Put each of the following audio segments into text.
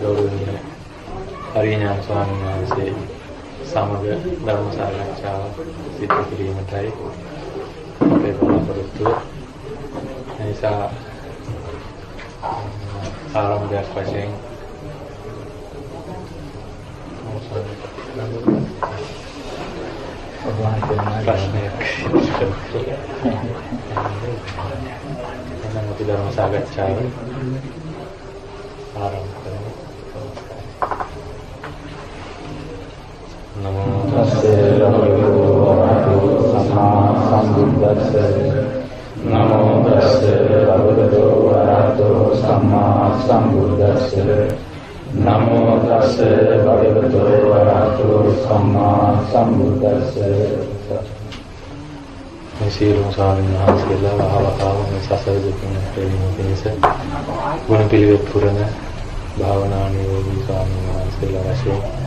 ගෞරවනීය හරිඥාන ස්වාමීන් වහන්සේ සමග ධර්ම සාකච්ඡාව සිදු කිරීමටයි අපේ බලාපොරොත්තුව. එනිසා ආරම්භයක් වශයෙන් ප්‍රශ්නයක් එහෙනම් අපි ධර්ම සාකච්ඡාව ආරම්භ කරමු. නමෝ තස්සේ භගවතු වරහතු සම්මා සම්බුද්දස්සේ නමෝ තස්සේ භගවතු වරහතු සම්මා සම්බුද්දස්සේ නමෝ තස්සේ භගවතු වරහතු සම්මා සම්බුද්දස්සේ මේ සියලුම ස්වාමීන් වහන්සේලා වහවතාව මේ සසර දුකින් මුක්තවීම පිණිස ගුණ පිළිවෙත් පුරන භාවනා නියෝගී ස්වාමීන් වහන්සේලා වශයෙන් මේ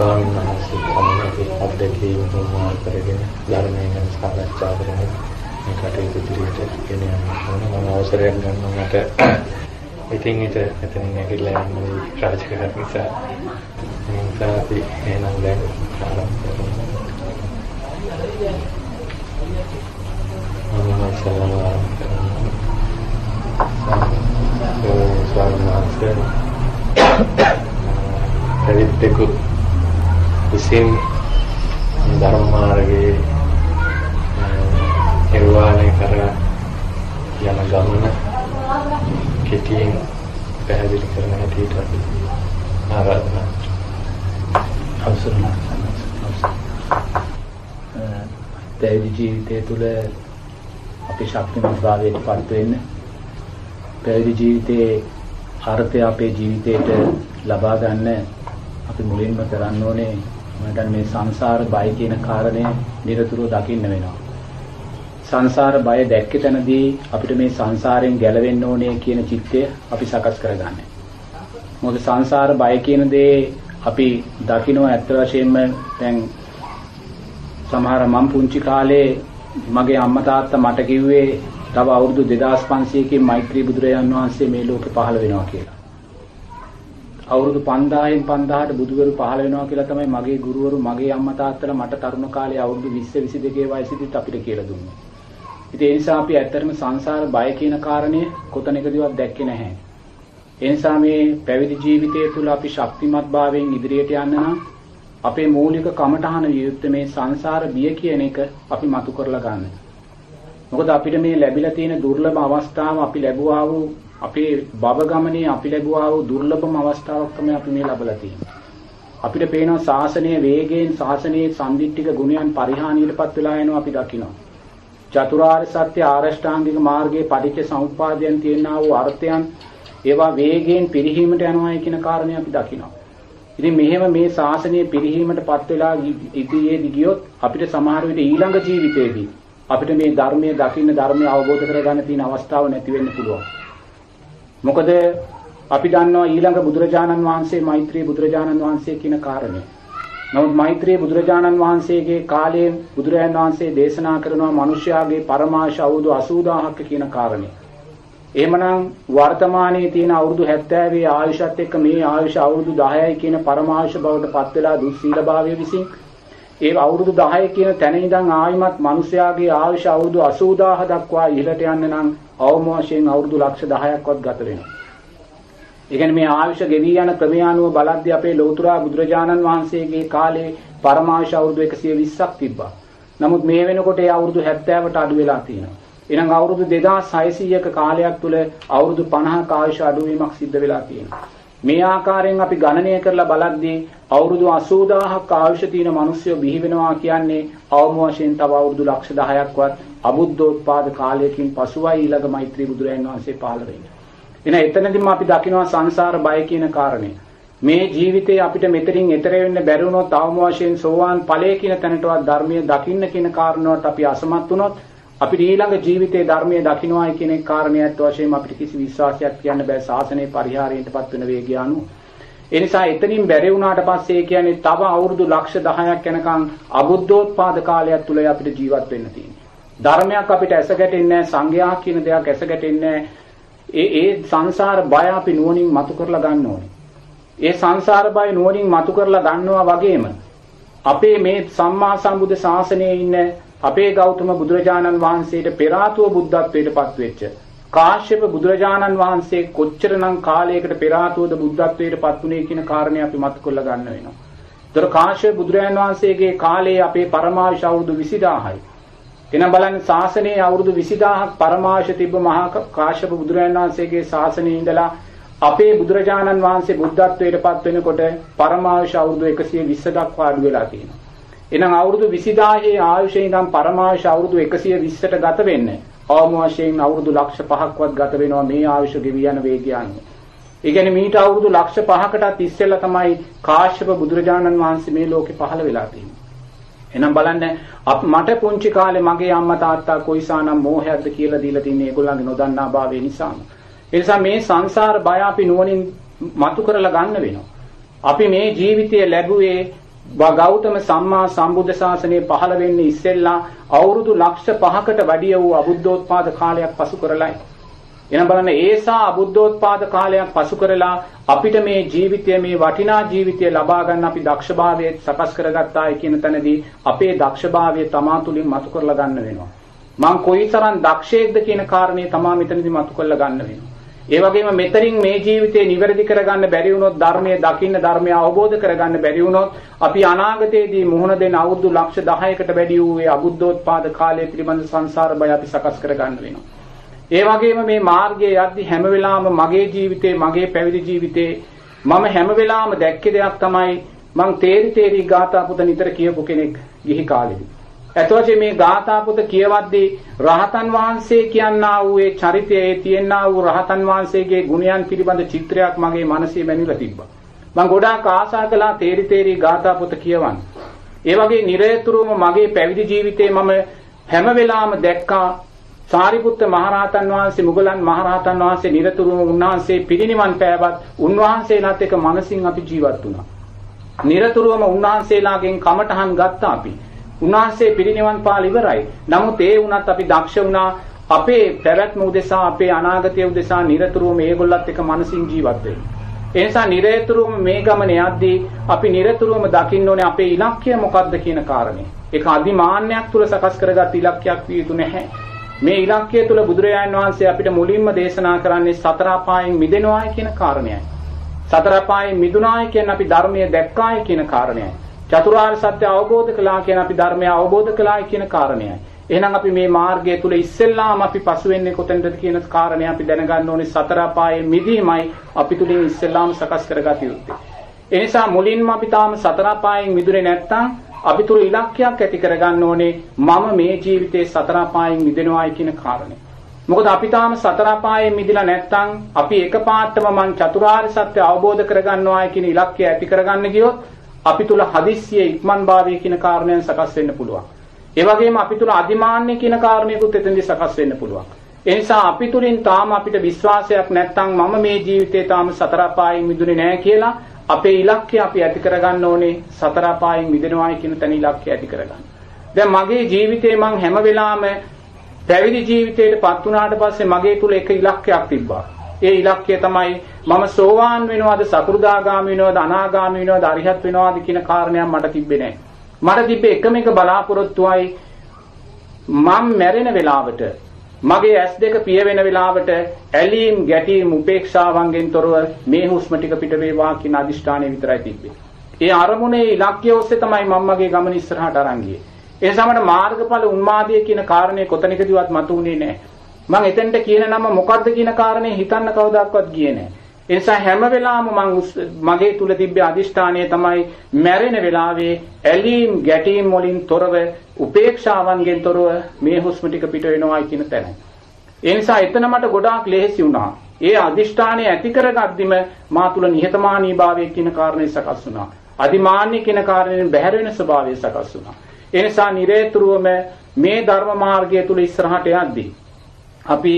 ස්වාමීන් වහන්සේ තමයි අධ්‍යක්ෂකව වුණා කරගෙන ධර්මයෙන් ගැන සාකච්ඡා කරන මේ කටයුතු ඉදිරියට ගෙන යන්න ඕන මම අවසරයක් ගන්නවා මට ඉතින් ඊට එතනින් ඇවිල්ලා යන්න රාජකාරී නිසා මේ නිසා අපි එහෙනම් දැන් ආරම්භ කරමු මම සලම ආරම්භ කරනවා ස්වාමීන් විසින් ධර්ම මාර්ගයේ නිර්වාණය කර යන ගමන කෙටියෙන් පැහැදිලි කරන හැටියට අපි ආරාධනා අවසරයි. පැවිදි ජීවිතය තුළ අපි ශක්තිමත් භාවයට පත් වෙන්න පැවිදි ජීවිතයේ අර්ථය අපේ ජීවිතයට ලබා ගන්න අපි මුලින්ම කරන්න ඕනේ මට මේ සංසාර බය කියන කාරණය නිරතුරුව දකින්න වෙනවා. සංසාර බය දැක්ක තැනදී අපිට මේ සංසාරයෙන් ගැලවෙන්න ඕනේ කියන චිත්තය අපි සකස් කරගන්න. මොකද සංසාර බය කියන දේ අපි දකින්න ඇත්ත වශයෙන්ම දැන් සමහර මම පුංචි කාලේ මගේ අම්මා තාත්තා මට කිව්වේ තව අවුරුදු 2500කින් මෛත්‍රී බුදුරජාන් වහන්සේ මේ ලෝකේ පහළ වෙනවා කියලා. අවුරුදු 5000න් 5000ට බුදුවරු පහළ වෙනවා කියලා තමයි මගේ ගුරුවරු මගේ අම්මා තාත්තලා මට තරුණ කාලේ අවුරුදු 20 22 වයසේදීත් අපිට කියලා දුන්නා. ඉතින් ඒ නිසා අපි ඇත්තටම සංසාර බය කියන කාරණය කොතනකදීවත් දැක්කේ නැහැ. ඒ නිසා මේ පැවිදි ජීවිතය තුළ අපි ශක්තිමත් භාවයෙන් ඉදිරියට යන්න නම් අපේ මූලික කමඨහන වියුත්තේ මේ සංසාර බිය කියන එක අපි මතු කරලා ගන්න. මොකද අපිට මේ ලැබිලා තියෙන දුර්ලභ අවස්ථාව අපි ලැබුවා වූ අපේ බව ගමනේ අපි ලැබුවා වූ දුර්ලභම අවස්ථාවක් තමයි අපි මේ ලබලා තියෙන්නේ. අපිට පේනවා ශාසනයේ වේගයෙන් ශාසනයේ සම්දිට්ඨික ගුණයන් පරිහානියටපත් වෙලා යනවා අපි දකිනවා. චතුරාර්ය සත්‍ය ආරෂ්ඨාංගික මාර්ගයේ පටිච්ච සමුප්පාදයන් තියෙනා වූ අර්ථයන් ඒවා වේගයෙන් පිරිහීමට යනවා කියන කාරණේ අපි දකිනවා. ඉතින් මෙහෙම මේ ශාසනය පිරිහීමටපත් වෙලා ඉදිරියේදී ගියොත් අපිට සමහර විට ඊළඟ ජීවිතේදී අපිට මේ ධර්මයේ දකින්න ධර්මය අවබෝධ කරගන්න තියෙන අවස්ථාව නැති වෙන්න පුළුවන්. මොකද අපි දන්නවා ඊළඟ බුදුරජාණන් වහන්සේ මෛත්‍රී බුදුරජාණන් වහන්සේ කියන කාරණය. නමුත් මෛත්‍රී බුදුරජාණන් වහන්සේගේ කාලයේ බුදුරජාණන් වහන්සේ දේශනා කරනවා මිනිස්යාගේ පරමාශ අවුරුදු 80000ක් කියන කාරණය. එහෙමනම් වර්තමානයේ තියෙන අවුරුදු 70 ආයුෂත් එක්ක මේ ආයුෂ අවුරුදු 10යි කියන පරමාශ බවට පත් වෙලා දුස්සීලභාවය විසින් ඒ අවුරුදු 10 කියන තැන ඉඳන් ආයිමත් මිනිස්යාගේ ආයුෂ අවුරුදු 80000 දක්වා ඉහළට යන්න නම් අවම වශයෙන් අවුරුදු ලක්ෂ 10ක්වත් ගත වෙනවා. ඒ කියන්නේ මේ ආයුෂ ගෙවි යන ක්‍රමය අනුව බලද්දී අපේ ලෞතුරා බුදුරජාණන් වහන්සේගේ කාලේ පරමාශ අවුරුදු 120ක් තිබ්බා. නමුත් මේ වෙනකොට ඒ අවුරුදු 70ට අඩු වෙලා තියෙනවා. එහෙනම් අවුරුදු 2600ක කාලයක් තුල අවුරුදු 50ක ආයුෂ අඩුවීමක් සිද්ධ වෙලා තියෙනවා. මේ ආකාරයෙන් අපි ගණනය කරලා බලද්දී අවුරුදු 80000ක් ආයුෂ තියෙන මිනිස්සු බිහි වෙනවා කියන්නේ අවම වශයෙන් තව අවුරුදු ලක්ෂ 10ක්වත් අබුද්ධෝත්පාද කාලයකින් පසුවයි ඊළඟ මෛත්‍රී බුදුරජාණන් වහන්සේ පහළ වෙන්නේ. එන එතනදිම අපි දකිනවා සංසාර බය කියන කාරණය. මේ ජීවිතේ අපිට මෙතනින් එතර වෙන්න බැරි වුණොත් අවම වශයෙන් සෝවාන් ඵලයේ කියන තැනටවත් ධර්මයේ දකින්න කියන කාරණාවට අපි අසමත් වුණොත් අපිට ඊළඟ ජීවිතයේ ධර්මයේ දකින්නයි කියන කාරණයක් වශයෙන් අපිට කිසි විශ්වාසයක් කියන්න බෑ ශාසනයේ පරිහාරයටපත් වෙන වේගය අනුව. ඒ නිසා එතනින් බැරි වුණාට පස්සේ කියන්නේ තව අවුරුදු ලක්ෂ 10ක් යනකම් අබුද්ධෝත්පාද කාලයක් තුල අපිට ජීවත් වෙන්න තියෙනවා. ධර්මයක් අපිට ඇස ගැටෙන්නේ නැහැ සංඝයා කියන දෙයක් ඇස ගැටෙන්නේ නැහැ ඒ ඒ සංසාර බය අපි නුවණින් මතු කරලා ගන්න ඕනේ. ඒ සංසාර බය නුවණින් මතු කරලා ගන්නවා වගේම අපේ මේ සම්මා සම්බුද්ධ ශාසනයේ ඉන්න අපේ ගෞතම බුදුරජාණන් වහන්සේට පෙර ආතුව බුද්ධත්වයට පත්වෙච්ච කාශ්‍යප බුදුරජාණන් වහන්සේ කොච්චරනම් කාලයකට පෙර ආතුවද බුද්ධත්වයට පත්ුනේ කියන කාරණේ අපි මතු කරලා ගන්න වෙනවා. ඒතර කාශ්‍යප බුදුරජාණන් වහන්සේගේ කාලයේ අපේ පරමාවිෂ අවුරුදු 20000යි. එනම් බලන්න ශාසනයේ අවුරුදු 20000ක් පරමාශ තිබ්බ මහා කාශ්‍යප බුදුරජාණන් වහන්සේගේ ශාසනයේ ඉඳලා අපේ බුදුරජාණන් වහන්සේ බුද්ධත්වයට පත් වෙනකොට පරමාශ අවුරුදු 120 දක්වා අඩු වෙලා තියෙනවා. එහෙනම් අවුරුදු 20000 ආයුෂේ ඉඳන් පරමාශ අවුරුදු 120ට ගත වෙන්නේ. අවම වශයෙන් අවුරුදු ලක්ෂ 5ක්වත් ගත වෙනවා මේ ආයුෂ ගෙවි යන වේගය අනුව. ඒ කියන්නේ මීට අවුරුදු ලක්ෂ 5කටත් ඉස්සෙල්ලා තමයි කාශ්‍යප බුදුරජාණන් වහන්සේ මේ ලෝකේ පහළ වෙලා තියෙන්නේ. එහෙනම් බලන්න මට පුංචි කාලේ මගේ අම්මා තාත්තා කොයිසානම් මෝහයක්ද කියලා දීලා තින්නේ ඒගොල්ලන්ගේ නොදන්නා භාවය නිසාම. ඒ නිසා මේ සංසාර බය අපි නුවණින් මතු කරලා ගන්න වෙනවා. අපි මේ ජීවිතය ලැබුවේ ගෞතම සම්මා සම්බුද්ධ ශාසනය පහළ වෙන්නේ ඉස්සෙල්ලා අවුරුදු ලක්ෂ 5කට වැඩිය වූ අබුද්ධෝත්පාද කාලයක් පසු කරලයි. එනම් බලන්න ඒසා අබුද්ධෝත්පාද කාලයක් පසු කරලා අපිට මේ ජීවිතය මේ වටිනා ජීවිතය ලබා ගන්න අපි දක්ෂභාවය සකස් කරගත්තායි කියන තැනදී අපේ දක්ෂභාවය තමා තුලින් මතු කරලා ගන්න වෙනවා. මං කොයිතරම් දක්ෂයෙක්ද කියන කාරණේ තමා මෙතනදී මතු කරලා ගන්න වෙනවා. ඒ වගේම මෙතනින් මේ ජීවිතේ නිවැරදි කරගන්න බැරි වුණොත් ධර්මයේ දකින්න ධර්මය අවබෝධ කරගන්න බැරි වුණොත් අපි අනාගතයේදී මුහුණ දෙන අවුරුදු ලක්ෂ 10කට වැඩි වූ ඒ අබුද්ධෝත්පාද කාලය පිළිබඳ සංසාර බය අපි සකස් කරගන්න වෙනවා. ඒ වගේම මේ මාර්ගයේ යද්දි හැම වෙලාවම මගේ ජීවිතේ මගේ පැවිදි ජීවිතේ මම හැම වෙලාවම දැක්කේ දෙයක් තමයි මං තේරි තේරි ගාථා පුත නිතර කියපු කෙනෙක් ගිහි කාලෙදි. එතකොට මේ ගාථා පුත කියවද්දී රහතන් වහන්සේ කියනා වූ ඒ චරිතයේ තියෙනා වූ රහතන් වහන්සේගේ ගුණයන් පිළිබඳ චිත්‍රයක් මගේ මනසේ මැනිලා තිබ්බා. මං ගොඩාක් ආසා කළා තේරි තේරි ගාථා පුත කියවන්න. ඒ වගේ නිරේතුරුවම මගේ පැවිදි ජීවිතේ මම හැම වෙලාවම දැක්කා සාරිපුත්ත මහරහතන් වහන්සේ මුගලන් මහරහතන් වහන්සේ නිරතුරුවම උන්වහන්සේ පිරිනිවන් පෑවත් උන්වහන්සේලාත් එක්ක මනසින් අපි ජීවත් වුණා. නිරතුරුවම උන්වහන්සේලාගෙන් කමටහන් ගත්තා අපි. උන්වහන්සේ පිරිනිවන් පාල ඉවරයි. නමුත් ඒ වුණත් අපි දක්ෂ වුණා අපේ පැවැත්ම උදෙසා අපේ අනාගතය උදෙසා නිරතුරුවම ඒගොල්ලත් එක්ක මනසින් ජීවත් වෙන්න. ඒ නිසා නිරතුරුවම මේ ගමන යද්දී අපි නිරතුරුවම දකින්න ඕනේ අපේ ඉලක්කය මොකක්ද කියන කාරණේ. ඒක අදිමාන්නයක් තුල සකස් කරගත් ඉලක්කයක් විය යුතු නැහැ. මේ ඉලක්කය තුල බුදුරජාණන් වහන්සේ අපිට මුලින්ම දේශනා කරන්නේ සතර අපායෙන් මිදෙනවායි කියන කාරණයයි. සතර අපායෙන් මිදුනායි කියන්නේ අපි ධර්මය දැක්කායි කියන කාරණයයි. චතුරාර්ය සත්‍ය අවබෝධ කළා කියන අපි ධර්මය අවබෝධ කළායි කියන කාරණයයි. එහෙනම් අපි මේ මාර්ගය තුල ඉස්සෙල්ලාම අපි පසු වෙන්නේ කොතැනද කියන කාරණය අපි දැනගන්න ඕනේ සතර අපායේ මිදීමයි අපි තුලින් ඉස්සෙල්ලාම සකස් කරගත යුත්තේ. ඒ නිසා මුලින්ම අපි තාම සතර අපායෙන් මිදුනේ නැත්නම් අපි තුල ඉලක්කයක් ඇති කරගන්න ඕනේ මම මේ ජීවිතේ සතර අපායෙන් මිදෙනවායි කියන කාරණය. මොකද අපි තාම සතර අපායෙන් මිදිලා නැත්නම් අපි එකපාරටම මං චතුරාර්ය සත්‍ය අවබෝධ කරගන්නවායි කියන ඉලක්කය ඇති කරගන්න ගියොත් අපි තුල හදිස්සිය ඉක්මන් භාවය කියන කාරණයන් සකස් වෙන්න පුළුවන්. ඒ වගේම අපි තුල අදිමාන්‍ය කියන කාරණයකුත් එතෙන්දී සකස් වෙන්න පුළුවන්. ඒ නිසා අපි තුලින් තාම අපිට විශ්වාසයක් නැත්නම් මම මේ ජීවිතේ තාම සතර අපායෙන් මිදුනේ නැහැ කියලා අපේ ඉලක්කය අපි ඇති කරගන්න ඕනේ සතර අපායෙන් මිදෙනවායි කියන තැන ඉලක්කය ඇති කරගන්න. දැන් මගේ ජීවිතේ මං හැම වෙලාවෙම පැවිදි ජීවිතයටපත් වුණාට පස්සේ මගේ තුල එක ඉලක්කයක් තිබ්බා. ඒ ඉලක්කය තමයි මම සෝවාන් වෙනවද සකෘදාගාමී වෙනවද අනාගාමී වෙනවද අරිහත් වෙනවද කියන කාරණයක් මට තිබ්බේ නැහැ. මට තිබ්බේ එකම එක බලාපොරොත්තුවයි මම මැරෙන වෙලාවට මගේ ඇස් දෙක පිය වෙන වෙලාවට ඇලීම් ගැටීම් උපේක්ෂාවන්ගෙන් තොරව මේ හුස්ම ටික පිට වේවා කියන අදිෂ්ඨානය විතරයි තිබ්බේ. ඒ අරමුණේ ඉලක්කය ඔස්සේ තමයි මම මගේ ගමන ඉස්සරහට අරන් ගියේ. ඒ සමහර මාර්ගඵල උන්මාදය කියන කාරණේ කොතනකදීවත් මතුුනේ නැහැ. මම එතෙන්ට කියන නම මොකද්ද කියන කාරණේ හිතන්න කවදාවත් ගියේ නැහැ. ඒ නිසා හැම වෙලාවෙම මං මගේ තුල තිබ්බ අදිෂ්ඨානය තමයි මැරෙන වෙලාවේ ඇලීම් ගැටීම් වලින් තොරව උපේක්ෂාවන්ගෙන් තොරව මේ හුස්ම ටික පිට වෙනවායි කියන තැන. ඒ නිසා එතන මට ගොඩාක් ලෙහෙසි වුණා. ඒ අදිෂ්ඨානය ඇති කරගද්දිම මා තුල නිහතමානීභාවය කියන කාරණේ සකස් වුණා. අදිමාන්‍ය කියන කාරණයෙන් බැහැර වෙන ස්වභාවය සකස් වුණා. ඒ නිසා නිරේතුරුවම මේ ධර්ම මාර්ගය තුල ඉස්සරහට යද්දී අපි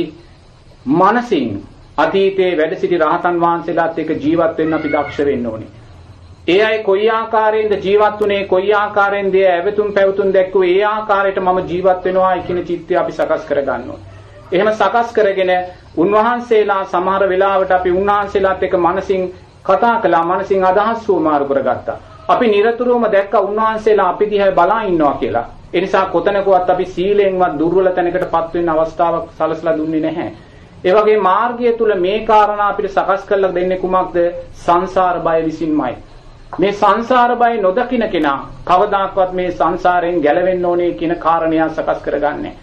මනසින් අතීතයේ වැඩ සිටි රහතන් වහන්සේලාත් එක්ක ජීවත් වෙන්න අපි දක්ෂ වෙන්න ඕනේ. ඒ අය කොයි ආකාරයෙන්ද ජීවත් වුනේ කොයි ආකාරයෙන්ද ඇවතුම් පැවතුම් දැක්කුවේ ඒ ආකාරයට මම ජීවත් වෙනවා කියන චිත්තය අපි සකස් කර ගන්න එහෙම සකස් කරගෙන උන්වහන්සේලා සමහර වෙලාවට අපි උන්වහන්සේලාත් එක්ක මනසින් කතා කළා මනසින් අදහස් සුමාරු කරගත්තා. අපි নিরතුරුවම දැක්ක උන්වහන්සේලා අපි දිහා බලා ඉන්නවා කියලා. ඒ නිසා කොතනකවත් අපි සීලෙන්වත් දුර්වල තැනකටපත් වෙන්න අවස්ථාවක් සලසලා දුන්නේ නැහැ. ඒ වගේ මාර්ගය තුල මේ කාරණා අපිට සකස් කරලා දෙන්නේ කුමක්ද? සංසාර බය විසින්මයි. මේ සංසාර බය නොදකින කෙනා කවදාකවත් මේ සංසාරයෙන් ගැලවෙන්න ඕනේ කියන කාරණය සකස් කරගන්නේ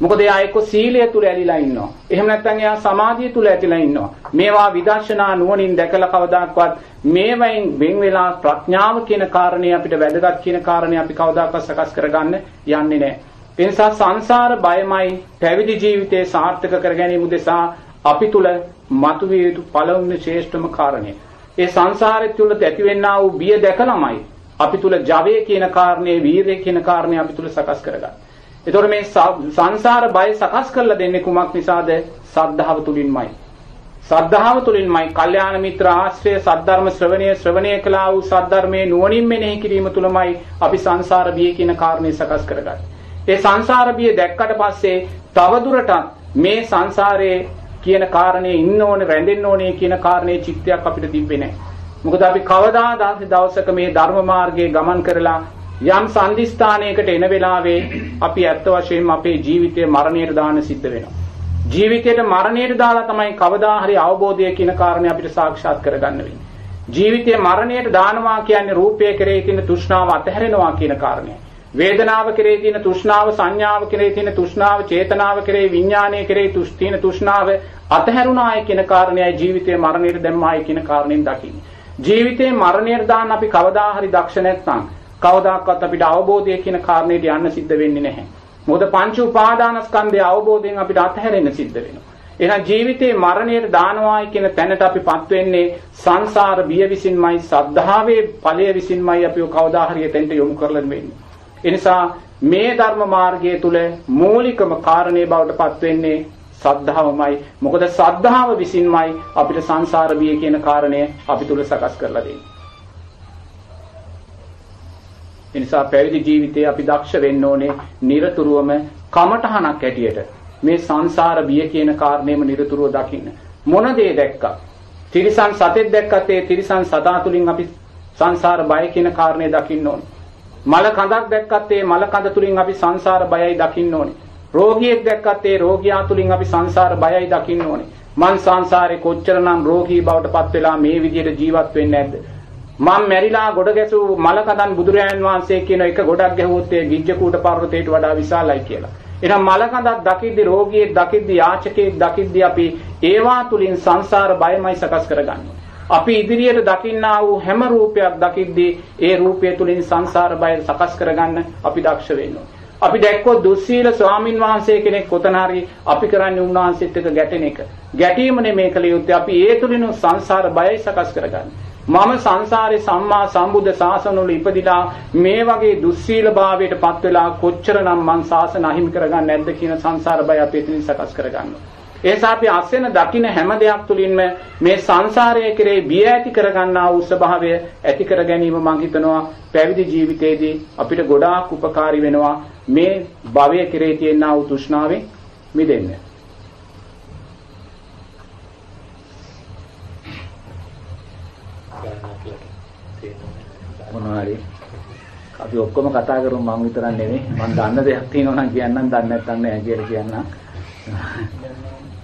මොකද එයා එක්ක සීලය තුල ඇලිලා ඉන්නවා. එහෙම නැත්නම් එයා සමාධිය තුල ඇතිලා ඉන්නවා. මේවා විදර්ශනා නුවණින් දැකලා කවදාකවත් මේවෙන් වෙන් වෙලා ප්‍රඥාව කියන කාරණේ අපිට වැදගත් කියන කාරණේ අපි කවදාකවත් සකස් කරගන්න යන්නේ නැහැ. ඒ නිසා සංසාර බයමයි පැවිදි ජීවිතේ සාර්ථක කර ගැනීම උදෙසා අපි තුල මතුවිය යුතු පළවෙනි ශ්‍රේෂ්ඨම කාරණය. ඒ සංසාරය තුල ඇතිවෙනා වූ බිය දැකලාමයි අපි තුල ජවය කියන කාරණේ, වීරිය කියන කාරණේ අපි තුල සකස් කරගන්නේ. එතකොට මේ සංසාර බය සකස් කරලා දෙන්නේ කුමක් නිසාද? සද්ධාව තුලින්මයි. සද්ධාව තුලින්මයි කල්යාණ මිත්‍ර ආශ්‍රය සද්ධර්ම ශ්‍රවණය ශ්‍රවණය කළා වූ සද්ධර්මයේ නුවණින් මෙනෙහි කිරීම තුලමයි අපි සංසාර බිය කියන කාරණේ සකස් කරගන්නේ. ඒ සංසාර බිය දැක්කට පස්සේ තවදුරටත් මේ සංසාරයේ කියන කාරණේ ඉන්න ඕනේ රැඳෙන්න ඕනේ කියන කාරණේ චිත්තයක් අපිට තිබ්බේ නැහැ. මොකද අපි කවදා දවසක මේ ධර්ම මාර්ගයේ ගමන් කරලා යම් සම්දිස්ථානයකට එන වෙලාවේ අපි ඇත්ත වශයෙන්ම අපේ ජීවිතය මරණයට දාන සිද්ධ වෙනවා. ජීවිතයට මරණයට දාලා තමයි කවදා හරි අවබෝධය කියන කාරණේ අපිට සාක්ෂාත් කරගන්න වෙන්නේ. ජීවිතය මරණයට දානවා කියන්නේ රූපය කෙරෙහි තියෙන තෘෂ්ණාව අතහැරෙනවා කියන කාරණය. වේදනාව කෙරෙහි තියෙන තෘෂ්ණාව සංඥාව කෙරෙහි තියෙන තෘෂ්ණාව චේතනාව කෙරෙහි විඥානය කෙරෙහි තියෙන තෘෂ්ණාව අතහැරුණායි කියන කාරණයයි ජීවිතය මරණයට දැම්මායි කියන කාරණෙන් දකින්නේ. ජීවිතේ මරණයට දාන්න අපි කවදා හරි දක්ෂ නැත්නම් කවදාකවත් අපිට අවබෝධය කියන කාරණේට යන්න සිද්ධ වෙන්නේ නැහැ. මොකද පංච උපාදානස්කන්ධය අවබෝධයෙන් අපිට අත්හැරෙන්න සිද්ධ වෙනවා. එහෙනම් ජීවිතේ මරණයට දානවායි කියන තැනට අපිපත් වෙන්නේ සංසාර බිය විසින්මයි සද්ධාවේ ඵලය විසින්මයි අපිව කවදා හරි එතෙන්ට යොමු කරලා වෙන්නේ. එනිසා මේ ධර්ම මාර්ගය තුල මූලිකම කාරණේ බවට පත් වෙන්නේ සද්ධාවමයි. මොකද සද්ධාව විසින්මයි අපිට සංසාර බිය කියන කාරණය අපි තුල සකස් කරලා දෙන්නේ. එනිසා පැවිදි ජීවිතයේ අපි දක්ෂ වෙන්න ඕනේ নিরතුරුවම කමඨහනක් ඇටියට මේ සංසාර බිය කියන කාරණේම নিরතුරුව දකින්න. මොන දේ දැක්කා? තිරිසන් සතෙක් දැක්කත් ඒ තිරිසන් සතා තුලින් අපි සංසාර බය කියන කාරණේ දකින්න ඕනේ. මල කඳක් දැක්කත් ඒ මල කඳ තුලින් අපි සංසාර බයයි දකින්න ඕනේ. රෝගියෙක් දැක්කත් ඒ රෝගියා තුලින් අපි සංසාර බයයි දකින්න ඕනේ. මං සංසාරේ කොච්චරනම් රෝගී බවට පත් වෙලා මේ විදිහට ජීවත් වෙන්නේ නැද්ද? මම මැරිලා ගොඩ ගැසූ මලකඳන් බුදුරජාණන් වහන්සේ කියන එක ගොඩක් ගැහුවොත් ඒ ගිජ්ජකූට පර්වතයට වඩා විශාලයි කියලා. එහෙනම් මලකඳක් දකිද්දි රෝගියෙක් දකිද්දි යාචකයෙක් දකිද්දි අපි ඒවා තුලින් සංසාර බයමයි සකස් කරගන්නේ. අපි ඉදිරියට දකින්නා වූ හැම රූපයක් දකිද්දි ඒ රූපය තුලින් සංසාර බය සකස් කරගන්න අපි දක්ෂ වෙන්න අපි දැක්කොත් දුස්සීල ස්වාමින් වහන්සේ කෙනෙක් කොතන හරි අපි කරන්නේ උන්වහන්සේත් එක්ක ගැටෙන එක. ගැටීම නෙමේ කළ යුත්තේ අපි ඒ තුලින් සංසාර බයයි සකස් කරගන්නේ. මම සංසාරේ සම්මා සම්බුද්ධ ශාසනවල ඉපදිලා මේ වගේ දුස්සීලභාවයට පත් වෙලා කොච්චරනම් මං ශාසන අහිමි කරගන්නේ නැද්ද කියන සංසාර බය අපි එතනින් සකස් කරගන්නවා. ඒසා අපි අස්සෙන දකින්න හැම දෙයක් තුලින්ම මේ සංසාරයේ කෙරේ බිය ඇති කරගන්නා වූ ස්වභාවය ඇති කර ගැනීම මං හිතනවා පැවිදි ජීවිතයේදී අපිට ගොඩාක් උපකාරී වෙනවා. මේ භවය කෙරේ තියෙනා වූ තෘෂ්ණාවෙන් මිදෙන්න. මොනවා හරි අපි ඔක්කොම කතා කරමු මම විතරක් නෙමෙයි. මම දන්න දෙයක් තියෙනවා නම් කියන්නම් දන්නේ නැත්නම් නෑ කියලා කියන්නම්.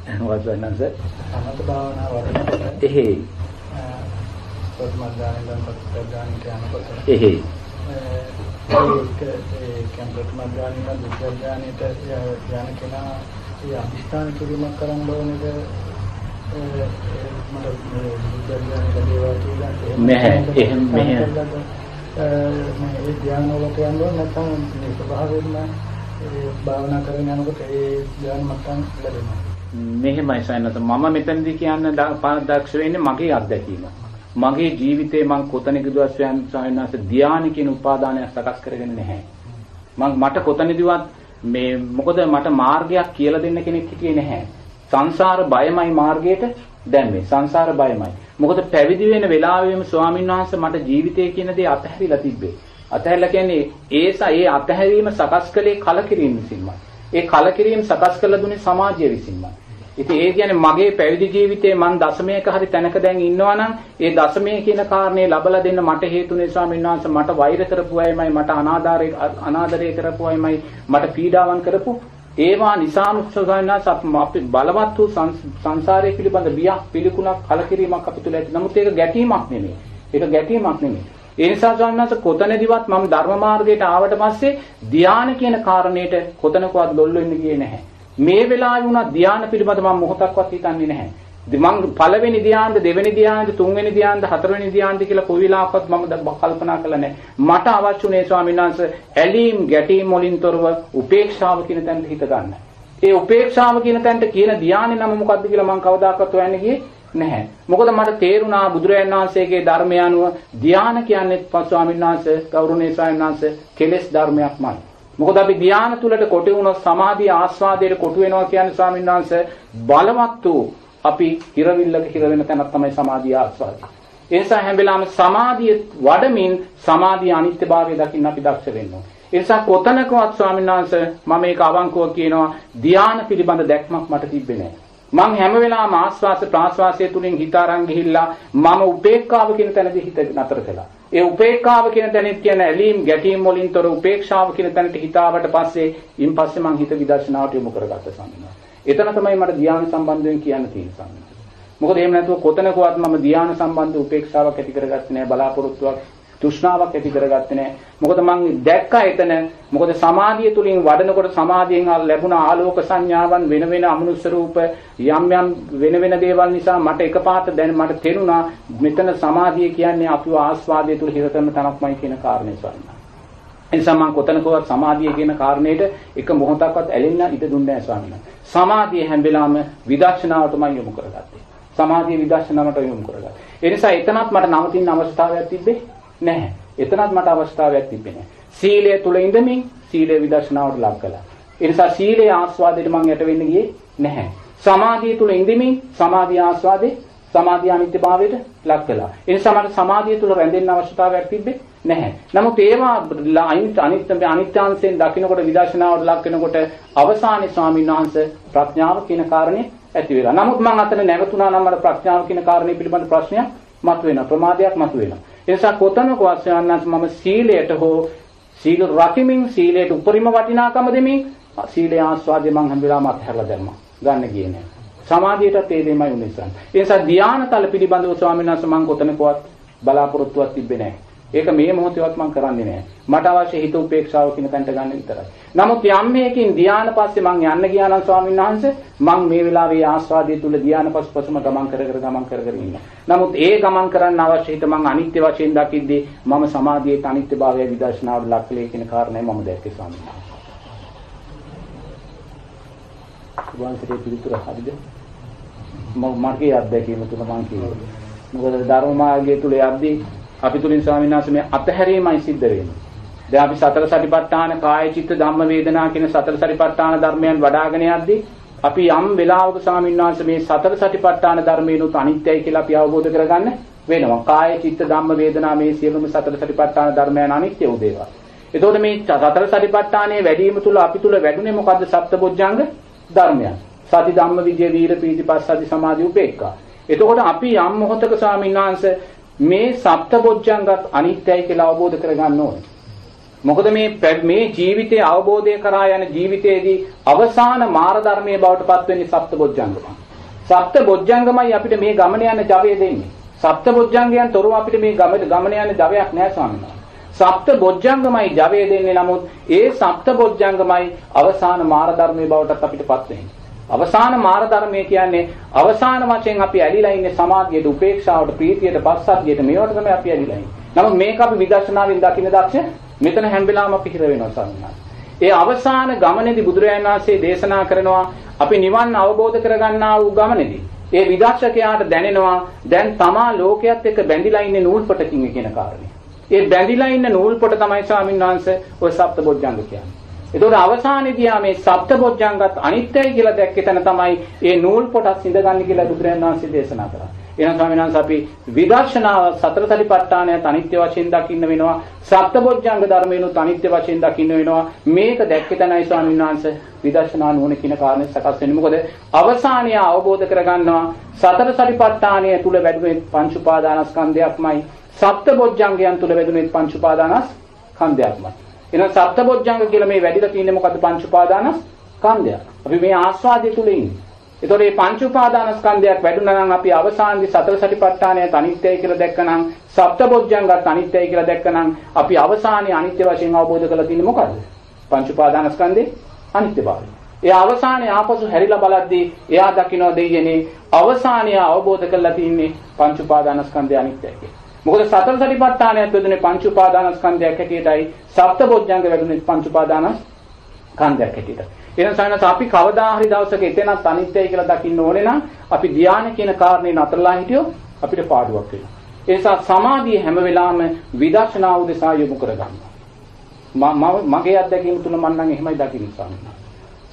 මොකද වෙනස සමත භාවනාව වඩනකොට එහෙයි ප්‍රථම ඥානෙන් පස්සේ ඥානෙට යනකොට එහෙයි ඒක ඒ කියන්නේ ප්‍රථම ඥානෙන් දෙක ඥානෙට යන කෙනා ඒ අධිෂ්ඨාන කිරීමක් කරන්න ඕනේද? නැහැ එහෙම මෙහෙම මේ ධ්‍යාන වලට යනවා නැත්නම් මේ ස්වභාවයෙන්ම භාවනා කරගෙන යනකොට ඒ ධ්‍යාන මට්ටම් ලැබෙනවා මෙහෙමයි සයනත මම මෙතනදී කියන්න දක්ෂ වෙන්නේ මගේ අත්දැකීම මගේ ජීවිතේ මං කොතනකදවත් සයන්ස ධ්‍යාන කියන උපාදානයක් සකස් කරගෙන නැහැ මං මට කොතනදවත් මේ මොකද මට මාර්ගයක් කියලා දෙන්න කෙනෙක් හිටියේ නැහැ සංසාර බයමයි මාර්ගයට දැම්මේ. සංසාර බයමයි. මොකද පැවිදි වෙන වෙලාවෙම ස්වාමීන් වහන්සේ මට ජීවිතය කියන දේ අතහැරිලා තිබ්බේ. අතහැරලා කියන්නේ ඒස ඒ අතහැරීම සකස් කළේ කලකිරීම විසින්මයි. ඒ කලකිරීම සකස් කළ දුන්නේ සමාජය විසින්මයි. ඉතින් ඒ කියන්නේ මගේ පැවිදි ජීවිතේ මං දශමයක හරි තැනක දැන් ඉන්නවා නම් ඒ දශමයේ කියන කාරණේ ලබලා දෙන්න මට හේතුනේ ස්වාමීන් වහන්සේ මට වෛර කරපු අයමයි මට අනාදරේ අනාදරේ කරපු අයමයි මට පීඩාවන් කරපු ඒවා නිසාම ස්වාමීන් වහන්සේ අපි බලවත් වූ සංසාරයේ පිළිබඳ බියක් පිළිකුණක් කලකිරීමක් අපි තුල ඇති. නමුත් ඒක ගැටීමක් නෙමෙයි. ඒක ගැටීමක් නෙමෙයි. ඒ නිසා ස්වාමීන් වහන්සේ කොතනදිවත් මම ධර්ම මාර්ගයට ආවට පස්සේ ධානය කියන කාරණේට කොතනකවත් ලොල් වෙන්න ගියේ නැහැ. මේ වෙලාවේ වුණා ධානය පිළිබඳ මම මොහොතක්වත් හිතන්නේ නැහැ. මං පළවෙනි ධානයද දෙවෙනි ධානයද තුන්වෙනි ධානයද හතරවෙනි ධානයද කියලා කොයි වෙලාවකවත් මම කල්පනා කළා නැහැ. මට අවශ්‍ය උනේ ස්වාමීන් වහන්සේ ඇලීම් ගැටීම් වලින් තොරව උපේක්ෂාව කියන තැනට හිත ගන්න. ඒ උපේක්ෂාව කියන තැනට කියන ධානය නම මොකද්ද කියලා මං කවදාකවත් හොයන්නේ ගියේ නැහැ. මොකද මට තේරුණා බුදුරජාණන් වහන්සේගේ ධර්මය අනුව ධානය කියන්නේ ස්වාමීන් වහන්සේ ගෞරවනීය ස්වාමීන් වහන්සේ කෙලෙස් ධර්මයක්මයි. මොකද අපි ධානය තුලට කොටු වුණොත් සමාධිය ආස්වාදයට කොටු වෙනවා කියන්නේ ස්වාමීන් වහන්සේ බලවත් වූ අපි හිරවිල්ලක හිර වෙන තැනක් තමයි සමාධිය ආස්වාදය. ඒ නිසා හැම වෙලාවෙම සමාධිය වඩමින් සමාධිය අනිත්‍යභාවය දකින්න අපි දක්ෂ වෙන්න ඕනේ. ඒ නිසා කොතනකවත් ස්වාමීන් වහන්සේ මම මේක අවංකව කියනවා ධානය පිළිබඳ දැක්මක් මට තිබ්බේ නැහැ. මං හැම වෙලාවම ආස්වාස ප්‍රාස්වාසය තුලින් හිත අරන් ගිහිල්ලා මම උපේක්ඛාව කියන තැනදී හිත නතර කළා. ඒ උපේක්ඛාව කියන තැනෙත් කියන ඇලීම් ගැටීම් වලින් තොර උපේක්ෂාව කියන තැනට හිතාවට පස්සේ ඉන් පස්සේ මං හිත විදර්ශනාවට යොමු කරගත්ත සම්මත. එතන තමයි මට ධ්‍යාන සම්බන්ධයෙන් කියන්න තියෙන සම්මත. මොකද එහෙම නැතුව කොතනකවත් මම ධ්‍යාන සම්බන්ධ උපේක්ෂාවක් ඇති කරගත්තේ නැහැ බලාපොරොත්තුවක් තෘෂ්ණාවක් ඇති කරගත්තේ නැහැ. මොකද මං දැක්කා එතන මොකද සමාධිය තුලින් වඩනකොට සමාධියෙන් ලැබුණ ආලෝක සංඥාවන් වෙන වෙන අමනුෂ්‍ය රූප යම් යම් වෙන වෙන දේවල් නිසා මට එකපාරට දැන් මට තේරුණා මෙතන සමාධිය කියන්නේ අපිව ආස්වාදයේ තුල හිර කරන තනක්මයි කියන කාරණේ ස්වර්ණ. එනිසා මම කොතනකවත් සමාධිය කියන කාරණේට එක මොහොතක්වත් ඇලෙන්න ඉඩ දුන්නේ නැහැ ස්වාමීන් වහන්සේ. සමාධිය හැම වෙලාවෙම විදර්ශනාවටමයි යොමු කරගත්තේ. සමාධිය විදර්ශනාවට යොමු කරගත්තා. ඒ නිසා එතනත් මට නවතින අවස්ථාවක් තිබ්බේ නැහැ. එතනත් මට අවස්ථාවක් තිබ්බේ නැහැ. සීලය තුල ඉඳමින් සීලය විදර්ශනාවට ලක් කළා. ඒ නිසා සීලේ ආස්වාදයට මම යට වෙන්න ගියේ නැහැ. සමාධිය තුල ඉඳමින් සමාධි ආස්වාදේ සමාධිය අනිත්‍යභාවයට ලක් කළා. ඒ නිසා මට සමාධිය තුල රැඳෙන්න අවශ්‍යතාවයක් තිබ්බේ නැහැ. නමුත් ඒවා අනිත්‍ය අනිත්‍ය අනිත්‍යාංශයෙන් දකින්නකොට විදර්ශනාවට ලක් වෙනකොට අවසානයේ ස්වාමීන් වහන්සේ ප්‍රඥාව කියන කාරණේ ඇති වෙලා. නමුත් මම අතන නැවතුණා නම් මට ප්‍රඥාව කියන කාරණේ පිළිබඳ ප්‍රශ්නයක් මතුවෙනවා. ප්‍රමාදයක් මතුවෙනවා. ඒ නිසා කොතනකවත් ස්වාමීන් මම සීලයට හෝ සීල රකිමින් සීලයට උපරිම වටිනාකම දෙමින් සීලේ ආස්වාදේ මම හැම වෙලාවම අත්හැරලා දැම්මා. ගන්න ගියේ නෑ. සමාධියටත් ඒ දෙමයි උනේ සන්. ඒ නිසා ධානාතල පිළිබඳව ස්වාමීන් වහන්සේ මම කොතනකවත් බලාපොරොත්තුවක් තිබ්බේ නෑ. ඒක මේ මොහොතේවත් මම කරන්නේ නෑ. මට අවශ්‍ය හිත උපේක්ෂාව කියන තැනට ගන්න විතරයි. නමුත් යම් මේකින් ධානය පස්සේ මම යන්න ගියා නම් ස්වාමීන් වහන්සේ මම මේ වෙලාවේ ආස්වාදයේ තුල ධානය පස්සම ගමන් කර කර ගමන් කර කර ඉන්නවා. නමුත් ඒ ගමන් කරන්න අවශ්‍ය හිත මම අනිත්‍ය වශයෙන් දකිද්දී මම සමාධියේ අනිත්‍යභාවය විදර්ශනාවට ලක්ලේ කියන කාරණය මම දැක්කේ ස්වාමීන් වහන්සේ. වංශයේ පිළිතුර හරිද? මම මගේ අත්දැකීම තුල මම කියනවා. මොකද ධර්ම මාර්ගය තුල යද්දී අපි තුලින් ස්වාමීන් වහන්සේ මේ අතහැරීමයි සිද්ධ වෙන්නේ. දැන් අපි සතර සතිපට්ඨාන කාය චිත්ත ධම්ම වේදනා කියන සතර සතිපට්ඨාන ධර්මයන් වඩ아가න යද්දී අපි යම් වෙලාවක ස්වාමීන් වහන්සේ මේ සතර සතිපට්ඨාන ධර්මයනුත් අනිත්‍යයි කියලා අපි අවබෝධ කරගන්න වෙනවා. කාය චිත්ත ධම්ම වේදනා මේ සියලුම සතර සතිපට්ඨාන ධර්මයන් අනිත්‍ය වූ දේවල්. එතකොට මේ සතර සතිපට්ඨානයේ වැඩිම තුල අපි තුල වැඩුණේ මොකද්ද? සප්තබොජ්ජංග ධර්මයන්. සති ධම්ම විජය වීර පීති පස්සද්ධි සමාධි උපේක්ඛා. එතකොට අපි යම් මොහතක ස්වාමීන් වහන්සේ මේ සප්තබොජ්ජංගත් අනිත්‍යයි කියලා අවබෝධ කරගන්න ඕනේ. මොකද මේ මේ ජීවිතයේ අවබෝධය කරා යන ජීවිතයේදී අවසාන මාර ධර්මයේ බවට පත් වෙන්නේ සප්තබොජ්ජංගම. සප්තබොජ්ජංගමයි අපිට මේ ගමන යන ජවය දෙන්නේ. සප්තබොජ්ජංගයන් තොරව අපිට මේ ගමන යන ජවයක් නැහැ ස්වාමීන් සප්ත බොජ්ජංගමයි ජවය දෙන්නේ නමුත් ඒ සප්ත බොජ්ජංගමයි අවසාන මාර ධර්මයේ බවටත් අපිටපත් වෙන්නේ. අවසාන මාර ධර්මය කියන්නේ අවසාන වශයෙන් අපි ඇලිලා ඉන්නේ සමාධියට, උපේක්ෂාවට, ප්‍රීතියට, පස්සද්ධියට මේවට තමයි අපි ඇලිලා ඉන්නේ. නමුත් මේක අපි විදර්ශනාවෙන් දකින්න දක්ෂ මෙතන හැම වෙලාවම අපි හිර වෙනවා සම්මාන. ඒ අවසාන ගමනේදී බුදුරජාණන් වහන්සේ දේශනා කරනවා අපි නිවන් අවබෝධ කරගන්නා වූ ගමනේදී ඒ විදර්ශකයාට දැනෙනවා දැන් තමා ලෝකයේත් එක්ක බැඳිලා ඉන්නේ නූල්පොටකින් කියන කාරණේ. ඒ බැඳිලා ඉන්න නූල්පොට තමයි ස්වාමීන් වහන්සේ ඔය සප්තබොජ්ජංග කියන්නේ. එතකොට අවසානයේදී මේ සප්තබොජ්ජංගත් අනිත්‍යයි කියලා දැක්කේ තැන තමයි ඒ නූල් පොටස් ඉඳගන්නේ කියලා බුදුරජාණන් වහන්සේ දේශනා කරා. එහෙනම් ස්වාමීන් වහන්සේ අපි විදර්ශනාව සතර සතිපට්ඨානයත් අනිත්‍ය වශයෙන් දකින්න වෙනවා. සත්බොජ්ජංග ධර්මයන්ුත් අනිත්‍ය වශයෙන් දකින්න වෙනවා. මේක දැක්කේ තැනයි ස්වාමීන් වහන්සේ විදර්ශනා නුවණ කියන කාරණේ සකස් වෙන්නේ. මොකද අවසානය අවබෝධ කරගන්නවා සතර සතිපට්ඨානය තුල වැඩුවේ පංච උපාදානස්කන්ධයක්මයි. සත්බොජ්ජංගයන් තුල වැඩුවේ පංච උපාදානස්කන්ධයක්මයි. එහෙනම් සත්බොජ්ජංග කියලා මේ වැඩිලා තියෙන්නේ මොකද්ද පංච උපාදානස්කන්ධය. අපි මේ ආස්වාදයේ තුල ඉන්නේ. ඒතකොට මේ පංච උපාදානස්කන්ධයක් වැඩුණා නම් අපි අවසානයේ සතර සටිපට්ඨානය අනිත්‍යයි කියලා දැක්කනම් සප්තබොජ්ජංගත් අනිත්‍යයි කියලා දැක්කනම් අපි අවසානයේ අනිත්‍ය වශයෙන් අවබෝධ කරලා තියෙන්නේ මොකද්ද? පංච උපාදානස්කන්ධේ අනිත්‍යභාවය. ඒ අවසානයේ ආපසු හැරිලා බලද්දී එයා දකින්න දෙයනේ අවසානයේ අවබෝධ කරලා තින්නේ පංච උපාදානස්කන්ධය අනිත්‍යයි කියලා. මොකද සතර සටිපට්ඨානයත් වෙදුනේ පංච උපාදානස්කන්ධයක් හැටියටයි සප්තබොජ්ජංග වැඩුනේ පංච උපාදානස්කන්ධයක් හැටියට. එහෙනම් සයනස අපි කවදා හරි දවසක එතනත් අනිත්‍යයි කියලා දකින්න ඕනේ නම් අපි ධානය කියන කාරණේ නතරලා හිටියොත් අපිට පාඩුවක් වෙනවා. ඒ නිසා සමාධිය හැම වෙලාවෙම විදර්ශනා උදෙසා යොමු කරගන්නවා. මගේ අත්දැකීම් තුන මම නම් එහෙමයි දකින්නේ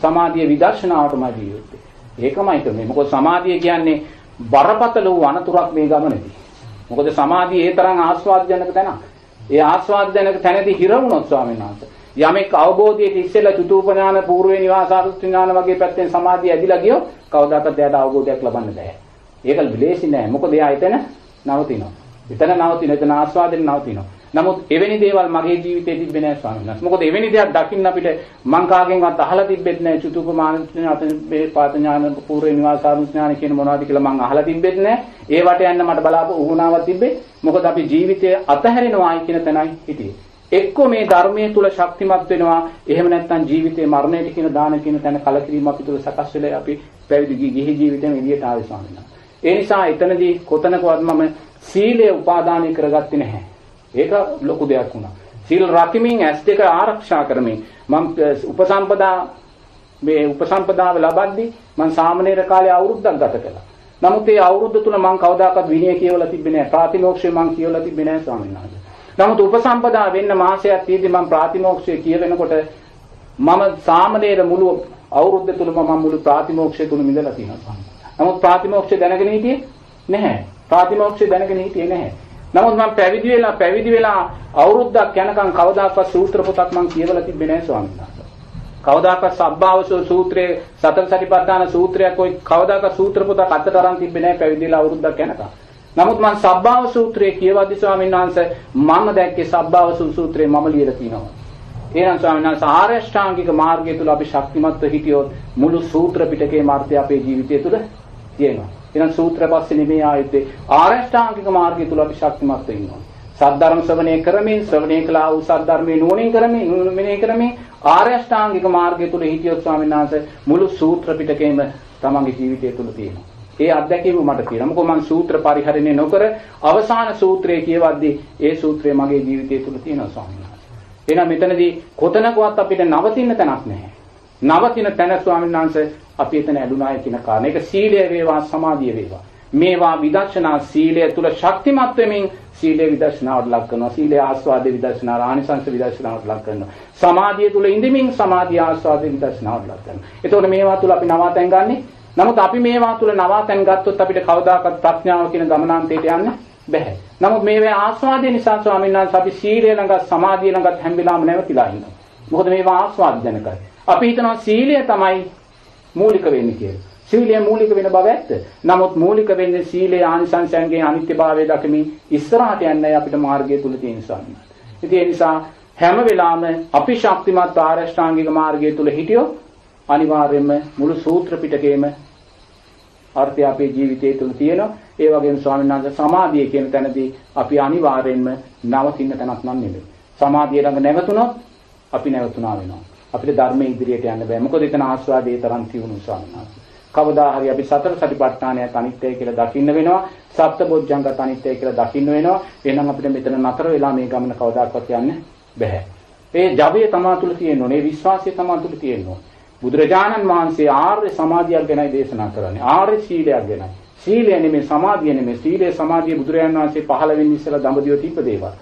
සමාධිය විදර්ශනාවටමයි ජීවිතේ. ඒකමයි කරන්නේ. මොකද සමාධිය කියන්නේ බරපතල වූ අනතුරක් මේ ගමනේදී. මොකද සමාධිය ඒ තරම් ආස්වාදජනක තැනක්. ඒ ආස්වාදජනක තැනදී හිර වුණොත් ස්වාමීන් වහන්සේ යමෙක් අවබෝධයට ඉස්සෙල්ලා චතුූපඥාන పూర్වේ නිවාසාරුත් ඥාන වගේ පැත්තෙන් සමාධිය ඇදිලා ගියොත් කවදාකවත් එයාට අවබෝධයක් ලබන්න බෑ. ඒක විලේසි නෑ. මොකද එයා එතන නවතිනවා. එතන නවතින එතන ආස්වාදෙන් නවතිනවා. නමුත් එවැනි දේවල් මගේ ජීවිතේ තිබ්බේ නෑ ස්වාමීන් වහන්සේ. මොකද එවැනි දෙයක් දකින්න අපිට මං කාගෙන්වත් අහලා තිබෙත් නෑ චතුූපමාන ඥාන පාත ඥාන పూర్වේ නිවාසාරුත් ඥාන කියන මොනවද කියලා මං අහලා තිබෙත් නෑ. ඒ වට යන්න මට බලාපොරොත්තු වුණාවක් තිබ්බේ. මොකද අපි ජීවිතය අතහැරෙනවායි කියන තැනයි හිටියේ. එක්කෝ මේ ධර්මයේ තුල ශක්තිමත් වෙනවා එහෙම නැත්නම් ජීවිතේ මරණයට කියන දාන කියන තැන කලකිරීම අපි තුල සකස් වෙලා අපි පැවිදි ගිහි ජීවිතෙන් එළියට ආවේ ස්වාමීන් වහන්සේ. ඒ නිසා එතනදී කොතනකවත් මම සීලය උපාදානය කරගත්තේ නැහැ. ඒක ලොකු දෙයක් වුණා. සීල් රකිමින් ඇස් දෙක ආරක්ෂා කරමින් මම උපසම්පදා මේ උපසම්පදාව ලබද්දී මම සාමනීර කාලේ අවුරුද්දක් ගත කළා. නමුත් ඒ අවුරුද්ද තුල මම කවදාකවත් විනය කියවලා තිබ්බේ නැහැ. ප්‍රාතිමෝක්ෂය මම කියවලා තිබ්බේ නැහැ ස්වාමීන් වහන්සේ. නමුත් උපසම්පදා වෙන්න මාසයක් තියදී මම ප්‍රාතිමෝක්ෂය කියවෙනකොට මම සාමනීර මුළු අවුරුද්ද තුලම මම මුළු ප්‍රාතිමෝක්ෂය තුල මිදලා තියෙනවා. නමුත් ප්‍රාතිමෝක්ෂය දැනගෙන හිටියේ නැහැ. ප්‍රාතිමෝක්ෂය දැනගෙන හිටියේ නැහැ. නමුත් මම පැවිදි වෙලා පැවිදි වෙලා අවුරුද්දක් යනකම් කවදාකවත් සූත්‍ර පොතක් මම කියවලා තිබ්බේ නැහැ ස්වාමීන් වහන්සේ. කවදාකවත් සබ්බාවසෝ සූත්‍රයේ සතර සතිපට්ඨාන සූත්‍රයක් કોઈ කවදාකවත් සූත්‍ර පොතක් අතට අරන් තිබ්බේ නැහැ පැවිදිලා අවුරුද්දක් යනකම්. නමුත් මම සබ්බාව සූත්‍රය කියවද්දි ස්වාමීන් වහන්සේ මම දැක්කේ සබ්බාව සූත්‍රය මම ලියලා තිනවා. එහෙනම් ස්වාමීන් වහන්සේ ආරෂ්ඨාංගික මාර්ගය තුල අපි ශක්තිමත්ව හිටියොත් මුළු සූත්‍ර පිටකේ මාර්ථය අපේ ජීවිතය තුල තියෙනවා. එහෙනම් සූත්‍ර පස්සේ නෙමෙයි ආයතේ ආරෂ්ඨාංගික මාර්ගය තුල අපි ශක්තිමත්ව ඉන්නවා. සද්ධර්ම ශ්‍රවණය කරමින් ශ්‍රවණය කළා වූ සද්ධර්මයේ නුවණින් කරමින් මෙනෙහි කරමින් ආර්ය අෂ්ටාංගික මාර්ගය තුල හිටියොත් ස්වාමීන් වහන්සේ මුළු සූත්‍ර පිටකේම තමන්ගේ ජීවිතය තුල තියෙනවා. ඒ අත්දැකීම මට තියෙනවා. මොකද මම සූත්‍ර පරිහරණය නොකර අවසාන සූත්‍රය කියවද්දී ඒ සූත්‍රය මගේ ජීවිතය තුළ තියෙනවා ස්වාමීන් වහන්සේ. එහෙනම් මෙතනදී කොතනකවත් අපිට නවතින්න තැනක් නැහැ. නවතින තැන ස්වාමීන් වහන්සේ අපි එතන ඇලුනායි කියන කාරණා. ඒක සීලය වේවා සමාධිය වේවා. මේවා විදර්ශනා සීලය තුල ශක්තිමත් වෙමින් සීලේ විදර්ශනාවට ලක් කරනවා. සීලේ ආස්වාදේ විදර්ශනා ආනිසංස විදර්ශනාවට ලක් කරනවා. සමාධිය තුල ඉඳමින් සමාධි ආස්වාදේ විදර්ශනාවට ලක් කරනවා. එතකොට මේවා තුල අපි නවාතැන් ගන්නේ නමුත් අපි මේවා තුල නවාතැන් ගත්තොත් අපිට කවදාකවත් ප්‍රඥාව කියන ගමනාන්තයට යන්න බැහැ. නමුත් මේවා ආස්වාදය නිසා ස්වාමීන් වහන්සේ අපි සීලය ළඟ සමාධිය ළඟ හැම වෙලාවෙම නැවතිලා ඉන්නවා. මොකද මේවා ආස්වාදජනකයි. අපි හිතනවා සීලය තමයි මූලික වෙන්නේ කියලා. සීලය මූලික වෙන බව ඇත්ත. නමුත් මූලික වෙන්නේ සීලේ ආනිසංසයන්ගේ අනිත්‍යභාවය දකිමින් ඉස්සරහට යන්නයි අපිට මාර්ගය තුල තියෙන ස්වාමීන් වහන්සේ. ඉතින් ඒ නිසා හැම වෙලාවෙම අපි ශක්තිමත් ආරෂ්ඨාංගික මාර්ගය තුල හිටියොත් අනිවාර්යයෙන්ම මුළු සූත්‍ර පිටකේම අර්ථය අපේ ජීවිතය තුළ තියෙනවා. ඒ වගේම ස්වාමීන් වහන්සේ සමාධිය කියන තැනදී අපි අනිවාර්යයෙන්ම නවතින්න තැනක් නම් නෙමෙයි. සමාධිය ළඟ නැවතුනොත් අපි නැවතුනා වෙනවා. අපිට ධර්මයේ ඉදිරියට යන්න බෑ. මොකද එතන ආස්වාදයේ තරම් තියුණු ස්වාමීන් වහන්සේ. කවදා හරි අපි සතර සතිපට්ඨානයත් අනිත්‍යයි කියලා දකින්න වෙනවා. සප්තබොජ්ජංගත් අනිත්‍යයි කියලා දකින්න වෙනවා. එහෙනම් අපිට මෙතන නතර වෙලා මේ ගමන කවදාකවත් යන්න බෑ. ඒ ජවය තමා තුළ තියෙන්න ඕනේ. ඒ විශ්වාසය තමා තුළ තියෙන්න ඕනේ. බුදුරජාණන් වහන්සේ ආර්ය සමාධියක් ගැනයි දේශනා කරන්නේ. ආර්ය සීලයක් ගැනයි. සීලය නෙමෙයි සමාධිය නෙමෙයි. සීලය සමාධිය බුදුරජාණන් වහන්සේ පහළ වෙන්න ඉස්සෙල්ලා දඹදිව තිබ්බ දේවල්.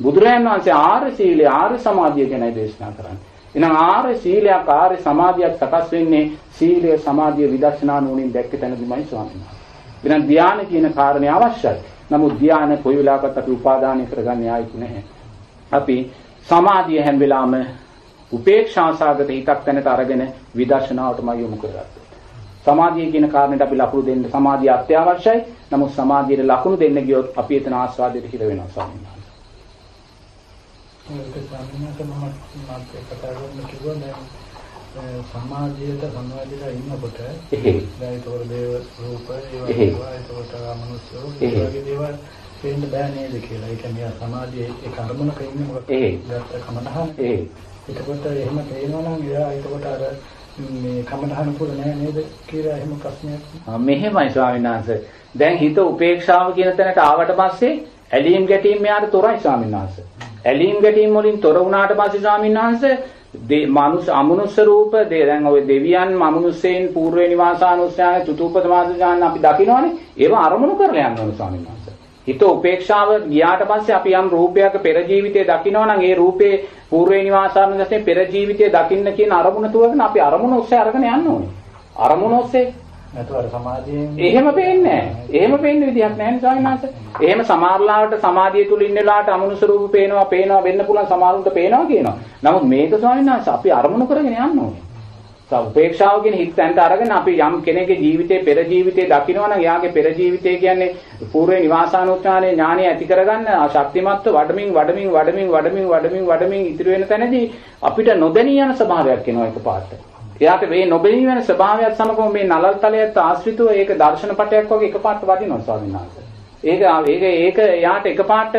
බුදුරජාණන් වහන්සේ ආර්ය සීලය ආර්ය සමාධිය ගැනයි දේශනා කරන්නේ. එහෙනම් ආර්ය සීලයක් ආර්ය සමාධියක් සකස් වෙන්නේ සීලය සමාධිය විදර්ශනා නුවණින් දැක්ක තැනදීමයි ස්වාමීන් වහන්සේ. එහෙනම් ධානය කියන කාරණේ අවශ්‍යයි. නමුත් ධානය කොයි වෙලාවකත් අපි උපාදානය කරගන්නේ ආයිත් නැහැ. අපි සමාධිය හැම වෙලාවෙම උපේක්ෂාසගත හිතක් තැනට අරගෙන විදර්ශනාවටම යොමු කරගත්තා. සමාධිය කියන කාරණේට අපි ලකුණු දෙන්න සමාධිය අත්‍යවශ්‍යයි. නමුත් සමාධියට ලකුණු දෙන්න ගියොත් අපි එතන ආස්වාදයට හිර වෙනවා ස්වාමීන් වහන්සේ. ඒක වහන්සේ මම මාත් කතා කරන්න කිව්වා දැන් සමාධියට සමාධියලා ඉන්නකොට. දැන් ඒතකොට දේව රූප. ඒවා ඒතකොට මනුස්සයෝ ඒ වගේ දේවල් පේන්න බෑ නේද කියලා. ඒ කියන්නේ සමාධියේ ඒ කර්මනක ඉන්නේ මොකක්ද? ගත්ත කමනහන. එහෙයි. එතකොට එහෙම තේරෙනවා නම් එයා එතකොට අර මේ කමනහන පුර නෑ නේද කියලා එහෙම ප්‍රශ්නයක්. ආ, මෙහෙමයි ස්වාමීන් වහන්සේ. දැන් හිත උපේක්ෂාව කියන තැනට ආවට පස්සේ ඇලීම් ගැටීම් මෙයාට තොරයි ස්වාමීන් වහන්සේ. ඇලීම් ගැටීම් වලින් තොර වුණාට පස්සේ ස්වාමීන් වහන්සේ මනුස්ස අමනුස්ස රූප දැන් ওই දෙවියන් මනුස්සයන් పూర్ව නිවාසානුස්සයන චතුූපත මාසජාන අපි දකිනවනේ ඒව අරමුණු කරලා යන්න ඕන ස්වාමීන් වහන්සේ. හිත උපේක්ෂාව ගියාට පස්සේ අපි යම් රූපයක පෙර ජීවිතයේ දකිනවනම් ඒ රූපේ పూర్ව නිවාසානුස්සයන් පෙර ජීවිතයේ දකින්න කියන අරමුණ තුවගෙන අපි අරමුණ ඔස්සේ අරගෙන යන්න ඕනේ. අරමුණ ඔස්සේ නැතු අර සමාධියෙන් එහෙම පේන්නේ නැහැ. එහෙම පේන්න විදිහක් නැහැ නේ ස්වාමීන් වහන්සේ. එහෙම සමාරලාවට සමාධිය තුල ඉන්න වෙලාවට අමනුෂ්‍ය රූප පේනවා, පේනවා වෙන්න පුළුවන් සමාරුන්ට පේනවා කියනවා. නමුත් මේක ස්වාමීන් වහන්සේ අපි අරමුණු කරගෙන යන්න ඕනේ. උපේක්ෂාව කියන හිත තැන්ට අරගෙන අපි යම් කෙනෙකුගේ ජීවිතේ පෙර ජීවිතේ දකිනවා නම් එයාගේ පෙර ජීවිතේ කියන්නේ పూర్වේ නිවාසානුත්‍රාණයේ ඥානය ඇති කරගන්න ශක්තිමත්ව වඩමින් වඩමින් වඩමින් වඩමින් වඩමින් වඩමින් ඉතිරි වෙන තැනදී අපිට නොදැනී යන ස්වභාවයක් එනවා එකපාරට. එයාට මේ නොබෙනී වෙන ස්වභාවයත් සමගම මේ නලල් තලයට ආශ්‍රිතව ඒක දර්ශන පටයක් වගේ එකපාරට වදිනවා ස්වාමීන් වහන්සේ. ඒක ඒක ඒක එයාට එකපාරට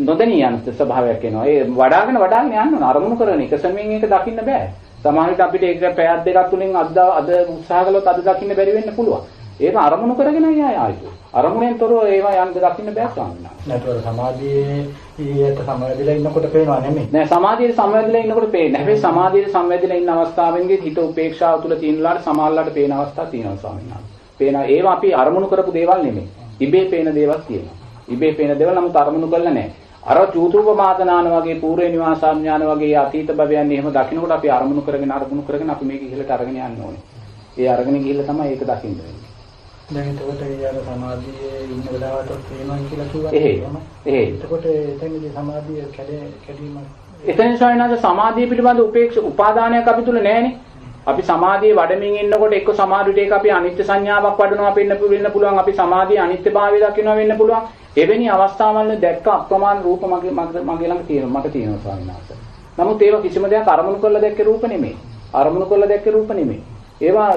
නොදැනී යන ස්වභාවයක් එනවා. ඒ වඩාගෙන වඩාගෙන යන්න ඕන. අරමුණු කරන එක සමයෙන් ඒක දකින්න බෑ. සමහර විට අපිට ඒක පැයක් දෙකක් තුලින් අද අද උත්සාහ කළොත් අද දකින්න බැරි වෙන්න පුළුවන්. ඒක අරමුණු කරගෙන යයි ආයතු. අරමුණෙන් තොරව ඒවා යන්න දකින්න බෑ ස්වාමීන්. නැතුව සමාධියේ ඊට සමවැදිලා ඉන්නකොට පේනවා නෙමෙයි. නෑ සමාධියේ සම්වැදිලා ඉන්නකොට පේන්නේ. හැබැයි සමාධියේ සම්වැදිලා ඉන්න අවස්ථාවෙන්දී හිත උපේක්ෂාව තුල තියෙනලාට සමාල්ලාට පේන අවස්ථා තියෙනවා ස්වාමීන්. පේනවා ඒවා අපි අරමුණු කරපු දේවල් නෙමෙයි. ඉබේ පේන දේවල් තියෙනවා. ඉබේ පේන දේවල් නමුත් අරමුණු කරලා නෑ. අර චූතුපමාදනාන වගේ පූර්ව නිවාසාඥාන වගේ අතීත භවයන් එහෙම දකින්නකොට අපි අරමුණු කරගෙන අරමුණු කරගෙන අපි මේක ඉහළට අරගෙන යන්න ඕනේ. ඒ අරගෙන ගිහිල්ලා තමයි ඒක දකින්න. දැන් එතකොට ඒ අර සමාධියේ ඉන්න වෙලාවට පේනවා කියලා කිව්වා. එහෙයි. එතකොට එතනදී සමාධිය කැඩේ කැඩීම එතන ස්වාමීනාද සමාධිය පිළිබඳ උපේක්ෂ උපාදානයක් අපි තුල නැහැනේ. අපි සමාධියේ වඩමින් ඉන්නකොට එක්ක සමාධියට ඒක අපි අනිත්‍ය සංඥාවක් වඩනවා වෙන්න වෙන්න පුළුවන්. අපි සමාධියේ අනිත්‍යභාවය දකිනවා වෙන්න පුළුවන්. එවැනි අවස්ථාවල් දැක්ක අප්‍රමාණ රූප මගේ මගේ ළඟ තියෙනවා. මට තියෙනවා ස්වාමීන් වහන්සේ. නමුත් ඒවා කිසිම දෙයක් අරමුණු කරලා දැක්ක රූප නෙමෙයි. අරමුණු කරලා දැක්ක රූප නෙමෙයි. ඒවා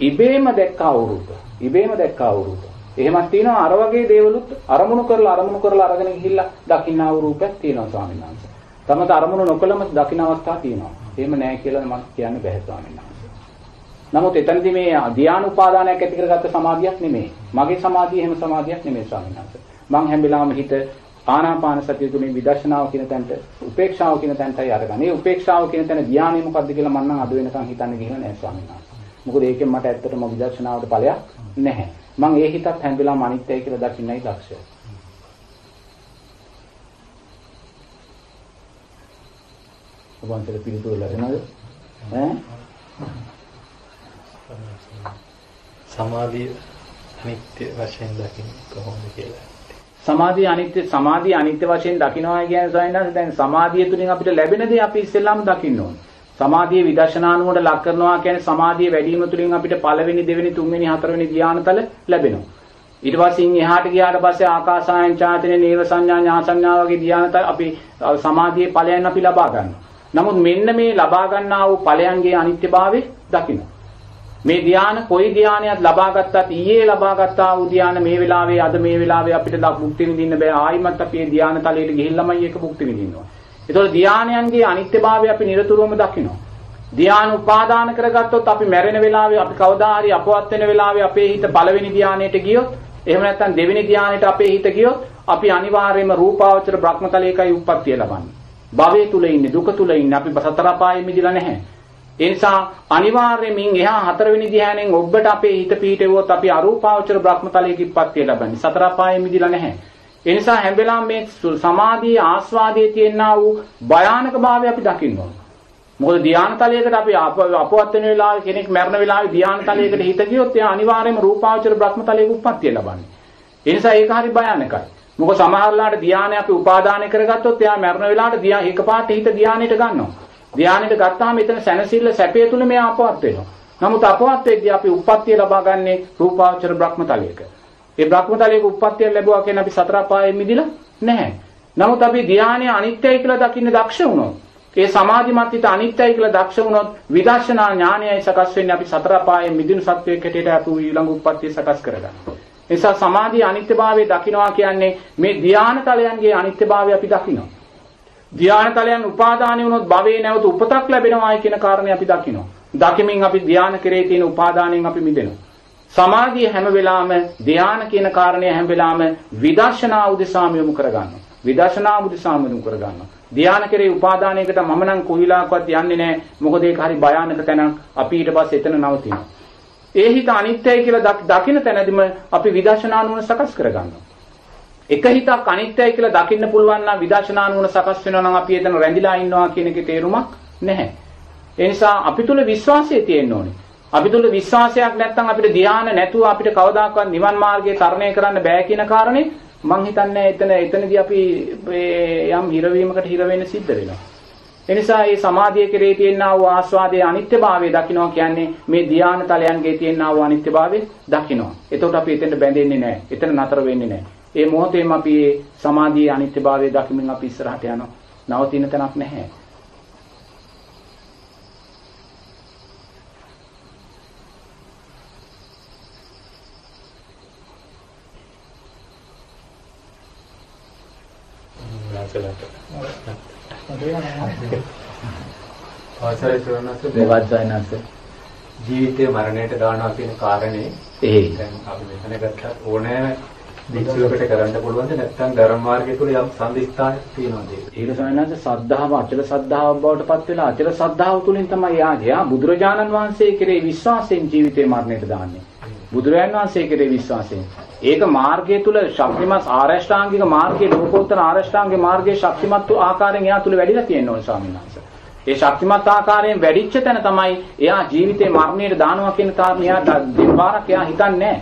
ඉබේම දැක්කා වූ රූප. ඉබේම දැක්කා වූ රූප. එහෙමත් තියෙනවා අර වගේ දේවලුත් අරමුණු කරලා අරමුණු කරලා අරගෙන ගිහිල්ලා දකින්නා වූ රූපයක් තියෙනවා ස්වාමීන් වහන්සේ. තමත අරමුණු නොකළම දකින්න අවස්ථා තියෙනවා. එහෙම නැහැ කියලා මම කියන්න බෑ ස්වාමීන් වහන්සේ. නමුත් එතනදී මේ ධ්‍යාන උපාදානයක් ඇති කරගත්ත සමාධියක් නෙමෙයි. මගේ සමාධිය එහෙම සමාධියක් නෙමෙයි ස්වාමීන් වහන්සේ. මං හැම වෙලාවෙම හිත ආනාපාන සතිය තුලින් විදර්ශනාව කියන තැනට උපේක්ෂාව කියන තැනටයි අරගන්නේ. මේ උපේක්ෂාව කියන තැන ධ්‍යානෙ මොකද්ද කියලා මම නම් අද වෙනකන් හිතන්න ගිහිල්ලා නැහැ ස්වාමීන් වහන්සේ. මොකද ඒකෙන් මට ඇත්තටම විදර්ශනාවට ඵලයක් නැහැ. මං ඒ හිතත් හැම වෙලාවෙම අනිත්‍යයි කියලා දකින්නයි දක්ෂය. ඔබන්ට පිළිතුරු ලැබෙනවද? ඈ? සමාධිය අනිත්‍ය වශයෙන් දකින්න කොහොමද කියලා. සමාධිය අනිත්‍ය සමාධිය අනිත්‍ය වශයෙන් දකින්නවා කියන්නේ සයන්ස් දැන් සමාධිය තුලින් අපිට ලැබෙන දේ අපි ඉස්සෙල්ලාම දකින්න ඕනේ. සමාධිය විදර්ශනානුවට ලක් කරනවා කියන්නේ සමාධිය වැඩි වීම තුලින් අපිට පළවෙනි දෙවෙනි තුන්වෙනි හතරවෙනි ධානතල ලැබෙනවා. ඊට පස්සේ ඉන් එහාට ගියාට පස්සේ ආකාසායන් ඡාතනේ නේව සංඥා ඥා සංඥා වගේ ධානතල අපි සමාධියේ ඵලයන් අපි ලබා ගන්නවා. නමුත් මෙන්න මේ ලබා ගන්නා වූ ඵලයන්ගේ අනිත්‍යභාවය දකින්න. මේ ධාන කොයි ධානයක් ලබා ගත්තත් ඊයේ ලබා ගත්තා වූ ධාන මේ වෙලාවේ අද මේ වෙලාවේ අපිට භුක්ති විඳින්න බෑ ආයිමත් අපි මේ ධාන තලයට ගිහිල්ලාමයි ඒක භුක්ති විඳින්නවා. ඒතකොට ධානයන්ගේ අනිත්‍යභාවය අපි නිරතුරුවම දකිනවා. ධාන උපාදාන කරගත්තොත් අපි මැරෙන වෙලාවේ අපි කවදා හරි අපවත් වෙන වෙලාවේ අපේ හිත පළවෙනි ධානයට ගියොත් එහෙම නැත්නම් දෙවෙනි ධානයට අපේ හිත ගියොත් අපි අනිවාර්යයෙන්ම රූපාවචර බ්‍රහ්මතලයකයි උප්පත්තිය ලබන්නේ. භවයේ තුල ඉන්නේ දුක තුල ඉන්නේ අපි සතර පායෙ මිදිලා නැහැ. ඒ නිසා අනිවාර්යයෙන්ම එහා හතරවෙනි ධ්‍යානෙන් ඔබට අපේ හිත පීඨෙවුවොත් අපි අරූපාවචර බ්‍රහ්මතලයක ඉපත්තිය ලබන්නේ. සතර පායෙ මිදිලා නැහැ. ඒ නිසා හැම වෙලාවෙම මේ සමාධියේ ආස්වාදයේ තියෙනා වූ භයානක භාවය අපි දකින්න ඕන. මොකද ධානා තලයකට අපි අපවත් වෙන වෙලාවේ කෙනෙක් මරණ වෙලාවේ ධානා තලයකට හිත ගියොත් එයා අනිවාර්යයෙන්ම රූපාවචර බ්‍රහ්ම තලයක උප්පත්තිය ලබන්නේ. ඒ නිසා ඒක හරි භයානකයි. මොකද සමහරලාට ධානය අපි උපාදානය කරගත්තොත් එයා මරණ වෙලාවට ධානය එකපාරට හිත ධානයට ගන්නවා. ධානයට ගත්තාම එතන සැනසෙල්ල සැපය තුල මෙයා අපවත් වෙනවා. නමුත් අපවත් වෙද්දී අපි උප්පත්තිය ලබා ගන්නේ රූපාවචර බ්‍රහ්ම තලයක. ඒ බ්‍රහ්ම තලයක උප්පත්තිය ලැබුවා කියන්නේ අපි සතර පායෙන් මිදිලා නැහැ. නමුත් අපි ධානය අනිත්‍යයි කියලා දකින්න දක්ෂ වුණොත් ඒ සමාධිමත් හිත අනිත්‍යයි කියලා දක්ෂ වුණොත් විදර්ශනා ඥානයයි සකස් වෙන්නේ අපි සතර පායෙන් මිදිනු සත්වයක හැටියට අපි ඊළඟ උප්පත්තිය සකස් කරගන්න. නිසා සමාධියේ අනිත්‍යභාවය දකිනවා කියන්නේ මේ ධාන තලයන්ගේ අනිත්‍යභාවය අපි දකිනවා. ධාන තලයන් උපාදානය වුණොත් භවයේ නැවත උපතක් ලැබෙනවායි කියන කාරණේ අපි දකිනවා. දකිමින් අපි ධාන කරේ තියෙන උපාදානයෙන් අපි මිදෙනවා. සමාධිය හැම වෙලාවෙම ධාන කියන කාරණය හැම වෙලාවෙම විදර්ශනා උදෙසාම යොමු කරගන්නවා. විදර්ශනා උදෙසාම යොමු කරගන්නවා. ධාන කරේ උපාදානයකට මම නම් කොහිලාකවත් යන්නේ නැහැ. මොකද ඒක හරි භයානක තැනක්. අපි ඊට පස්සේ එතන නවතිනවා. ඒ හිත අනිත්‍යයි කියලා දකින තැනදිම අපි විදර්ශනා නුවණ සකස් කරගන්නවා. එක හිතක් අනිත්‍යයි කියලා දකින්න පුළුවන් නම් විදර්ශනා නුවණ සකස් වෙනවා නම් අපි එතන රැඳිලා ඉන්නවා කියන එකේ තේරුමක් නැහැ. ඒ නිසා අපි තුල විශ්වාසය තියෙන්න ඕනේ. අපි තුල විශ්වාසයක් නැත්නම් අපිට ධානය නැතුව අපිට කවදාකවත් නිවන් මාර්ගයේ තරණය කරන්න බෑ කියන කාරණේ මං හිතන්නේ එතන එතනදී අපි යම් හිරවීමකට හිර වෙන්න සිද්ධ වෙනවා. එනිසා මේ සමාධිය කෙරේ තියෙනා වූ ආස්වාදයේ අනිත්‍යභාවය දකිනවා කියන්නේ මේ ධානය තලයන්ගේ තියෙනා වූ අනිත්‍යභාවය දකිනවා. එතකොට අපි එතෙන්ට බැඳෙන්නේ නැහැ. එතන නතර වෙන්නේ නැහැ. ඒ මොහොතේම අපි සමාධියේ අනිත්‍යභාවය දකිමින් අපි ඉස්සරහට යනවා. නවතින තැනක් නැහැ. අවසරයි සරණස දෙවත්සයන්ස ජීවිතේ මරණයට දානවා කියන කාරණේ ඒ. දැන් අපි මෙතන ගත්තත් ඕනෑම විචුවකට කරන්න පුළුවන්ද? නැත්නම් ධර්ම මාර්ගය තුල යම් සම්දිස්ථානයක් තියෙනවද? ඒක සයන්ස සද්ධාව අචල සද්ධාව බවට පත් වෙලා අචල සද්ධාව තුලින් තමයි ආ බුදුරජාණන් වහන්සේ කෙරේ විශ්වාසයෙන් ජීවිතේ මරණයට දාන්නේ. බුදුරජාණන් වහන්සේ කෙරේ විශ්වාසයෙන්. ඒක මාර්ගය තුල ශක්තිමත් ආරෂ්ඨාංගික මාර්ගයේ ලෝකෝත්තර ආරෂ්ඨාංගික මාර්ගයේ ශක්තිමත් වූ ආකාරයෙන් එයා තුල වැඩිලා තියෙන ඕන ස්වාමීන් වහන්සේ. ඒ ශක්තිමත් ආකාරයෙන් වැඩිච්ච තැන තමයි එයා ජීවිතේ මරණයට දානවා කියන කාරණේ එයා දෙපාරක් එයා හිතන්නේ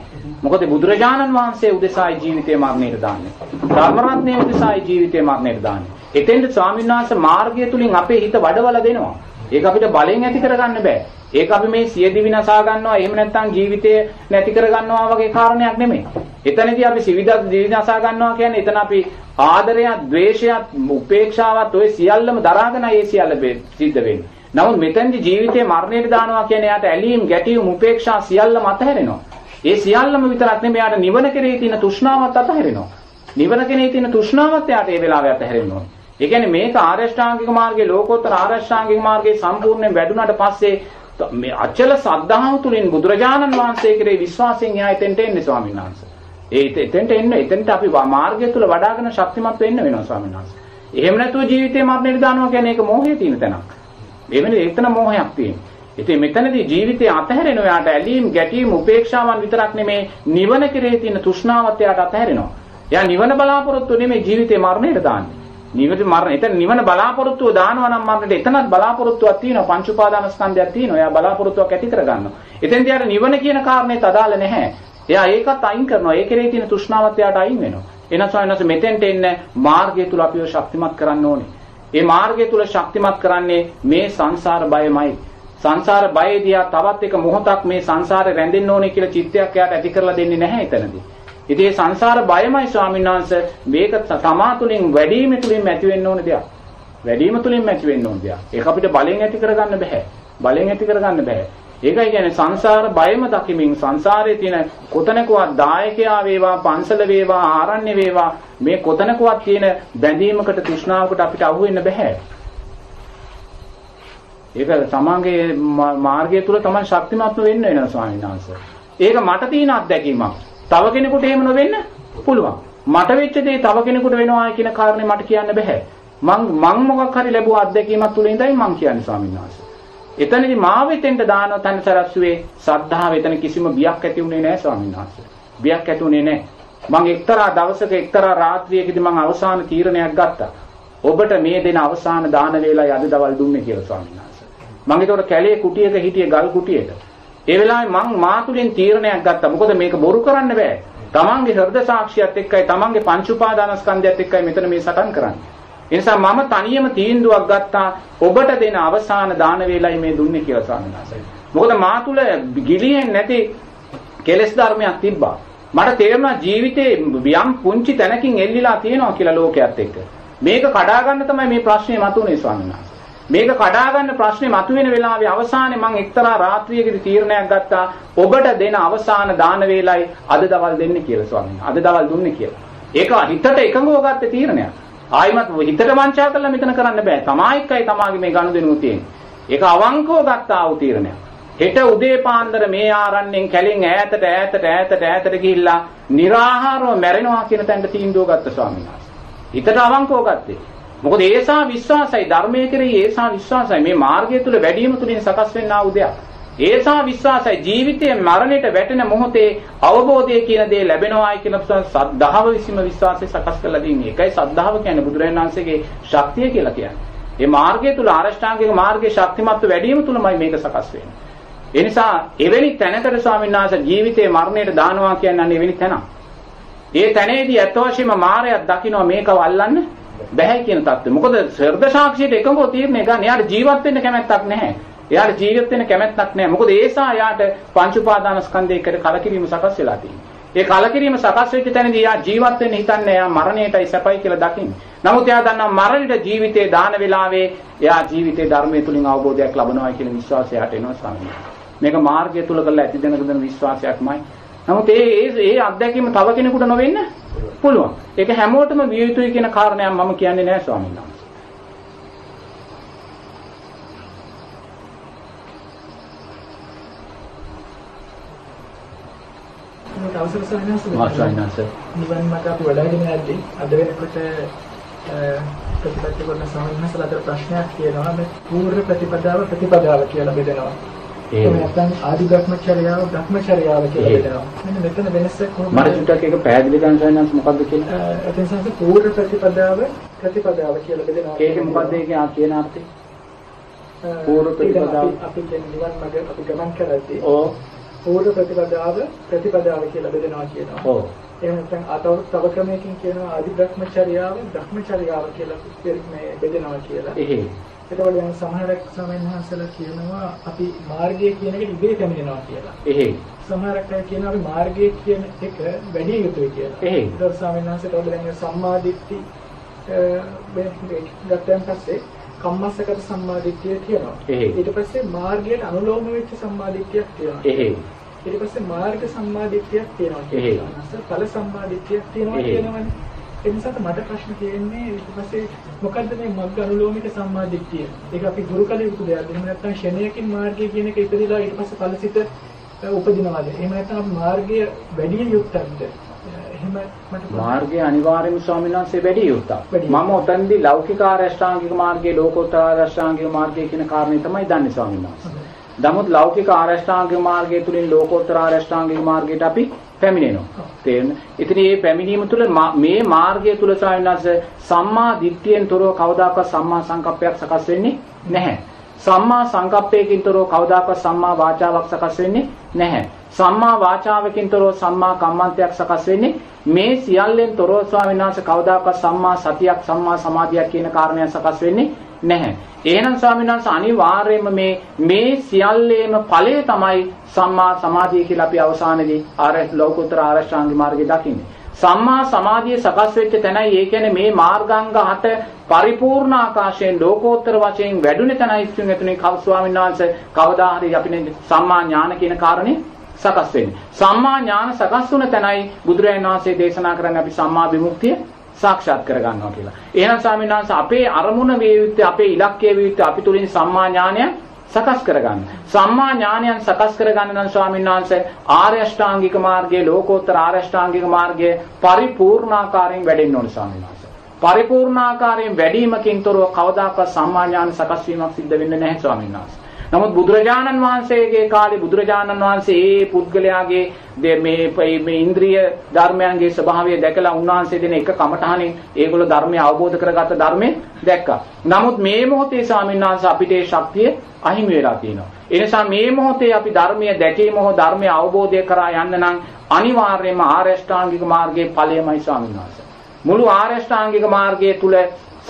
මොකද බුදුරජාණන් වහන්සේ උදෙසායි ජීවිතේ මරණයට දාන්නේ. ධර්මරත්නයේ උදෙසායි ජීවිතේ මරණයට දාන්නේ. එතෙන්ද ස්වාමීන් වහන්සේ මාර්ගය තුලින් අපේ හිත වඩවලා දෙනවා. ඒක අපිට බලෙන් ඇති කරගන්න බෑ. ඒක අපි මේ සියදි විනාසා ගන්නවා එහෙම නැත්නම් ජීවිතය නැති කර ගන්නවා වගේ කාරණයක් නෙමෙයි. එතනදී අපි සිවිදක් විනාසා ගන්නවා කියන්නේ එතන අපි ආදරයත්, ද්වේෂයත්, උපේක්ෂාවත් ඔය සියල්ලම දරාගෙන ඒ සියල්ල සිද්ධ වෙන්නේ. නමුත් මෙතෙන්දී ජීවිතේ මරණයට දානවා කියන්නේ යාට ඇලීම්, ගැටීම්, උපේක්ෂා සියල්ලම අතහැරෙනවා. ඒ සියල්ලම විතරක් නෙමෙයි යාට නිවන කෙරෙහි තියෙන තෘෂ්ණාවත් අතහැරෙනවා. නිවන කෙරෙහි තියෙන තෘෂ්ණාවත් යාට ඒ වෙලාවේ අතහැරෙන්න ඕනේ. ඒ කියන්නේ මේක ආරෂ්ඨාංගික මාර්ගයේ ලෝකෝත්තර ආරෂ්ඨාංගික මාර්ගයේ සම්පූර්ණයෙන් වැඩුණාට පස්සේ මේ අචල සද්ධාව තුලින් බුදුරජාණන් වහන්සේ කෙරේ විශ්වාසයෙන් එහා එතෙන්ට එන්නේ ස්වාමීන් වහන්සේ. ඒ එතෙන්ට එන්න එතෙන්ට අපි මාර්ගය තුල වඩාගෙන ශක්තිමත් වෙන්න වෙනවා ස්වාමීන් වහන්සේ. එහෙම නැතුව ජීවිතේ මරණයට දානවා කියන්නේ ඒක මෝහයේ තියෙන තැනක්. ඒ වෙන්නේ එතන මෝහයක් තියෙනවා. ඉතින් මෙතනදී ජීවිතේ අතහැරෙනවා යාට ඇලීම් ගැටීම් උපේක්ෂාවන් විතරක් නෙමේ නිවන කෙරේ තියෙන තෘෂ්ණාවත් යාට අතහැරෙනවා. එයා නිවන බලාපොරොත්තු නෙමේ ජීවිතේ මරණයට දාන්නේ. නිවන මරණ. එතන නිවන බලාපොරොත්තුව දානවා නම් මරණයට එතනත් බලාපොරොත්තුවක් තියෙනවා. පංච උපාදාන ස්කන්ධයක් තියෙනවා. එයා බලාපොරොත්තුවක් ඇති කරගන්නවා. එතෙන්දී අර නිවන කියන කාරණේත් අදාළ නැහැ. එයා ඒකත් අයින් කරනවා. ඒ කෙරේ තියෙන තෘෂ්ණාවත් එයාට අයින් වෙනවා. එනසොයනස මෙතෙන්ට එන්න මාර්ගය තුල අපිව ශක්තිමත් කරන්න ඕනේ. ඒ මාර්ගය තුල ශක්තිමත් කරන්නේ මේ සංසාර බයමයි. සංසාර බයේදී තවත් එක මොහොතක් මේ සංසාරේ රැඳෙන්න ඕනේ කියලා චිත්තයක් එයාට ඇති කරලා දෙන්නේ නැහැ එතනදී. ඉතින් මේ සංසාර බයමයි ස්වාමීන් වහන්සේ මේක තමා තුළින් වැඩිම තුළින් ඇති වෙන්න ඕන දෙයක්. වැඩිම තුළින් ඇති වෙන්න ඕන දෙයක්. ඒක අපිට බලෙන් ඇති කරගන්න බෑ. බලෙන් ඇති කරගන්න බෑ. ඒකයි කියන්නේ සංසාර බයම දකිමින් සංසාරයේ තියෙන කොතනකවත් දායකයා වේවා පන්සල වේවා ආරණ්‍ය වේවා මේ කොතනකවත් තියෙන බැඳීමකට තෘෂ්ණාවකට අපිට අහු වෙන්න බෑ. ඒක තමන්ගේ මාර්ගය තුල තමන් ශක්තිමත්ව වෙන්න වෙනවා ස්වාමීන් වහන්සේ. ඒක මට තියෙන අත්දැකීමක්. තව කෙනෙකුට එහෙම නොවෙන්න පුළුවන්. මට වෙච්ච දේ තව කෙනෙකුට වෙනවා කියන කාරණේ මට කියන්න බෑ. මං මං මොකක් හරි ලැබුව අත්දැකීමක් තුල ඉඳයි මං කියන්නේ ස්වාමීන් වහන්සේ. එතනදි මාව එතෙන්ට දාන තන සරස්ුවේ සද්ධාව එතන කිසිම බියක් ඇති වුණේ නැහැ ස්වාමීන් වහන්සේ. බියක් ඇති වුණේ නැහැ. මං එක්තරා දවසක එක්තරා රාත්‍රියකදී මං අවසාන තීරණයක් ගත්තා. ඔබට මේ දෙන අවසාන දාන වේලාව අද දවල් දුන්නේ කියලා ස්වාමීන් වහන්සේ. මම ඒතකොට කැලේ කුටියක හිටියේ ගල් කුටියක. ඒ වෙලාවේ මං මා තුලින් තීරණයක් ගත්තා. මොකද මේක බොරු කරන්න බෑ. තමන්ගේ හෘද සාක්ෂියත් එක්කයි තමන්ගේ පංච උපාදානස්කන්ධයත් එක්කයි මෙතන මේ සටන් කරන්නේ. ඒ නිසා මම තනියම තීන්දුවක් ගත්තා ඔබට දෙන අවසාන දාන වේලයි මේ දුන්නේ කියලා ස්වාමීන් වහන්සේ. මොකද මා තුල ගිලිහෙන්නේ නැති කෙලෙස් ධර්මයක් තිබ්බා. මට තේරුණා ජීවිතේ යම් පුංචි තැනකින් එල්ලිලා තියෙනවා කියලා ලෝකයක් එක්ක. මේක කඩා ගන්න තමයි මේ ප්‍රශ්නේ මතුනේ ස්වාමීන් වහන්සේ. මේක කඩා ගන්න ප්‍රශ්නේ මතුවෙන වෙලාවේ අවසානයේ මම එක්තරා රාත්‍රියකදී තීරණයක් ගත්තා ඔබට දෙන අවසාන දාන වේලයි අද දවල් දෙන්නේ කියලා ස්වාමීන් අද දවල් දුන්නේ කියලා. ඒක හිතට එකඟව ගත්ත තීරණයක්. ආයිමත් හිතට වංචා කරලා මෙතන කරන්න බෑ. තමා එක්කයි තමාගේ මේ ගනුදෙනුව තියෙන්නේ. ඒක අවංකව ගත්තා වූ තීරණයක්. හෙට උදේ පාන්දර මේ ආරණ්‍යෙන් කැලින් ඈතට ඈතට ඈතට ඈතට ගිහිල්ලා निराහාරව මැරෙනවා කියන තැනට තීන්දුව ගත්ත ස්වාමීන් වහන්සේ. හිතට අවංකව ගත්තේ. මොකද ඒසා විශ්වාසයි ධර්මයේ කෙරෙහි ඒසා විශ්වාසයි මේ මාර්ගය තුල වැඩිම තුලින් සකස් වෙන්නා වූ දෙයක්. ඒසා විශ්වාසයි ජීවිතයේ මරණයට වැටෙන මොහොතේ අවබෝධය කියන දේ ලැබෙනවායි කියන සද්ධාව විසීම විශ්වාසය සකස් කරලා දෙන්නේ. ඒකයි සද්ධාව කියන්නේ බුදුරජාණන් වහන්සේගේ ශක්තිය කියලා කියන්නේ. මේ මාර්ගය තුල ආරෂ්ඨාංගික මාර්ගයේ ශක්තිමත්ව වැඩිම තුලමයි මේක සකස් වෙන්නේ. ඒ නිසා එවැනි තැනකට ස්වාමීන් වහන්සේ ජීවිතේ මරණයට දානවා කියන්නේ එවැනි තැනක්. ඒ තැනේදී අත් වශයෙන්ම මායයක් දකින්න මේකව අල්ලන්න බැහැ කියන தත්ත්වය. මොකද හෘද සාක්ෂියට එකඟව තීරණය ගන්න. එයාට ජීවත් වෙන්න කැමැත්තක් නැහැ. එයාට ජීවත් වෙන්න කැමැත්තක් නැහැ. මොකද ඒසා එයාට පංච උපාදානස්කන්ධයකට කලකිරීම සකස් වෙලා තියෙනවා. ඒ කලකිරීම සකස් වෙච්ච තැනදී එයා ජීවත් වෙන්න හිතන්නේ එයා මරණයටයි සැපයි කියලා දකින්නේ. නමුත් එයා දන්නවා මරණයට ජීවිතේ දාන වෙලාවේ එයා ජීවිතේ ධර්මයේ තුලින් අවබෝධයක් ලබනවා කියන විශ්වාසය යට එනවා ස්වාමීනි. මේක මාර්ගය තුල කරලා ඇති දෙනකදන විශ්වාසයක්මයි. නමුත් ඒ ඒ ඒ අත්දැකීම තව කෙනෙකුට නොවෙන්න පුළුවන්. ඒක හැමෝටම විය යුතුයි කියන කාරණයක් මම කියන්නේ නෑ ස්වාමීන් වහන්සේ. අවසර මාස්ටර්යිනස් නිවන් මාර්ග අපි වඩාගෙන යද්දී අද වෙනකොට ප්‍රතිපත්ති කරන සමින්නසල අතර ප්‍රශ්නයක් තියෙනවා මේ පූර්ව ප්‍රතිපදාව ප්‍රතිපදාව කියලා බෙදෙනවා. ඒ නැත්නම් ආදි භ්‍රමචර්යාව භ්‍රමචර්යාව කියලා බෙදෙනවා. මෙන්න මෙතන වෙනස කොහොමද? මට චුට්ටක් ඒක පැහැදිලි කරන්න සයන්ස් මොකද්ද කියලා? එතෙන් සංස පූර්ව ප්‍රතිපදාව ප්‍රතිපදාව කියලා බෙදෙනවා. ඒකේ මොකද්ද ඒකේ ආ කියන අර්ථය? පූර්ව ප්‍රතිපදාව අපි කියන්නේ නිවන් මාර්ග අපි ගමන් කරද්දී ඔව් පූර්ව ප්‍රතිපදාව ප්‍රතිපදාව කියලා බෙදෙනවා කියනවා. ඔව් එහෙම නැත්නම් අතව තව ක්‍රමයකින් කියනවා ආදි භ්‍රමචර්යාව භ්‍රමචර්යාව කියලා මේ බෙදෙනවා කියලා. එහෙයි. එතකොට දැන් සමහරක් සමන්හන්සලා කියනවා අපි මාර්ගය කියන එක ඉබේ පැමිණෙනවා කියලා. එහෙයි. සමහරක් අය කියනවා අපි මාර්ගය කියන එක වැඩි යුතුයි කියලා. එහෙයි. ඒතකොට සමන්හන්සලා උඩ දැන් සම්මාදිට්ඨි මේ ගත්තන් පස්සේ කම්මස්සගත සම්මාදිට්ඨිය කියනවා. එහෙයි. ඊට පස්සේ මාර්ගයට අනුලෝම වෙච්ච සම්මාදිට්ඨියක් තියෙනවා. එහෙයි. ඊට පස්සේ මාර්ග සම්මාදිට්ඨියක් තියෙනවා. එහෙයි. ඵල සම්මාදිට්ඨියක් තියෙනවා. කියනවනේ. ඒ නිසා මට ප්‍රශ්න තියෙන්නේ ඊට පස්සේ මොකද්ද මේ මග්ග අනුලෝමික සම්මාදිට්ඨිය? ඒක අපි ගුරු කල යුතු දෙයක්ද? එහෙම නැත්නම් ෂණයකින් මාර්ගය කියන එක ඉපදිලා ඊට පස්සේ ඵලසිත උපදිනවද? එහෙම නැත්නම් අපි මාර්ගය වැඩි යුක්තක්ද? එහෙම මට මාර්ගය අනිවාර්යයෙන්ම ස්වාමීන් වහන්සේ වැඩි යුක්තක්. මම ඔතනදී ලෞකික ආරෂ්ඨාංගික මාර්ගයේ ලෝකෝත්තර ආරෂ්ඨාංගික මාර්ගය කියන කාරණේ තමයි දන්නේ ස්වාමීන් වහන්සේ. නමුත් ලෞකික ආරෂ්ඨාංගික මාර්ගය තුලින් ලෝකෝත්තර ආරෂ්ඨාංගික මාර්ගයට අපි පැමිණෙනවා. තේරෙන. ඉතින් මේ පැමිණීම තුළ මේ මාර්ගය තුල ස්වාමීන් වහන්සේ සම්මා දිට්ඨියෙන් තොරව කවදාකවත් සම්මා සංකප්පයක් සකස් වෙන්නේ නැහැ. සම්මා සංකප්පයකින් තොරව කවදාකවත් සම්මා වාචාවක් සකස් වෙන්නේ නැහැ. සම්මා වාචාවකින් තොරව සම්මා කම්මන්තයක් සකස් වෙන්නේ මේ සියල්ලෙන් තොරව ස්වාමීන් වහන්සේ කවදාකවත් සම්මා සතියක් සම්මා සමාධියක් කියන කාරණයක් සකස් වෙන්නේ නැහැ. එහෙනම් ස්වාමීන් වහන්සේ අනිවාර්යයෙන්ම මේ මේ සියල්ලේම ඵලය තමයි සම්මා සමාධිය කියලා අපි අවසානයේදී ආර ලෞකෝත්තර ආරෂ්ඨාංග මාර්ගය දකින්නේ. සම්මා සමාධිය සකස් වෙච්ච තැනයි ඒ කියන්නේ මේ මාර්ගාංග හත පරිපූර්ණ ආකාශයෙන් ලෝකෝත්තර වශයෙන් වැඩුණේ තැනයි ඉස්සුන් එතුනේ කව ස්වාමීන් වහන්සේ කවදා හරි අපිනේ සම්මා ඥාන කියන කාරණේ සකස් වෙන්නේ. සම්මා ඥාන සකස් වුණ තැනයි බුදුරජාණන් වහන්සේ දේශනා කරන්නේ අපි සම්මා විමුක්තිය සාක්ෂාත් කර ගන්නවා කියලා. එහෙනම් ස්වාමීන් වහන්සේ අපේ අරමුණ වේ යුත්තේ අපේ ඉලක්කය වේ යුත්තේ අපි තුලින් සම්මා ඥානය සකස් කරගන්න. සම්මා ඥානයන් සකස් කරගන්න නම් ස්වාමීන් වහන්සේ ආර්ය අෂ්ටාංගික මාර්ගයේ ලෝකෝත්තර ආර්ය අෂ්ටාංගික මාර්ගයේ පරිපූර්ණාකාරයෙන් වැඩෙන්න ඕන ස්වාමීන් වහන්සේ. පරිපූර්ණාකාරයෙන් වැඩිමකින් තොරව කවදාකවත් සම්මා ඥාන සකස් වීමක් සිද්ධ වෙන්නේ නැහැ ස්වාමීන් වහන්සේ. නමුත් බුදුරජාණන් වහන්සේගේ කාලේ බුදුරජාණන් වහන්සේ ඒ පුද්ගලයාගේ මේ මේ ඉන්ද්‍රිය ධර්මයන්ගේ ස්වභාවය දැකලා උන්වහන්සේ දෙන එක කමඨහනින් ඒගොල්ලෝ ධර්මය අවබෝධ කරගත්ත ධර්මය දැක්කා. නමුත් මේ මොහොතේ ස්වාමීන් වහන්සේ අපිට ඒ ශක්තිය අහිමි වෙලා තියෙනවා. ඒ නිසා මේ මොහොතේ අපි ධර්මයේ දැකීම හෝ ධර්මය අවබෝධය කරා යන්න නම් අනිවාර්යයෙන්ම ආරෂ්ඨාංගික මාර්ගයේ ඵලයමයි ස්වාමීන් වහන්සේ. මුළු ආරෂ්ඨාංගික මාර්ගයේ තුල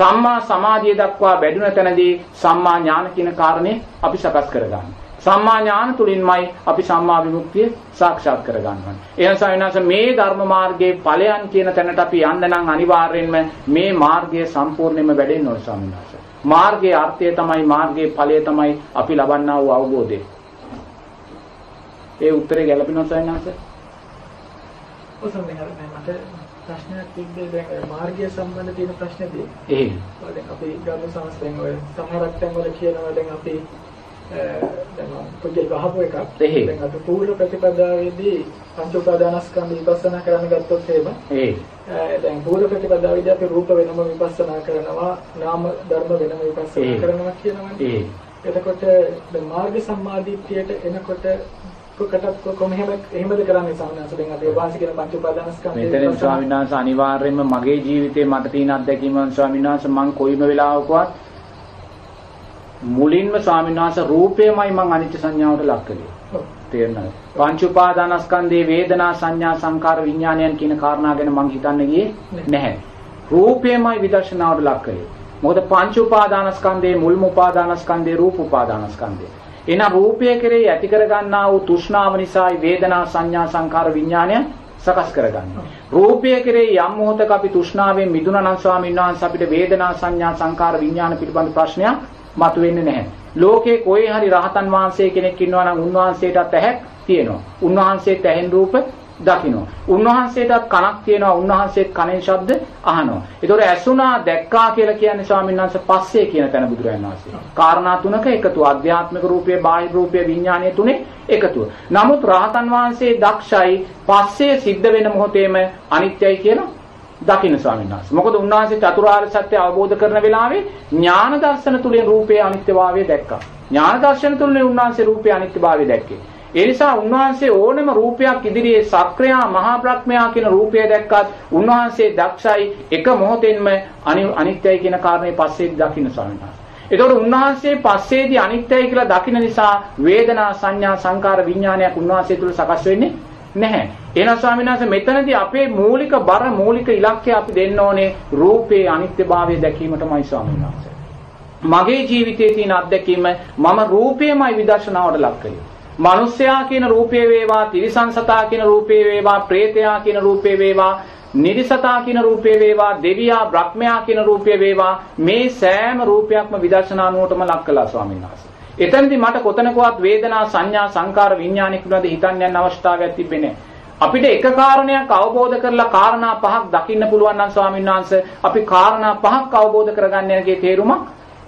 සම්මා සමාධිය දක්වා වැඩුණ තැනදී සම්මා ඥාන කියන කාරණේ අපි සකස් කරගන්නවා. සම්මා ඥාන තුලින්මයි අපි සම්මා විමුක්තිය සාක්ෂාත් කරගන්නවා. ඒ නිසා වෙනස මේ ධර්ම මාර්ගයේ ඵලයන් කියන තැනට අපි යන්න නම් අනිවාර්යයෙන්ම මේ මාර්ගය සම්පූර්ණයෙන්ම වැඩෙන්න ඕන ස්වාමීන් වහන්සේ. මාර්ගයේ අර්ථය තමයි මාර්ගයේ ඵලය තමයි අපි ලබන්නා වූ අවබෝධය. ඒ උත්තරේ ගැලපෙනවද ස්වාමීන් වහන්සේ? ඔසම මට ප්‍රශ්නයක් තිබ්බේ දැන් මාර්ගය සම්බන්ධ තියෙන ප්‍රශ්නේදී එහෙම. දැන් අපි ගන්න සංස්කෘතියෙන් ඔය සමහරක් තැන් වල කියනවා දැන් අපි දැන් පොඩි ගහපු එකක්. දැන් අද පූර්ව ප්‍රතිපදාවේදී පංච උපාදානස්කන්ධ විපස්සනා කරන්න ගත්තොත් එහෙම ඒ දැන් පූර්ව ප්‍රතිපදාවේදී අපි රූප වෙනම විපස්සනා කරනවා නාම ධර්ම වෙනම විපස්සනා කරනවා කියනවනේ එතකොට දැන් මාර්ග සම්මාදිට්ඨියට එනකොට කොකටත් කොහොමද එහෙමද කරන්නේ සාමාන්‍යයෙන් දැන් අපි වාසි කියන පංච උපාදානස්කන්ධය මෙතන ස්වාමීන් වහන්සේ අනිවාර්යයෙන්ම මගේ ජීවිතේ මට තියෙන අත්දැකීම ස්වාමීන් වහන්සේ මං කොයිම වෙලාවකවත් මුලින්ම ස්වාමීන් වහන්සේ රූපයමයි මං අනිත්‍ය සංඥාවට ලක් කළේ. තේරෙනවද? පංච උපාදානස්කන්ධේ වේදනා සංඥා සංකාර විඥානයන් කියන කාරණා ගැන මං හිතන්න ගියේ නැහැ. රූපයමයි විදර්ශනාවට ලක් කළේ. මොකද පංච උපාදානස්කන්ධේ මුල්ම උපාදානස්කන්ධේ රූප උපාදානස්කන්ධේ. එන රූපය කෙරෙහි ඇති කරගන්නා වූ තෘෂ්ණාව නිසායි වේදනා සංඥා සංකාර විඥානය සකස් කරගන්නේ. රූපය කෙරෙහි යම් මොහොතක අපි තෘෂ්ණාවෙන් මිදුණා නම් ස්වාමීන් වහන්සේ අපිට වේදනා සංඥා සංකාර විඥාන පිළිබඳ ප්‍රශ්නයක් මතුවෙන්නේ නැහැ. ලෝකේ කොහේ හරි රහතන් වහන්සේ කෙනෙක් ඉන්නවා නම් උන්වහන්සේටත් ඇහැක් තියෙනවා. උන්වහන්සේට ඇහෙන් රූප දකිනවා. උන්වහන්සේටත් කනක් තියෙනවා. උන්වහන්සේත් කනෙන් ශබ්ද අහනවා. ඒතකොට ඇසුණා දැක්කා කියලා කියන්නේ ස්වාමීන් වහන්සේ පස්සේ කියන තැන බුදුරජාණන් වහන්සේ. කාරණා තුනක එකතුව. අධ්‍යාත්මික රූපය, බාහිර රූපය, විඥානය තුනේ එකතුව. නමුත් රහතන් වහන්සේ දක්ෂයි පස්සේ සිද්ධ වෙන මොහොතේම අනිත්‍යයි කියලා දකින්න ස්වාමීන් වහන්සේ. මොකද උන්වහන්සේ චතුරාර්ය සත්‍ය අවබෝධ කරන වෙලාවේ ඥාන දර්ශන තුලින් රූපයේ අනිත්‍යභාවය දැක්කා. ඥාන දර්ශන තුලින් උන්වහන්සේ රූපයේ අනිත්‍යභාවය දැක්කේ. ඒ නිසා උන්වහන්සේ ඕනම රූපයක් ඉදිරියේ සක්‍රියා මහා ප්‍රඥා කියන රූපය දැක්කත් උන්වහන්සේ දක්ෂයි එක මොහොතෙන්ම අනිත්‍යයි කියන කාරණේ පස්සේ දකින්න ස්වාමීන් වහන්සේ. ඒතකොට උන්වහන්සේ පස්සේදී අනිත්‍යයි කියලා දකින්න නිසා වේදනා සංඥා සංකාර විඥානයක් උන්වහන්සේ තුල සකස් වෙන්නේ නැහැ. එහෙනම් ස්වාමීන් වහන්සේ මෙතනදී අපේ මූලික බර මූලික ඉලක්කය අපි දෙන්න ඕනේ රූපේ අනිත්‍යභාවය දැකීමටමයි ස්වාමීන් වහන්සේ. මගේ ජීවිතයේ තියෙන අත්දැකීම මම රූපයමයි විදර්ශනාවට ලක් කළේ. මිනිස්යා කියන රූපේ වේවා, තිරිසන් සතා කියන රූපේ වේවා, ප්‍රේතයා කියන රූපේ වේවා, නිරිසතා කියන රූපේ වේවා, දෙවියා, බ්‍රහ්මයා කියන රූපේ වේවා, මේ සෑම රූපයක්ම විදර්ශනානුවටම ලක් කළා ස්වාමීන් වහන්සේ. එතනදී මට කොතනකවත් වේදනා, සංඥා, සංකාර, විඥාන පිළිබඳ හිතන්න යන අවස්ථාවක් තිබෙන්නේ අපිට එක කාරණයක් අවබෝධ කරලා කාරණා පහක් දකින්න පුළුවන් නම් ස්වාමීන් වහන්සේ අපි කාරණා පහක් අවබෝධ කරගන්න යනගේ තේරුමක්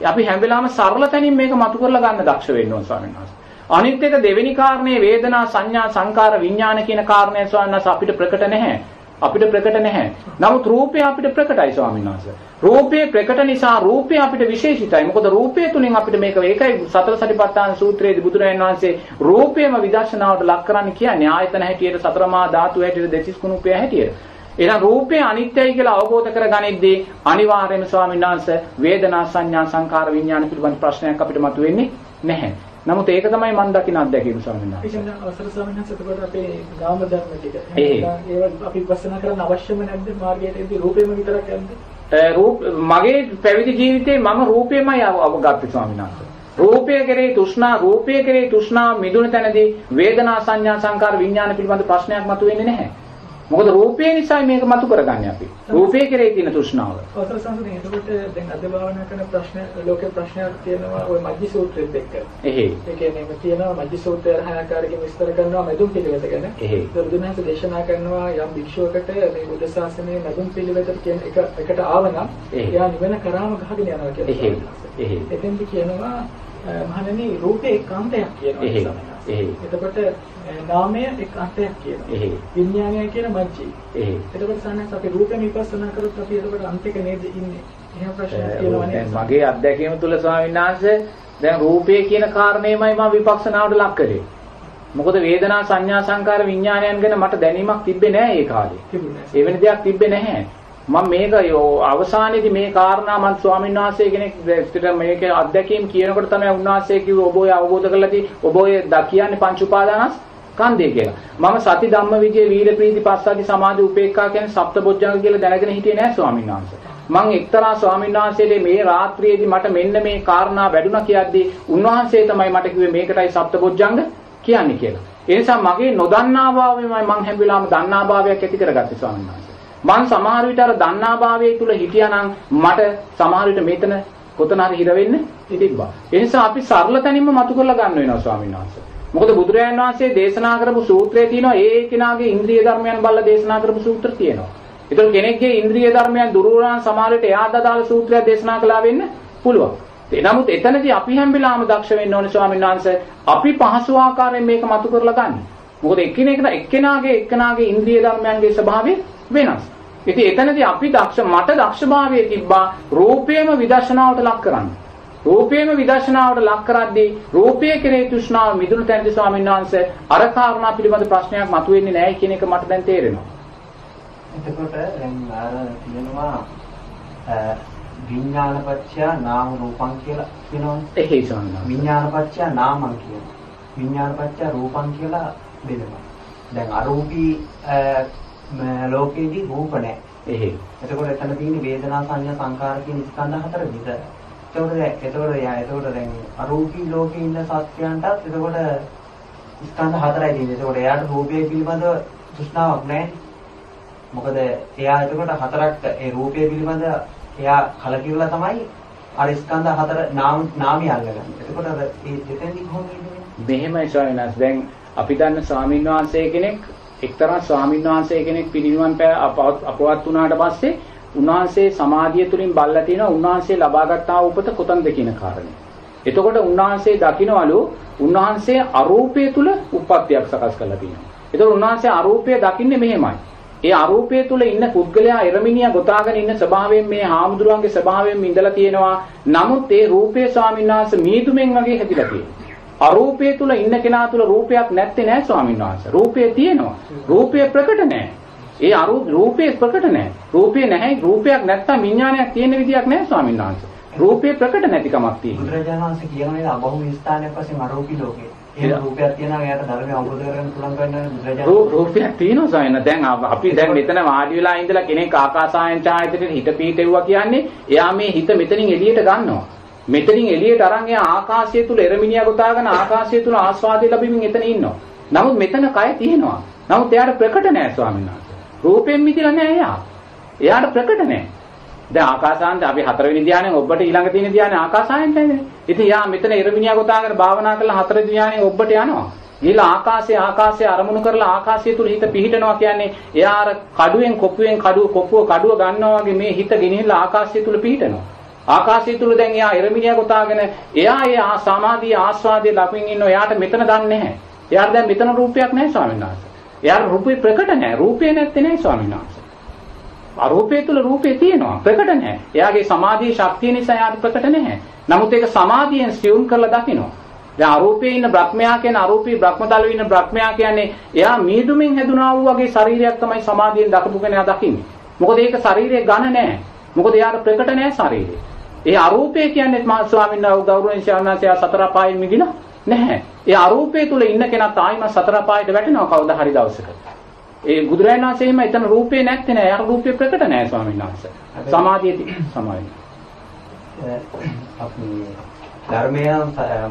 අපි හැම වෙලාවෙම සරල තැනින් මේක මතු කරලා ගන්න දක්ෂ වෙන්න ඕන ස්වාමීන් වහන්සේ. අනිත් එක දෙවෙනි කාරණේ වේදනා සංඥා සංකාර විඥාන කියන කාරණය ස්වාමීන් අපිට ප්‍රකට නැහැ. අපිට ප්‍රකට නැහැ. නමුත් රූපය අපිට ප්‍රකටයි ස්වාමීන් වහන්සේ. රූපේ ප්‍රකට නිසා රූපය අපිට විශේෂිතයි. මොකද රූපය තුලින් අපිට මේක ඒකයි සතර සටිපට්ඨාන සූත්‍රයේදී බුදුරජාණන් වහන්සේ රූපයම විදර්ශනාවට ලක් කරන්න කියන්නේ ආයතන හැටියට සතරමා ධාතු හැටියට දෙතිස් කුණුපය හැටියට. එහෙනම් රූපය අනිත්‍යයි කියලා අවබෝධ කරගනිද්දී අනිවාර්යයෙන්ම ස්වාමීන් වහන්සේ වේදනා සංඥා සංකාර විඥාන පිළිබඳ ප්‍රශ්නයක් අපිට මතුවෙන්නේ නැහැ. නමුත් ඒක තමයි මම දකින අත්දැකීම ස්වාමීන් වහන්සේ. නම් අවසර ස්වාමීන් වහන්සේ එතකොට අපේ ගාම ධර්ම ටික. ඒව අපි ප්‍රශ්න කරන්න අවශ්‍යම නැද්ද මාර්ගයේදී රූපේම විතරක් යන්නේ? රූප මගේ පැවිදි ජීවිතේ මම රූපේමයි අවගත්තේ ස්වාමීන් වහන්සේ. රූපය කෙරෙහි තෘෂ්ණා රූපය කෙරෙහි තෘෂ්ණා මිදුණ තැනදී වේදනා සංඥා සංකාර විඥාන පිළිබඳ ප්‍රශ්නයක් මතුවෙන්නේ නැහැ. මොකද රූපය නිසා මේක මතු කරගන්නේ අපි. රූපය කෙරේ තියෙන තෘෂ්ණාව. අවසර සංසදේ එතකොට දැන් අද භාවනා කරන ප්‍රශ්න ලෝකේ ප්‍රශ්නයක් තියෙනවා ওই මජ්ජි සූත්‍රෙත් එක්ක. එහේ. ඒ කියන්නේ මේ තියෙනවා මජ්ජි සූත්‍රය රහණාකාරකෙ විස්තර කරනවා මෙදුම් පිළිවෙත ගැන. එහේ. බුදුනහස දේශනා කරනවා යම් භික්ෂුවකට මේ බුද්ධ ශාසනයේ මෙදුම් පිළිවෙත කියන එක එකට ආවනම් එයා නිවන කරාම ගහගෙන යනවා කියලා. එහේ. එහේ. එතෙන්දි කියනවා මහණෙනි රූපේ ඒකාන්තයක් කියනවා. එහෙයි. එතකොට නාමය එක් අර්ථයක් කියනවා. එහෙයි. විඥානය කියන මැජ්ජේ. එහෙයි. එතකොට සානස් අපි රූපෙ විපස්සනා කරොත් අපි එතකොට අන්තික නේද ඉන්නේ. එහෙම ප්‍රශ්නයක් තියෙනවා දැන් නේද? මගේ අත්දැකීම තුල ස්වාමීන් වහන්සේ දැන් රූපය කියන කාරණේමයි මම විපස්සනාවට ලක් කරේ. මොකද වේදනා සංඥා සංකාර විඥානයන් ගැන මට දැනීමක් තිබ්බේ නෑ ඒ කාලේ. තිබුණේ නැහැ. ඒ වෙන දෙයක් තිබ්බේ නැහැ. මම මේක යෝ- අවසානයේදී මේ කාරණා මම ස්වාමීන් වහන්සේ කෙනෙක් විතර මේක අත්දැකීම් කියනකොට තමයි උන්වහන්සේ කිව්වේ ඔබ ඔය අවබෝධ කරලා තියෙන්නේ ඔබ ඔය ද කියන්නේ පංච උපාදානස් කන්දේ කියලා. මම සති ධම්ම විජේ වීර ප්‍රීති පස්සද්ධි සමාධි උපේක්ඛා කියන සප්තබොජ්ජංග කියලා දැනගෙන හිටියේ නෑ ස්වාමීන් වහන්සේ. මම එක්තරා ස්වාමීන් වහන්සේට මේ රාත්‍රියේදී මට මෙන්න මේ කාරණා වැඩුණා කියද්දී උන්වහන්සේ තමයි මට කිව්වේ මේකටයි සප්තබොජ්ජංග කියන්නේ කියලා. ඒ නිසා මගේ නොදන්නා භාවයමයි මම හැම වෙලාවෙම දන්නා භාවයක් ඇති කරගත්තේ ස්වාමීන් වහන්සේ. මං සමහර විට අර දන්නා භාවයේ තුල හිටියානම් මට සමහර විට මෙතන කොතන හරි හිර වෙන්න තිබ්බා. ඒ නිසා අපි සරල තැනින්ම මතු කරලා ගන්න වෙනවා ස්වාමීන් වහන්සේ. මොකද බුදුරජාණන් වහන්සේ දේශනා කරපු සූත්‍රයේ තියෙනවා ඒ ඒ කෙනාගේ ඉන්ද්‍රිය ධර්මයන් බලලා දේශනා කරපු සූත්‍ර තියෙනවා. ඒතකොට කෙනෙක්ගේ ඉන්ද්‍රිය ධර්මයන් දුරු වුණාම සමහර විට එයාට අදාළ සූත්‍රයක් දේශනා කළා වෙන්න පුළුවන්. ඒ නමුත් එතනදී අපි හැම වෙලාවෙම දක්ෂ වෙන්න ඕනේ ස්වාමීන් වහන්සේ අපි පහසු ආකාරයෙන් මේක මතු කරලා ගන්න. මොකද එක්කෙනෙක් එක්කෙනාගේ එක්කෙනාගේ ඉන්ද්‍රිය ධර්මයන්ගේ ස්වභාවය වෙනස්. ඉතින් එතනදී අපි දක්ෂ මට දක්ෂභාවය තිබ්බා රූපේම විදර්ශනාවට ලක් කරන්න. රූපේම විදර්ශනාවට ලක් කරද්දී රූපය කෙරෙහි තෘෂ්ණාව මිදුණු තැනදී ස්වාමීන් වහන්සේ අර කාරණා පිළිබඳ ප්‍රශ්නයක් මතුවෙන්නේ නැහැ කියන එක මට දැන් තේරෙනවා. එතකොට දැන් අර කියනවා විඥානපච්චය නාම රූපං කියලා කියනවනේ. එහේ ස්වාමීන් වහන්සේ. විඥානපච්චය නාමං කියනවා. විඥානපච්චය රූපං කියලා බෙදෙනවා. දැන් අරූපී ම- ලෝකේදී රූප නැහැ. එහේ. එතකොට එතන තියෙන්නේ වේදනා සංඥා සංකාර කියන ස්කන්ධ හතර විතර. එතකොට එතකොට යා එතකොට දැන් අරූපී ලෝකේ ඉන්න සත්‍යයන්ටත් එතකොට ස්කන්ධ හතරයි තියෙන්නේ. එතකොට එයාට රූපය පිළිබඳව තෘෂ්ණාවක් නැහැ. මොකද එයා එතකොට හතරක් ඒ රූපය පිළිබඳ එයා කලකිරලා තමයි අර ස්කන්ධ හතර නාම නාමي අල්ලගන්නේ. එතකොට අර ඒ දෙතෙන්දි කොහොමද ඉන්නේ? මෙහෙමයි ස්වාමීන් වහන්සේ. දැන් අපි දන්න ස්වාමීන් වහන්සේ කෙනෙක් එක්තරා ස්වාමීන් වහන්සේ කෙනෙක් පිරිනිවන් පෑ අපවත් අපවත් වුණාට පස්සේ උන්වහන්සේ සමාධිය තුලින් බල්ලා තිනවා උන්වහන්සේ ලබාගත්තා උපත කොතනද කියන කාරණේ. එතකොට උන්වහන්සේ දකින්නවලු උන්වහන්සේ අරූපය තුල උප්පත්තියක් සකස් කරලා තියෙනවා. එතකොට උන්වහන්සේ අරූපය දකින්නේ මෙහෙමයි. ඒ අරූපය තුල ඉන්න පුද්ගලයා එරමිනියා ගොතාගෙන ඉන්න ස්වභාවයෙන් මේ හාමුදුරුවන්ගේ ස්වභාවයෙන් ඉඳලා තියෙනවා. නමුත් ඒ රූපේ ස්වාමීන් වහන්සේ මීදුමෙන් වගේ හැදිලා තියෙනවා. අරූපය තුල ඉන්න කෙනා තුල රූපයක් නැත්තේ නෑ ස්වාමීන් වහන්සේ. රූපය තියෙනවා. රූපය ප්‍රකට නෑ. ඒ අරූප රූපේ ප්‍රකට නෑ. රූපේ නැහැ. රූපයක් නැත්තම් විඥානයක් තියෙන විදියක් නෑ ස්වාමීන් වහන්සේ. රූපේ ප්‍රකට නැතිකමක් තියෙනවා. බුදුරජාණන් වහන්සේ කියන නේද අබහුම ස්ථානයක් වශයෙන් අරූපී ලෝකේ. ඒ රූපයක් තියෙනවා එයාට ධර්මය අවබෝධ කරගන්න පුළුවන් කරන බුදුරජාණන් රූපයක් තියෙනවා සායන දැන් අප- දැන් මෙතන වාඩි වෙලා ඉඳලා කෙනෙක් ආකාසායන ඡායතනෙට හිත පීතෙව්වා කියන්නේ එයා මේ හිත මෙතනින් එළියට ගන්නවා මෙතනින් එළියට අරන් එයා ආකාශය තුල එරමිනියා ගොතාගෙන ආකාශය තුල ආස්වාදය ලැබෙමින් එතන ඉන්නවා නමුත් මෙතන කය තියෙනවා නමුත් එයාට ප්‍රකට නෑ ස්වාමීන් වහන්සේ රූපයෙන් මිදලා නෑ එයා එයාට ප්‍රකට නෑ දැන් ආකාසාන්ත අපි හතරවෙනි ධානයෙන් ඔබට ඊළඟ තියෙන ධානය ආකාසායන්ටයිනේ. ඉතින් යා මෙතන ඉරමිනියා ගොතාගෙන භාවනා කරලා හතර ධානයෙන් ඔබට යනවා. ගිහලා ආකාශයේ ආකාශයේ අරමුණු කරලා ආකාශය තුල හිත පිහිටනවා කියන්නේ එයා අර කඩුවෙන් කොපුවෙන් කඩුව කොපුව කඩුව ගන්නවා වගේ මේ හිත ගෙනිහිල්ලා ආකාශය තුල පිහිටනවා. ආකාශය තුල දැන් එයා ඉරමිනියා ගොතාගෙන එයා ඒ ආ- සමාධිය ආස්වාදයේ ලබමින් ඉන්නවා. එයාට මෙතන දන්නේ නැහැ. එයාට දැන් මෙතන රූපයක් නැහැ ස්වාමීන් වහන්සේ. එයාට රූපේ ප්‍රකට නැහැ. රූපේ නැත්තේ නැහැ ස්වාමීන් වහන්සේ. අරූපය තුල රූපේ තියෙනවා ප්‍රකට නැහැ. එයාගේ සමාධියේ ශක්තිය නිසා එයාට ප්‍රකට නැහැ. නමුත් ඒක සමාධියෙන් සියුම් කරලා දකිනවා. දැන් අරූපේ ඉන්න බ්‍රහ්මයා කියන අරූපී බ්‍රහ්මතලවේ ඉන්න බ්‍රහ්මයා කියන්නේ එයා මීදුමින් හැදුනා වූ වගේ ශරීරයක් තමයි සමාධියෙන් දකපු කෙනා දකින්නේ. මොකද ඒක ශරීරයේ ඝන නැහැ. මොකද එයාට ප්‍රකට නැහැ ශරීරය. ඒ අරූපය කියන්නේ මහා ස්වාමීන් වහන්සේ ගෞරවයෙන් ශාන්නාසය සතර පායෙන් මිදිලා නැහැ. ඒ අරූපය තුල ඉන්න කෙනා තායිම සතර පායට වැටෙනවා කවදා හරි දවසක. ඒ බුදුරජාණන් වහන්සේ එහෙම එතන රූපේ නැත්තේ නෑ. යාර රූපේ ප්‍රකට නෑ ස්වාමීන් වහන්සේ. සමාධියදී සමාධිය. අපි ධර්මය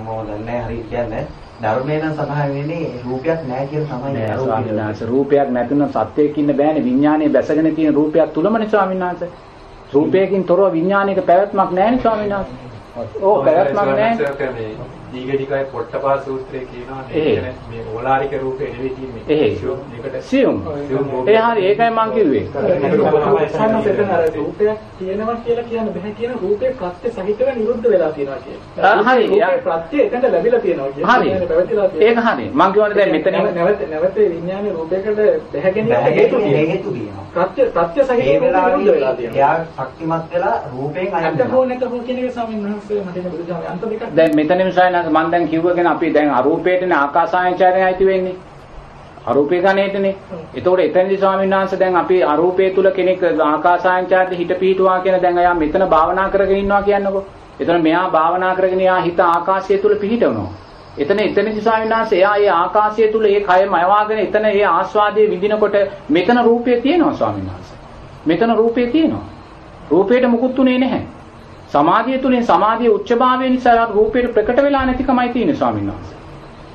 මොකද නැහැ හරි කියන්නේ ධර්මය නම් සඳහන් වෙන්නේ රූපයක් නැහැ කියලා තමයි ස්වාමීන්. වහන්සේ රූපයක් නැතුන සත්‍යයක් ඉන්න බෑනේ. විඥානයේ බැසගෙන තියෙන රූපයක් තුලමනේ ස්වාමීන් වහන්සේ. රූපයකින් තොරව විඥානයක පැවැත්මක් නෑනේ ස්වාමීන් වහන්සේ. ඕ පැවැත්මක් නෑ. දීඝනිකායේ පොට්ටපාද සූත්‍රයේ කියනවා එහෙ. මේ මේ ඕලාරික රූපේ නෙවෙයි තියෙන්නේ. සියුම් මේකට සියුම්. ඒ හරි ඒකයි මං කිව්වේ සම්මතෙන් අර රූපයක් තියෙනවා කියලා කියන්න බෑ කියන රූපේ ප්‍රත්‍ය සහිතව නිරුද්ධ වෙලා තියෙනවා කියන්නේ. හරි. රූපේ ප්‍රත්‍ය එතනට ලැබිලා තියෙනවා කියන්නේ. පැවතිලා ඒක තියෙනවා. හරි මං කියවනේ දැන් මෙතන නැවත නැවත විඥානයේ රූපයකට බැහැ ගැනීම හේතු. හේතු තියෙනවා. ප්‍රත්‍ය ප්‍රත්‍ය ඒ සහිතව නිරුද්ධ වෙලා වෙලාවේ තියෙනවා. එයා ශක්තිමත් වෙලා රූපයෙන් අයින් අන්ත හෝ වෙනවා. නැත හෝ කියන එක ස්වාමීන් වහන්සේ මට එන බුදුදහමේ අන්ත දෙකක් දැන් මෙතනින් සයනස් මං දැන් කිව්වගෙන අපි දැන් අරූපේටනේ ආකාසායචාරය අයිති වෙන්නේ. අරූපේ ගණේටනේ එතකොට එතනදි ස්වාමීන් වහන්සේ දැන් අපි අරූපේ තුල කෙනෙක් ආකාසායචාරයේ හිත පිහිටුවා කියන දැන් අයා මෙතන භාවනා කරගෙන ඉන්නවා කියන්නකෝ. එතන මෙයා භාවනා කරගෙන යා හිත ආකාශය තුල පිහිටවනවා. එතන එතනදි ස්වාමීන් වහන්සේ එයා ඒ ආකාශය තුල ඒ කය මයවාගෙන එතන ඒ ආස්වාදයේ විඳිනකොට මෙතන රූපය තියෙනවා ස්වාමීන් වහන්සේ. මෙතන රූපය තියෙනවා. රූපේට මුකුත් උනේ නැහැ. සමාධිය තුලින් සමාධියේ උච්චභාවය නිසා රූපේට ප්‍රකට වෙලා නැතිකමයි තියෙන්නේ ස්වාමීන් වහන්සේ.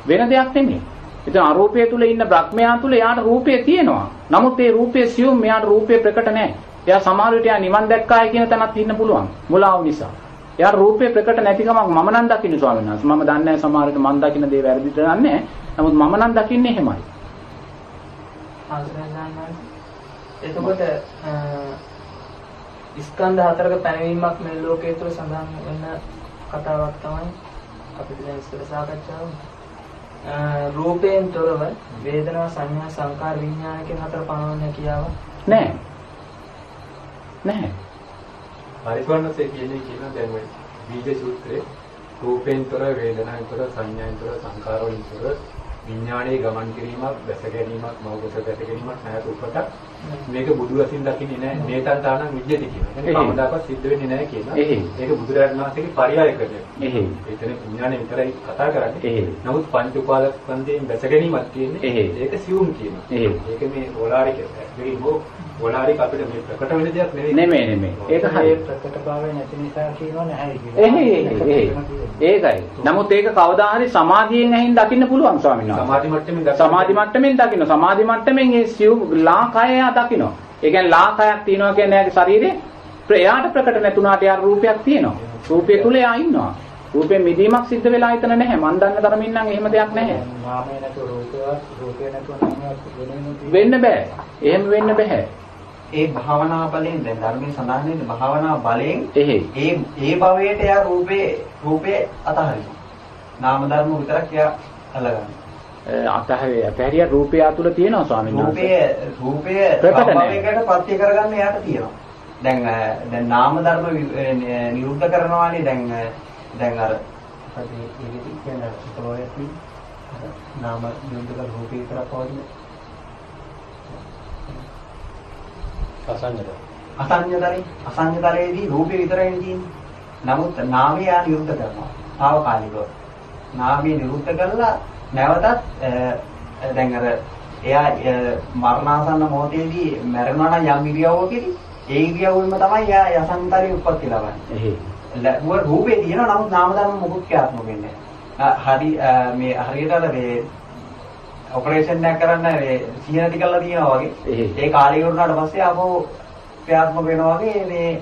වෙන දෙයක් නෙමෙයි. ඉතින් අරූපය තුල ඉන්න බ්‍රහ්මයා තුල යාට රූපය තියෙනවා. නමුත් ඒ රූපය සියුම් මෙයාට රූපය ප්‍රකට නැහැ. එයා සමහර විට යා නිවන් දැක්කායි කියන තැනත් ඉන්න පුළුවන්. මුලාව නිසා. එයාට රූපය ප්‍රකට නැතිකමක් මම නම් දකින්නේ ස්වාමීන් වහන්සේ. මම දන්නේ නැහැ සමහර විට මම දකින්න දේ වැරදිද දන්නේ නැහැ. නමුත් මම නම් දකින්නේ එහෙමයි. එතකොට අ, ස්කන්ධ හතරක පැනවීමක් මේ ලෝකයේ තුල සඳහන් වෙන කතාවක් තමයි අපිට දැන් ඉස්සර සාකච්ඡා වුණේ. අ, රූපයෙන් තොරව වේදනා සංඥා සංකාර විඥාන කියන හතර පනවන්න හැකියාව නෑ. නැහැ. පරිසවන්නසේ කියන්නේ කියන දැන් ඔය බීජ සූත්‍රයේ රූපෙන් තොර වේදනාවෙන් තොර සංඥාවෙන් තොර සංකාරවලින් තොර විඥානයේ ගමන් කිරීමක් දැස ගැනීමක් මෞගස දැස ගැනීමක් නැත උපතක් මේක බුදු වශයෙන් දකින්නේ නැහැ නේතන් තානං විද්‍යති කියන. එහෙයි. ඒක කවදාකවත් සිද්ධ වෙන්නේ නැහැ කියන. ඒක බුදුරජාණන් වහන්සේගේ පරයයකද. එතන විඥානය විතරයි කතා කරන්නේ. නමුත් පංච උපාදානස්කන්ධයෙන් දැස ගැනීමක්. එහෙයි. ඒක සියුම්. එහෙයි. ඒක මේ ඕලාරික මේක ඕලාරික අපිට මේ ප්‍රකට වෙන දෙයක් නෙවෙයි. නෙමෙයි නෙමෙයි. ඒක ඒ හරි. ප්‍රකටභාවය නැති නිසා කියනවා නැහැ කියලා. ඒකයි. නමුත් ඒක කවදා හරි සමාධියෙන් ඇහින් දකින්න පුළුවන් ස්වාමීන් වහන්සේ. සමාධි මට්ටමින් දකින්න. සමාධි මට්ටමින් දකින්න. සමාධි මට්ටමින් ඒ සිව් ලාකය දකින්න. ඒ කියන්නේ ලාකයක් තියෙනවා කියන්නේ එයාගේ ශරීරේ එයාට ප්‍රකට නැතුණාට එයාට රූපයක් තියෙනවා. රූපය තුල එයා ඉන්නවා. රූපයෙන් මිදීමක් සිද්ධ වෙලා හිතන නැහැ. මන් දන්න තරමින් නම් එහෙම දෙයක් නැහැ. නාමය නැතුව රූපයක්, රූපය නැතුව නාමයක් වෙන්න බෑ. එහෙම වෙන්න බෑ. ඒ භාවනා බලයෙන් දැන් ධර්මයේ සඳහන් වෙන්නේ භාවනා එහෙයි. ඒ ඒ භවයට එයා රූපේ රූපේ අතහරිනවා. නාම ධර්ම විතරක් එයා අල්ලගන්නවා. අතහැරිය අතහැරිය රූපය තුල තියෙනවා ස්වාමීන් වහන්සේ. රූපය රූපය. භවයකට පත්‍ය කරගන්න එයාට තියෙනවා. දැන් දැන් නාම ධර්ම නිරුද්ධ කරනවානේ දැන් දැන් අර ඒකෙදි කියන්නේ සතෝයති නාම නිරුද්ධ රූපේ විතරක් පවතින අසංජත. අසඤ්ඤතරේ අසඤ්ඤතරේදී රූපේ විතරයි තියෙන්නේ. නමුත් නාමය නිරුද්ධ කරනවා. తాවකාලිකව. නාමය නිරුද්ධ කරලා නැවතත් දැන් අර එයා මරණාසන්න මොහොතේදී මැරෙනවා නම් යම් ඉරියව්වකදී ඒ ඉරියව්වෙම තමයි එයා අසඤ්ඤතරේ උප්පත්ති ලබන්නේ. ලැබුව රූපේ තියෙනවා නමුත් නාම ධර්ම මොකුත් ක්‍රියාත්මක වෙන්නේ නැහැ. හරි මේ හරියට අර මේ ඔපරේෂන් එකක් කරන්න මේ සිහිනති කරලා තියෙනවා වගේ. ඒ කාලය ඉවරනාට පස්සේ ආපහු ක්‍රියාත්මක වෙනවා වගේ මේ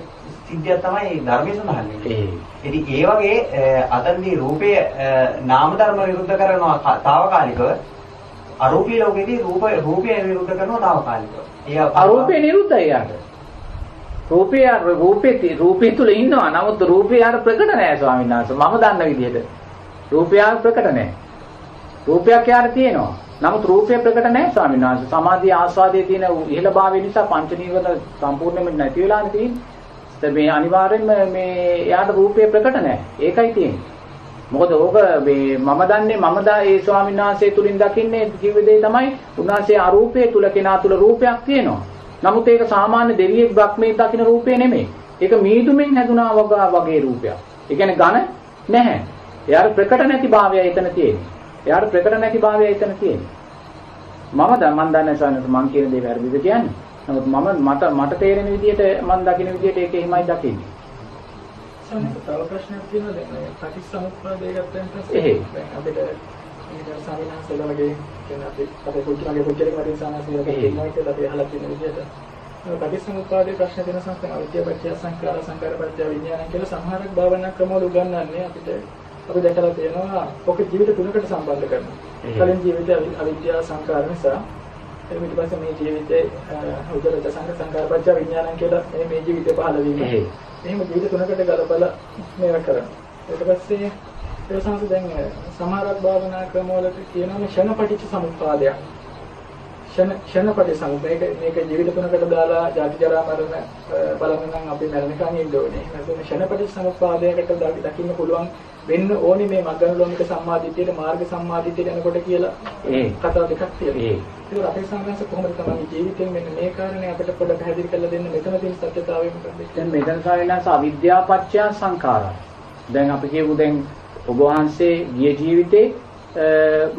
සිද්ධියක් තමයි ධර්මයේ සඳහන් වෙන්නේ. ඉතින් ඒ වගේ අතනදී රූපයේ නාම ධර්ම විරුද්ධ කරනවා తాවකාලිකව අරූපී ලෝකෙදී රූප රූපය විරුද්ධ කරනවා తాවකාලිකව. ඒ අරූපේ නිරුද්ධයි යාට. රූපය රූපේ ති- රූපේ තුල ඉන්නවා. නමුත් රූපය යාට ප්‍රකට නෑ ස්වාමීන් වහන්සේ. මම දන්න විදිහට. රූපය ප්‍රකට නෑ. රූපයක් යාට තියෙනවා. නමුත් රූපය ප්‍රකට නෑ ස්වාමීන් වහන්සේ. සමාධිය ආස්වාදයේ තියෙන ඉහළභාවය නිසා පංච නීවරණ සම්පූර්ණයෙන්ම නැති වෙලානේ තියෙන්නේ. ඒත් මේ අනිවාර්යෙන්ම මේ යාට රූපය ප්‍රකට නෑ. ඒකයි තියෙන්නේ. මොකද ඕක මේ මම දන්නේ මම දා ඒ ස්වාමීන් වහන්සේ තුලින් දකින්නේ කිව්ව දේ තමයි උන්වහන්සේ අරූපයේ තුල කෙනා තුල රූපයක් තියෙනවා. නමුත් ඒක සාමාන්‍ය දෙවියෙක් බ්‍රහ්මයෙක් දකින රූපේ නෙමෙයි. ඒක මීදුමෙන් හැදුනා වගා වගේ රූපයක්. ඒ කියන්නේ ඝන නැහැ. එයාට ප්‍රකට නැති භාවය එතන තියෙන්නේ. එයාට ප්‍රකට නැති භාවය එතන තියෙන්නේ. මම දැන් මන් දන්නේ ස්වාමීන් මං කියන දේ වැරදිද කියන්නේ. නමුත් මම මට මට තේරෙන විදිහට මන් දකින විදිහට ඒක එහෙමයි දකින්නේ. සමහර තව ප්‍රශ්නයක් තියෙනවා දැන් පටිච්චසමුප්පාදය ගත්තන් පස්සේ. දැන් අපිට මේ සාමිනාසල වගේ කියන අපි අපේ කුච්චිමගේ කුච්චිලක වලින් සාමාසිකව එහෙයි. කියනවා කියලා අපි අහලා තියෙන විදිහට මේ පටිච්චසමුප්පාදයේ ප්‍රශ්න දෙන සංස්කෘත අවිද්‍යාව පත්‍ය සංඛාර සංඛාර පත්‍ය විඥාන කියලා සමහරක් භාවනා ක්‍රමවල උගන්වන්නේ අපිට අපි දැකලා තියෙනවා ඔක ජීවිත තුනකට සම්බන්ධ කරනවා. කලින් ජීවිතය අවිද්‍යාව සංකාර නිසා ඊට පස්සේ මේ ජීවිතේ උදරත සංඝ සංකාරපච්ච විඥානං කියලා මේ මේ ජීවිතේ පහළ වීම. එහෙම ජීවිත තුනකට ගලපලා මේවා කරනවා. ඊට පස්සේ ඒ සංස දැන් සමහරක් භාවනා ක්‍රමවලට කියනවා ෂණපටිච්ච සමුප්පාදයක්. ෂණ ෂණපටි සමුප්පාද මේක ජීවිත තුනකට දාලා ජාති ජරා මරණ බලන්න නම් අපි මරණකම් ඉන්න ඕනේ. නැත්නම් ෂණපටිච්ච සමුප්පාදයකට දකින්න පුළුවන් වෙන්න ඕනේ මේ මග්ගනුලෝමික සම්මාදිට්ඨියට මාර්ග සම්මාදිට්ඨියට යනකොට කියලා ඒ කතාව දෙකක් තියෙනවා. ඒක අපේ සංඝාස කොහොමද තමයි ජීවිතෙන් මෙන්න මේ කාරණේ අපිට පොඩ්ඩක් පැහැදිලි කරලා දෙන්න මෙතන තියෙන සත්‍යතාවය මොකක්ද? දැන් මෙතන සාවිනාස අවිද්‍යාපච්චය සංඛාරා. දැන් අපි කියමු දැන් ඔබ වහන්සේ ගිය ජීවිතේ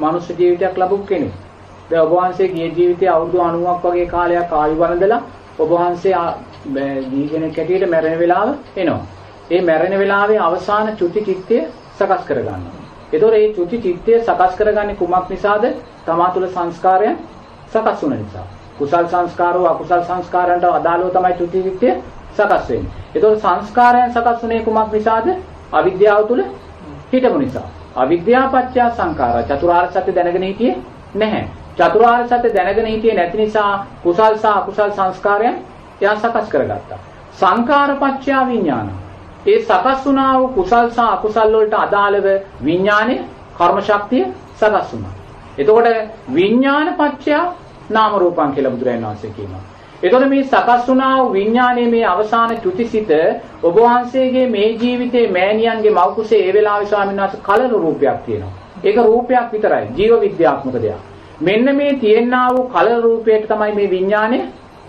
මනුෂ්‍ය ජීවිතයක් ලැබුම් කෙනෙක්. දැන් ඔබ වහන්සේ ගිය ජීවිතේ අවුරුදු 90ක් වගේ කාලයක් ආයු වළඳලා ඔබ වහන්සේ දී කෙනෙක් හැටියට මැරෙන වෙලාව එනවා. ඒ මැරෙන වෙලාවේ අවසාන චුති චිත්තය සකස් කරගන්නවා. ඒතොර මේ චුති චිත්තය සකස් කරගන්නේ කුමක් නිසාද? තමා තුළ සංස්කාරයන් සකස් වුන නිසා. කුසල් සංස්කාරෝ අකුසල් සංස්කාරයන්ට අදාළව තමයි චුති චිත්තය සකස් වෙන්නේ. ඒතොර සංස්කාරයන් සකස් වුනේ කුමක් නිසාද? අවිද්‍යාව තුළ හිටපු නිසා. අවිද්‍යාව පත්‍ය සංඛාර චතුරාර්ය සත්‍ය දැනගෙන හිටියේ නැහැ. චතුරාර්ය සත්‍ය දැනගෙන හිටියේ නැති නිසා කුසල් සහ අකුසල් සංස්කාරයන් එයා සකස් කරගත්තා. සංඛාර පත්‍ය විඥාන. ඒ සකස් වුණා වූ කුසල් සහ අකුසල් වලට අදාළව විඥානයේ කර්ම ශක්තිය සකස් වුණා. එතකොට විඥාන පත්‍ය නාම රූපං කියලා බුදුරජාණන් වහන්සේ කියනවා. එතකොට මේ සකස් වුණා වූ විඥානයේ මේ අවසාන චුතිසිත ඔබ වහන්සේගේ මේ ජීවිතේ මෑණියන්ගේ මව් කුසේ ඒ වෙලාවේ ස්වාමීන් වහන්සේ කලන රූපයක් තියෙනවා. ඒක රූපයක් විතරයි. ජීව විද්‍යාත්මක දෙයක්. මෙන්න මේ තියෙනා වූ කලන රූපයට තමයි මේ විඥානය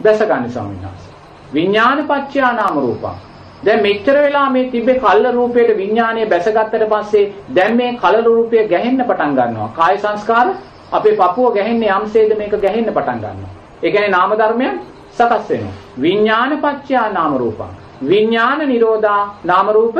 දැසගන්නේ ස්වාමීන් වහන්සේ. විඥාන පත්‍ය නාම රූපං. දැන් මෙච්චර වෙලා මේ තිබ්බේ කල්ල රූපයට විඥානය බැසගත්තට පස්සේ දැන් මේ කලල රූපය ගැහෙන්න පටන් ගන්නවා. කාය සංස්කාර අපේ පපුව ගැහෙන්නේ යම්සේද මේක ගැහෙන්න පටන් ගන්නවා. ඒ කියන්නේ නාම ධර්මයන් සකස් වෙනවා. විඥාන පත්‍යා නාම රූපං. විඥාන නිරෝධා නාම රූප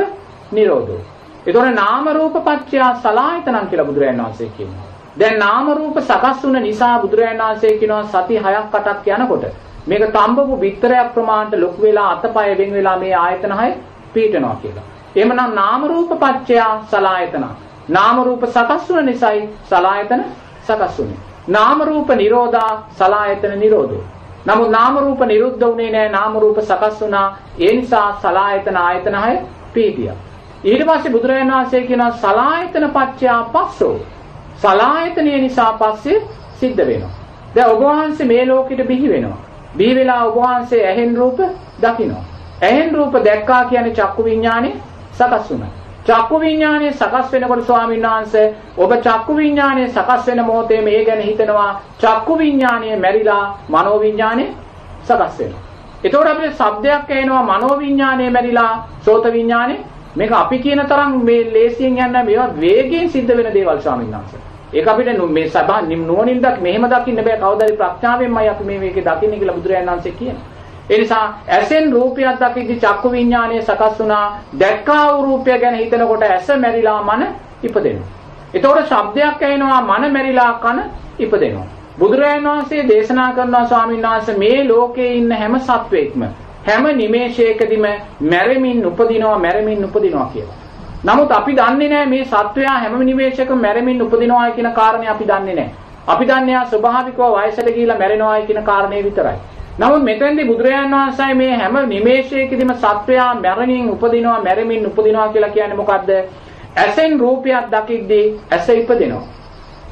නිරෝධෝ. ඒතොර නාම රූප පත්‍යා සලායතනං කියලා බුදුරජාණන් වහන්සේ කියනවා. දැන් නාම රූප සකස් වුන නිසා බුදුරජාණන් වහන්සේ කියනවා සති 6ක් 8ක් යනකොට මේක තඹපු බිත්තරයක් ප්‍රමාණයට ලොකු වෙලා අතපය වෙන් වෙලා මේ ආයතන හය පීටනවා කියලා. එහෙමනම් නාම රූප පත්‍යා සලායතන. නාම රූප සකස් වුන නිසායි සලායතන සකස් වුනේ. නාම රූප නිරෝධා සලායතන නිරෝධෝ. නමුත් නාම රූප නිරුද්ධ වුණේ නැහැ නාම රූප සකස් වුණා. ඒ නිසා සලායතන ආයතන හය පීටියා. ඊට පස්සේ බුදුරජාණන් වහන්සේ කියනවා සලායතන පත්‍යා පස්සෝ. සලායතනය නිසා පස්සේ සිද්ධ වෙනවා. දැන් ඔබ වහන්සේ මේ ලෝකෙට බිහි වෙනවා. බිහි වෙලා ඔබ වහන්සේ ඇහෙන් රූප දකිනවා. ඇහෙන් රූප දැක්කා කියන්නේ චක්කු විඥානේ සකස් වුණා. චක්කු විඥානේ සකස් වෙනකොට ස්වාමීන් වහන්සේ ඔබ චක්කු විඥානේ සකස් වෙන මොහොතේ මේ ගැන හිතනවා චක්කු විඥානේ මැරිලා මනෝ විඥානේ සකස් වෙනවා. එතකොට අපිට શબ્දයක් ඇහෙනවා මනෝ විඥානේ මැරිලා සෝත විඥානේ මේක අපි කියන තරම් මේ ලේසියෙන් යන්න මේවා වේගයෙන් සිද්ධ වෙන දේවල් ස්වාමීන් වහන්සේ. ඒක අපිට මේ සබා නුවණින් දක් මෙහෙම දකින්න බෑ කවදාරි ප්‍රඥාවෙන්මයි අපි මේ මේකේ දකින්නේ කියලා බුදුරජාණන් වහන්සේ කියනවා. ඒ නිසා ඇසෙන් රූපයක් දකිද්දි චක්කු විඥානය සකස් වුණා. දැක්කා වූ රූපය ගැන හිතනකොට ඇස මැරිලා මන ඉපදෙනවා. එතකොට ශබ්දයක් ඇහෙනවා මන මැරිලා කන ඉපදෙනවා. බුදුරජාණන් වහන්සේ දේශනා කරනවා ස්වාමීන් වහන්සේ මේ ලෝකේ ඉන්න හැම සත්වෙක්ම හැම නිමේෂයකදීම මැරෙමින් උපදිනවා මැරෙමින් උපදිනවා කියලා. නමුත් අපි දන්නේ නැහැ මේ සත්වයා හැම නිමේෂයකම මැරෙමින් උපදිනවා කියන කාරණේ අපි දන්නේ නැහැ. අපි දන්නේ ආ ස්වභාවිකව වයසට ගිහිලා මැරෙනවා කියන කාරණේ විතරයි. නමුත් මෙතෙන්දී බුදුරජාණන් වහන්සේ මේ හැම නිමේෂයකදීම සත්වයා මැරෙමින් උපදිනවා මැරෙමින් උපදිනවා කියලා කියන්නේ මොකද්ද? ඇසෙන් රූපයක් දකිද්දී ඇස ඉපදෙනවා.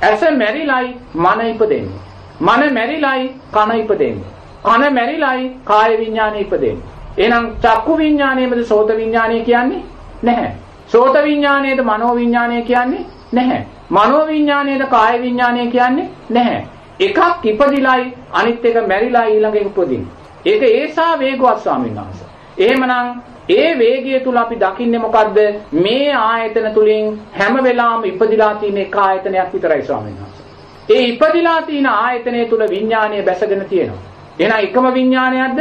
ඇස මැරිලයි මන ඉපදෙන්නේ. මන මැරිලයි කන ඉපදෙන්නේ. කන මැරිලයි කාය විඥානය ඉපදෙන්නේ. එහෙනම් චක්කු විඥානයේද සෝත විඥානය කියන්නේ නැහැ. සෝත විඥානයේද මනෝ විඥානය කියන්නේ නැහැ. මනෝ විඥානයේද කාය විඥානය කියන්නේ නැහැ. එකක් ඉපදිලයි අනිත් එක මැරිලා ඊළඟ එක උපදින්නේ. ඒක ඒසා වේගවත් ස්වාමීන් වහන්සේ. එහෙමනම් ඒ වේගය තුල අපි දකින්නේ මොකද්ද? මේ ආයතන තුලින් හැම වෙලාවෙම ඉපදිලා තියෙන එක ආයතනයක් විතරයි ස්වාමීන් වහන්සේ. ඒ ඉපදිලා තියෙන ආයතනය තුල විඥානය බැසගෙන තියෙනවා. එහෙනම් එකම විඥානයක්ද?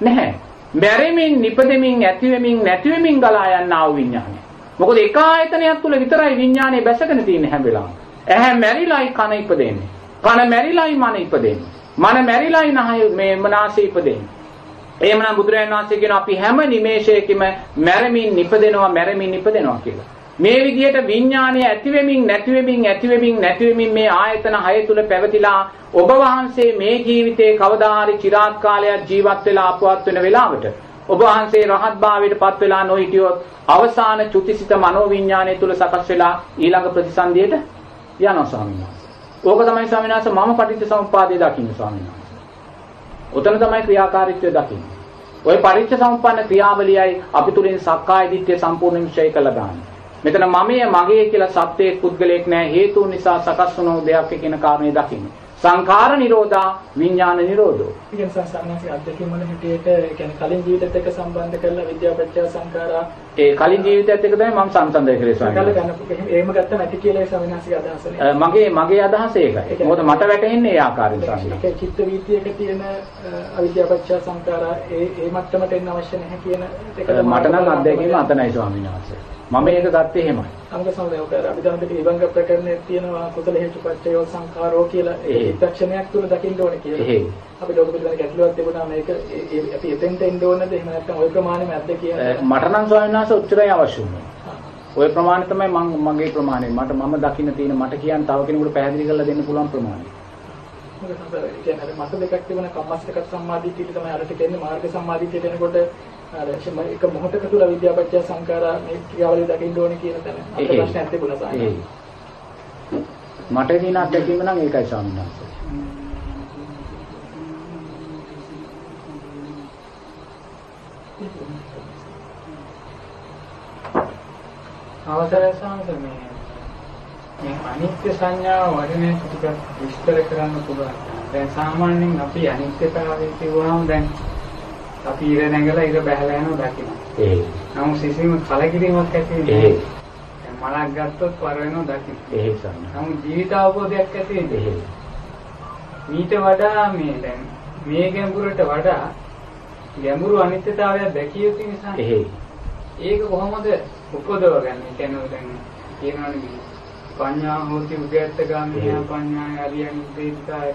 නැහැ. මැරෙමින්, නිපදෙමින්, ඇතිවෙමින්, නැතිවෙමින් ගලා යනා වූ විඥානය. මොකද එක ආයතනයක් තුල විතරයි විඥානය බැසගෙන තියෙන්නේ හැම වෙලාවෙම. ඇහැ මැරිලායි කන ඉපදෙන්නේ. කන මැරිලායි මන ඉපදෙන්නේ. මන මැරිලායි නහය මේ මනස ඉපදෙන්නේ. එහෙමනම් බුදුරජාණන් වහන්සේ කියන අපි හැම නිමේෂයකම මැරෙමින් නිපදෙනවා මැරෙමින් නිපදෙනවා කියලා. මේ විදිහට විඥානය ඇති වෙමින් නැති වෙමින් ඇති වෙමින් නැති වෙමින් මේ ආයතන හය තුල පැවතිලා ඔබ වහන්සේ මේ ජීවිතේ කවදා හරි চিරාත් කාලයක් ජීවත් වෙලා අපවත් වෙන වෙලාවට ඔබ වහන්සේ රහත් භාවයට පත් වෙලා නොහිටියොත් අවසාන චුතිසිත මනෝවිඥානය තුල සකස් වෙලා ඊළඟ ප්‍රතිසන්දියට යනවා ස්වාමීන් වහන්සේ. ඕක තමයි ස්වාමීන් වහන්සේ මම පටිච්ච සමුප්පාදේ දකින්න ස්වාමීන් වහන්සේ. උතන තමයි ක්‍රියාකාරීත්වය දකින්නේ. ওই පරිච්ඡ සම්පන්න ක්‍රියාවලියයි අපි තුලින් සක්කාය දිට්ඨිය සම්පූර්ණයෙන් ක්ෂය කළා දාන්නේ. මෙතන මමයේ මගේ කියලා සත්‍යයේ පුද්ගලයක් නැහැ හේතු නිසා සකස් වුණු දෙයක් කියන කාරණේ දකින්න. සංඛාර නිරෝධා විඥාන නිරෝධෝ. ඉතින් සංසාරනාසි අධ්‍යක්ෂ මොන ඒ කියන්නේ කලින් ජීවිතයත් එක්ක සම්බන්ධ කරලා විද්‍යාපත්‍ය සංඛාරා ඒ කලින් ජීවිතයත් එක තමයි මම සංසන්දනය කරේ ස්වාමීන් කල වහන්සේ. ගන්න එහෙම ගත්ත නැති කියලා ඒ ස්වාමිනාසික අදහසනේ. අ, මගේ මගේ අදහස ඒකයි. මොකද මට වැටහෙන්නේ ඒ ආකාරයෙන් ස්වාමීන්. ඒක චිත්ත වීතියක තියෙන අවිද්‍යාපත්‍ය සංඛාරා ඒ ඒ මට්ටමට එන්න අවශ්‍ය නැහැ කියන එක මට නම් අත්දැකීම අතනයි ස්වාමීන් වහන්සේ. මම ඒක ගත්තේ එහෙමයි. අංග සමදේක අභිධර්ම පිටි විභංග ප්‍රකරණයේ තියෙනවා කුසල හේතුපත්‍යය සංඛාරෝ කියලා ඒ ඒ. දක්ෂණයක් තුල දකින්න ඕනේ කියලා. එහෙයි. අපිට ඔක පිළිබඳ ගැටලුවක් තිබුණා මේක ඒ- ඒ- අපි එතෙන්ට එන්න ඕනද එහෙම නැත්නම් ওই ප්‍රමාණයම ඇද්ද අ, කියන මට නම් ස්වාමීන් වහන්සේ උච්චරයි අවශ්‍ය වුනේ. ওই ප්‍රමාණය තමයි මම මගේ ප්‍රමාණය. මට මම දකින්න තියෙන මට කියන්න තව කෙනෙකුට පැහැදිලි කරලා දෙන්න පුළුවන් ප්‍රමාණය. මොකද සංසාරේ කියන්නේ අර මත දෙකක් තිබුණ කම්මස්තක සම්මාදිටියට තමයි අරට කියන්නේ මාර්ග සම්මාදිටියට එනකොට අර එක මොහොතක තුල විද්‍යාපත්‍ය සංඛාරා මේ ක්‍රියාවලිය දකින්න ඕනේ කියන තැන අපේ එහෙයි. ප්‍රශ්නයක් තිබුණා සාමාන්‍යයෙන්. මට තියෙන අත්දැකීම නම් ඒකයි ස්වාමීන් වහන්සේ. අවසරයි සාමස මේ මේ අනිත්‍ය සංඥාව වඩන ටිකක් විස්තර කරන්න පුළුවන්. දැන් සාමාන්‍යයෙන් අපි අනිත්‍යතාවය කියවහම දැන් අපි ඉර නැගලා ඉර බහැලා යනවා දකින්න. ඒ නමුත් සිසිම කලකිරීමක් ඇති ඒ වෙන්නේ. දැන් මලක් ගත්තොත් වර වෙනවා දකින්න. ඒ ස්වාමීන් නමුත් ජීවිත අවබෝධයක් ඇති වෙන්නේ. ඒ මීට වඩා මේ දැන් මේ ගැඹුරට වඩා ගැඹුරු අනිත්‍යතාවයක් දැකිය යුතු නිසා ඒ ඒක කොහොමද උපදවගන්නේ? කියන්නේ දැන් කියනවනේ පඤ්ඤා හෝති උද්‍යත්තගාමිනිය පඤ්ඤාය අරියන් උදේිකාය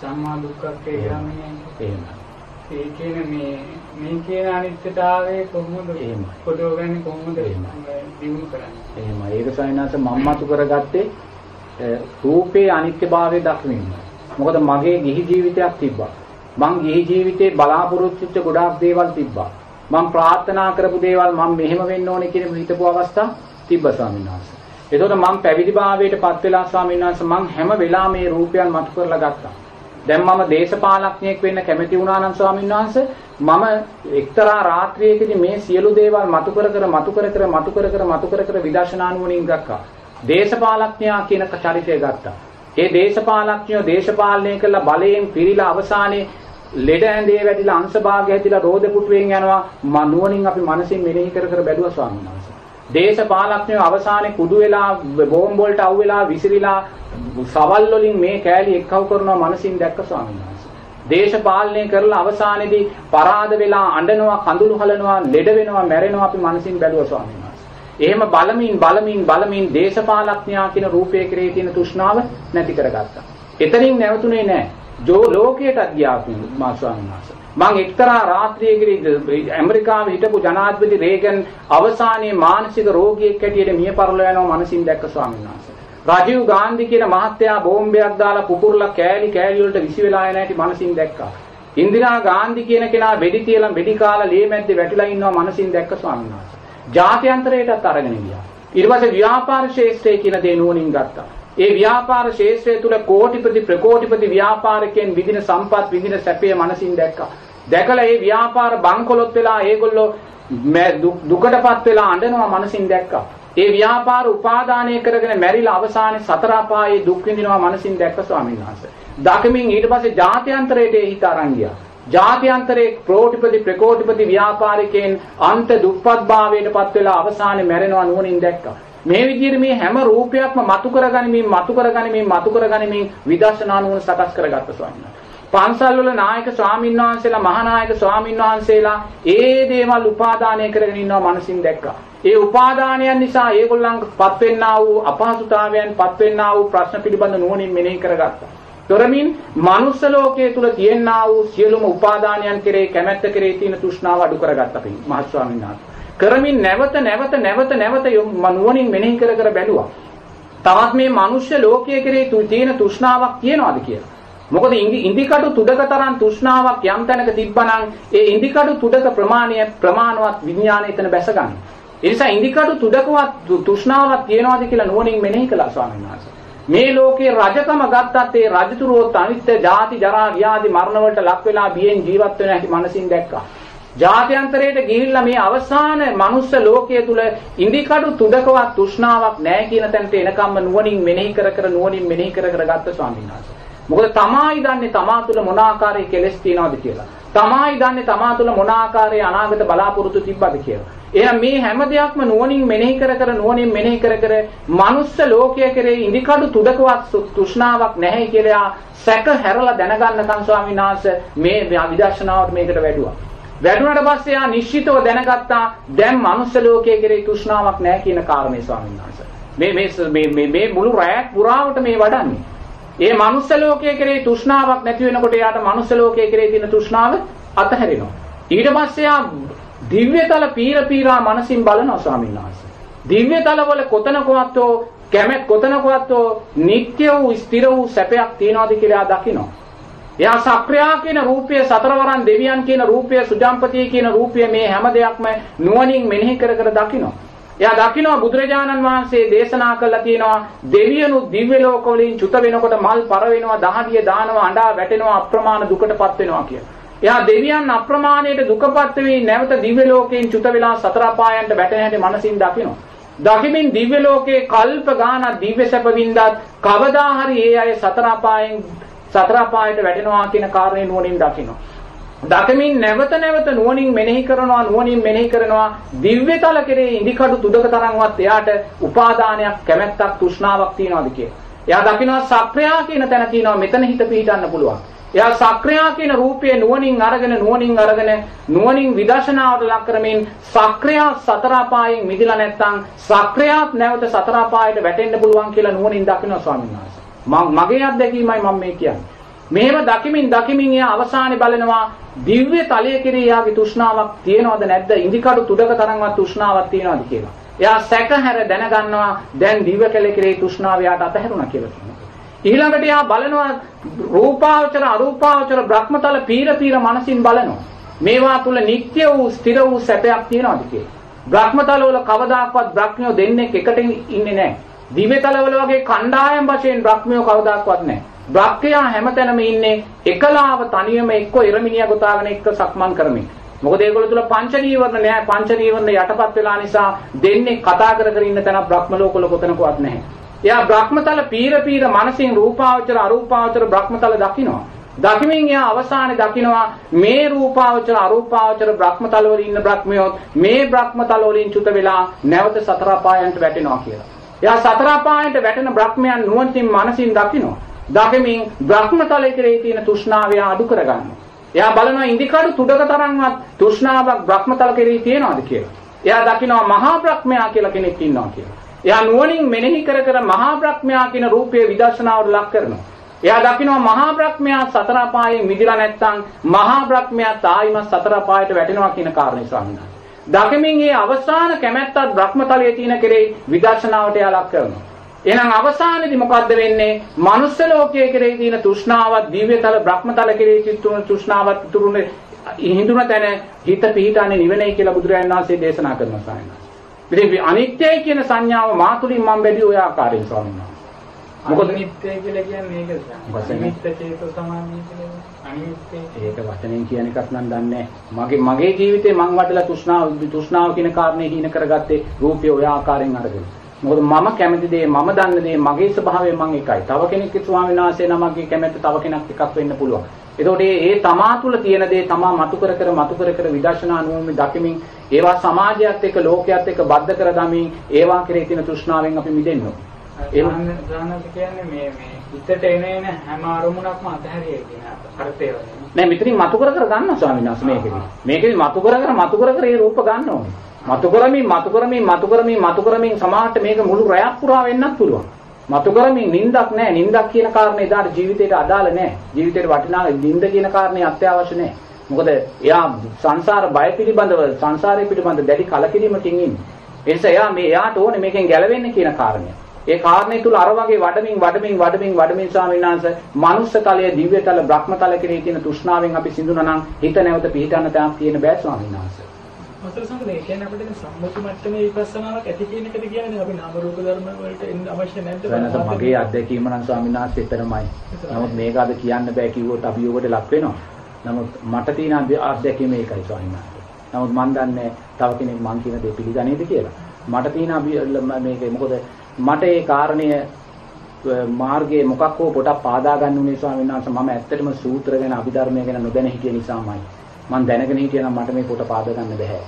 සම්මා දුක්ඛේ ගාමිනිය. එහෙම. ඒ කියන මේ මේ කියන අනිත්‍යතාවය කොහොමද එහෙමයි. උපදවගන්නේ කොහොමද එහෙමයි. දිනු කරන්නේ? එහෙම ඒක සවිනාස මම්මතු කරගත්තේ අ, රූපේ අනිත්‍යභාවය දක්වමින්. මොකද මගේ ගිහි ජීවිතයක් තිබ්බා. මං ගිහි ජීවිතේ බලාපොරොත්තු වෙච්ච ගොඩාක් දේවල් තිබ්බා. මං ප්‍රාර්ථනා කරපු දේවල් මම මෙහෙම වෙන්න ඕනේ කියන හිතපු අවස්ථා තිබ්බා ස්වාමීන් වහන්සේ. ඒතකොට මං පැවිදි භාවයට පත් වෙලා ස්වාමීන් වහන්සේ මං හැම වෙලාවෙම මේ රූපයන් මතු කරලා ගත්තා. දැන් මම දේශපාලඥයෙක් වෙන්න කැමති වුණා නම් ස්වාමීන් වහන්සේ මම එක්තරා රාත්‍රියකදී මේ සියලු දේවල් මතු කර කර මතු කර කර මතු කර කර මතු කර කර විදර්ශනා නුවණින් ගත්තා. දේශපාලඥයා කියන චරිතය ගත්තා. ඒ දේශපාලඥයෝ දේශපාලනය කළ බලයෙන් පිරීලා අවසානයේ ලෙඩ ඇඳේ වැටිලා අංශභාගය හැදිලා රෝද පුටුවෙන් යනවා මම නුවණින් අපි මනසින් මෙනෙහි කර කර බැලුවා ස්වාමීන් වහන්සේ. දේශපාලඥයෝ අවසානයේ කුඩු වෙලා බෝම්බ වලට අවු වෙලා විසිරිලා සවල් වලින් මේ කෑලි එක්කව කරනවා මනසින් දැක්ක ස්වාමීන් වහන්සේ. දේශපාලනය කරලා අවසානයේදී පරාද වෙලා අඬනවා කඳුළු හලනවා ලෙඩ වෙනවා මැරෙනවා අපි මනසින් බැලුවා ස්වාමීන් වහන්සේ. එහෙම බලමින් බලමින් බලමින් දේශපාලඥයා කියන රූපයේ කෙරේ තියෙන තෘෂ්ණාව නැති කරගත්තා. එතනින් නැවතුනේ නැහැ. ජෝ ලෝකයටත් ගියා මා ස්වාමීන් වහන්සේ. මං එක්තරා රාත්‍රියකදී ඇමරිකාවේ හිටපු ජනාධිපති රේගන් අවසානයේ මානසික රෝගියෙක් හැටියට මිය පරලෝ යනවා මනසින් දැක්ක ස්වාමීන් වහන්සේ. රජීව් ගාන්ධි කියන මහත්තයා බෝම්බයක් දාලා පුපුරලා කෑලි කෑලි වලට විසි වෙලා යන හැටි මනසින් දැක්කා. ඉන්දිරා ගාන්ධි කියන කෙනා වෙඩි තියලා වෙඩි කාලා ලේ මැද්දේ වැටිලා ඉන්නවා මනසින් දැක්ක ස්වාමීන් වහන්සේ. ජාත්‍යන්තරයටත් අරගෙන ගියා. ඊට පස්සේ ව්‍යාපාර ශේෂ්ත්‍රය කියන දේ නුවණින් ගත්තා. ඒ ව්‍යාපාර ශේෂ්ත්‍රය තුල කෝටිපති ප්‍රකෝටිපති ව්‍යාපාරිකයන් විදින සම්පත් විදින සැපය මනසින් දැක්කා. දැකලා ඒ ව්‍යාපාර බංකොලොත් වෙලා ඒගොල්ලෝ මැ- දු- දුකටපත් වෙලා අඬනවා මනසින් දැක්කා. ඒ ව්‍යාපාර උපාදානය කරගෙන මැරිලා අවසානයේ සතර අපායේ දුක් විඳිනවා මනසින් දැක්ක ස්වාමීන් වහන්සේ. දකමින් ඊට පස්සේ ජාත්‍යන්තරයට ඒ හිත අරන් ගියා. ජාත්‍යන්තරයේ ප්‍රෝටිපති ප්‍රකෝටිපති ව්‍යාපාරිකයන් අන්ත දුප්පත් භාවයට පත් වෙලා අවසානයේ මැරෙනවා නුවණින් දැක්කා. මේ විදිහට මේ හැම රූපයක්ම මතු කරගනිමින් මතු කරගනිමින් මතු කරගනිමින් විදර්ශනා නුවණ සකස් කරගත්ත ස්වාමීන් වහන්සේ. පන්සල් වල නායක ස්වාමීන් වහන්සේලා මහානායක ස්වාමීන් වහන්සේලා ඒ දේවල් උපාදානය කරගෙන ඉන්නවා මනසින් දැක්කා. ඒ උපාදානයන් නිසා ඒගොල්ලන්පත් වෙන්නා වූ අපහසුතාවයන් පත් වෙන්නා වූ ප්‍රශ්න පිළිබඳ නුවණින් මෙනෙහි කරගත්තා. තොරමින් මනුස්ස ලෝකයේ තුල තියෙනා වූ සියලුම උපාදානයන් කෙරේ කැමැත්ත කෙරේ තියෙන තෘෂ්ණාව අඩු කරගත්තා පින් මහත් ස්වාමීන් වහන්සේ. කරමින් නැවත නැවත නැවත නැවත නුවණින් මෙනෙහි කර කර බැලුවා. තවත් මේ මිනිස්්‍ය ලෝකයේ කෙරේ තියෙන තෘෂ්ණාවක් තියනවාද කියලා. මොකද ඉන්දිකටු තුඩක තරම් තෘෂ්ණාවක් යම් තැනක තිබ්බනම් ඒ ඉන්දිකටු තුඩක ප්‍රමාණය ප්‍රමාණවත් විඥාණය එතන බැසගන්නේ. ඒ නිසා ඉන්දිකටු තුඩකවත් තෘෂ්ණාවක් තියනවාද කියලා නුවණින් මෙනෙහි කළා ස්වාමීන් වහන්සේ. මේ ලෝකේ රජකම ගත්තත් ඒ රජතුරුවොත් අනිත්‍ය ජාති ජරා ව්‍යාධි මරණ වලට ලක් වෙලා බියෙන් ජීවත් වෙන හැටි මනසින් දැක්කා. ජාත්‍යන්තරයට ගිහිල්ලා මේ අවසාන මනුස්ස ලෝකයේ තුල ඉන්දිකඩු තුඩකවත් තෘෂ්ණාවක් නැහැ කියන තැනට එනකම්ම නුවණින් මෙනෙහි කර කර නුවණින් මෙනෙහි කර කර ගත්ත ස්වාමීන් වහන්සේ. මොකද තමායි දන්නේ තමා තුළ මොන ආකාරයේ කෙලෙස් තියනවද කියලා. තමායි දන්නේ තමා තුළ මොන ආකාරයේ අනාගත බලාපොරොත්තු තිබ්බද කියලා. එහෙනම් මේ හැම දෙයක්ම නුවණින් මෙනෙහි කර කර නුවණින් මෙනෙහි කර කර මනුස්ස ලෝකයේ කෙරේ ඉදිකඩු තුඩකවත් තෘෂ්ණාවක් නැහැ කියලා සැක හැරලා දැනගන්නකම් ස්වාමීන් වහන්සේ මේ විදර්ශනාවට මේකට වැඩුවා. වැඩුණාට පස්සේ ආ නිශ්චිතව දැනගත්තා දැන් මනුස්ස ලෝකයේ කෙරේ තෘෂ්ණාවක් නැහැ කියන කාරණේ ස්වාමීන් වහන්සේ. මේ මේ මේ මේ මුළු රැයක් පුරාවට මේ වඩන්නේ. ඒ මනුස්ස ලෝකයේ කෙරේ තෘෂ්ණාවක් නැති වෙනකොට එයාට මනුස්ස ලෝකයේ කෙරේ තියෙන තෘෂ්ණාව අතහැරෙනවා. ඊට පස්සේ ආ දිව්‍යතල පීර පීරා මනසින් බලනවා ස්වාමීන් වහන්සේ. දිව්‍යතල වල කොතනකවත් කැමැත් කොතනකවත් නිට්ටය වූ ස්ථිර වූ සැපයක් තියනවාද කියලා දකිනවා. එයා සක්‍රියා කියන රූපය සතරවරන් දෙවියන් කියන රූපය සුජම්පතිය කියන රූපය මේ හැම දෙයක්ම නුවණින් මෙනෙහි කර කර දකිනවා. එයා දකිනවා බුදුරජාණන් වහන්සේ දේශනා කළා තියෙනවා දෙවියනු දිව්‍ය ලෝකවලින් චුත වෙනකොට මල් පර වෙනවා දහදිය දානවා අඬා වැටෙනවා අප්‍රමාණ දුකටපත් වෙනවා කියලා. එයා දෙවියන් අප්‍රමාණයට දුකපත් වෙවි නැවත දිව්‍ය ලෝකයෙන් චුත වෙලා සතර අපායන්ට වැටෙන හැටි මනසින් දකිනවා. දකිමින් දිව්‍ය ලෝකේ කල්ප ගානක් දිව්‍ය සැප වින්දත් කවදා හරි ඒ අය සතර අපායෙන් සතර අපායට වැටෙනවා කියන කාරණේ නුවණින් දකිනවා. දකමින් නැවත නැවත නුවණින් මෙනෙහි කරනවා නුවණින් මෙනෙහි කරනවා දිව්‍යතල කෙරේ ඉදිකඩු තුඩක තරම්වත් එයාට උපාදානයක් කැමැත්තක් තෘෂ්ණාවක් තියනවාද කියලා. එයා දකිනවා සක්‍රියා කියන තැන තියෙනවා මෙතන හිත පිහිටන්න පුළුවන්. එයා සක්‍රියා කියන රූපයේ නුවණින් අරගෙන නුවණින් අරගෙන නුවණින් විදර්ශනාවට ලක් කරමින් සක්‍රියා සතර අපායෙන් මිදිලා නැත්නම් සක්‍රියාත් නැවත සතර අපායට වැටෙන්න පුළුවන් කියලා නුවණින් දකිනවා ස්වාමීන් වහන්සේ. මගේ අත්දැකීමයි මම මේ කියන්නේ. මෙහෙම දකිමින් දකිමින් එයා අවසානයේ බලනවා දිව්‍ය තලයේ කෙරේ යාගේ තෘෂ්ණාවක් තියෙනවද නැද්ද? ඉන්දිකඩු තුඩක තරම්වත් තෘෂ්ණාවක් තියෙනවද කියලා. එයා සැකහැර දැනගන්නවා දැන් දිව්‍ය කැලේ කෙරේ තෘෂ්ණාව යාට අතහැරුණා කියලා කියනවා. ඊළඟට යා බලනවා රූපාවචර අරූපාවචර බ්‍රහ්මතල පීර පීර මනසින් බලනවා. මේවා තුල නිට්ටය වූ ස්ථිර වූ සැපයක් තියෙනවද කියලා. බ්‍රහ්මතල වල කවදාකවත් බ්‍රහ්මියෝ දෙන්නේ එකට ඉන්නේ නැහැ. දිව්‍යතල වල වගේ කණ්ඩායම් වශයෙන් බ්‍රහ්මියෝ කවදාකවත් නැහැ. බ්‍රහ්මයා හැමතැනම ඉන්නේ එකලාව තනියම එක්ක ඉරමිනිය ගොතාගෙන එක්ක සක්මන් කරමින්. මොකද ඒගොල්ලෝ තුල පංච නීවරණ නෑ පංච නීවරණ යටපත් වෙලා නිසා දෙන්නේ කතා කර කර ඉන්න තැන බ්‍රහ්ම ලෝකවල කොතනකවත් නැහැ. එයා බ්‍රහ්මතල පීර පීර මනසින් රූපාවචර අරූපාවචර බ්‍රහ්මතල දකිනවා. දකිමින් එයා අවසානයේ දකිනවා මේ රූපාවචර අරූපාවචර බ්‍රහ්මතල වල ඉන්න බ්‍රහ්මයෝත් මේ බ්‍රහ්මතල වලින් චුත වෙලා නැවත සතර අපායන්ට වැටෙනවා කියලා. එයා සතර අපායන්ට වැටෙන බ්‍රහ්මයන් නුවණින් මනසින් දකිනවා. දකිමින් බ්‍රහ්මතලයේ කෙරේ තියෙන තෘෂ්ණාව අඩු කරගන්නවා. එයා බලනවා ඉන්දිකඩු තුඩක තරම්වත් තෘෂ්ණාවක් බ්‍රහ්මතල කෙරේ තියෙනවද කියලා. එයා දකිනවා මහා බ්‍රහ්මයා කියලා කෙනෙක් ඉන්නවා කියලා. එයා නුවණින් මෙනෙහි කර කර මහා බ්‍රහ්මයා කියන රූපයේ විදර්ශනාවට ලක් කරනවා. එයා දකිනවා මහා බ්‍රහ්මයා සතර අපායෙන් මිදිලා නැත්නම් මහා බ්‍රහ්මයා තායිමත් සතර අපායට වැටෙනවා කියන කාරණේ ස්වාමීන් වහන්සේ. දකිමින් මේ අවසාන කැමැත්තත් බ්‍රහ්මතලයේ තියෙන කෙරේ විදර්ශනාවට එයා ලක් කරනවා. එහෙනම් අවසානයේදී මොකද්ද වෙන්නේ? මනුස්ස ලෝකයේ කෙරේ තියෙන තෘෂ්ණාවත් දිව්‍යතල බ්‍රහ්මතල කෙරේ තිබුණු තෘෂ්ණාවත් තුරුනේ හිඳුන තැන හිත පිහිටන්නේ නිවනයි කියලා බුදුරජාණන් වහන්සේ දේශනා කරනවා සායනා. ඉතින් අනිත්‍යයි කියන සංඥාව මාතුලින් මම බැලි ඔය ආකාරයෙන් ස්වාමීන් වහන්සේ. මොකද නිත්‍ය කියලා කියන්නේ මේකද? නිත්‍ය චේතෝ සමාධිය කියලා. ඒක වචනෙන් කියන එකක් නම් දන්නේ මගේ මගේ ජීවිතේ මං වඩලා තෘෂ්ණාව තෘෂ්ණාව කියන කාරණේ හීන කරගත්තේ රූපය ඔය ආකාරයෙන් අරගෙන. මොකද මම කැමති දේ මම දන්න දේ මගේ ස්වභාවය මං එකයි. තව කෙනෙක්ගේ ස්වාමීන් වහන්සේ නමක්ගේ කැමැත්ත තව කෙනෙක් එකක් වෙන්න පුළුවන්. එතකොට ඒ තමා තුළ තියෙන දේ තමා මතු කර කර මතු කර කර විදර්ශනා නුවණින් දකිමින් ඒවා සමාජයත් එක්ක ලෝකයේත් එක්ක බද්ධ කර දමින් ඒවා කෙරේ තියෙන තෘෂ්ණාවෙන් අපි මිදෙන්න එහෙනම් දානත් කියන්නේ මේ මේ හිතට එන එන හැම අරමුණක්ම අතහැරිය කියන. නෑ මෙතනින් මතු කර කර ගන්න ස්වාමීන් වහන්සේ මේකෙදි. මේකෙදි මතු කර කර මතු කර කර ඒ රූප ගන්න ඕනේ. මතු කරමින් මතු කරමින් මතු කරමින් මතු කරමින් සමාහට මේක මුළු රැයක් පුරා වෙන්නත් පුළුවන්. මතු කරමින් නින්දක් නැහැ. නින්දක් කියන කාරණේ එදාට ජීවිතේට අදාළ නැහැ. ජීවිතේට වටිනා නින්ද කියන කාරණේ අත්‍යවශ්‍ය නැහැ. මොකද එයා සංසාර බය පිළිබඳව සංසාරය පිළිබඳ දැඩි කලකිරීමකින් ඉන්නේ. ඒ නිසා එයා මේ එයාට ඕනේ මේකෙන් ගැලවෙන්න කියන කාරණය. ඒ කාරණේ තුල අර වගේ වඩමින් වඩමින් වඩමින් වඩමින් ස්වාමීන් වහන්සේ මනුස්ස තලයේ දිව්‍ය තල බ්‍රහ්ම තල කෙරෙහි තියෙන තෘෂ්ණාවෙන් අපි සිඳුනා නම් හිත නැවත පිහිටන්න තැනක් තියෙන බෑ ස්වාමීන් වහන්සේ. මතර සංකේ කියන්නේ අපිට සම්මුති මට්ටමේ විපස්සනාවක් ඇති කියන එකද කියන්නේ අපි නාම රූප ධර්ම වලට එන්න අවශ්‍ය නැද්ද? වෙනස මගේ අත්දැකීම නම් ස්වාමීන් වහන්සේ එතරම්යි. නමුත් මේක අද කියන්න බෑ කිව්වොත් අභියෝගයට ලක් වෙනවා. නමුත් මට තියෙන අත්දැකීම ඒකයි ස්වාමීන් වහන්සේ. නමුත් මම දන්නේ තව කෙනෙක් මං කියන දේ පිළිගන්නේද කියලා. මට තියෙන මේක මොකද මට ඒ කාරණය මාර්ගයේ මොකක් හෝ පොඩක් පාදා ගන්න උනේ ස්වාමීන් වහන්සේ මම ඇත්තටම සූත්‍ර ගැන අභිධර්මය ගැන නොදැන හිටිය නිසාමයි. මම දැනගෙන හිටියනම් මට මේ පොත පාද ගන්න බැහැ.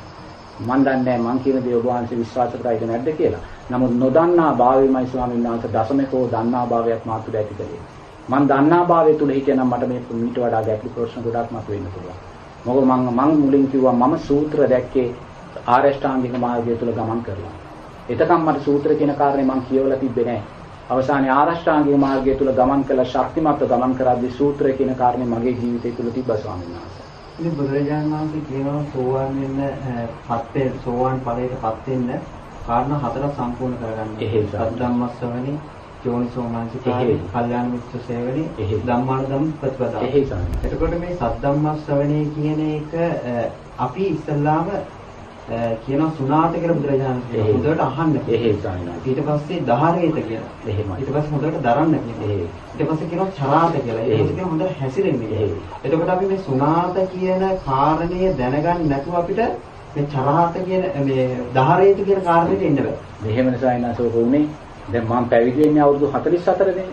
මම දන්නේ මං කියන දේ ඔබ වහන්සේ විශ්වාස කරයිද නැද්ද කියලා. නමුත් නොදන්නා භාවයමයි ස්වාමීන් වහන්සේ දසමකෝ දන්නා භාවයක් මාතුල ඇති කළේ. මං දන්නා භාවය තුල හිටියනම් මට මේ මීට වඩා ගැටලු ප්‍රශ්න ගොඩක් මතුවෙන්න පුළුවන්. මොකද මං මං මුලින් කිව්වා මම සූත්‍ර දැක්කේ ආරෂ්ඨාංගික මාර්ගය තුල ගමන් කරලා. එතකම් මට සූත්‍ර කියන කාරණේ මං කියවලා තිබ්බේ නැහැ. අවසානයේ ආරෂ්ඨාංගික මාර්ගය තුල ගමන් කළ ශක්තිමත්ව ගමන් කරද්දී සූත්‍රය කියන කාරණේ මගේ ජීවිතය තුල තිබ්බා ස්වාමීන් වහන්සේ. ඉතින් බුදුරජාණන් වහන්සේ කියනවා සෝවාන් වෙන්න පත් වෙන්න සෝවාන් ඵලයට පත් වෙන්න කාරණා හතරක් සම්පූර්ණ කරගන්න. එහෙයි. සද්ධම්මස්සවනි යෝනිසෝ මනසිකාරේ කල්යාණ මිත්‍ර සේවනේ ධම්මානුදම් ප්‍රතිපදාව. ස්වාමීන්. එතකොට මේ සද්ධම්මස්සවනේ කියන එක අපි ඉස්සල්ලාම කියනවා සුණාත කියලා බුදුරජාණන් කියනවා. හොඳට අහන්න. එහෙයි ස්වාමීන්. ඊට පස්සේ දහරේත කියනවා. එහෙමයි. ඊට පස්සේ හොඳට දරන්න කියනවා. ඊට පස්සේ කියනවා චරාත කියලා. පස්සේ කියනවා හොඳට හැසිරෙන්න කියලා. එතකොට අපි මේ සුණාත කියන කාරණය දැනගන්න නැතුව අපිට මේ චරාත කියන මේ දහරේත කියන කාරණේට එන්න බෑ. මෙහෙම නිසායිනසෝක උනේ දැන් මම පැවිදි වෙන්නේ අවුරුදු 44 නේ.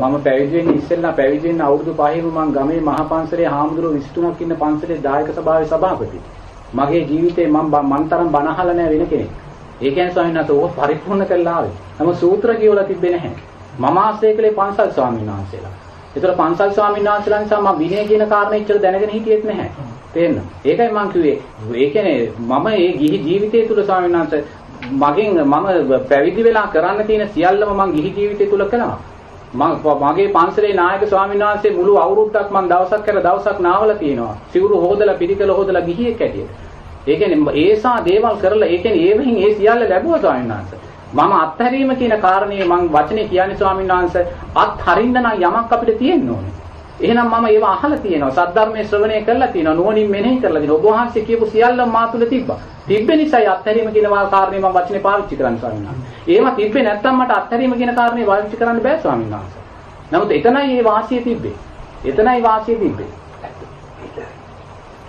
මම පැවිදි වෙන්නේ ඉස්සෙල්ලා පැවිදි වෙන්න අවුරුදු 5ෙම මම ගමේ මහා පන්සලේ හාමුදුරුවෝ 23ක් ඉන්න පන්සලේ දායක සභාවේ සභාපති. මගේ ජීවිතේ මම මන් තරම් බණ අහලා නැහැ වෙන කෙනෙක්. ඒ කියන්නේ ස්වාමීන් වහන්සේ ඕක පරිපූර්ණ කරලා ආවේ. නමුත් සූත්‍ර කියවලා තිබ්බේ නැහැ. මම ආශ්‍රය කළේ පන්සල් ස්වාමීන් වහන්සේලා. ඒතර පන්සල් ස්වාමීන් වහන්සේලා නිසා මම විනය කියන කාරණේ ඉච්චර දැනගෙන හිටියෙත් නැහැ. තේන්න. ඒකයි මම කිව්වේ. ඒ කියන්නේ මම මේ ගිහි ජීවිතය තුල ස්වාමීන් වහන්සේ මගෙන් මම පැවිදි වෙලා කරන්න තියෙන සියල්ලම මම ගිහි ජීවිතය තුල කළා. මගේ පන්සලේ නායක ස්වාමීන් වහන්සේ මුළු අවුරුද්දක් මම දවසක් කර දවසක් නාවලා තියෙනවා. සිවුරු හොදලා පිළිකල හොදලා ගිහියෙක් ඇටියෙ. ඒ කියන්නේ ඒසා දේවල් කරලා ඒ කියන්නේ ඒවෙන් ඒ සියල්ල ලැබුවා ස්වාමීන් වහන්සේ. මම අත්හැරීම කියන කාරණේ මම වචනේ කියන්නේ ස්වාමීන් වහන්සේ අත්හරින්න නම් යමක් අපිට තියෙන්න ඕනේ. එහෙනම් මම ඒව අහලා තියෙනවා. සද්ධර්මයේ ශ්‍රවණය කරලා තියෙනවා. නුවණින් මෙනෙහි කරලා තියෙනවා. ඔබ වහන්සේ කියපු සියල්ලම මා තුල තිබ්බා. තිබ්බේ නිසායි අත්හැරීම කියන කාරණේ මම වචනේ පාවිච්චි කරන්නේ ස්වාමීන් වහන්සේ. ඒව තිබ්බේ නැත්තම් මට අත්හැරීම කියන කාරණේ පාවිච්චි කරන්න බෑ ස්වාමීන් වහන්සේ. නමුත් එතනයි මේ වාසිය තිබ්බේ. එතනයි වාසිය තිබ්බේ.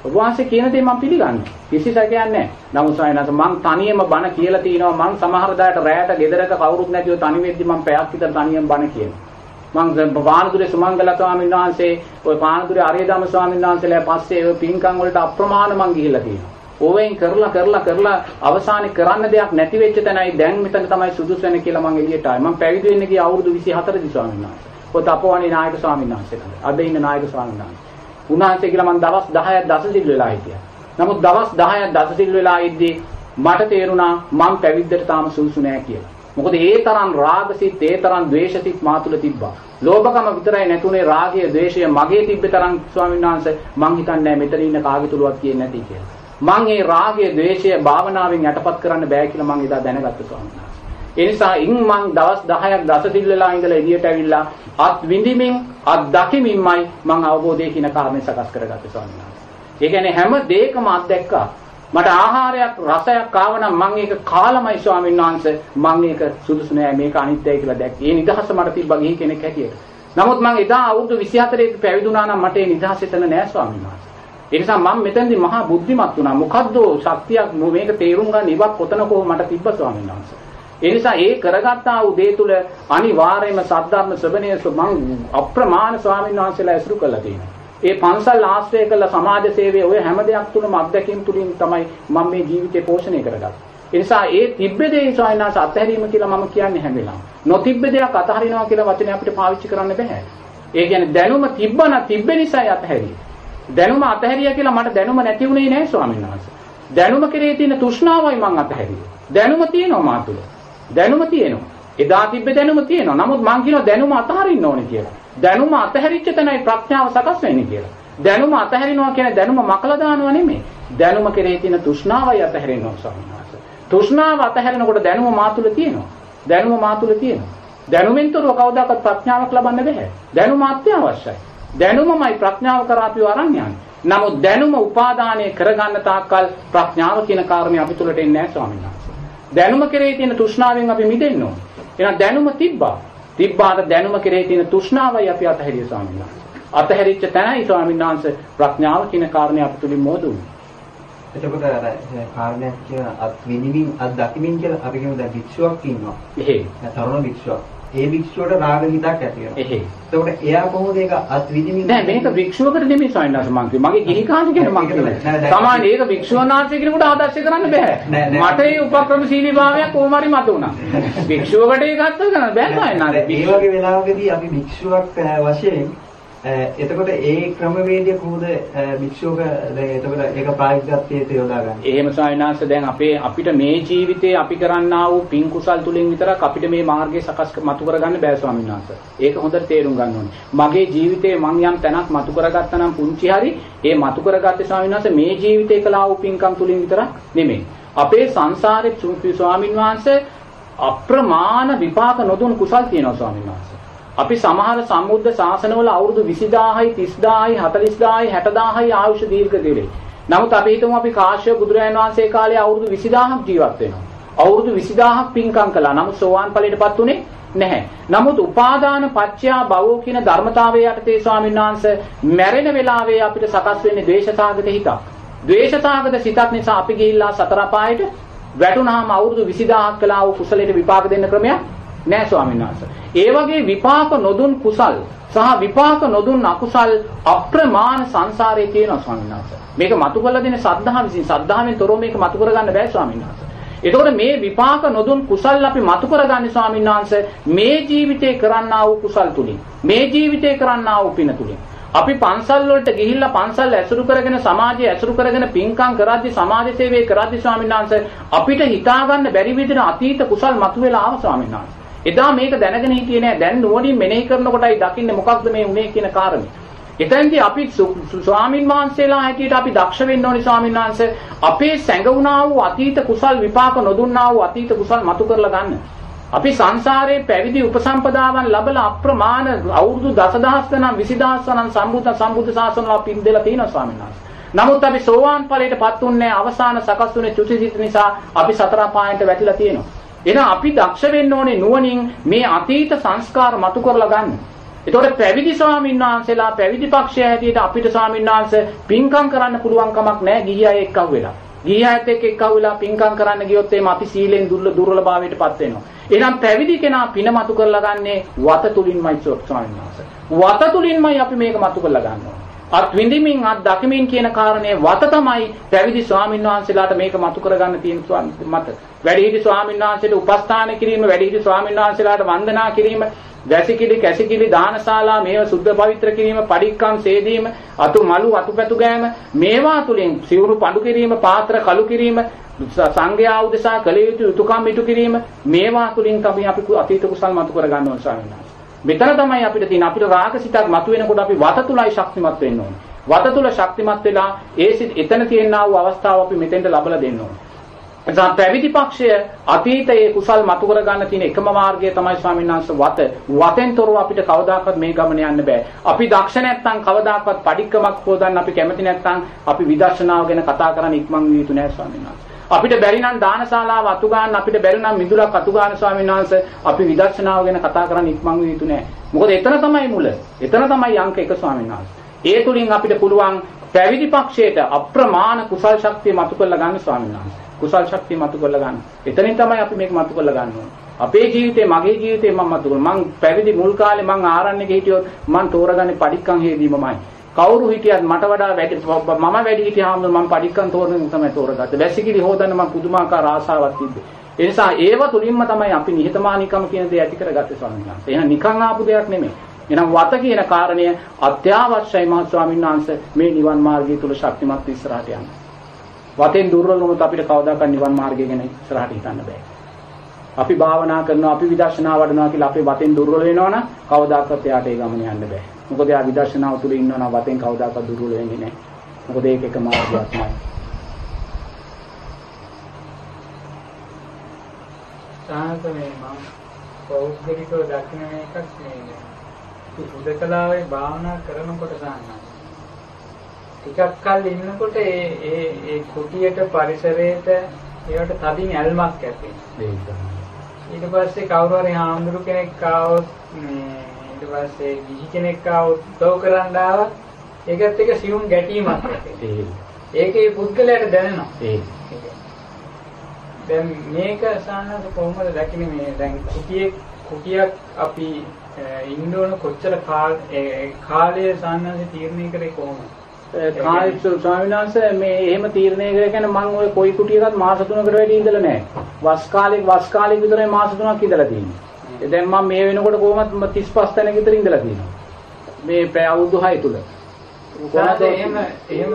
ඔබ වහන්සේ කියන දේ මම පිළිගන්නවා. කිසි සැකයක් නැහැ. නමුත් සායනස මං තනියම බණ කියලා තිනවා. මං සමහර දායට රැයට ගෙදරක කවුරුත් නැතිව තනි වෙද්දි මං පැයක් විතර තනියම බණ කියනවා. මං පානදුරේ සුමංගල ස්වාමීන් වහන්සේ ওই පානදුරේ ආර්යධම්ම ස්වාමීන් වහන්සේලා පස්සේ ওই පින්කම් වලට අප්‍රමාණ මං ගිහිල්ලා තියෙනවා. ඕවෙන් කරලා කරලා කරලා අවසානයේ කරන්න දෙයක් නැති වෙච්ච තැනයි දැන් මෙතන තමයි සුදුසු වෙන්නේ කියලා මං එළියට ආවේ. මං පැවිදි වෙන්න ගිය අවුරුදු 24 දී ස්වාමීන් වහන්සේ. ඔය තපෝවණේ නායක ස්වාමීන් වහන්සේලා. අද ඉන්න නායක ස්වාමීන් වහන්සේ. උන්වහන්සේ කියලා මං දවස් 10ක් දසසිල් වෙලා හිටියා. නමුත් දවස් 10ක් දසසිල් වෙලා ඉද්දී මට තේරුණා මං පැවිද්දට තාම සුසු නෑ කියලා. මොකද ඒ තරම් රාගසිත ඒ තරම් ද්වේෂසිත මා තුල තිබ්බා. ලෝභකම විතරයි නැතුනේ රාගය, ද්වේෂය මගේ තිබ්බ තරම් ස්වාමීන් වහන්සේ මං හිතන්නේ මෙතන ඉන්න කාගේ තුලවත් කියන්නේ නැති කියලා. මං ඒ රාගය, ද්වේෂය භාවනාවෙන් යටපත් කරන්න බෑ කියලා මං එදා දැනගත්ත ස්වාමීන් වහන්සේ. ඒ නිසා ඉන් මං දවස් 10ක් දසසිල් වෙලා ඉඳලා එළියට ඇවිල්ලා අත් විඳිමින් අත් දකිමින්මයි මං අවබෝධය කියන කාරණේ සකස් කරගත්තේ ස්වාමීන් වහන්සේ. ඒ කියන්නේ හැම දෙයකම අත්දැක්කා. මට ආහාරයක් රසයක් ආව නම් මං ඒක කාලමයි ස්වාමීන් වහන්සේ මං ඒක සුදුසු නෑ මේක අනිත්‍යයි කියලා දැක්කේ. ඒ නිදහස මට තිබ්බා ගිහි කෙනෙක් හැටියට. නමුත් මං එදා අවුරුදු 24 පැවිදුණා නම් මට ඒ නිදහස එතන නෑ ස්වාමීන් වහන්සේ. ඒ නිසා මම මෙතනදී මහා බුද්ධිමත් වුණා. මොකද්ද ශක්තියක් මේක තේරුම් ගන්න ඉවක් කොතනකෝ මට තිබ්බ ස්වාමීන් වහන්සේ. ඒ නිසා ඒ කරගත්තා වූ දේ තුල අනිවාර්යයෙන්ම සද්ධර්ම ශ්‍රවණය මං අප්‍රමාණ ස්වාමීන් වහන්සේලා ඇසුරු කළා තියෙනවා. ඒ පන්සල් ආශ්‍රය කළ සමාජ සේවයේ ඔය හැම දෙයක් තුලම අත්දැකීම් තුලින් තමයි මම මේ ජීවිතේ පෝෂණය කරගත්තේ. ඒ නිසා ඒ තිබ්බ දේ ස්වාමීන් වහන්සේ අත්හැරීම කියලා මම කියන්නේ හැම වෙලාවම. නොතිබ්බ දෙයක් අතහරිනවා කියලා වචනේ අපිට පාවිච්චි කරන්න බෑ. ඒ කියන්නේ දැනුම තිබ්බන තිබ්බ නිසා අතහැරියේ. දැනුම අතහැරියා කියලා මට දැනුම නැති වුණේ නෑ ස්වාමීන් වහන්සේ. දැනුම කෙරේ තියෙන තෘෂ්ණාවයි මං අතහැරියේ. දැනුම තියෙනවා මා තුළ. දැනුම තියෙනවා. එදා තිබ්බ දැනුම තියෙනවා. නමුත් මං කියනවා දැනුම අතහරින්න ඕනේ කියලා. දැනුම අතහැරිච්ච තැනයි ප්‍රඥාව සකස් වෙන්නේ කියලා. දැනුම අතහැරිනවා කියන්නේ දැනුම මකලා දානවා නෙමෙයි. දැනුම කෙරෙහි තියෙන තෘෂ්ණාවයි අතහැරෙනවා ස්වාමීන් වහන්සේ. තෘෂ්ණාව අතහැරෙනකොට දැනුම මා තුල තියෙනවා. දැනුම මා තුල තියෙනවා. දැනුමෙන් තොරව කවදාකවත් ප්‍රඥාවක් ලබන්න බෑ. දැනුම අත්‍යවශ්‍යයි. දැනුමමයි ප්‍රඥාව කරා අපිව අරන් යන්නේ. නමුත් දැනුම උපාදානය කරගන්න තාක්කල් ප්‍රඥාව කියන කාරණේ අපි තුලට එන්නේ නැහැ ස්වාමීන් වහන්සේ. දැනුම කෙරෙහි තියෙන තෘෂ්ණාවෙන් අපි මිදෙන්න ඕනේ. එහෙනම් දැනුම තිබ්බා. තිබ්බාට දැනුම කෙරෙහි තියෙන තෘෂ්ණාවයි අපි අතහැරිය ස්වාමීන් වහන්සේ. අතහැරිච්ච තැනයි ස්වාමීන් වහන්සේ ප්‍රඥාව කියන කාරණේ අප තුලින් මොදුනේ. එතකොට අර කාරණයක් කියන අත් විනිමින් අත් දකිමින් කියලා අපි කියමු දැන් භික්ෂුවක් ඉන්නවා. එහෙයි. තරුණ භික්ෂුවක්. ඒ භික්ෂුවට රාග හිතක් ඇති වෙනවා. එහෙයි. එතකොට එයා කොහොමද ඒක අත් විනිමින් නෑ මේක භික්ෂුවකට නෙමෙයි ස්වාමීන් වහන්සේ මං කිව්වේ. මගේ ගිහි කාණ කියන මං කිව්වේ. සාමාන්‍ය ඒක භික්ෂුවනාංශය කෙනෙකුට ආදර්ශ කරන්න බෑ. මට ඒ උපක්‍රමශීලී භාවයක් කොහොම හරි මත වුණා. භික්ෂුවකට ඒක අත්දැක ගන්න බෑ ස්වාමීන් වහන්සේ. ඒ වගේ වෙලාවකදී අපි භික්ෂුවක් වශයෙන් එතකොට ඒ ක්‍රමවේදය කොහොමද භික්ෂුවක දැන් එතකොට ඒක ප්‍රායෝගිකත්වයට යොදාගන්නේ? එහෙම ස්වාමීනාංශ දැන් අපේ අපිට මේ ජීවිතේ අපි කරන්නා වූ පින් කුසල් තුලින් විතරක් අපිට මේ මාර්ගය සකස් මතු කරගන්න බෑ ස්වාමීනාංශ. ඒක හොඳට තේරුම් ගන්න ඕනේ. මගේ ජීවිතේ මං යම් තැනක් මතු කරගත්තා නම් පුංචි හරි ඒ මතු කරගත්තේ ස්වාමීනාංශ මේ ජීවිතේ කළා වූ පින්කම් තුලින් විතරක් නෙමෙයි. අපේ සංසාරේ ස්වාමීන් වහන්සේ අප්‍රමාණ විපාක නොදුන් කුසල් තියෙනවා ස්වාමීන් වහන්සේ. අපි සමහර සම්බුද්ධ ශාසනවල අවුරුදු 20000යි 30000යි 40000යි 60000යි ආයුෂ දීර්ඝ දෙලේ. නමුත් අපි හිතමු අපි කාශ්‍යප බුදුරජාණන් වහන්සේ කාලේ අවුරුදු 20000ක් ජීවත් වෙනවා. අවුරුදු 20000ක් පින්කම් කළා. නමුත් සෝවාන් ඵලයටපත් උනේ නැහැ. නමුත් උපාදාන පත්‍යා භවෝ කියන ධර්මතාවයේ යටතේ ස්වාමීන් වහන්සේ මැරෙන වෙලාවේ අපිට සකස් වෙන්නේ ද්වේෂසාගත හිතක්. ද්වේෂසාගත සිතක් නිසා අපි ගිහිල්ලා සතර පායට වැටුනහම අවුරුදු 20000ක් කළා වූ කුසලයට විපාක දෙන්න ක්‍රමයක් නෑ ස්වාමීන් වහන්සේ. ඒ වගේ විපාක නොදුන් කුසල් සහ විපාක නොදුන් අකුසල් අප්‍රමාණ සංසාරයේ තියෙනවා ස්වාමීන් වහන්සේ. මේක මතු කරලා දෙන සද්ධා විසින් සද්ධාවෙන් තොරව මේක මතු කරගන්න බෑ ස්වාමීන් වහන්සේ. එතකොට මේ විපාක නොදුන් කුසල් අපි මතු කරගන්නේ ස්වාමීන් වහන්සේ මේ ජීවිතේ කරන්නා වූ කුසල් තුලින්. මේ ජීවිතේ කරන්නා වූ පින තුලින්. අපි පන්සල් වලට ගිහිල්ලා පන්සල් ඇසුරු කරගෙන සමාජය ඇසුරු කරගෙන පින්කම් කරද්දි සමාජ සේවය කරද්දි ස්වාමීන් වහන්සේ අපිට හිතා ගන්න බැරි විදිහට අතීත කුසල් මතුවලා ආව ස්වාමීන් වහන්සේ. එදා මේක දැනගෙන හිටියේ නෑ. දැන් නුවණින් මෙනෙහි කරනකොටයි දකින්නේ මොකක්ද මේ උනේ කියන කාරණේ. එතෙන්දී අපි ස්වාමින් වහන්සේලා හැටියට අපි දක්ෂ වෙන්න ඕනි ස්වාමීන් වහන්සේ අපේ සැඟුණා වූ අතීත කුසල් විපාක නොදුන්නා වූ අතීත කුසල් මතු කරලා ගන්න. අපි සංසාරයේ පැවිදි උපසම්පදාවන් ලැබලා අප්‍රමාණ අවුරුදු දසදහස් ගණන් 20000 ගණන් සම්බුද්ධ සම්බුද්ධ ශාසනවල පින් දෙලා තියෙනවා ස්වාමීන් වහන්සේ. නමුත් අපි සෝවාන් ඵලයටපත් උන්නේ අවසාන සකස් වුනේ චුතිසිත නිසා අපි සතර පායන්ට වැටිලා තියෙනවා. එහෙනම් අපි දක්ෂ වෙන්න ඕනේ නුවණින් මේ අතීත සංස්කාර මතු කරලා ගන්න. එතකොට පැවිදි ස්වාමීන් වහන්සේලා පැවිදි පක්ෂය හැටියට අපිට ස්වාමීන් වහන්සේ පින්කම් කරන්න පුළුවන් කමක් නැහැ ගිහි අය එක්කව වෙලා. ගිහි අයත් එක්ක එක්කව වෙලා පින්කම් කරන්න ගියොත් එimhe අපි සීලෙන් දුර්වලභාවයටපත් වෙනවා. එහෙනම් පැවිදි කෙනා පින මතු කරලා ගන්නේ වත තුලින්මයි ස්වාමීන් වහන්සේ. වත තුලින්මයි අපි මේක මතු කරලා ගන්නවා. අත් විඳිමින් අත් දකිමින් කියන කාරණේ වත තමයි පැවිදි ස්වාමීන් වහන්සේලාට මේක මතු කරගන්න තියෙන මත. වැඩිහිටි ස්වාමීන් වහන්සේට උපස්ථාන කිරීම, වැඩිහිටි ස්වාමීන් වහන්සේලාට වන්දනා කිරීම, වැසිකිලි කැසිකිලි දානශාලා මේව සුද්ධ පවිත්‍ර කිරීම, පඩික්කම් සේදීම, අතු මලු අතුපැතු ගෑම මේවා තුලින් සිවුරු පඳු කිරීම, පාත්‍ර කළු කිරීම, සංඝයා උදෙසා කළ යුතු යුතුයකම් ඉටු කිරීම මේවා තුලින් තමයි අපි අතීත කුසල් මතු කරගන්න ඕන ස්වාමීන් වහන්සේ. මෙතන තමයි අපිට තියෙන අපිට රාගසිතක් මතුවෙනකොට අපි වත තුලයි ශක්තිමත් වෙන්න ඕනේ. වත තුල ශක්තිමත් වෙලා ඒ සිත් එතන තියෙනා වූ අවස්ථාව අපි මෙතෙන්ට ලබලා දෙන්න ඕනේ. එතන පැවිදි පක්ෂය අතීතයේ කුසල් මතු කර ගන්න තියෙන එකම මාර්ගය තමයි ස්වාමීන් වහන්සේ වත. වතෙන් තොරව අපිට කවදාකවත් මේ ගමන යන්න බෑ. අපි දක්ෂ නැත්නම් කවදාකවත් padikkamak හොදන්න අපි කැමති නැත්නම් අපි විදර්ශනාව ගැන කතා කරන්න ඉක්මන් විය යුතු නෑ ස්වාමීන් වහන්සේ. අපිට බැරි නම් දානශාලාව අතු ගන්න අපිට බැරි නම් මිදුලක් අතු ගන්න ස්වාමීන් වහන්සේ අපි විදර්ශනාව ගැන කතා කරන්න ඉක්මන් විය යුතු නෑ. මොකද එතන තමයි මුල. එතන තමයි අංක 1 ස්වාමීන් වහන්සේ. ඒ තුලින් අපිට පුළුවන් පැවිදි පක්ෂයට අප්‍රමාණ කුසල් ශක්තිය මතු කරලා ගන්න ස්වාමීන් වහන්සේ. කුසල් ශක්තිය මතු කරලා ගන්න. එතනින් තමයි අපි මේක මතු කරලා ගන්න ඕනේ. අපේ ජීවිතේ මගේ ජීවිතේ මම මතු කරනවා. මං පැවිදි මුල් කාලේ මං ආරණ්‍යක හිටියොත් මං තෝරගන්නේ පඩික්කම් හේදීමමයි. කවුරු හිටියත් මට වඩා වැඩි මම වැඩි හිටියාම මම පඩික්කම් තෝරන තමයි තෝරගත්තේ. වැසිකිලි හොදන්න මම පුදුමාකාර ආසාවක් තිබ්බේ. ඒ නිසා ඒව තුලින්ම තමයි අපි නිහතමානීකම කියන දේ ඇති කරගත්තේ ස්වාමීන් වහන්සේ. එහෙනම් නිකන් ආපු දෙයක් නෙමෙයි. එහෙනම් වත කියන කාරණය අත්‍යවශ්‍යයි මහ ස්වාමීන් වහන්සේ මේ නිවන් මාර්ගය තුල ශක්තිමත් ඉස්සරහට යන්න. වතෙන් දුර්වල වුණොත් අපිට කවදාකවත් නිවන් මාර්ගය ගැන ඉස්සරහට හිතන්න බෑ. අපි භාවනා කරනවා අපි විදර්ශනා වඩනවා කියලා අපේ වතෙන් දුර්වල වෙනවනම් කවදාකවත් එයාට ඒ ගමන යන්න බෑ. මොකද යා විදර්ශනාව තුළ ඉන්නවනම් වතෙන් කවදාකවත් දුර්වල වෙන්නේ නැහැ. මොකද ඒක එක මාර්ගයක්මයි. සාහස මේ මම. පෞද්ගලිකව දකින්න මේකක් මේ හුදකලාවේ භාවනා කරනකොට සාහනා ටිකක් කල් ඉන්නකොට ඒ ඒ ඒ කුටියට පරිසරයට ඒවට තදින් ඇල්මක් ඇති. ඊට පස්සේ කවුරු හරි හාමුදුරු කෙනෙක් ආවොත් මේ ඊට පස්සේ ගිහි කෙනෙක් ආවොත් උදව් කරන්න ආවත් ඒකත් එක සියුම් ගැටීමක් ඇති ඒකේ පුද්ගලයාට දැනෙනවා. දැන් මේක සාහනද කොහොමද දකින්නේ මේ දැන් කුටියේ කුටියක් අපි ඉන්න ඕන කොච්චර කාලය සාහනද තීරණය කරේ කොහොමද? කායික ස්වාමීන් වහන්සේ මේ එහෙම තීරණය කරගෙන මම ওই කොයි කුටියකත් මාස 3කට වැඩි ඉඳලා නැහැ. වස් කාලේ වස් කාලේ විතරයි මාස 3ක් ඉඳලා තියෙන්නේ. දැන් මම මේ වෙනකොට කොහොමත් 35 තැනක විතර ඉඳලා තියෙනවා. මේ පැය අවුරුදු 6 තුල. කොහොමද එහෙම එහෙම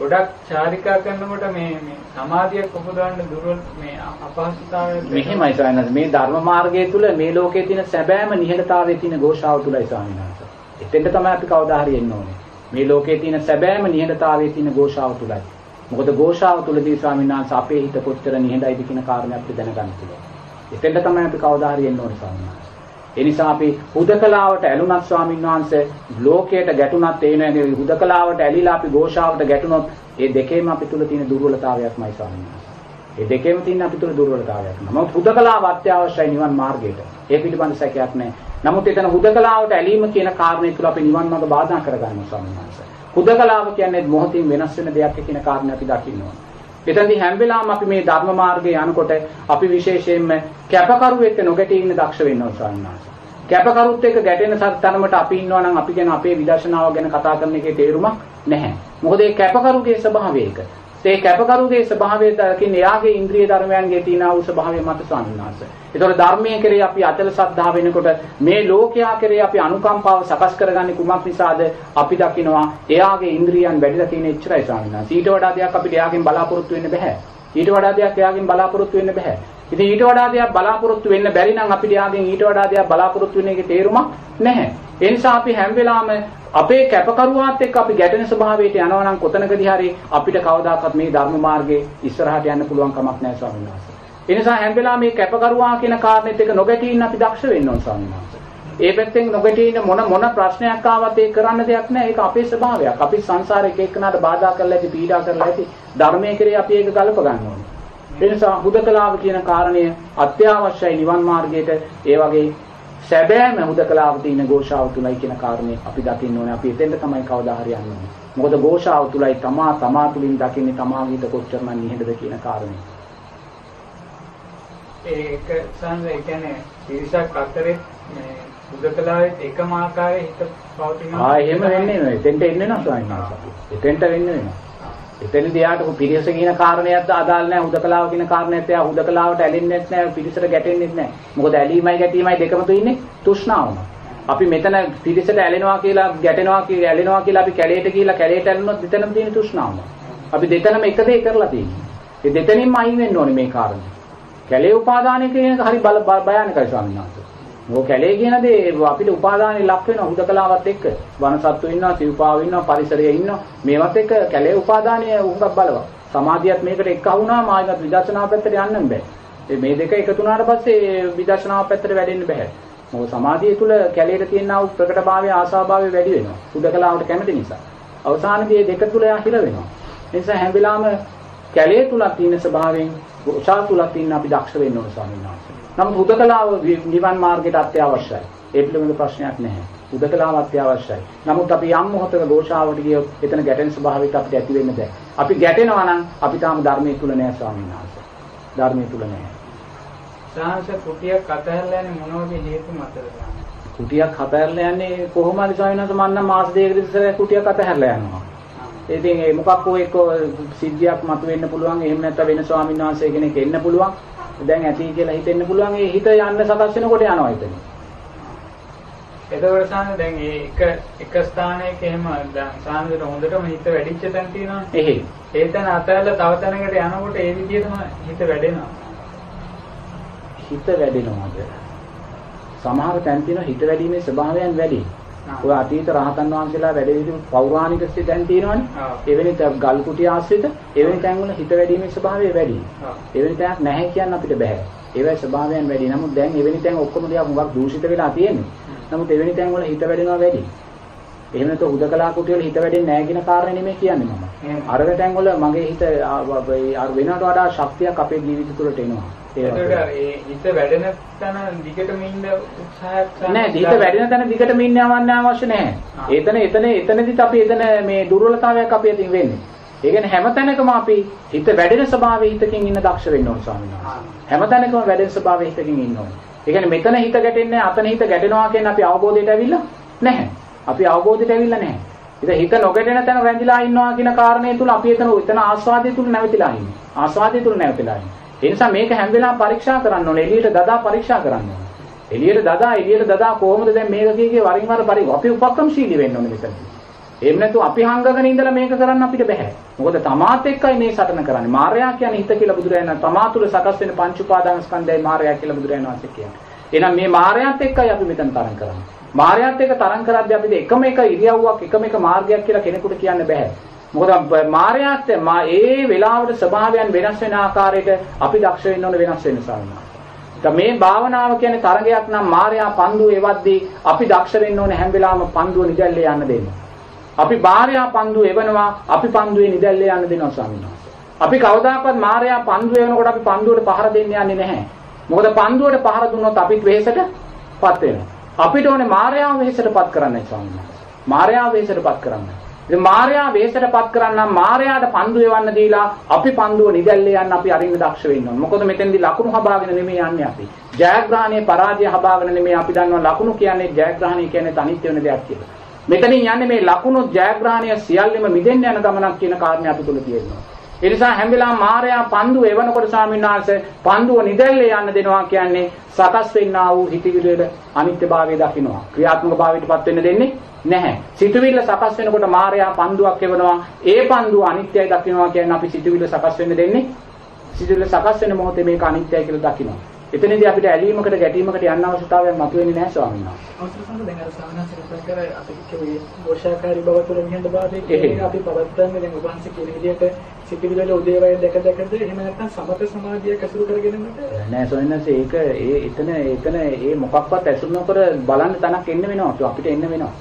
ගොඩක් චාරිකා කරනකොට මේ මේ සමාධිය කොහොමදන්න දුර්වල මේ අපහසුතාවය මෙහෙමයි සායනද මේ ධර්ම මාර්ගය තුල මේ ලෝකයේ තියෙන සැබෑම නිහඬතාවයේ තියෙන ഘോഷාව තුලයි සාමිනාස. එතෙන්ට තමයි අපි කවදා හරි එන්න ඕනේ. මේ ලෝකයේ තියෙන සැබෑම නිහඬතාවයේ තියෙන ഘോഷාව තුලයි. මොකද ഘോഷාව තුලදී ස්වාමීන් වහන්සේ අපේ හිත කොච්චර නිහඬයිද කියන කාරණය අපිට දැනගන්න පුළුවන්. එතෙන්ට තමයි අපි කවදා හරි එන්න ඕනේ ස්වාමීන් වහන්සේ. ඒ නිසා අපි හුදකලාවට ඇලුනත් ස්වාමීන් වහන්සේ ලෝකයට ගැටුණත් ඒ නෑ හුදකලාවට ඇලිලා අපි ഘോഷාවට ගැටුණොත් ඒ දෙකේම අපි තුල තියෙන දුර්වලතාවයක්මයි ස්වාමීන් වහන්සේ. ඒ දෙකේම තියෙන අපි තුල දුර්වලතාවයක්. නමුත් හුදකලාව අත්‍යවශ්‍යයි නිවන් මාර්ගයට. ඒ පිළිබඳ සැකයක් නෑ. නමුත් එතන හුදකලාවට ඇලීම කියන කාරණේ තුල අපි නිවන් මාර්ග බාධා කරගන්නවා ස්වාමීන් වහන්සේ. හුදකලාව කියන්නේ මොහොතින් වෙනස් වෙන දෙයක් කියන කාරණේ අපි දකින්න ඕනේ. එතෙන්දී හැම වෙලාවම අපි මේ ධර්ම මාර්ගයේ යනකොට අපි විශේෂයෙන්ම කැපකරුවෙක් නොගැටී ඉන්න දක්ෂ වෙන්න ඕන ස්වාමීන් වහන්සේ. කැපකරුත් එක්ක ගැටෙන තරමට අපි ඉන්නවා නම් අපි ගැන අපේ විදර්ශනාව ගැන කතා කරන එකේ තේරුමක් නැහැ. මොකද ඒ කැපකරුගේ ස්වභාවය ඒක. ඒ කැපකරුගේ ස්වභාවය දකින්නේ එයාගේ ඉන්ද්‍රිය ධර්මයන්ගේ තියෙන ආ ස්වභාවය මත ස්වාමීන් වහන්සේ. ඒතකොට ධර්මයේ කෙරේ අපි අචල ශ්‍රද්ධාව වෙනකොට මේ ලෝකයා කෙරේ අපි අනුකම්පාව සකස් කරගන්නේ කුමක් නිසාද? අපි දකිනවා එයාගේ ඉන්ද්‍රියන් වැඩිලා තියෙන එච්චරයි ස්වාමීන් වහන්සේ. ඊට වඩා දෙයක් අපිට එයාගෙන් බලාපොරොත්තු වෙන්න බෑ. ඊට වඩා දෙයක් එයාගෙන් බලාපොරොත්තු වෙන්න බෑ. ඉතින් ඊට වඩා දෙයක් බලාපොරොත්තු වෙන්න බැරි නම් අපිට යාගෙන් ඊට වඩා දෙයක් බලාපොරොත්තු වෙන එකේ තේරුමක් නැහැ. ඒ නිසා අපි හැම වෙලාවෙම අපේ කැපකරුවාත් එක්ක අපි ගැටෙන ස්වභාවයට යනවා නම් කොතනකදී හරි අපිට කවදාකවත් මේ ධර්ම මාර්ගයේ ඉස්සරහට යන්න පුළුවන් කමක් නැහැ ස්වාමීන් වහන්සේ. ඒ නිසා හැම වෙලාවෙම මේ කැපකරුවා කියන කාරණෙත් එක්ක නොගැටී ඉන්න අපි දක්ෂ වෙන්න ඕන ස්වාමීන් වහන්සේ. ඒ පැත්තෙන් නොගැටී ඉන්න මොන මොන ප්‍රශ්නයක් ආවත් ඒක කරන්න දෙයක් නැහැ. ඒක අපේ ස්වභාවයක්. අපි සංසාරේ එක එක්කනට බාධා කරලා ඇති, පීඩා කරලා ඇති. ධර්මයේ කෙරේ අපි ඒක ගලප ගන්න ඕනේ. එනිසා හුදකලාව කියන කාරණය අත්‍යවශ්‍යයි නිවන් මාර්ගයට ඒ වගේ සැබෑම හුදකලාව තියෙන ഘോഷාව තුලයි කියන කාරණේ අපි දකින්න ඕනේ. අපි එතෙන්ද තමයි කවදා හරි යන්නේ. මොකද ഘോഷාව තුලයි තමා තමා තුලින් දකින්නේ තමාගේ හිත කොච්චර නම් නිහඬද කියන කාරණේ. ඒක සංසය කියන්නේ ශීර්ෂක් අතරේ මේ හුදකලාවේ එකම ආකාරයේ හිත පවතිනවා. ආ එහෙම වෙන්නේ නෙවෙයි. එතෙන්ට එන්නේ නැහැ ස්වාමීන් වහන්සේ. එතෙන්ට වෙන්නේ නැහැ. එතනදී යාට පිරිස කියන කාරණයක් අදාළ නැහැ හුදකලාව කියන කාරණයක් එයා හුදකලාවට ඇලෙන්නේ නැහැ පිරිසට ගැටෙන්නේ නැහැ. මොකද ඇලීමයි ගැටීමයි දෙකම තුින්නේ තෘෂ්ණාවම අපි මෙතන පිරිසට ඇලෙනවා කියලා ගැටෙනවා කියලා ඇලෙනවා කියලා අපි කැලේට ගිහිල්ලා කැලේට ඇලුනොත් දෙතනම තියෙන තෘෂ්ණාවම අපි දෙතනම එක දේ කරලා තියෙන්නේ. ඒ දෙතනින්ම අයින් වෙන්න ඕනේ මේ කාරණේ. කැලේ උපාදානය කියන එක හරි භයානකයි ස්වාමීන් වහන්සේ. මොක කැලේ කියන දේ අපිට උපාදානෙ ලක් වෙනවා හුදකලාවත් එක්ක. වනසත්තු ඉන්නවා සිව්පාව ඉන්නවා පරිසරයේ ඉන්නවා. මේවත් එක්ක කැලේ උපාදානය උඟක් බලවත් සමාධියත් මේකට එක්ක වුණාම ආයෙත් විදර්ශනා පැත්තට යන්න බෑ. මේ දෙක එකතු වුණාට පස්සේ විදර්ශනා පැත්තට වැඩෙන්න බෑ. මොකද සමාධිය තුල කැලේට තියෙනා වූ ප්‍රකටභාවය ආසාභාවය වැඩි වෙනවා. හුදකලාවට කැමති නිසා. අවසානයේදී මේ දෙක තුල හිර වෙනවා. ඒ නිසා හැම වෙලාවෙම කැලේ තුලක් තියෙන ස්වභාවයෙන් උෂා තුලක් තියෙන අපි දක්ෂ වෙන්න ඕන ස්වාමීන් වහන්සේ. නමුත් හුදකලාව නිවන් මාර්ගයට අත්‍යවශ්‍යයි. ඒ පිළිබඳ ප්‍රශ්නයක් නැහැ. හුදකලාව අත්‍යවශ්‍යයි. නමුත් අපි යම් මොහොතක දෝෂාවට ගියොත් එතන ගැටෙන ස්වභාවයක් අපිට ඇති වෙන්න බෑ. අපි ගැටෙනවා නම් අපි තාම ධර්මයේ තුල නෑ ස්වාමීන් වහන්සේ. ධර්මයේ තුල නෑ. සාංශ කුටියක් අතහැරලා යන්නේ මොන වගේ හේතු මතද? කුටියක් අතහැරලා යන්නේ කොහොමද ස්වාමීන් වහන්සේ මන්නම් මාස දෙකකට ඉස්සර කුටියක් අතහැරලා යනවා. ඉතින් ඒ මොකක් හෝ එක්ක සිද්ධියක් මතුවෙන්න පුළුවන්. එහෙම නැත්නම් වෙන ස්වාමීන් වහන්සේ කෙනෙක් එන්න පුළුවන්. දැන් ඇති කියලා හිතෙන්න පුළුවන් ඒ හිත යන්න සකස් වෙනකොට යනවා එතන. එතකොට සාන දැන් මේ එක එක ස්ථානයක එහෙම දැන් සානදට හොඳටම හිත වැඩිච්ච තැන තියෙනවා. එහේ. ඒ තැන අතහැරලා තව තැනකට යනකොට ඒ විදිහටම හිත වැඩෙනවා. හිත වැඩෙනවද? සමහර තැන් තියෙනවා හිත වැඩිීමේ ස්වභාවයන් වැඩි. ඔය අතීත රහතන් වහන්සේලා වැඩ සිටු පෞරාණික සිතෙන් තියෙනවනේ. එවැනි ගල් කුටි ආශ්‍රිත එවැනි තැන්වල හිත වැඩිීමේ ස්වභාවය වැඩි. එවැනි තැනක් නැහැ කියන්න අපිට බෑ. ඒවයි ස්වභාවයන් වැඩි. නමුත් දැන් එවැනි තැන් ඔක්කොම ටිකක් හුඟක් දූෂිත වෙලා තියෙන්නේ. නමුත් එවැනි තැන් වල හිත වැඩෙනවා වැඩි. එහෙම නැත්නම් හුදකලා කුටි වල හිත වැඩෙන්නේ නැහැ කියන කාරණේ නෙමෙයි කියන්නේ මම. අර තැන් වල මගේ හිත ආ, ව- ව- අර වෙනවට වඩා ශක්තියක් අපේ ජීවිත තුළට එනවා. ඒකට. ඒ හිත වැඩෙන තැන දිගටම ඉන්න උත්සාහයක් නෑ හිත වැඩෙන තැන දිගටම ඉන්න යවන්න අවශ්‍ය. ආ. එතන එතන එතනදිත් අපි එතන මේ දුර්වලතාවයක් අපි අතින් වෙන්නේ. ඒ කියන්නේ හැම තැනකම අපි හිත වැඩෙන ස්වභාවයේ හිතකින් ඉන්න දක්ෂ වෙන්න ඕන ස්වාමීන් වහන්සේ. හැම තැනකම වැඩෙන ස්වභාවයේ හිතකින් ඉන්න ඕනේ. ඒ කියන්නේ මෙතන හිත ගැටෙන්නේ අතන හිත ගැටෙනවා කියන්නේ අපි අවබෝධයට ඇවිල්ලා නැහැ. අපි අවබෝධයට ඇවිල්ලා නැහැ. ඉතින් හිත නොගැටෙන තැන රැඳිලා ඉන්නවා කියන කාරණේ තුල අපි එතන එතන ආස්වාදයේ තුල නැවතිලා ඉන්නේ. ආස්වාදයේ තුල නැවතිලා ඉන්නේ. ඒ නිසා මේක හැම වෙලාවම පරීක්ෂා කරන්න ඕනේ. එළියට දදා පරීක්ෂා කරන්න ඕනේ. එළියට දදා එළියට දදා කොහොමද දැන් මේක කීකේ වරින් වර පරි අපි උපක්‍රමශීලී වෙන්න ඕනේ මෙතනදී. එහෙම නැතු අපි හංගගෙන ඉඳලා මේක කරන්න අපිට බෑ. මොකද තමාත් එක්කයි මේ සටන කරන්නේ. මායя කියන්නේ හිත කියලා බුදුරජාණන් තමා තුළ සකස් වෙන පංච උපාදාන ස්කන්ධයයි මායя කියලා බුදුරජාණන් වහන්සේ කියන්නේ. එහෙනම් මේ මායයත් එක්කයි අපි මෙතන තරම් කරන්නේ. මායයත් එක්ක තරම් කරද්දී අපිට එකම එක ඉරියව්වක් එකම එක මාර්ගයක් කියලා කෙනෙකුට කියන්න බෑ. මොකද මායාත් මා ඒ වෙලාවට ස්වභාවයන් වෙනස් වෙන ආකාරයට අපි දක්ෂ වෙන්න ඕන වෙනස් වෙන සාරණා. දැන් මේ භාවනාව කියන්නේ තරගයක් නම් මායා පන්දුව එවද්දී අපි දක්ෂ වෙන්න ඕන හැම වෙලාවම පන්දුව නිදැල්ලේ යන්න දෙන්න. අපි මායා පන්දුව එවනවා අපි පන්දුවේ නිදැල්ලේ යන්න දෙනවා ස්වාමීන් වහන්සේ. අපි කවදාකවත් මායා පන්දුව එවනකොට අපි පන්දුවට පහර දෙන්න යන්නේ නැහැ. මොකද පන්දුවට පහර දුන්නොත් අපිත් වෙහෙසටපත් වෙනවා. අපිට ඕනේ මායාව වෙහෙසටපත් කරන්නයි ස්වාමීන් වහන්සේ. මායාව වෙහෙසටපත් කරන්නයි. ඉතින් මායя වෙහෙසටපත් කරන්න මායයට පන්දුව එවන්න දීලා අපි පන්දුව නිදැල්ලේ යන්න අපි අරින්න දක්ෂ වෙන්න ඕනේ. මොකද මෙතෙන්දී ලකුණු හබාගෙන නෙමෙයි යන්නේ අපි. ජයග්‍රහණයේ පරාජය හබාගෙන නෙමෙයි අපි දන්නවා ලකුණු කියන්නේ ජයග්‍රහණය කියන්නේ තනිත් වෙන දෙයක් කියලා. මෙතනින් යන්නේ මේ ලකුණු ජයග්‍රහණය සියල්ලම මිදෙන්න යන ගමනක් කියන කාරණේ අපි තුල තියෙනවා. ඒ නිසා හැම වෙලාවම මායя පන්දුව එවනකොට ස්වාමීන් වහන්සේ පන්දුව නිදැල්ලේ යන්න දෙනවා කියන්නේ සකස් වෙන්නා වූ හිතවිල්ලේ අනිත්‍යභාවය දකින්නවා. ක්‍රියාත්මක භාවයටපත් වෙන්න දෙන්නේ නැහැ. සිතුවිල්ල සකස් වෙනකොට මායя පන්දුවක් එවනවා. ඒ පන්දුව අනිත්‍යයි දකින්නවා කියන්නේ අපි සිතුවිල්ල සකස් වෙන්න දෙන්නේ සිතුවිල්ල සකස් වෙන මොහොතේ මේක අනිත්‍යයි කියලා දකින්නවා. එතනදී අපිට ඇලීමකට ගැටීමකට යන්න අවශ්‍යතාවයක් මතුවෙන්නේ නැහැ ස්වාමීන් වහන්සේ. අවසර සම්බන්ධ දැන් අර සාමාන්‍ය කර අපි කිව්වේ ഘോഷාකාරී බව තුළ නිහඬ භාවයේ. කියන්නේ අපි පවත්වන්නේ දැන් වහන්සේ කියන විදිහට සිතිවිලි වල උදේවය දැක දැකද එහෙම නැත්නම් සමත සමාධියක් ඇසුරු කරගෙනමද නෑ සොයන්නස ඒක ඒ එතන එතන ඒ මොකක්වත් ඇසුරු නොකර බලන්න තනක් එන්න වෙනවා අපිට එන්න වෙනවා.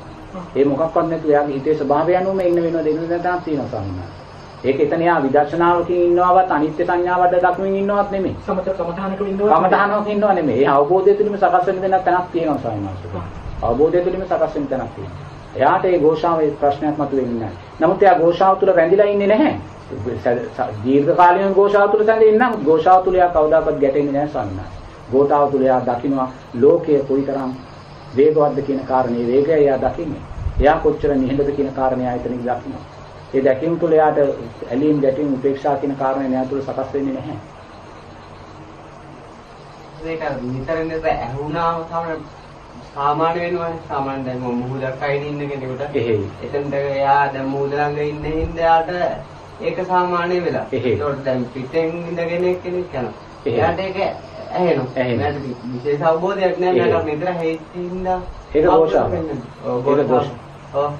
ඒ මොකක්වත් නැතුව එයාගේ හිතේ ස්වභාවය අනුවම එන්න වෙනවා දෙන්න තනක් තියෙනවා සාමාන්‍යයෙන්. ඒක එතන යා විදර්ශනාවකින් ඉන්නවවත් අනිත්‍ය සංඥාවට දක්මින් ඉන්නවත් නෙමෙයි. සමත සමතහනක ඉන්නවද? සමතහනක ඉන්නව නෙමෙයි. ඒ අවබෝධය තුලින්ම සකස් වෙන දෙනක් තැනක් තියෙනවා ස්වාමීන් වහන්සේ. අවබෝධය තුලින්ම සකස් වෙන තැනක් තියෙනවා. එයාට ඒ ഘോഷාවේ ප්‍රශ්නයක් මතුවෙන්නේ නැහැ. නමුත් එයා ഘോഷාව තුල රැඳිලා ඉන්නේ නැහැ. දීර්ඝ කාලීන ഘോഷාව තුල සැඳෙන්නේ නම් ഘോഷාව තුල එයා කවදාකවත් ගැටෙන්නේ නැහැ ස්වාමීන් වහන්සේ. ഘോഷාව තුල එයා දකිනවා ලෝකය කොයිතරම් වේගවත්ද කියන කාරණේ වේගය එයා දකින්නේ. එයා කොච්චර නිහඬද කියන කාරණේ ආයතනෙක දකිනවා. ඒ දැකීම තුළ එයාට ඇලීම් ගැටීම් උපේක්ෂා කියන කාරණේ නෑ තුළ සකස් වෙන්නේ නැහැ. ඒක විතරනේ ඇහුණාම තමයි සාමාන්‍ය වෙනවනේ සාමාන්‍ය දැන් මොහොතක් අයින් ඉන්න කෙනෙකුට එහෙයි. එතනට එයා දැන් මොහොත ළඟ ඉන්න හින්දා එයාට ඒක සාමාන්‍ය වෙලා. ඒකට දැන් පිටෙන් ඉඳ කෙනෙක් කෙනෙක් යනවා. එයාට ඒක ඇහෙනවා. ඇහෙනවා. විශේෂ අවබෝධයක් නෑ මට නිතර හේත් හින්දා. ඒක දෝෂා. ඒක දෝෂා. ඔව්.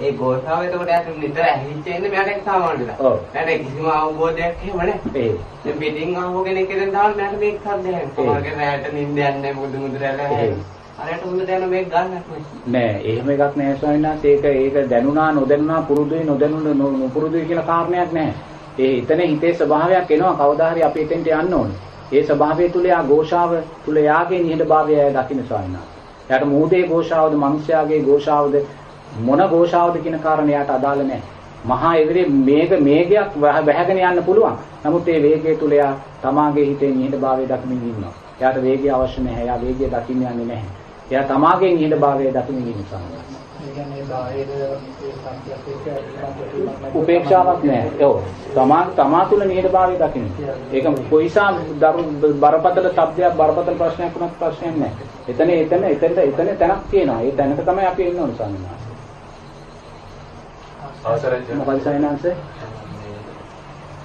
ඒ ගෝඨාව එතකොට ඇතුළේ නිතර ඇහිච්ච ඉන්නේ මෙයාට සාමාන්‍යලා. ඔව්. නැත්නම් කිසිම අවබෝධයක් එහෙම නැහැ. ඒ පිටින් ආව කෙනෙක් කියන දාන මට මේක කරන්නේ. කොහොමද රැට නිින්ද යන්නේ මුදු මුදුරැලා. අරට හොඳ දැන මේක ගන්නත් නෑ. එහෙම එකක් නෑ ස්වාමීන් වහන්සේ. ඒක ඒක දැනුණා නොදැනුණා පුරුදුයි නොදැනුණා නොපුරුදුයි කියලා කාරණයක් නෑ. ඒ එතන හිතේ ස්වභාවයක් එනවා කවදා හරි අපි එතෙන්ට යන්න ඕනේ. ඒ ස්වභාවය තුල යා ഘോഷාව තුල යාගේ නිහඬභාවය දකින්න ස්වාමීන් වහන්සේ. එයාට මූදේ ഘോഷාවද මිනිස්යාගේ ഘോഷාවද මොන ഘോഷාවද කියන කාරණයට අදාළ නැහැ. මහා එවිරේ මේක මේගයක් වැහගෙන යන්න පුළුවන්. නමුත් මේ වේගය තුල යා තමාගේ හිතේ නිහඬභාවය දක්මින් ඉන්නවා. එයාට වේගය අවශ්‍ය නැහැ. එයා වේගය දකින්න යන්නේ නැහැ. එයා තමාගේ නිහඬභාවය දක්මින් ඉන්න සමහරවිට. උපේක්ෂාවක් නැහැ. ඔව්. තමා තමා තුල නිහඬභාවය දකින්න. ඒක කොයිසම් බරපතල શબ્දයක් බරපතල ප්‍රශ්නයක් වුණත් ප්‍රශ්නයක් නැහැ. එතන එතන එතන එතන තැනක් තියෙනවා. ඒ තැනක තමයි අපි ඉන්න ඕන සම්මාන. අවසරයි සර්. මොකද සයනන්සේ?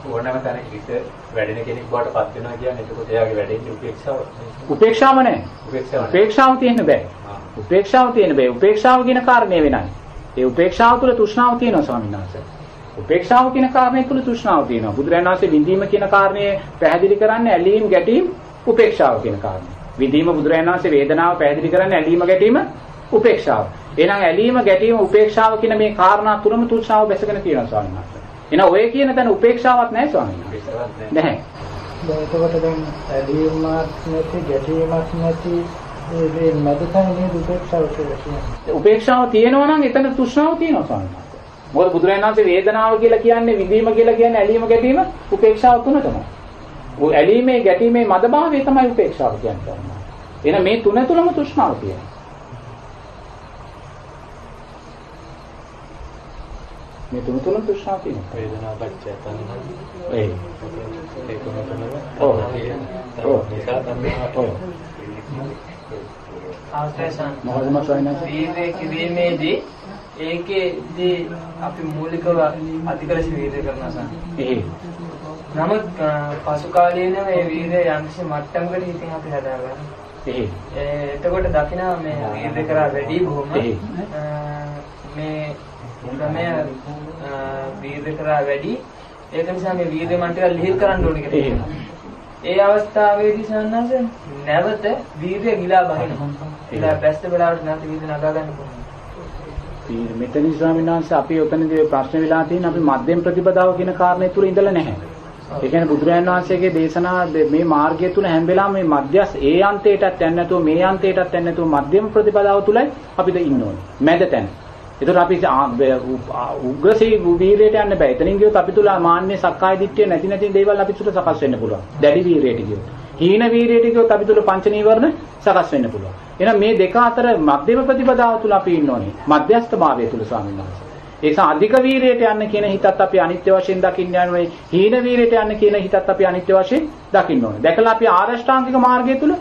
ඕනෑම තැනක හිත වැඩෙන කෙනෙක් බවට පත් වෙනවා කියන්නේ එතකොට එයාගේ වැඩෙන්නේ උපේක්ෂාව. උපේක්ෂාව නැහැ. උපේක්ෂාව. උපේක්ෂාව තියෙන්න බෑ. උපේක්ෂාව තියෙන්න බෑ. උපේක්ෂාව කියන කාරණේ වෙනයි. ඒ උපේක්ෂාව තුළ තෘෂ්ණාව තියෙනවා ස්වාමීන් වහන්සේ. උපේක්ෂාව කියන කාරණේ තුළ තෘෂ්ණාව තියෙනවා. බුදුරජාණන් වහන්සේ විඳීම කියන කාරණේ පැහැදිලි කරන්නේ ඇලීම් ගැටීම් උපේක්ෂාව කියන කාරණේ. විඳීම බුදුරජාණන් වහන්සේ වේදනාව පැහැදිලි කරන්නේ ඇලීම ගැටීම උපේක්ෂාව. එහෙනම් ඇලීම ගැටීම උපේක්ෂාව කියන මේ කාරණා තුනම තෘෂ්ණාව බැසගෙන තියෙනවා ස්වාමීන් වහන්සේ. එහෙනම් ඔය කියන තැන උපේක්ෂාවක් නැහැ ස්වාමීන් වහන්සේ. නැහැ. දැන් එතකොට දැන් ඇලීමක් නැති ගැටීමක් නැති මේ මැදතන නේද උපේක්ෂාව කියලා කියන්නේ. උපේක්ෂාව තියෙනවා නම් එතන තෘෂ්ණාව තියෙනවා ස්වාමීන් වහන්සේ. මොකද බුදුරජාණන් වහන්සේ වේදනාව කියලා කියන්නේ විඳීම කියලා කියන්නේ ඇලීම ගැටීම උපේක්ෂාව තුන තමයි. ඔය ඇලීමේ ගැටීමේ මදභාවය තමයි උපේක්ෂාව කියන්නේ. එහෙනම් මේ තුන තුලම තෘෂ්ණාව තියෙනවා. මේ තුන තුලම තෘෂ්ණාව තියෙනවා. වේදනා පච්චය තණ්හා ඒ. ඒකම තමයි ඔව්. ඔව්. නිසා තණ්හා ඔය ආශ්‍රයසන් මොහොතම වහන්සේ වීර්ය කිරීමේදී ඒකේදී අපි මූලිකව අධිකරශ වීර්ය කරනවා සන්. එහේ. නමුත් පසු කාලීනව මේ වීර්ය යම්කිසි මට්ටමකට හිතින් අපි හදාගන්න. එහේ. ඒ එතකොට දකිනවා මේ වීර්ය කරා වැඩි බොහොම. මේ ක්‍රමය වීර්ය කරා වැඩි ඒක නිසා මේ වීර්ය මන් ටිකක් ලිහිල් කරන්න ඕනේ කියලා. ඒ අවස්ථාවේදී සන්නස නැවත වීර්ය ගිලා බහිනවා. ගිලා බැස්ත වෙලාවට නැවත වීර්ය නගා ගන්න පුළුවන්. මෙතනදි ස්වාමීන් වහන්සේ අපි උතනදී ප්‍රශ්න වෙලා තියෙන අපි මධ්‍යම ප්‍රතිපදාව කියන කාරණේ තුල ඉඳලා නැහැ. ඒ කියන්නේ බුදුරජාණන් වහන්සේගේ දේශනා මේ මාර්ගය තුල හැම වෙලාවෙම මේ මධ්‍යස් ඒ අන්තයටත් යන්නේ නැතුව මේ අන්තයටත් යන්නේ නැතුව මධ්‍යම ප්‍රතිපදාව තුලයි අපිට ඉන්න ඕනේ. මැද තැන. ඒතකොට අපි ආ- බ- උ- ආ- උග්‍රසී වීරයට යන්න බෑ. එතනින් ගියොත් අපි තුල මාන්නේ සක්කාය දිට්ඨිය නැති නැති දේවල් අපි තුල සකස් වෙන්න පුළුවන්. දැඩි වීරයට ගියොත්. හීන වීරයට ගියොත් අපි තුල පංච නීවරණ සකස් වෙන්න පුළුවන්. එහෙනම් මේ දෙක අතර මධ්‍යම ප්‍රතිපදාව තුල අපි ඉන්න ඕනේ. මධ්‍යස්ථභාවය තුල ස්වාමීන් වහන්සේ. ඒ නිසා අධික වීරයට යන්න කියන හිතත් අපි අනිත්‍ය වශයෙන් දකින්න යන්නේ. හීන වීරයට යන්න කියන හිතත් අපි අනිත්‍ය වශයෙන් දකින්න ඕනේ. දැකලා අපි ආරෂ්ඨාංගික මාර්ගය තුල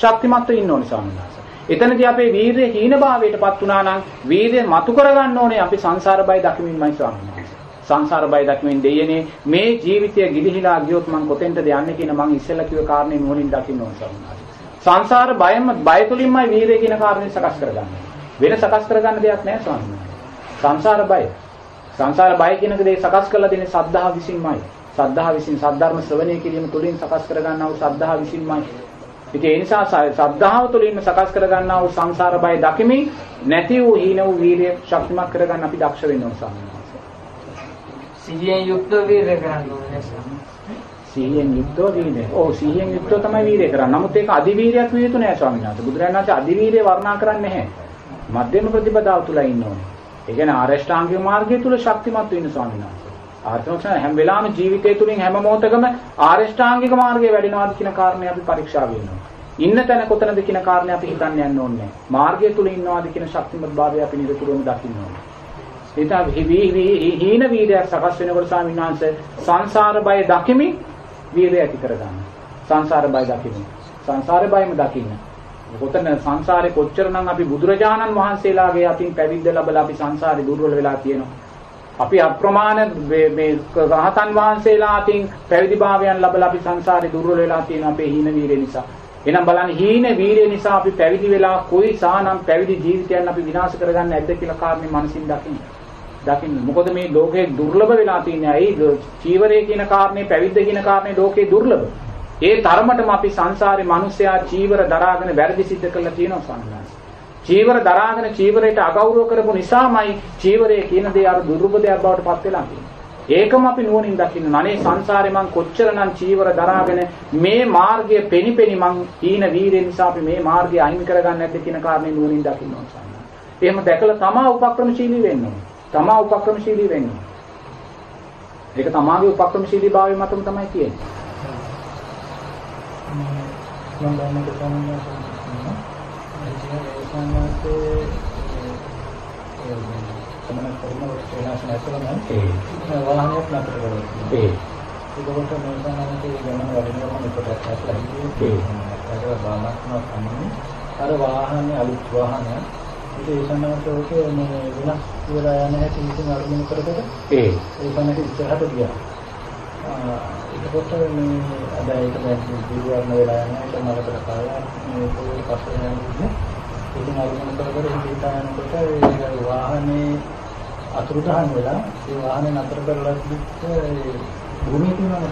ශක්තිමත්ව ඉන්න ඕනේ ස්වාමීන් වහන්සේ. එතනදී අපේ වීරිය හීනභාවයටපත් වුණා නම් වීරිය මතු කරගන්න ඕනේ අපි සංසාර බය දකිමින්මයි ස්වාමීන් වහන්සේ. සංසාර බය දකිමින් දෙයනේ මේ ජීවිතය ගිලිහිලා ගියොත් මං කොතෙන්ටද යන්නේ කියන මං ඉස්සෙල්ලා කිව්ව කාරණේ නුවණින් දකින්න ඕන ස්වාමීන් වහන්සේ. සංසාර බයම බය තුලින්මයි වීරිය කියන කාරණේ සකස් කරගන්නේ. වෙන සකස් කරගන්න දෙයක් නැහැ ස්වාමීන් වහන්සේ. සංසාර බය. සංසාර බය කියන දේ සකස් කරලා දෙන්නේ සද්ධා විසින්මයි. සද්ධා විසින් සද්ධර්ම ශ්‍රවණය කිරීම තුළින් සකස් කරගන්නා වූ සද්ධා විසින්මයි. ඉතින් ඒ නිසා ශ්‍රද්ධාව තුළින්ම සකස් කරගන්නා වූ සංසාර බය දකිමින් නැති වූ හීන වූ වීරිය ශක්තිමත් කරගන්න අපි දක්ෂ වෙන්න ඕන වහන්සේ. සිහියෙන් යුක්තව වීර්ය කරන්න ඕනේ? සිහියෙන් යුක්තව වීරිය. ඔව් සිහියෙන් යුක්තව තමයි වීරිය කරන්නේ. නමුත් ඒක අධිවීරියක් විය යුතු නෑ ස්වාමීන් වහන්සේ. බුදුරජාණන් වහන්සේ අධිවීරිය වර්ණනා කරන්නේ නැහැ. මධ්‍යම ප්‍රතිපදාව තුල ඉන්න ඕනේ. ඒ කියන්නේ ආරෂ්ඨාංගික මාර්ගය තුල ශක්තිමත් වෙන්න ස්වාමීන් වහන්සේ. ආර්ථික හැම වෙලාවෙම ජීවිතය තුලින් හැම මොහොතකම ආරෂ්ඨාංගික මාර්ගය වැඩිනවාද කියන කාරණේ අපි පරීක්ෂා වෙනවා. ඉන්න තැන කොතනද කියන කාරණේ අපි හිතන්න යන්න ඕනේ. මාර්ගය තුල ඉන්නවාද කියන ශක්තිමත් භාවය අපි නිරතුරුවම දකින්න ඕනේ. ඒත හීන වීරයක් සකස් වෙනකොට ස්වාමීන් වහන්සේ සංසාර බය දකිමින් වීරය ඇති කරගන්න. සංසාර බය දකිමින්. සංසාර බයම දකින්න. කොතන සංසාරේ කොච්චරනම් අපි බුදුරජාණන් වහන්සේලාගේ අතින් පැවිද්ද ලැබලා අපි සංසාරේ දුර්වල වෙලා තියෙනවා. අපි අප්‍රමාණ මේ මේ රහතන් වහන්සේලා අතින් පැවිදිභාවයන් ලැබලා අපි සංසාරේ දුර්වල වෙලා තියෙනවා අපේ හීන වීරය නිසා. එහෙනම් බලන්න හීන වීරය නිසා අපි පැවිදි වෙලා කොයි සානම් පැවිදි ජීවිතයන් අපි විනාශ කරගන්න නැද්ද කියලා කාරණේ මනසින් දකින්න. දකින්න. මොකද මේ ලෝකේ දුර්ලභ වෙලා තියෙන්නේ. ඇයි චීවරය කියන කාරණේ පැවිද්ද කියන කාරණේ ලෝකේ දුර්ලභ. ඒ තරමටම අපි සංසාරේ මිනිස්සයා චීවර දරාගෙන වැරදි සිද්ධ කරලා තියෙනවා සංඝාස. චීවර දරාගෙන චීවරයට අගෞරව කරපු නිසාමයි චීවරය කියන දේ අර දුර්ලභ දෙයක් බවට පත් වෙලා තියෙන්නේ. ඒකම අපි නුවණින් දකින්න. අනේ සංසාරේ මං කොච්චරනම් චීවර දරාගෙන මේ මාර්ගය පෙනිපෙනි මං හීන වීරය නිසා අපි මේ මාර්ගය අහිමි කරගන්න නැද්ද කියන කාරණේ නුවණින් දකින්න ඕන සංඝාස. එහෙම දැකලා තමා උපක්‍රමශීලී වෙන්න ඕනේ. තමා උපක්‍රමශීලී වෙන්න ඕනේ. ඒක තමාගේ උපක්‍රමශීලී භාවය මතම තමයි තියෙන්නේ. මම දැනට සම්මතයේ සම්මත කරන වෙනස් නැතුවම වාහනයක් නතර කරනවා. ඒ ඒකකොට මේ සම්මතයේ ගමන වඩිනවා මෙතට ඇස්ලා ඒ. ඒක බාලක්ම තමයි. අර වාහනේ අලුත් වාහනය ඒ සම්මතයක මේ වෙනස් වෙලා යන හැටි ඉතින් අරමුණු කරකට ඒ ඒ කනට ඉස්සරහට ගියා. එතකොට මේ අද ඒක දැන් දිවිවර්ණ වෙලා යන එක මලකට කාලා මේ පොළොවේ පස්සට යන්නේ ඉතින් අරමුණ කර කර හිතා යනකොට ඒ වාහනේ අතුරුදහන් වෙලා ඒ වාහනේ නතර කරලා තිබ්බ භූමිය තියෙනවා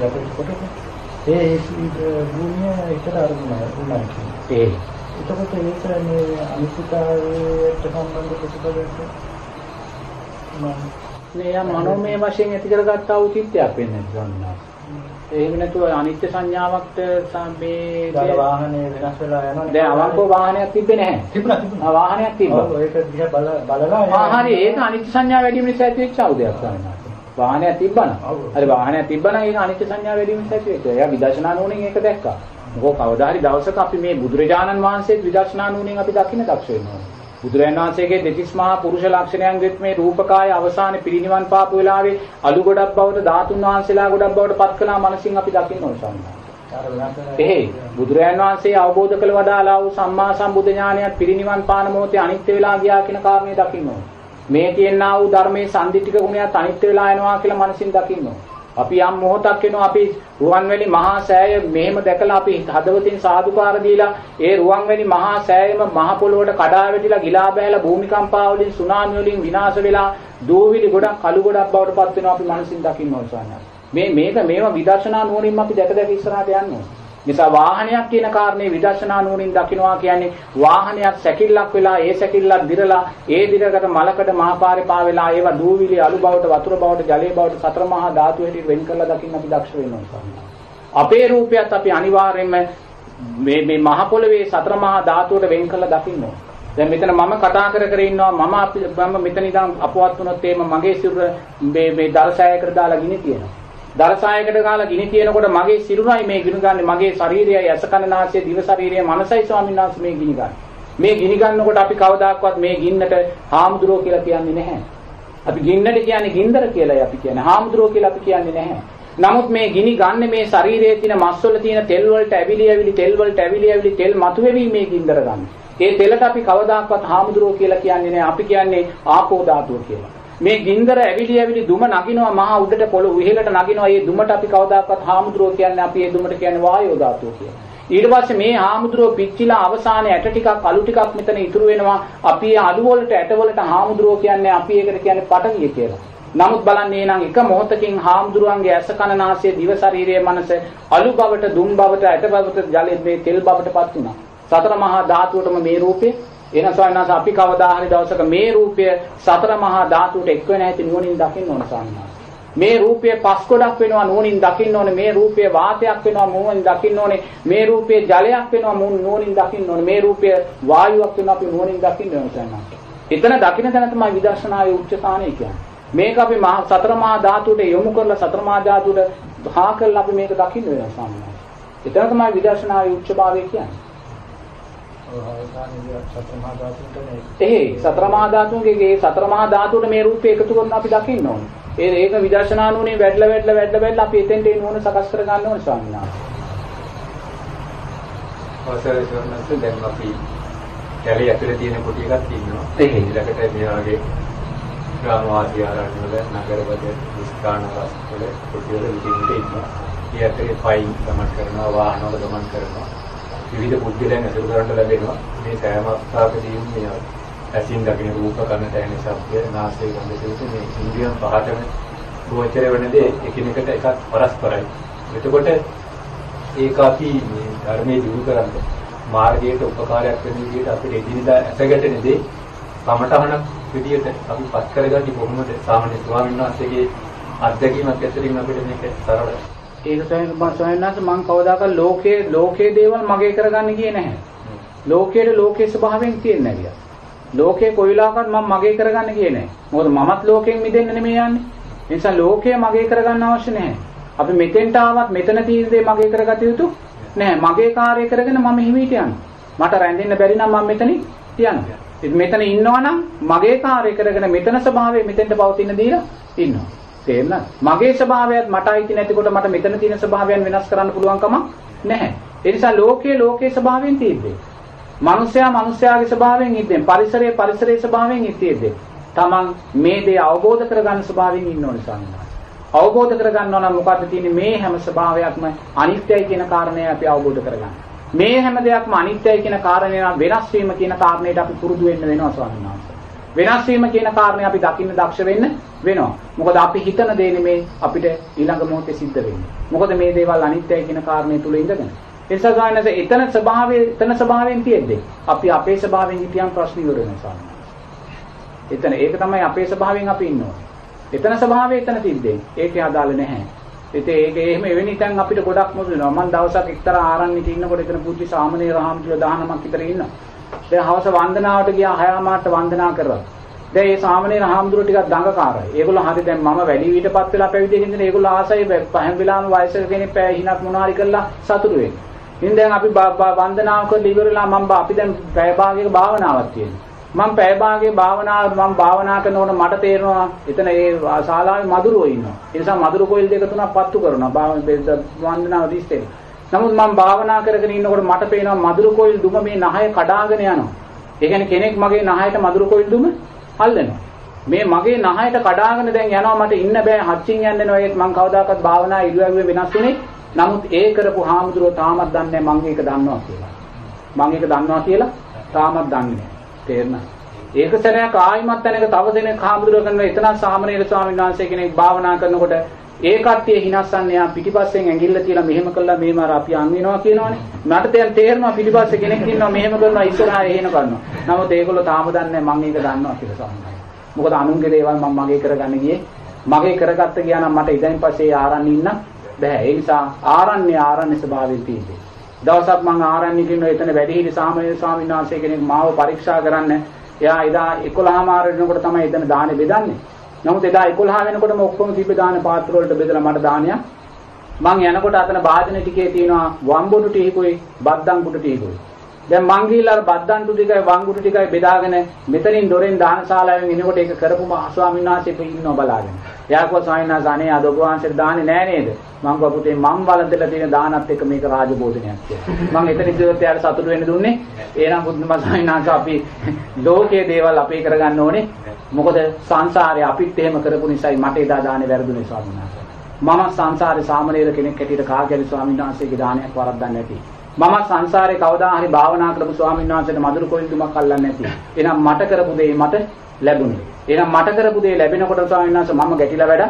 යටට කොට ඒ භූමිය එකට අරමුණ වුණා ඒ. එතකොට ඒක මේ අනිත්‍යතාවයට සම්බන්ධ ප්‍රතිපදයක්. මේ මනෝමය වශයෙන් ඇති කරගත්තා වූ චිත්තයක් වෙන්නේ නැහැ එහෙම නැතුව අනිත්‍ය සංඥාවක්ට මේ දැන් වාහනේ වෙනස් වෙලා යනවා. දැන් අවංකව වාහනයක් තිබ්බේ නැහැ. තිබුණා තිබුණා. වාහනයක් තිබ්බා. ඔව් ඒක දිහා බල බලලා ආ හරි ඒක අනිත්‍ය සංඥා වැඩි වීම නිසා ඇති වෙච්ච අවුදයක් තමයි. වාහනයක් තිබ්බනම් හරි වාහනයක් තිබ්බනම් ඒක අනිත්‍ය සංඥා වැඩි වීම නිසා ඇති වෙච්ච. එයා විදර්ශනා නුවණින් ඒක දැක්කා. මොකෝ කවදා හරි දවසක අපි මේ බුදුරජාණන් වහන්සේත් විදර්ශනා නුවණින් අපි දකින්න දක්ෂ වෙනවා බුදුරජාණන් වහන්සේගේ දෙතිස් මහා පුරුෂ ලක්ෂණයන්ගෙත් මේ රූපකාය අවසානයේ පිරිනිවන් පාපු වෙලාවේ අලු ගොඩක් බවට ධාතුන් වහන්සේලා ගොඩක් බවට පත් කළා මනසින් අපි දකින්න ඕන සම්මා. එහෙයි බුදුරජාණන් වහන්සේ අවබෝධ කළ වදාලා වූ සම්මා සම්බුද්ධ ඥානයත් පිරිනිවන් පාන මොහොතේ අනිත්‍ය වෙලා ගියා කියන කාරණේ දකින්න ඕන. මේ තියෙනා වූ ධර්මයේ සම්දිටික ගුණයත් අනිත්‍ය වෙලා යනවා කියලා මනසින් දකින්න ඕන. අපි යම් මොහොතක් වෙනවා අපි රුවන්වැලි මහා සෑය මෙහෙම දැකලා අපි හදවතින් සාදුකාර දීලා ඒ රුවන්වැලි මහා සෑයම මහ පොළොවට කඩා වැටිලා ගිලා බෑලා භූමිකම්පා වලින් සුනාමි වලින් විනාශ වෙලා දූවිලි ගොඩක් කළු ගොඩක් බවට පත් වෙනවා අපි මනසින් දකින්න ඕන මේ මේක මේවා විදර්ශනා නුවණින් අපි දැක දැක ඉස්සරහට යන්න ඕන. නිසා වාහනයක් කියන කාරණේ විදර්ශනා නුවණින් දකින්නවා කියන්නේ වාහනයක් සැකිල්ලක් වෙලා ඒ සැකිල්ලක් දිරලා ඒ දිරකට මලකඩ මහපාරේ පාවෙලා ඒවා දූවිලි අලු බවට වතුර බවට ජලයේ බවට සතර මහා ධාතු හැටියට වෙන් කරලා දකින්න අපි දක්ෂ වෙනවා අපේ රූපයත් අපි අනිවාර්යයෙන්ම මේ මේ මහ පොළවේ සතර මහා ධාතුවට වෙන් කරලා දකින්න ඕන. දැන් මෙතන මම කතා කර කර ඉන්නවා මම අපි මම මෙතන ඉඳන් අපවත් වුණොත් එහෙම මගේ සිරුර මේ මේ දර්ශයකට දාලා ගිනි තියෙනවා. දරසායකට ගාලා ගිනි තියනකොට මගේ සිරුරයි මේ ගිනි ගන්න මගේ ශරීරයයි ඇස කන නාසය දිව ශරීරය මනසයි ස්වාමීන් වහන්සේ මේ ගිනි ගන්න. මේ ගිනි ගන්නකොට අපි කවදාක්වත් මේ ගින්නට හාමුදුරුවෝ කියලා කියන්නේ නැහැ. අපි ගින්නට කියන්නේ ගින්දර කියලායි අපි කියන්නේ. හාමුදුරුවෝ කියලා අපි කියන්නේ නැහැ. නමුත් මේ ගිනි ගන්න මේ ශරීරයේ තියෙන මස්වල තියෙන තෙල් වලට ඇවිලි ඇවිලි තෙල් වලට ඇවිලි ඇවිලි තෙල් මතුවෙවි මේ ගින්දර ගන්න. ඒ තෙලට අපි කවදාක්වත් හාමුදුරුවෝ කියලා කියන්නේ නැහැ. අපි කියන්නේ ආපෝ ධාතුව කියලා. මේ ගින්දර ඇවිලි ඇවිලි දුම නගිනවා මහා උඩට පොළොව ඉහළට නගිනවා. ඒ දුමට අපි කවදාකවත් හාමුදුරුවෝ කියන්නේ අපි ඒ දුමට කියන්නේ වායෝ ධාතුව කියලා. ඊට පස්සේ මේ හාමුදුරුවෝ පිච්චිලා අවසානයේ ඇට ටිකක් අලු ටිකක් මෙතන ඉතුරු වෙනවා. අපි ඒ අලු වලට ඇට වලට හාමුදුරුවෝ කියන්නේ අපි ඒකට කියන්නේ පටවිය කියලා. නමුත් බලන්නේ නම් එක මොහොතකින් හාමුදුරුවන්ගේ ඇස කන නාසය දිව ශරීරයේ මනස අලු බවට දුම් බවට ඇට බවට ජලයේ මේ තෙල් බවට පත් වුණා. සතර මහා ධාතුවටම මේ රූපේ එහෙනම් ස්වාමීන් අපි කවදා හරි දවසක මේ රූපය සතර මහා ධාතුවට එක් වෙන හැටි නුවණින් දකින්න ඕන ස්වාමීන් මේ රූපය පස් ගොඩක් වෙනවා නුවණින් දකින්න ඕනේ. මේ රූපය වාතයක් වෙනවා නුවණින් දකින්න ඕනේ. මේ රූපය ජලයක් වෙනවා නුවණින් දකින්න ඕනේ. මේ රූපය වායුවක් වෙනවා අපි නුවණින් දකින්න ඕනේ ස්වාමීන් එතන දකින්න තැන තමයි විදර්ශනාවේ උච්ච ස්ථානය කියන්නේ. මේක අපි සතර මහා ධාතුවට යොමු කරලා සතර මහා ධාතුවට හා කරලා අපි මේක දකින්න වෙනවා ස්වාමීන් එතන තමයි විදර්ශනාවේ උච්චභාවය කියන්නේ. එහේ සතර මහා ධාතුන්ගේ සතර මහා ධාතුවට මේ රූපේ එකතු කරන අපි දකින්න ඕනේ. ඒ ඒක විදර්ශනා නුනේ වැඩිලා වැඩිලා වැඩිලා වැඩිලා අපි එතෙන්ට ඒ නුවණ සකස් කර ගන්න ඕනේ ස්වාමීන් වහන්සේ. අවසරයි ස්වාමීන් දැන් අපි කැලේ ඇතුලේ තියෙන කුටි එකක් තියෙනවා. එහේ. ඊළඟට මේ වගේ ග්‍රාම වාසී ආරණ්‍ය වල නගරවල ස්ථාන වල කුටි වල විදිහට ඉන්නවා. ඒ ඇතුලේ ෆයින් ගමන් කරනවා වාහන වල ගමන් කරනවා. විවිධ පුද්ගලයන් ඇසුරු කරන්න ලැබෙනවා. මේ සෑම අවස්ථාවකදීම මේ ඇසින් දකින රූප කන දැනෙන ශබ්ද නාසය ගන්ධ සුවඳ මේ ඉන්ද්‍රියන් පහටම ගෝචර වෙනදී එකිනෙකට එකක් පරස්පරයි. එතකොට ඒක අපි මේ ධර්මයේ දිනු කරන්නේ මාර්ගයට උපකාරයක් වෙන විදිහට අපිට එදිනදා ඇසගැටෙන දේ කමඨහනක් විදිහට අපි පත් කරගන්නේ කොහොමද සාමාන්‍ය ස්වාමීන් වහන්සේගේ අත්දැකීමක් ඇතුලින් අපිට මේක සරලයි. ඒක තමයි ස්වාමීන් මම කවදාකවත් ලෝකයේ ලෝකයේ දේවල් මගේ කරගන්න ගියේ නැහැ. ලෝකයේ ලෝකයේ ස්වභාවයෙන් තියෙන්නේ නැහැ. ලෝකයේ කොයිලාකවත් මම මගේ කරගන්න ගියේ නැහැ. මොකද මමත් ලෝකයෙන් මිදෙන්න නෙමෙයි යන්නේ. ඒ නිසා ලෝකය මගේ කරගන්න අවශ්‍ය නැහැ. අපි මෙතෙන්ට ආවත් මෙතන තියෙන දේ මගේ කරගත යුතු නැහැ. මගේ කාර්යය කරගෙන මම හිමීට යනවා. මට රැඳෙන්න බැරි නම් මම මෙතනින් යනවා. මෙතන ඉන්නවනම් මගේ කාර්යය කරගෙන මෙතන ස්වභාවය මෙතෙන්ට පවතින දීලා ඉන්නවා. තේරුණාද? මගේ ස්වභාවයත් මට අයිති නැතිකොට මට මෙතන තියෙන ස්වභාවයන් වෙනස් කරන්න පුළුවන් කමක් නැහැ. ඒ නිසා ලෝකයේ ලෝකයේ ස්වභාවයෙන් තියෙන්නේ. මනුෂ්‍යයා මනුෂ්‍යයාගේ ස්වභාවයෙන් ඉන්නේ. පරිසරයේ පරිසරයේ ස්වභාවයෙන් ඉන්නේ. තමන් මේ දේ අවබෝධ කරගන්න ස්වභාවයෙන් ඉන්න ඕනේ සම්මාන. අවබෝධ කරගන්නවා නම් මොකද්ද තියෙන්නේ මේ හැම ස්වභාවයක්ම අනිත්‍යයි කියන කාරණය අපි අවබෝධ කරගන්න. මේ හැම දෙයක්ම අනිත්‍යයි කියන කාරණේ නම් වෙනස් වීම කියන කාරණේට අපි පුරුදු වෙන්න වෙනවා ස්වාමීන් වහන්සේ. වෙනස් වීම කියන කාරණේ අපි දකින්න දක්ෂ වෙන්න වෙනවා. මොකද අපි හිතන දේ නෙමේ අපිට ඊළඟ මොහොතේ සිද්ධ වෙන්නේ. මොකද මේ දේවල් අනිත්‍යයි කියන කාරණේ තුල ඉඳගෙන. ඒ නිසා ගානස එතන ස්වභාවය එතන ස්වභාවයෙන් තියෙද්දී අපි අපේ ස්වභාවයෙන් හිටියම් ප්‍රශ්න ඉවර වෙනවා ස්වාමීන් වහන්සේ. එතන ඒක තමයි අපේ ස්වභාවයෙන් අපි ඉන්නවා. එතන ස්වභාවය එතන තිද්දේ. ඒකේ අදාළ නැහැ. ඉතින් ඒක එහෙම එවැනි තැන් අපිට ගොඩක් මොකද වෙනවා. මම දවසක් එක්තරා ආරණ්‍යක ඉන්නකොට එතන පුංචි සාමණේර හාමුදුරුවෝ 19ක් විතර ඉන්නවා. දැන් හවස වන්දනාවට ගියා 6 මාට වන්දනා කරා. දැන් මේ සාමණේර හාමුදුරුවෝ ටිකක් දඟකාරයි. ඒගොල්ලෝ හරි දැන් මම වැඩි වියටපත් වෙලා පැවිදි වෙන ඉඳන් ඒගොල්ලෝ ආසයි පහෙන් වෙලාම වයසක කෙනෙක් පැය හිණක් මොනාරි කරලා සතුටු වෙන්නේ. ඉතින් දැන් අපි වන්දනාව කරලා ඉවරලා මම අපි දැන් පැය භාගයක භාවනාවක් තියෙනවා. මම පැය භාගයේ භාවනාව මම භාවනා කරනකොට මට තේරෙනවා එතන ඒ ශාලාවේ මధుරෝ ඉන්නවා. ඒ නිසා මధుර කොයිල් දෙක තුනක් පත්තු කරනවා. වන්දනාව දිස්තේ. නමුත් මම භාවනා කරගෙන ඉන්නකොට මට පේනවා මధుර කොයිල් දුම මේ නහය කඩාගෙන යනවා. ඒ කියන්නේ කෙනෙක් මගේ නහයට මధుර කොයිල් දුම අල්ලනවා. මේ මගේ නහයට කඩාගෙන දැන් යනවා මට ඉන්න බෑ හච්චින් යන්න වෙනවා ඒත් මම කවදාකවත් භාවනා ඉරුවැගුවේ වෙනස් වුනේ නමුත් ඒ කරපු හාමුදුරුවෝ තාමත් දන්නේ මම ඒක දන්නවා කියලා මම ඒක දන්නවා කියලා තාමත් දන්නේ නැහැ තේරෙනවද? ඒක සැරයක් ආයිමත් තැනක තව දෙනෙක් හාමුදුරුවෝ කරනවා එතන සාමණේර ස්වාමීන් වහන්සේ කෙනෙක් භාවනා කරනකොට ඒ කට්ටිය හිනස්සන්නේ යා පිටිපස්සෙන් ඇඟිල්ල තියලා මෙහෙම කළා මෙහෙම අර අපි අන් වෙනවා කියනවනේ. මට දැන් තේරෙනවා පිටිපස්සේ කෙනෙක් ඉන්නවා මෙහෙම කරනවා ඉස්සරහා එහෙම කරනවා. නමුත් ඒගොල්ලෝ තාම දන්නේ මම මේක දන්නවා කියලා සම්මතයි. මොකද අනුන්ගේ දේවල් මම මගේ කරගන්න ගියේ. මගේ කරගත්ත ගියා නම් මට ඉතින් පස්සේ ආරණ්‍ය ඉන්න බෑ. ඒ නිසා ආරණ්‍ය ආරණ්‍ය ස්වභාවයෙන් තියෙන්නේ. දවසක් මම ආරණ්‍යක ඉන්න එතන වැඩිහිටි සාමයේ ස්වාමීන් වහන්සේ කෙනෙක් මාව පරීක්ෂා කරන්න. එයා එදා 11 මාර වෙනකොට තමයි එතන දානේ බෙදන්නේ. නමුත් එදා 11 වෙනකොටම ඔක්කොම තිබ්බ දාන පාත්‍ර වලට බෙදලා මට දානයක් මං යනකොට අතන වාදන ටිකේ තියෙනවා වම්බොඩු ටිකකුයි බද්දම් කුඩු ටිකකුයි. දැන් මං ගිහිල්ලා බද්දන්ටු ටිකයි වංගුඩු ටිකයි බෙදාගෙන මෙතනින් දොරෙන් දානශාලාවෙන් එනකොට ඒක කරපුම ස්වාමීන් වහන්සේ ඉන්නව බලාගෙන. එයාකෝ ස්වාමීන් වහන්සේ අනේ අද ඔබ වහන්සේට දාන්නේ නෑ නේද? මං ගෝ පුතේ මං වලදලා තියෙන දානත් එක්ක මේක රාජබෝධනයක් කියලා. මං එතන ඉඳලා එයාට සතුටු වෙන්න දුන්නේ. එහෙනම් බුදුම ස්වාමීන් වහන්සේ අපි ලෝකයේ දේවල් අපේ කරගන්න ඕනේ. මොකද සංසාරේ අපිත් එහෙම කරපු නිසායි මට එදා දාන්නේ වැරදුනේ ස්වාමීන් වහන්සේ. මම සංසාරේ සාමණේර කෙනෙක් හැටියට කාගේරි ස්වාමීන් වහන්සේගේ දානයක් වරද්දන්නේ නැති. මම සංසාරේ කවදා හරි භාවනා කරපු ස්වාමීන් වහන්සේට මధుර කොයිල් දුමක් අල්ලන්නේ නැති. එහෙනම් මට කරපු දේ මට ලැබුණේ. එහෙනම් මට කරපු දේ ලැබෙනකොට ස්වාමීන් වහන්සේ මම ගැටිලා වැඩ.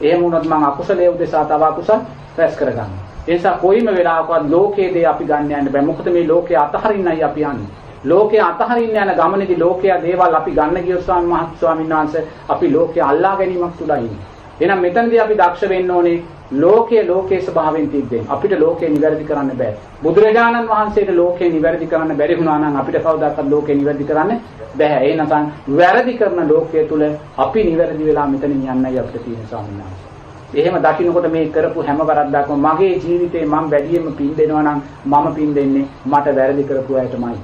එහෙම වුණොත් මම අකුසලයේ උදෙසා තව අකුසල් රැස් කරගන්නවා. ඒ නිසා කොයිම වෙලාවකවත් ලෝකයේ දේ අපි ගන්න යන්න බෑ. මොකද මේ ලෝකයේ අතහරින්නයි අපි යන්නේ. ලෝකයේ අතහරින්න යන ගමනේදී ලෝකයේ දේවල් අපි ගන්න ගිය ස්වාමීන් වහන්සේ අපි ලෝකයේ අල්ලා ගැනීමක් තුලයි ඉන්නේ. එහෙනම් මෙතනදී අපි දක්ෂ වෙන්න ඕනේ ලෝකයේ ලෝකයේ ස්වභාවයෙන් තිබ්බෙන් අපිට ලෝකේ නිවැරදි කරන්න බෑ. බුදුරජාණන් වහන්සේට ලෝකේ නිවැරදි කරන්න බැරි වුණා නම් අපිට කවදාකවත් ලෝකේ නිවැරදි කරන්න බෑ. ඒ නැත්නම් වැරදි කරන ලෝකයේ තුල අපි නිවැරදි වෙලා මෙතනින් යන්නයි අපිට තියෙන ස්වාමීන් වහන්සේ. එහෙම දකින්නකොට මේ කරපු හැම වරද්දක්ම මගේ ජීවිතේ මම වැඩියෙන්ම පින් දෙනවා නම් මම පින් දෙන්නේ මට වැරදි කරපු අයටමයි.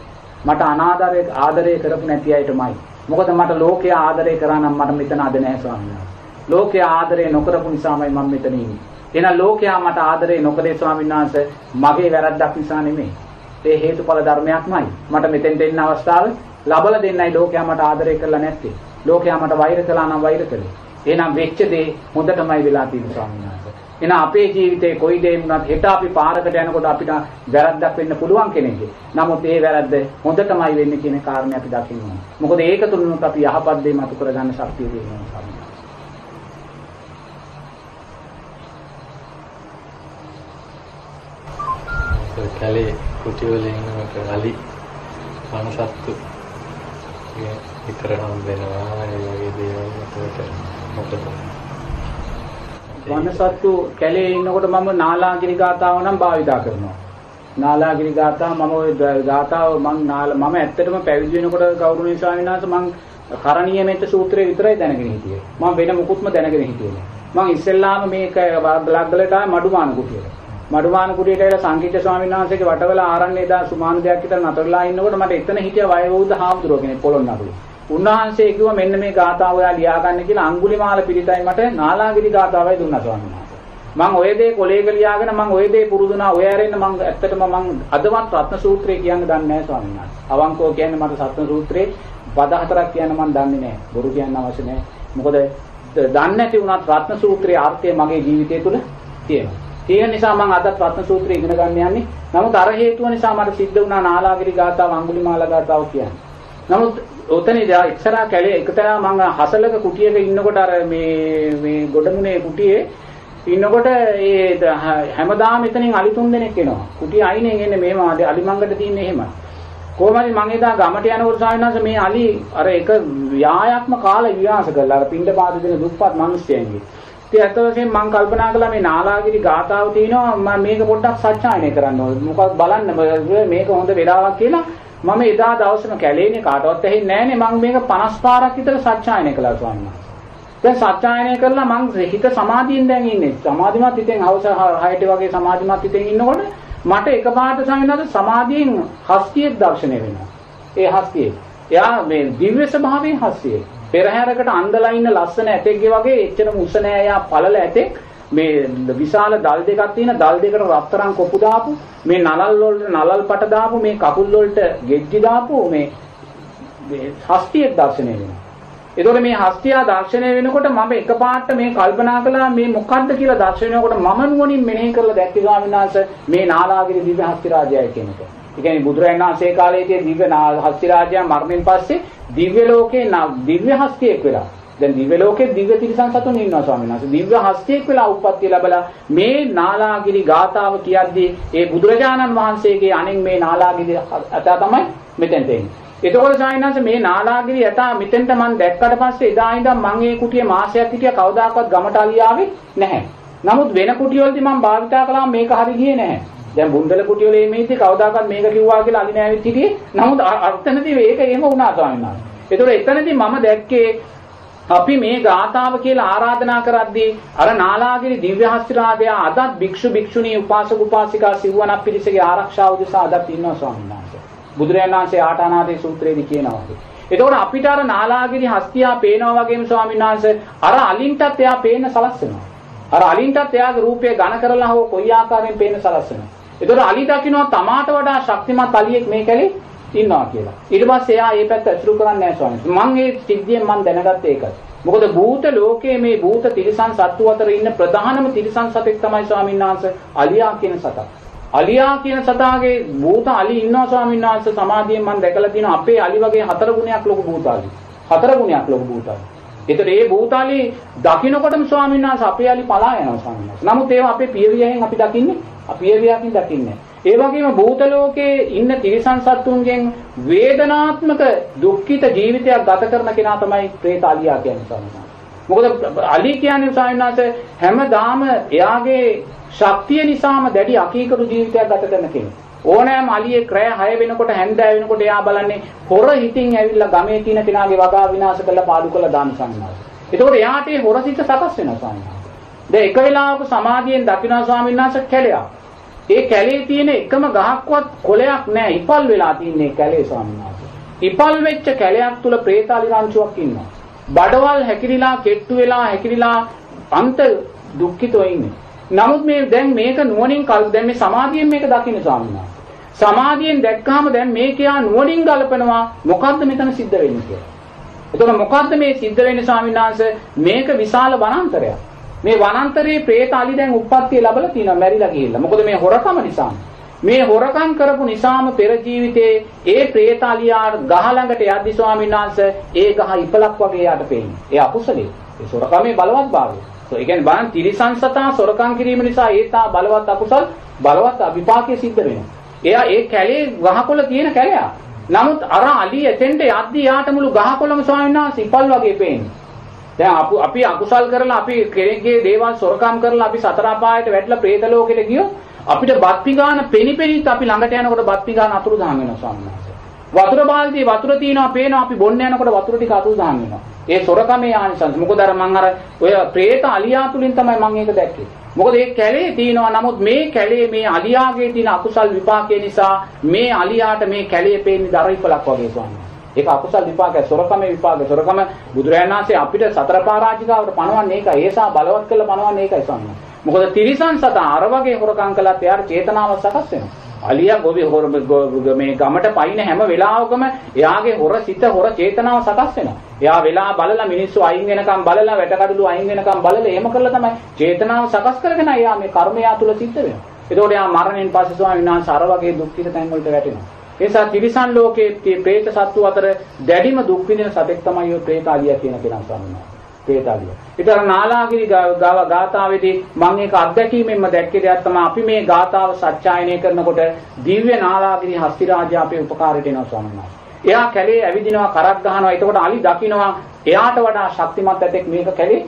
මට අනාදරය ආදරය කරපු නැති අයටමයි. මොකද මට ලෝකයා ආදරය කරා නම් මට මෙතන අද නැහැ ස්වාමීන් වහන්සේ. ලෝකයා ආදරය නොකරපු නිසාමයි මම මෙතන ඉන්නේ. එහෙනම් ලෝකයා මට ආදරය නොකලේ ස්වාමීන් වහන්සේ මගේ වැරද්දක් නිසා නෙමෙයි. ඒ හේතුඵල ධර්මයක්මයි. මට මෙතෙන්ට එන්න අවස්ථාව ලබලා දෙන්නයි ලෝකයා මට ආදරය කරලා නැත්තේ. ලෝකයා මට වෛර කළා නම් වෛර කළේ. එහෙනම් වෙච්ච දේ හොඳටමයි වෙලා තියෙන්නේ ස්වාමීන් වහන්සේ. එහෙනම් අපේ ජීවිතේ කොයි දේ වුණත් හෙට අපි පාරකට යනකොට අපිට වැරද්දක් වෙන්න පුළුවන් කෙනෙක්ගේ. නමුත් ඒ වැරද්ද හොඳටමයි වෙන්නේ කියන කාරණේ අපි දකින්න ඕනේ. මොකද ඒක තුලිනුත් අපි යහපත් දේ මතු කරගන්න ශක්තිය දෙනවා. කැලේ කුටි වල ඉන්නකොට අලි මනසත්තු විතර හම් වෙනවා ඒ වගේ දේවල් මතකට මොකද වනසත්තු කැලේ ඉන්නකොට මම නාලාගිරි ගාතාව නම් භාවිතා කරනවා. නාලාගිරි ගාතාව මම ওই ගාතාව මම මම ඇත්තටම පැවිදි වෙනකොට ගෞරවනීය ස්වාමීන් වහන්සේ මම කරණීය මෙත්ත සූත්‍රය විතරයි දැනගෙන හිටියේ. මම වෙන මුකුත්ම දැනගෙන හිටියේ නෑ. මම ඉස්සෙල්ලාම මේක බ්ලොග් වලට මඩුමාන කුටියට. මඩුමාන කුටියට ඇවිල්ලා සංකීර්ණ ස්වාමීන් වහන්සේගේ වටවල ආරණ්‍ය දා සුමාන දෙයක් විතර නතරලා ඉන්නකොට මට එතන හිටිය වයෝවෘද්ධ හාමුදුරුවෝ කෙනෙක් පොළොන්නරුවේ. උන්වහන්සේ කිව්වා මෙන්න මේ ගාථාව ඔයා ලියා ගන්න කියලා අඟුලිමාල පිළිතයි මට නාලාගිරි ගාථාවයි දුන්නා ස්වාමීන් වහන්සේ. මම ඔය දේ කොලේක ලියාගෙන මම ඔය දේ පුරුදුනා ඔය ඇරෙන්න මම ඇත්තටම මම අදවත් රත්න සූත්‍රය කියන්න දන්නේ නැහැ ස්වාමීන් වහන්සේ. අවංකව කියන්නේ මට රත්න සූත්‍රේ පද හතරක් කියන්න මම දන්නේ නැහැ. බොරු කියන්න අවශ්‍ය නැහැ. මොකද දන්නේ නැති වුණත් රත්න සූත්‍රයේ අර්ථය මගේ ජීවිතය තුළ තියෙනවා. තියෙන නිසා මම අදත් රත්න සූත්‍රය ඉගෙන ගන්න යන්නේ. නමුත් අර හේතුව නිසා මට සිද්ධ වුණා නාලාගිරි ගාථාව අඟුලිමාල ගාථාව කියන්නේ. නමුත් ඔතනදී එක්තරා කැලේ එකතරා මම හසලක කුටියක ඉන්නකොට අර මේ මේ ගොඩමුණේ කුටියේ ඉන්නකොට ඒ හැමදාම එතනින් අලි තුන් දෙනෙක් එනවා. කුටිය අයිනෙන් එන්නේ මෙහෙම අලි මංගට තියෙන්නේ එහෙම. කොහොමද මම එදා ගමට යනකොට ස්වාමීන් වහන්සේ මේ අලි අර එක ව්‍යායාත්ම කාලේ විනාශ කළා. අර පින්ඩ පාද දෙන දුප්පත් මිනිස්යන්ගේ. ඉතින් අත වශයෙන් මම කල්පනා කළා මේ නාලාගිරි ගාතාව තියෙනවා මම මේක පොඩ්ඩක් සත්‍යයනය කරන්න ඕනේ. මොකක්ද බලන්න මේක හොඳ වෙලාවක් කියලා මම එදා දවසේම කැලේනේ කාටවත් ඇහෙන්නේ නැහනේ මම මේක 50 පාරක් විතර සත්‍යයනය කළා ස්වාමීන් වහන්සේ. දැන් සත්‍යයනය කරලා මං හිත සමාධියෙන් දැන් ඉන්නේ. සමාධිමත් හිතෙන් හවස 6ට වගේ සමාධිමත් හිතෙන් ඉන්නකොට මට එකපාරට සමිනවද සමාධියෙන් හස්තියෙක් දර්ශනය වෙනවා. ඒ හස්තියේ. එයා මේ දිව්‍ය ස්වභාවයෙන් හස්තියේ. පෙරහැරකට අන්දලා ඉන්න ලස්සන ඇතෙක්ගේ වගේ එච්චරම උස නෑ එයා පළල ඇතෙක් මේ විශාල දල් දෙකක් තියෙන දල් දෙකට රත්තරන් කොපු දාපු මේ නලල් වලට නලල් පට දාපු මේ කකුල් වලට ගෙජ්ජි දාපු මේ මේ හස්තියෙක් දර්ශනය වෙනවා. එතකොට මේ හස්තියා දර්ශනය වෙනකොට මම එකපාරට මේ කල්පනා කළා මේ මොකද්ද කියලා දර්ශනය වෙනකොට මම නුවණින් මෙනෙහි කරලා දැක්කේ ස්වාමීන් වහන්සේ මේ නාලාගිරි දිව්‍ය හස්ති රාජයයි කියන එක. ඒ කියන්නේ බුදුරජාණන් වහන්සේ කාලයේදී දිව්‍ය හස්ති රාජයා මරණයෙන් පස්සේ දිව්‍ය ලෝකේ දිව්‍ය හස්තියෙක් වෙලා දැන් දිව්‍ය ලෝකේ දිව්‍ය තිරිසන් සතුන් ඉන්නවා ස්වාමීන් වහන්සේ. දිව්‍ය හස්තියෙක් වෙලා උප්පත්තිය ලැබලා මේ නාලාගිරි ගාතාව කියද්දී ඒ බුදුරජාණන් වහන්සේගේ අනෙන් මේ නාලාගිරි අත තමයි මෙතෙන්ට එන්නේ. එතකොට සායනංශ මේ නාලාගිරි යතා මෙතෙන්ට මම දැක්කට පස්සේ එදා ඉඳන් මම ඒ කුටියේ මාසයක් හිටියා කවදාකවත් ගමට අලියාවේ නැහැ. නමුත් වෙන කුටිවලදී මම භාවිතා කළා මේක හරි ගියේ නැහැ. දැන් බුන්දල කුටිවල මේෙද්දි කවදාකවත් මේක කිව්වා කියලා අලි නෑවිත් හිටියේ. නමුත් අර්ථනදී මේක එහෙම වුණා ස්වාමීන් වහන්සේ. එතකොට එතනදී මම දැක්කේ අපි මේ ගාථාව කියලා ආරාධනා කරද්දී අර නාලාගිරි දිව්‍ය හස්තිරාදයා අදත් භික්ෂු භික්ෂුණී උපාසක උපාසිකා සිව්වනක් පිරිසගේ ආරක්ෂාව උදෙසා අදත් ඉන්නවා ස්වාමීන් වහන්සේ. බුදුරජාණන් වහන්සේ ආටානාදී සූත්‍රයේදී කියනවා වගේ. එතකොට අපිට අර නාලාගිරි හස්තියා පේනවා වගේම ස්වාමීන් වහන්සේ අර අලින්ටත් එයා පේන්න සලස්සනවා. අර අලින්ටත් එයාගේ රූපය ඝන කරලා හෝ කොයි ආකාරයෙන් පේන්න සලස්සනවා. එතකොට අලි දකින්නවා තමාට වඩා ශක්තිමත් අලියෙක් මේ කැලේ ඉන්නවා කියලා. ඊට පස්සේ එයා මේ පැත්ත අසුරු කරන්නේ නැහැ ස්වාමීන් වහන්සේ. මම මේ සිද්ධියෙන් මම දැනගත්තේ ඒකයි. මොකද භූත ලෝකයේ මේ භූත තිරිසන් සත්තු අතර ඉන්න ප්‍රධානම තිරිසන් සතෙක් තමයි ස්වාමීන් වහන්සේ අලියා කියන සතා. අලියා කියන සතාගේ භූත අලි ඉන්නවා ස්වාමීන් වහන්සේ සමාධියෙන් මම දැකලා තියෙනවා අපේ අලි වගේ හතර ගුණයක් ලොකු භූතාලි. හතර ගුණයක් ලොකු භූතාලි. ඒතර ඒ භූතාලි දකින්නකොටම ස්වාමීන් වහන්සේ අපේ අලි පලා යනවා ස්වාමීන් වහන්සේ. නමුත් ඒවා අපේ පියවියෙන් අපි දකින්නේ අපියවියකින් දකින්නේ. ඒ වගේම භූත ලෝකයේ ඉන්න තිරිසන් සත්තුන්ගෙන් වේදනාත්මක දුක්ඛිත ජීවිතයක් ගත කරන කෙනා තමයි പ്രേත අලියා කියන්නේ ස්වාමීන් වහන්සේ. මොකද අලි කියන්නේ ස්වාමීන් වහන්සේ හැමදාම එයාගේ ශක්තිය නිසාම දැඩි අකීකරු ජීවිතයක් ගත කරන කෙනෙක්. ඕනෑම අලියෙක් රැය 6 වෙනකොට හැන්දෑව වෙනකොට එයා බලන්නේ හොර හිතින් ඇවිල්ලා ගමේ තියෙන කෙනාගේ වගා විනාශ කරලා පාඩු කරලා දාන සංඥාව. එතකොට එයාට ඒ හොර සිත සකස් වෙනවා ස්වාමීන් වහන්සේ. දැන් එක වෙලාවක සමාධියෙන් දකින්න ස්වාමීන් වහන්සේ කැලයක්. ඒ කැලේ තියෙන එකම ගහක්වත් කොළයක් නැහැ. ඉපල් වෙලා තින්නේ කැලේ ස්වාමීන් වහන්සේ. ඉපල් වෙච්ච කැලයක් තුල പ്രേතාලි රංචුවක් ඉන්නවා. බඩවල් හැකිරිලා, කෙට්ටු වෙලා, හැකිරිලා අන්ත දුක්ඛිතව ඉන්නේ. නමුත් මේ දැන් මේක නුවණින් කල් දැන් මේ සමාධියෙන් මේක දකින්න ස්වාමීනා. සමාධියෙන් දැක්කහම දැන් මේකයා නුවණින් ගලපනවා මොකද්ද මෙතන සිද්ධ වෙන්නේ කියලා. එතකොට මොකද්ද මේ සිද්ධ වෙන්නේ ස්වාමීනාංශ මේක විශාල වනාන්තරයක්. මේ වනාන්තරයේ പ്രേත අලි දැන් උප්පත්තිය ලැබලා තියෙනවා මැරිලා ගිහිල්ලා. මොකද මේ හොරකම නිසා. මේ හොරකම් කරපු නිසාම පෙර ජීවිතේ ඒ പ്രേත අලියා ගහ ළඟට යද්දි ස්වාමීනාංශ ඒ ගහ ඉපලක් වගේ යාට පේන්නේ. ඒ අකුසලයේ ඒ හොරකමේ බලවත්භාවය. ඒ කියන්නේ බලන් තිරිසන් සතා සොරකම් කිරීම නිසා ඒ තා බලවත් අකුසල් බලවත් විපාකයේ සිද්ධ වෙනවා. එයා ඒ කැලේ ගහකොළ තියෙන කැලයක්. නමුත් අර අලි එතෙන්ට යද්දි යාට මුළු ගහකොළම ස්වාමීන් වහන්සේ ඉපල් වගේ පේන්නේ. දැන් අපි අකුසල් කරලා අපි කෙනෙක්ගේ දේවල් සොරකම් කරලා අපි සතර අපායට වැටලා പ്രേත ලෝකෙට ගියොත් අපිට බත් පිගාන පෙනි පෙනිත් අපි ළඟට යනකොට බත් පිගාන අතුරු දහන් වෙනවා ස්වාමීන් වහන්සේ. වතුර බාල්දියේ වතුර තියෙනවා පේනවා අපි බොන්න යනකොට වතුර ටික අතුරු දහන් වෙනවා. ඒ සොරකමේ ආනිසංස. මොකද අර මං අර ඔය പ്രേත අලියා තුලින් තමයි මං ඒක දැක්කේ. මොකද මේ කැලේ තියෙනවා. නමුත් මේ කැලේ මේ අලියාගේ තියෙන අකුසල් විපාකේ නිසා මේ අලියාට මේ කැලේ පේන්නේ දරිපලක් වගේ ස්වාමීන්. ඒක අකුසල් විපාකයි සොරකමේ විපාකයි. සොරකම බුදුරජාණන් වහන්සේ අපිට සතර පරාජිකාවට පණවන්නේ ඒකයි. ඒසා බලවත් කරලා පණවන්නේ ඒකයි ස්වාමීන්. මොකද තිරිසන් සතා අර වගේ හොරකම් කළත් එයාට චේතනාව සකස් වෙනවා. අලියා ගොවි හොර මේ ගමට පයින් හැම වෙලාවකම එයාගේ හොර සිත හොර චේතනාව සකස් වෙනවා. එයා වෙලා බලලා මිනිස්සු අයින් වෙනකම් බලලා වැටකඩළු අයින් වෙනකම් බලලා එහෙම කරලා තමයි චේතනාව සකස් කරගෙන එයා මේ කර්මය තුළ සිද්ධ වෙනවා. ඒතකොට එයා මරණයෙන් පස්සේ ස්වාමීන් වහන්සේ අර වගේ දුක් පිට තැන් වලට වැටෙනවා. ඒ නිසා තිරිසන් ලෝකයේ ප්‍රේත සත්තු අතර දැඩිම දුක් විඳින සතෙක් තමයි ඔය ප්‍රේත අලියා කියන කෙනා ස්වාමීන් වහන්සේ. പ്രേතාලිය. ඊතර නාලාගිරි ගාව ගාථාවේදී මම ඒක අත්දැකීමෙන්ම දැක්කේ දෙයක් තමයි අපි මේ ගාථාව සත්‍යයනය කරනකොට දිව්‍ය නාලාගිරි හස්ති රාජ්‍ය අපේ උපකාරයට එනවා ස්වාමීන් වහන්සේ. එයා කැලේ ඇවිදිනවා කරක් ගහනවා එතකොට අලි දකින්නවා එයාට වඩා ශක්තිමත් ඇතෙක් මේක කැලේ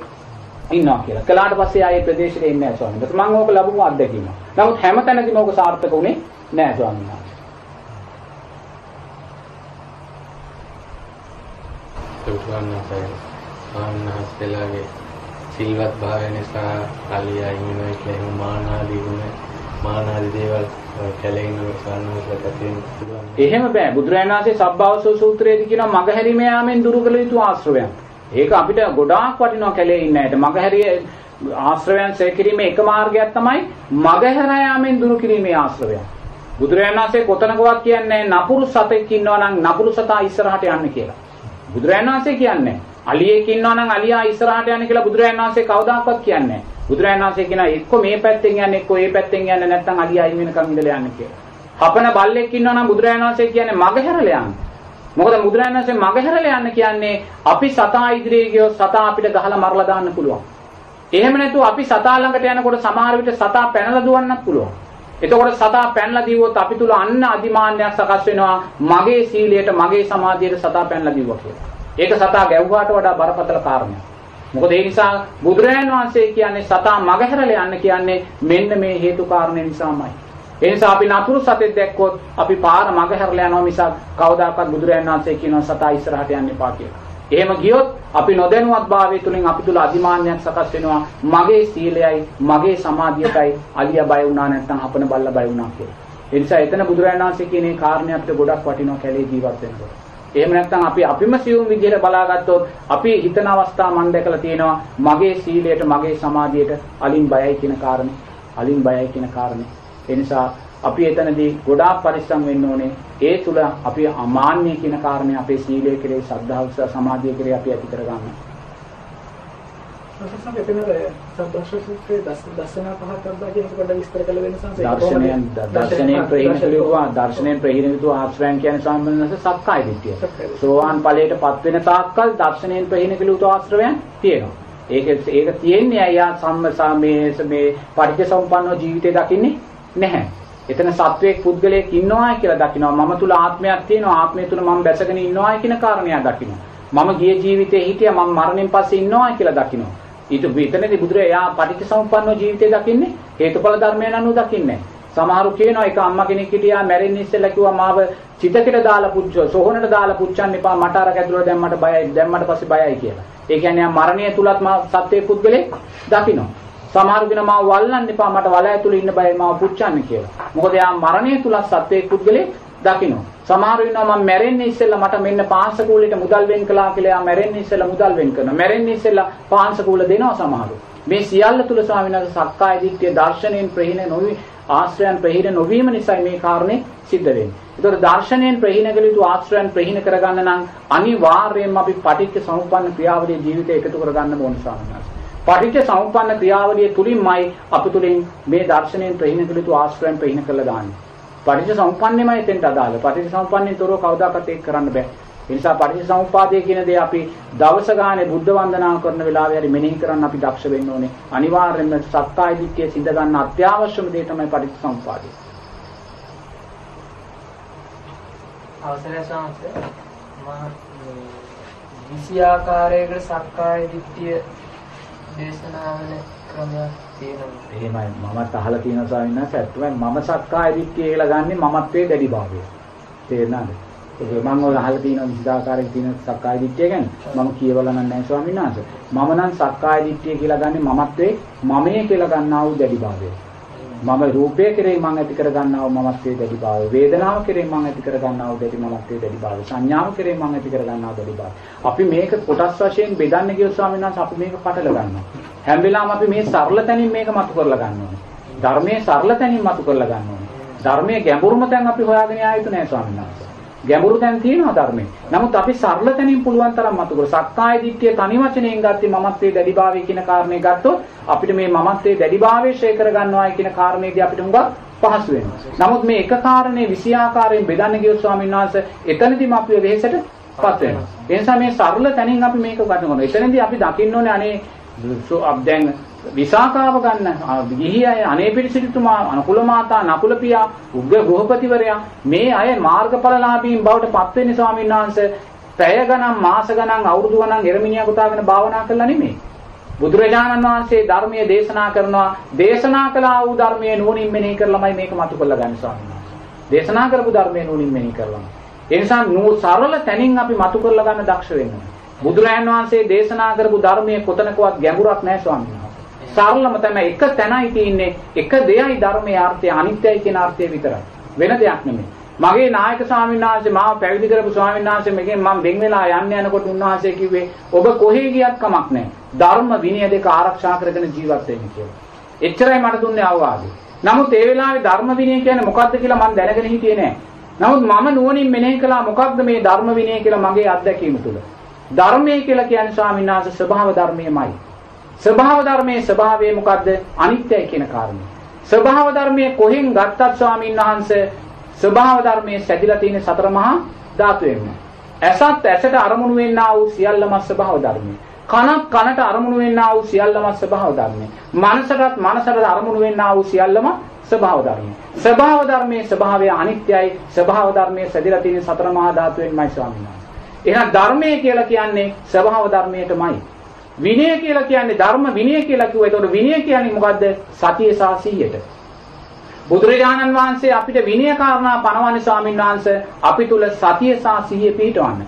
ඉන්නවා කියලා. කළාට පස්සේ ආයේ ප්‍රදේශෙට එන්නේ නැහැ ස්වාමීන් වහන්සේ. මම ඕක ලැබුණු අත්දැකීම. නමුත් හැමතැනදීම ඕක සාර්ථක වුණේ නැහැ ස්වාමීන් වහන්සේ. සුසුවන්නසයි ආන්නහස්තලාගේ සිල්වත් භාවය නිසා කලිය අයින් වෙනවා කියලා එහෙම මානාදී ගුණ මානාදී දේවල් කැලේන සාන්නවසලට තියෙන පුළුවන්. එහෙම බෑ. බුදුරජාණන් වහන්සේ සබ්බාවසෝ සූත්‍රයේදී කියනවා මගහැරීම යාමෙන් දුරු කළ යුතු ආශ්‍රවයන්. ඒක අපිට ගොඩාක් වටිනවා කැලේ ඉන්න ඇයට. මගහැරිය ආශ්‍රවයන් සේකිරීමේ එක මාර්ගයක් තමයි මගහැර යාමෙන් දුරු කිරීමේ ආශ්‍රවයන්. බුදුරජාණන් වහන්සේ කොතනකවත් කියන්නේ නපුරු සතෙක් ඉන්නවා නම් නපුරු සතා ඉස්සරහට යන්න කියලා. බුදුරජාණන් වහන්සේ කියන්නේ අලියෙක් ඉන්නවා නම් අලියා ඉස්සරහට යන්න කියලා බුදුරජාණන් වහන්සේ කවදාකවත් කියන්නේ නැහැ. බුදුරජාණන් වහන්සේ කියනවා එක්ක මේ පැත්තෙන් යන්න එක්ක ඒ පැත්තෙන් යන්න නැත්නම් අලියා අයින් වෙනකන් ඉඳලා යන්න කියලා. හපන බල්ලෙක් ඉන්නවා නම් බුදුරජාණන් වහන්සේ කියන්නේ මග හැරලා යන්න. මොකද බුදුරජාණන් වහන්සේ මග හැරලා යන්න කියන්නේ අපි සතා ඉදිරියේ ගියොත් සතා අපිට ගහලා මරලා දාන්න පුළුවන්. එහෙම නැතුව අපි සතා ළඟට යනකොට සමහර විට සතා පැනලා දුවන්නත් පුළුවන්. එතකොට සතා පැනලා දීවොත් අපි තුල අන්න අදිමාන්‍යයක් සකස් වෙනවා මගේ සීලයට මගේ සමාධියට සතා පැනලා දීවා කියලා. ඒක සතා ගැව්වාට වඩා බරපතල කාරණයක්. මොකද ඒ නිසා බුදුරජාණන් වහන්සේ කියන්නේ සතා මගහැරලා යන්න කියන්නේ මෙන්න මේ හේතු කාරණේ නිසාමයි. ඒ නිසා අපි නපුරු සතෙක් දැක්කොත් අපි පාර මගහැරලා යනවා මිසක් කවදාකවත් බුදුරජාණන් වහන්සේ කියනවා සතා ඉස්සරහට යන්න එපා කියලා. එහෙම ගියොත් අපි නොදැනුවත් භාවය තුලින් අපි තුල අධිමාන්‍යයක් සකස් වෙනවා මගේ සීලයයි මගේ සමාධියටයි අලියා බය වුණා නැත්නම් අපන බල්ලා බය වුණා කියලා. ඒ නිසා එතන බුදුරජාණන් වහන්සේ කියන මේ කාරණේ අපිට ගොඩක් වටිනවා කැලේ ජීවත් වෙනකොට. එහෙම නැත්නම් අපි අපිම සියුම් විදිහට බලාගත්තොත් අපි හිතන අවස්ථා මම දැකලා තියෙනවා මගේ සීලයට මගේ සමාධියට අලින් බයයි කියන කාරණේ. අලින් බයයි කියන කාරණේ. ඒ නිසා අපි එතනදී ගොඩාක් පරිස්සම් වෙන්න ඕනේ. ඒ තුල අපි අමාන්‍ය කියන කාරණේ අපේ සීලය කෙරේ ශ්‍රද්ධාව සමාධිය කෙරේ අපි ඇති කරගන්න. සසසම් එතනද සබ්බශ්‍රසුත්‍රයේ දර්ශන පහක් අද්දා කියන එක පොඩ්ඩක් විස්තර කළ වෙනසක් දර්ශනයෙන් දර්ශනයෙන් ප්‍රහීන කළුවා දර්ශනයෙන් ප්‍රහීන යුතු ආශ්‍රයන් කියන්නේ සම්බන්ධනස සක්කාය දිට්ඨිය. සෝවාන් ඵලයටපත් වෙන තාක්කල් දර්ශනයෙන් ප්‍රහීන කළ යුතු ආශ්‍රයන් තියෙනවා. ඒක ඒක තියෙන්නේ අයියා සම්මසා මේ පටිච්චසමුප්පන්නව ජීවිතය දකින්නේ නැහැ. එතන සත්වයක් පුද්ගලයෙක් ඉන්නවා කියලා දකිනවා. මම තුල ආත්මයක් තියෙනවා. ආත්මය තුල මම බැසගෙන ඉන්නවා කියන කාරණයක් දකිනවා. මම ගිය ජීවිතේ හිටියා මම මරණයෙන් පස්සේ ඉන්නවා කියලා දකිනවා. ඊට විතරනේ බුදුරයා පටිච්චසමුප්පන්නව ජීවිතය දකින්නේ හේතුඵල ධර්මයන් අනුව දකින්නේ. සමහරු කියනවා එක අම්මා කෙනෙක් හිටියා මැරෙන්න ඉස්සෙල්ලා කිව්වා මාව චිතකෙට දාලා පුච්ච සෝහනට දාලා පුච්චන්න එපා මට අර ඇතුළට දැම්මට බයයි දැම්මට පස්සේ බයයි කියලා. ඒ කියන්නේ මරණය තුලත් මා සත්වයේ පුද්ගලෙක් දකිනවා. සමහරු කෙනා මාව වල්ලන්න එපා මට වල ඇතුළේ ඉන්න බයයි මාව පුච්චන්න කියලා. මොකද යා මරණය තුලත් සත්වයේ පුද්ගලෙක් දකිනවා. සමහරු ඉන්නවා මම මැරෙන්නේ ඉස්සෙල්ලා මට මෙන්න පාංශකූලෙට මුදල් වෙන් කළා කියලා යා මැරෙන්නේ ඉස්සෙල්ලා මුදල් වෙන් කරනවා. මැරෙන්නේ ඉස්සෙල්ලා පාංශකූල දෙනවා සමහරු. මේ සියල්ල තුල ස්වාමීන් වහන්සේ සක්කාය දිට්ඨිය දර්ශනයෙන් ප්‍රහීන නොවි ආශ්‍රයන් ප්‍රහීන නොවීම නිසා මේ කාරණේ සිද්ධ වෙන්නේ. ඒතකොට දර්ශනයෙන් ප්‍රහීන කළ යුතු ආශ්‍රයන් ප්‍රහීන කරගන්න නම් අනිවාර්යයෙන්ම අපි පටිච්ච සමුප්පන්න ක්‍රියාවලිය ජීවිතේ එකතු කරගන්න ඕන ස්වාමීන් වහන්සේ. පටිච්ච සමුප්පන්න ක්‍රියාවලිය තුලින්මයි අපි තුලින් මේ දර්ශනයෙන් ප්‍රහීන කළ යුතු ආශ්‍රයන් ප්‍රහීන කළා දාන්නේ. පටිච්ච සමුප්පන්නේමයි එතෙන්ට අදාළ. පටිච්ච සමුප්පන්නේන් තොරව කවදාකවත් ඒක කරන්න බෑ. ඒ නිසා පටිච්ච සමුප්පාදය කියන දේ අපි දවස ගානේ බුද්ධ වන්දනා කරන වෙලාවේ හරි මෙනෙහි කරන්න අපි දක්ෂ වෙන්න ඕනේ. අනිවාර්යයෙන්ම සක්කාය දිට්ඨිය සිඳ ගන්න අත්‍යවශ්‍යම දේ තමයි පටිච්ච සමුප්පාදය. අවසරයි සාංශ මම විසි ආකාරයකට සක්කාය දිට්ඨිය දේශනාවල ක්‍රමයක් තියෙනවා. එහෙමයි මමත් අහලා තියෙන ස්වාමීන් වහන්සේ ඇත්තමයි මම සක්කාය දිට්ඨිය කියලා ගන්නෙ මමත්වයේ දැඩි භාවය. තේරෙනවද? ඒක මම ඔය අහලා තියෙන විවිධාකාරයෙන් තියෙන සක්කාය දිට්ඨිය ගැන මම කියවලා නැහැ ස්වාමීන් වහන්සේ. මම නම් සක්කාය දිට්ඨිය කියලා ගන්නෙ මමත්වයේ මමයේ කියලා ගන්නා වූ දැඩි භාවය. මම රූපය කෙරෙහි මම ඇති කර ගන්නා වූ මමත්වයේ දැඩි භාවය. වේදනාව කෙරෙහි මම ඇති කර ගන්නා වූ දැඩි මමත්වයේ දැඩි භාවය. සංඥාව කෙරෙහි මම ඇති කර ගන්නා දැඩි භාවය. අපි මේක කොටස් වශයෙන් බෙදන්න ගියොත් ස්වාමීන් වහන්සේ අපි මේක පටල ගන්නවා. හැම වෙලාවම අපි මේ සරල තැනින් මේක මතු කරලා ගන්න ඕනේ. ධර්මයේ සරල තැනින් මතු කරලා ගන්න ඕනේ. ධර්මයේ ගැඹුරුම තැන් අපි හොයාගෙන ආ යුතු නෑ ස්වාමීන් වහන්සේ. ගැඹුරු තැන් තියෙනවා ධර්මයේ. නමුත් අපි සරල තැනින් පුළුවන් තරම් මතු කර සක්කාය දිට්ඨිය තනි වචනයෙන් ගත්තේ මමත්වයේ දැඩිභාවය කියන කාරණේ ගත්තොත් අපිට මේ මමත්වයේ දැඩිභාවය ෂේ කර ගන්නවායි කියන කාරණේදී අපිට හුඟක් පහසු වෙනවා. නමුත් මේ එක කාරණේ විසි ආකාරයෙන් බෙදන්න ගියොත් ස්වාමීන් වහන්සේ එතනදිම අපි වෙහෙසට පත් වෙනවා. ඒ නිසා මේ සරල තැනින් අපි මේක ගන්න ඕනේ. එතනදී අපි දකින්න ඕනේ අනේ දැන් විසාකාව ගන්න. ගිහි අය අනේ පිරිසිදුතුමා අනුකුල මාතා නකුල පියා උග්ග ගෘහපතිවරයා මේ අය මාර්ගඵලලාභීන් බවට පත් වෙන්නේ ස්වාමීන් වහන්සේ. පැය ගණන් මාස ගණන් අවුරුදු ගණන් එරමිනියා ගොතාගෙන භාවනා කළා නෙමෙයි. බුදුරජාණන් වහන්සේ ධර්මයේ දේශනා කරනවා දේශනා කළා වූ ධර්මයේ නුවණින් මෙනෙහි කරලාමයි මේක මතු කරලා ගන්න ස්වාමීන් වහන්සේ. දේශනා කරපු ධර්මයේ නුවණින් මෙනෙහි කරලා ඒ නිසා නූ සරල තැනින් අපි මතු කරලා ගන්න දක්ෂ වෙන්න බුදුරජාණන් වහන්සේ දේශනා කරපු ධර්මයේ කොතනකවත් ගැඹුරක් නැහැ ස්වාමීන් වහන්සේ. සරලම තමයි එක තැනයි තියෙන්නේ එක දෙයයි ධර්මයේ අර්ථය අනිත්‍යයි කියන අර්ථය විතරයි වෙන දෙයක් නෙමෙයි මගේ නායක ස්වාමීන් වහන්සේ මාව පැවිදි කරපු ස්වාමීන් වහන්සේ මෙගෙන් මම වෙන් වෙලා යන්න යනකොට උන්වහන්සේ කිව්වේ ඔබ කොහේ ගියත් කමක් නැහැ. ධර්ම විනය දෙක ආරක්ෂා කරගෙන ජීවත් වෙන්න කියලා. එච්චරයි මට දුන්නේ අවවාදය. නමුත් ඒ වෙලාවේ ධර්ම විනය කියන්නේ මොකක්ද කියලා මම දැනගෙන හිටියේ නැහැ. නමුත් මම නුවණින් මෙනෙහි කළා මොකක්ද මේ ධර්ම විනය කියලා මගේ අත්දැකීම තුළ. ධර්මය කියලා කියන්නේ ස්වාමීන් වහන්සේ ස්වභාව ධර්මයමයි. ස්වභාව ධර්මයේ ස්වභාවය මොකද්ද? අනිත්‍යයි කියන කාරණය. ස්වභාව ධර්මයේ කොහෙන් ගත්තත් ස්වාමීන් වහන්සේ ස්වභාව ධර්මයේ සැදිලා තියෙන සතර මහා ධාතුවෙන්ම. ඇසත් ඇසට අරමුණු වෙන්නා වූ සියල්ලම ස්වභාව ධර්මයි. කනත් කනට අරමුණු වෙන්නා වූ සියල්ලම ස්වභාව ධර්මයි. මනසටත් මනසට අරමුණු වෙන්නා වූ සියල්ලම ස්වභාව ධර්මයි. ස්වභාව ධර්මයේ ස්වභාවය අනිත්‍යයි. ස්වභාව ධර්මයේ සැදිලා තියෙන සතර මහා ධාතුවෙන්මයි ස්වාමීන් වහන්සේ. එහෙනම් ධර්මය කියලා කියන්නේ ස්වභාව ධර්මයටමයි. විනය කියලා කියන්නේ ධර්ම විනය කියලා කිව්වා. ඒතකොට විනය කියන්නේ මොකද්ද? සතිය සහ සීයට. බුදුරජාණන් වහන්සේ අපිට විනය කාරණා පනවන්නේ ස්වාමීන් වහන්සේ අපි තුල සතිය සහ සිහිය පිහිටවන්න.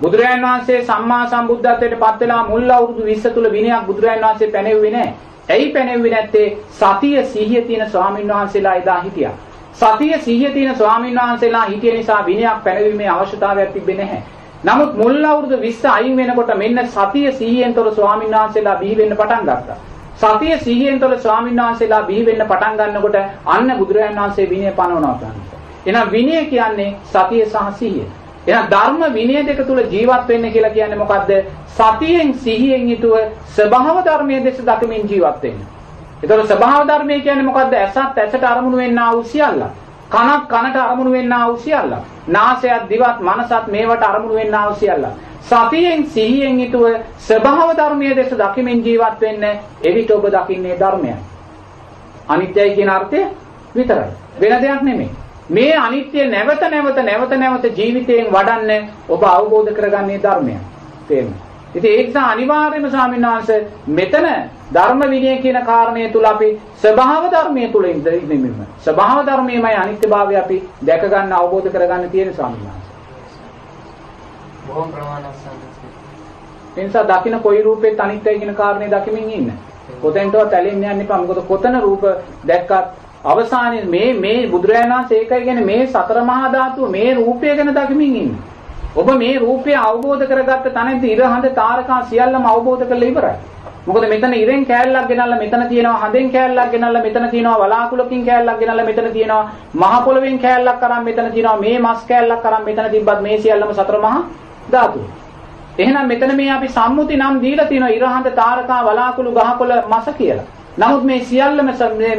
බුදුරජාණන් වහන්සේ සම්මා සම්බුද්ධත්වයට පත් වෙලා මුල් අවුරුදු 20 තුල විනයක් බුදුරජාණන් වහන්සේ පැනෙව්වේ නැහැ. ඇයි පැනෙව්වේ නැත්තේ? සතිය සිහිය තියෙන ස්වාමීන් වහන්සේලා එදා හිටියා. සතිය සිහිය තියෙන ස්වාමීන් වහන්සේලා හිටිය නිසා විනයක් පැනවීමේ අවශ්‍යතාවයක් තිබෙන්නේ නැහැ. නමුත් මුල් අවුරුදු 20 අයින් වෙනකොට මෙන්න සතිය සිහියෙන්තර ස්වාමීන් වහන්සේලා බිහි වෙන්න පටන් ගත්තා. සතිය සිහියෙන් තොර ස්වාමීන් වහන්සේලා බිහි වෙන්න පටන් ගන්නකොට අන්න බුදුරජාණන් වහන්සේ විනය පනවනවා කියන්නේ. එහෙනම් විනය කියන්නේ සතිය සහ සිහිය. එහෙනම් ධර්ම විනය දෙක තුල ජීවත් වෙන්න කියලා කියන්නේ මොකද්ද? සතියෙන් සිහියෙන් යුතුව ස්වභාව ධර්මයේ දෙස දකමින් ජීවත් වෙන්න. ඒතකොට ස්වභාව ධර්මය කියන්නේ මොකද්ද? ඇසත් ඇසට අරමුණු වෙන්නා වූ සියල්ල. කනක් කනට අරමුණු වෙන්නා වූ සියල්ල. නාසයත් දිවත් මනසත් මේවට අරමුණු වෙන්නා වූ සියල්ල. සතියෙන් සිහියෙන් යුතුව ස්වභාව ධර්මයේ දෙස දකිමින් ජීවත් වෙන්න එවිට ඔබ දකින්නේ ධර්මයයි. අනිත්‍යයි කියන අර්ථය විතරයි. වෙන දෙයක් නෙමෙයි. මේ අනිත්‍ය නැවත නැවත නැවත නැවත ජීවිතයෙන් වඩන්න ඔබ අවබෝධ කරගන්නේ ධර්මයයි. තේරෙනවද? ඉතින් ඒක නිසා අනිවාර්යයෙන්ම ස්වාමීන් වහන්සේ මෙතන ධර්ම විනය කියන කාරණය තුල අපි ස්වභාව ධර්මයේ තුල ඉඳින්න. ස්වභාව ධර්මයේමයි අනිත්‍යභාවය අපි දැක ගන්න අවබෝධ කරගන්න තියෙන ස්වාමීන් වහන්සේ. බොහොම ප්‍රමාණවත් සම්පූර්ණ. ඒ නිසා දකින්න කොයි රූපෙත් අනිත්‍යයි කියන කාරණේ දකිමින් ඉන්න. කොතෙන්ටවත් ඇලෙන්න යන්න එපා. මොකද කොතන රූප දැක්කත් අවසානයේ මේ මේ බුදුරජාණන් වහන්සේ ඒකයි කියන්නේ මේ සතර මහා ධාතුව මේ රූපය ගැන දකිමින් ඉන්න. ඔබ මේ රූපය අවබෝධ කරගත්ත තැනදී ඉර හඳ තාරකා සියල්ලම අවබෝධ කරලා ඉවරයි. මොකද මෙතන ඉරෙන් කෑල්ලක් ගෙනල්ලා මෙතන තියෙනවා හඳෙන් කෑල්ලක් ගෙනල්ලා මෙතන තියෙනවා වලාකුළකින් කෑල්ලක් ගෙනල්ලා මෙතන තියෙනවා මහ පොළවෙන් කෑල්ලක් අරන් මෙතන තියෙනවා මේ මස් කෑල්ලක් අරන් මෙතන තිබ්බත් මේ සියල්ලම සතර මහා ධාතු. එහෙනම් මෙතන මේ අපි සම්මුති නම් දීලා තියෙනවා ඉරහඳ තාරකා වලාකුළු ගහකොළ මස කියලා. නමුත් මේ සියල්ලම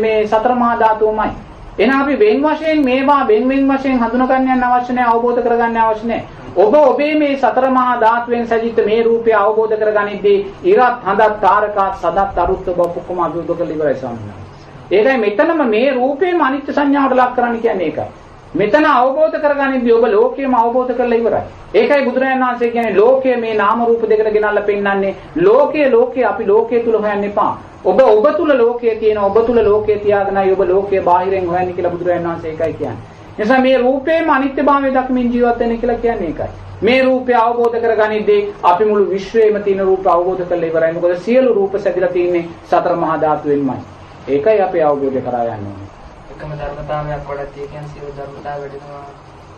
මේ සතර මහා ධාතුමයි. එහෙනම් අපි වෙන් වශයෙන් මේවා වෙන් වෙන් වශයෙන් හඳුනා ගන්න යන අවශ්‍ය නැහැ අවබෝධ කරගන්න අවශ්‍ය නැහැ. ඔබ ඔබේ මේ සතර මහා ධාතුවෙන් සැජිත මේ රූපය අවබෝධ කරගනිද්දී ඉරත් හඳත් තාරකා සදත් අරුත් ඔබ ඔක්කොම අභිවෘද්ධ කරලා ඉවරයි ස්වාමීන් වහන්සේ. ඒකයි මෙතනම මේ රූපේම අනිත්‍ය සංඥාවට ලක් කරන්න කියන්නේ ඒකයි. මෙතන අවබෝධ කරගනිද්දී ඔබ ලෝකයම අවබෝධ කරලා ඉවරයි. ඒකයි බුදුරජාණන් වහන්සේ කියන්නේ ලෝකය මේ නාම රූප දෙකට ගෙනල්ලා පෙන්වන්නේ ලෝකයේ ලෝකයේ අපි ලෝකයේ තුල හොයන්න එපා. ඔබ ඔබ තුල ලෝකයේ තියෙන ඔබ තුල ලෝකයේ තියාගෙනයි ඔබ ලෝකයේ බාහිරෙන් හොයන්නේ කියලා බුදුරජාණන් වහන්සේ ඒකයි කියන්නේ. නිසා මේ රූපේම අනිත්‍යභාවය දක්මින් ජීවත් වෙන්න කියලා කියන්නේ ඒකයි. මේ රූපය අවබෝධ කරගනිද්දී අපි මුළු විශ්වයේම තියෙන රූප අවබෝධ කරලා ඉවරයි. මොකද සියලු රූප සැදලා තියෙන්නේ සතර මහා ධාතුවෙන්මයි. ඒකයි අපි අවබෝධ කරා යන්නේ. එකම ධර්මතාවයක් වඩා තියෙන සියලු ධර්මතාව වැඩෙනවා.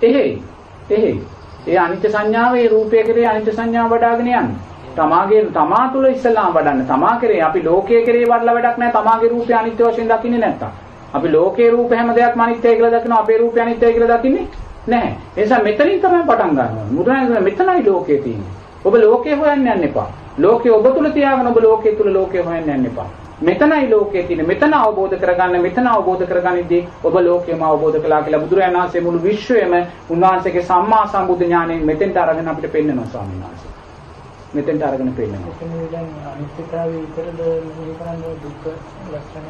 එහෙයි. එහෙයි. ඒ අනිත්‍ය සංඥාව රූපය කෙරේ අනිත්‍ය සංඥාව වඩ아가ගෙන යන්නේ. තමාගේ තමා තුල ඉස්සලාම වඩන්න. තමා කෙරේ අපි ලෝකයේ කෙරේ වඩලා වැඩක් නැහැ. තමාගේ රූපය අනිත්‍ය වශයෙන් දකින්නේ නැත්තම්. අපි ලෝකේ රූප හැම දෙයක්ම අනිත්‍යයි කියලා දකිනවා අපේ රූපය අනිත්‍යයි කියලා දකින්නේ නැහැ. ඒ නිසා මෙතනින් තමයි පටන් ගන්න ඕනේ. මුද්‍රණය මෙතනයි ලෝකේ තියෙන්නේ. ඔබ ලෝකේ හොයන්න යන්න එපා. ලෝකේ ඔබ තුල තියාගෙන ඔබ ලෝකේ තුල ලෝකේ හොයන්න යන්න එපා. මෙතනයි ලෝකයේ තියෙන මෙතන අවබෝධ කරගන්න මෙතන අවබෝධ කරගනිද්දී ඔබ ලෝකයම අවබෝධ කළා කියලා බුදුරජාණන් වහන්සේ මුළු විශ්වයම උන්වහන්සේගේ සම්මා සම්බුද්ධ ඥාණයෙන් මෙතෙන්ට අරගෙන අපිට පෙන්වනවා ස්වාමීන් වහන්සේ. මෙතෙන්ට අරගෙන ලක්ෂණය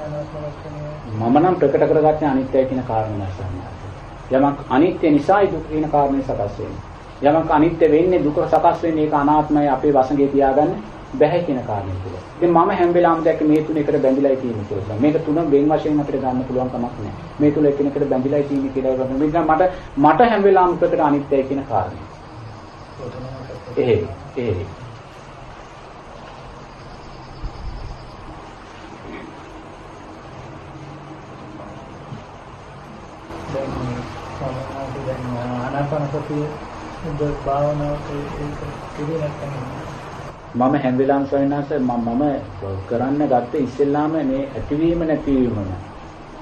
මම නම් ප්‍රකට කරගත්තේ අනිත්‍යයි කියන කාරණය ස්වාමීන් යමක් අනිත්‍ය නිසායි දුක කියන කාරණේ සකස් වෙන්නේ. යමක් අනිත්‍ය වෙන්නේ දුක සකස් වෙන්නේ ඒක අනාත්මයි අපේ වසඟේ තියාගන්න බැහැ කියන කාරණේ තුල. ඉතින් මම හැම වෙලාවෙම දැක්ක මේ තුන එකට බැඳිලායි තියෙන්නේ කියලා. මේක තුන වෙන වශයෙන් අපිට ගන්න පුළුවන් කමක් නැහැ. මේ තුල එකිනෙකට බැඳිලායි තියෙන්නේ කියලා වගේ. මේක මට මට හැම වෙලාවෙම ප්‍රකට අනිත්‍යයි කියන කාරණේ. එහෙ එහෙ දැන් සමහරවිට දැන් ආනාපාන සතිය උද භාවනාවට ඒක පිළිවෙල නැත්නම් මම හැම වෙලාවෙම ස්වාමීනාස මම මම කරන්න ගත්තේ ඉස්සෙල්ලාම මේ ඇතිවීම නැතිවීමම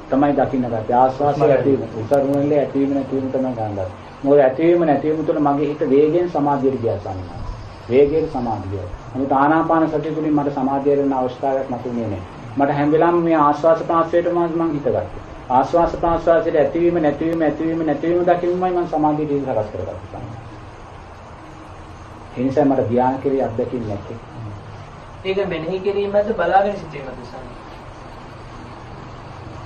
තමයි දකින්න ගත්තේ. ආස්වාසය ඇති උසරුණෙල්ලේ ඇතිවීම නැතිවීම තමයි ගන්න ගත්තේ. මොකද ඇතිවීම නැතිවීම තුළ මගේ හිත වේගයෙන් සමාධියට ගියා ස්වාමීනාස වේගයෙන් සමාධිය නමුත් ආනාපාන සතිය තුළින් මට සමාධිය වෙන අවස්ථාවක් නැතුනේ නේ. මට හැම වෙලාවෙම මේ ආස්වාස ප්‍රාසයට මම හිත ගත්තා ආස්වාස ප්‍රාස්වාසයේ ඇතිවීම නැතිවීම ඇතිවීම නැතිවීම දකින්නමයි මම සමාධිය දිහා හරස් කරගත්තා. ඒ නිසා මට ධ්‍යාන කෙරේ අත්දැකීම් නැත්තේ. ඒක මෙනෙහි කිරීමද බලාගෙන සිටීමද සම්මා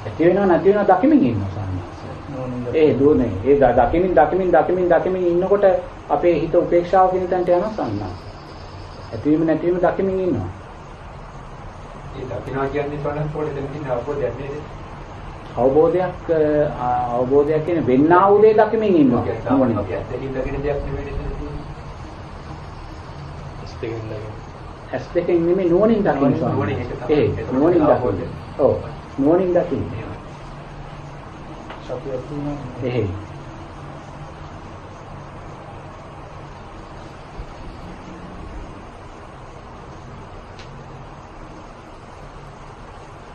ඇති වෙනව නැති වෙනව දකිමින් ඉන්නවා සාමාන්‍යයෙන්. ඒ දුවනේ. ඒ දකිමින් දකිමින් දකිමින් දකිමින් ඉන්නකොට අපේ හිත උපේක්ෂාව කියන තැනට යනවා සම්මා. ඇතිවීම නැතිවීම දකිමින් ඉන්නවා. ඒ දකින්නවා කියන්නේ සෝනස් පොඩි දෙන්න තියෙන අවබෝධයක් නේද? අවබෝධයක් අවබෝධයක් කියන්නේ වෙන්නා වූ දේ දකිමින් ඉන්නවා. තමයි අපි ඇත්තකින් දකින දෙයක් නෙමෙයි. ඇස් දෙකෙන් නෙමෙයි නුවණින් දකින්න. තමයි. ඒ නුවණින්. දකින්න. ඔව්. නුවණින් දකින්න. සතියක් තියෙනවා එහෙයි.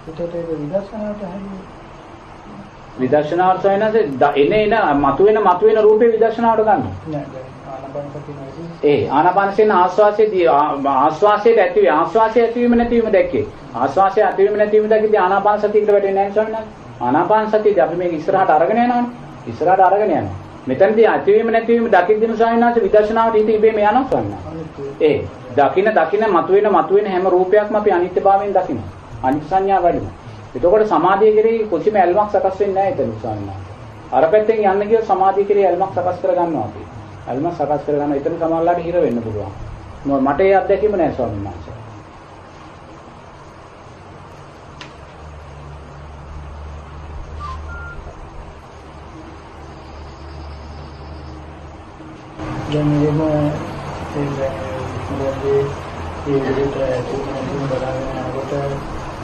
ඒකට ඒක විදර්ශනාවට හරියට විදර්ශනාවට සොයනසේ එන එන මතුවෙන මතුවෙන රූපේ විදර්ශනාවට ගන්නවා. ඒ ආනාපානසෙන් ආස්වාසයේදී ආස්වාසයට ඇති වේ ආස්වාසය ඇතිවීම නැතිවීම දැක්කේ. ආස්වාසය ඇතිවීම නැතිවීම දැක්කදී ආනාපාන සතියකට වැටෙන්නේ නැහැ ස්වාමීන්. ආනාපාන සතියදී අපි මේක ඉස්සරහට අරගෙන යනවානේ. ඉස්සරහට අරගෙන යනවා. මෙතනදී ඇතිවීම නැතිවීම දකිද්දිම ස්වාමීන් වහන්සේ විදර්ශනාවට හිත ඉබේම යනවා ස්වාමීන්. ඒ දකින දකින මතුවෙන මතුවෙන හැම රූපයක්ම අපි අනිත්‍යභාවයෙන් දකිනවා. අනිත්‍ය සංඥා වැඩිම. එතකොට සමාධිය කෙරෙහි කිසිම ඇල්මක් සකස් වෙන්නේ නැහැ එතන ස්වාමීන් වහන්සේ. අර පැත්තෙන් යන්න ගියොත් සමාධිය කෙරෙහි ඇල්මක් සකස් කරගන්නවා අපි. ඇල්මක් සකස් කරගන්න එතන සමහරලාට හිර වෙන්න පුළුවන්. මො- මට ඒ අත්දැකීම නැහැ ස්වාමීන් වහන්සේ. දැන් එහෙම ඒ දැන් ඒ විදිහට තුන බලාගෙන යනකොට ඒ උස්මෝල ටික ටික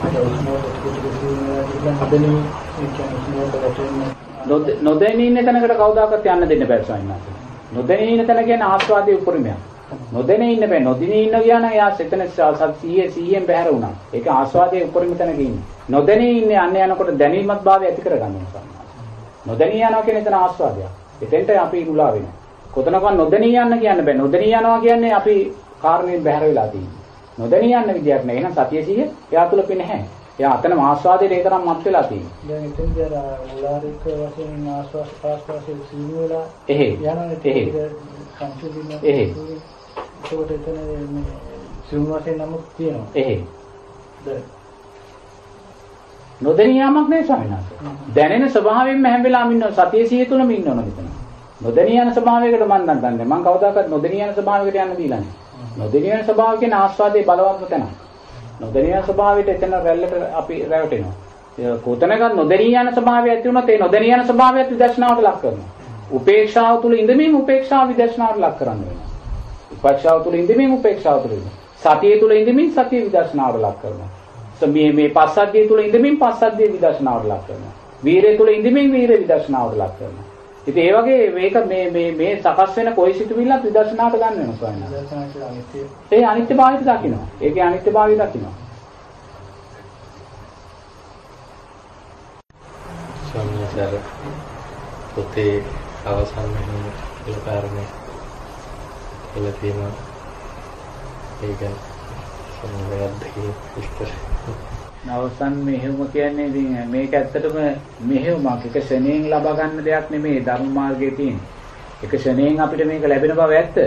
දිනන හදන්නේ ඒ කියන්නේ උස්මෝල වැටෙන්නේ නොද- නොදැනී ඉන්න තැනකට කවදාකවත් යන්න දෙන්න බෑ ස්වාමීන් වහන්සේ. නොදැනී ඉන්න තැන කියන්නේ ආස්වාදයේ උපරිමයක්. නොදැනී ඉන්න බෑ. නොදිනී ඉන්න ගියා නම් එයා එතන සතියේ සීයෙන් බැහැර වුණා. ඒක ආස්වාදයේ උපරිම තැනක ඉන්නේ. නොදැනී ඉන්නේ අන්න යනකොට දැනීමත් භාවය ඇති කරගන්නවා ස්වාමීන් වහන්සේ. නොදැනී යනවා කියන්නේ එතන ආස්වාදයක්. එතෙන්ට අපි මුලා වෙනවා. කොතනකවත් නොදැනී යන්න කියන්න බෑ. නොදැනී යනවා කියන්නේ අපි කාරණයෙන් බැහැර වෙලා තියෙන්නේ. නොදැනී යන්න විදියක් නෑ. එහෙනම් සතිය සීය එයා තුල පෙන්නේ නැහැ. එයා අතනම ආස්වාදයේ ඒ තරම් මත් වෙලා තියෙන්නේ. දැන් එතෙන්දී අර උලාරික වශයෙන් ආස්වාස් ප්‍රාස්වාසයේ සීන වෙලා එහෙ. යනවා එහෙ. සංසිඳින එහෙ. ඒකට එතන මේ සිවුම් වශයෙන් නමුත් තියෙනවා එහෙ. දැන් නොදැනී යාමක් නෑ ස්වාමීන් වහන්සේ. දැනෙන ස්වභාවයෙන්ම හැම වෙලාවෙම ඉන්නවා සතිය සිහිය තුලම ඉන්න ඕන මෙතන. නොදැනී යන ස්වභාවයකට මම නම් දන්නේ මම කවදාකවත් නොදැනී යන ස්වභාවයකට යන්න දීලා නෑ. නොදැනී යන ස්වභාවය කියන්නේ ආස්වාදයේ බලවත්ම තැන. නොදැනී යන ස්වභාවයට එතන රැල්ලට අපි රැවටෙනවා. ඒ කොතනකත් නොදැනී යන ස්වභාවය ඇති වුණොත් ඒ නොදැනී යන ස්වභාවයත් විදර්ශනාවට ලක් කරනවා. උපේක්ෂාව තුල ඉඳමින් උපේක්ෂාව විදර්ශනාවට ලක් කරන්න වෙනවා. උපේක්ෂාව තුල ඉඳමින් උපේක්ෂාව තුල ඉන්න. සතිය තුල ඉඳමින් සතිය විදර්ශනාවට ලක් කරනවා. මේ මේ පස්සද්ධිය තුල ඉඳමින් පස්සද්ධිය විදර්ශනාවට ලක් කරනවා. වීරය තුල ඉඳමින් වීරය විදර්ශනාවට ලක් කරනවා. ඉතින් ඒ වගේ මේක මේ මේ මේ සකස් වෙන කොයි සිතුවිල්ලක් විදර්ශනාවට ගන්න වෙනවා ස්වාමීන් වහන්සේ. ඒ අනිත්‍යභාවය දකිනවා. ඒකේ අනිත්‍යභාවය දකිනවා. වහන්සේ පොතේ අවසන් වෙන කාරණේ කියලා තියෙනවා. ඒක සම්මතයක්ද විස්තර. අවසන් මෙහෙයුම කියන්නේ ඉතින් මේක ඇත්තටම මෙහෙයුමක් එක ශරණයෙන් ලබා ගන්න දෙයක් නෙමෙයි ධර්ම මාර්ගයේ තියෙන. එක ශරණයෙන් අපිට මේක ලැබෙන බව ඇත්ත.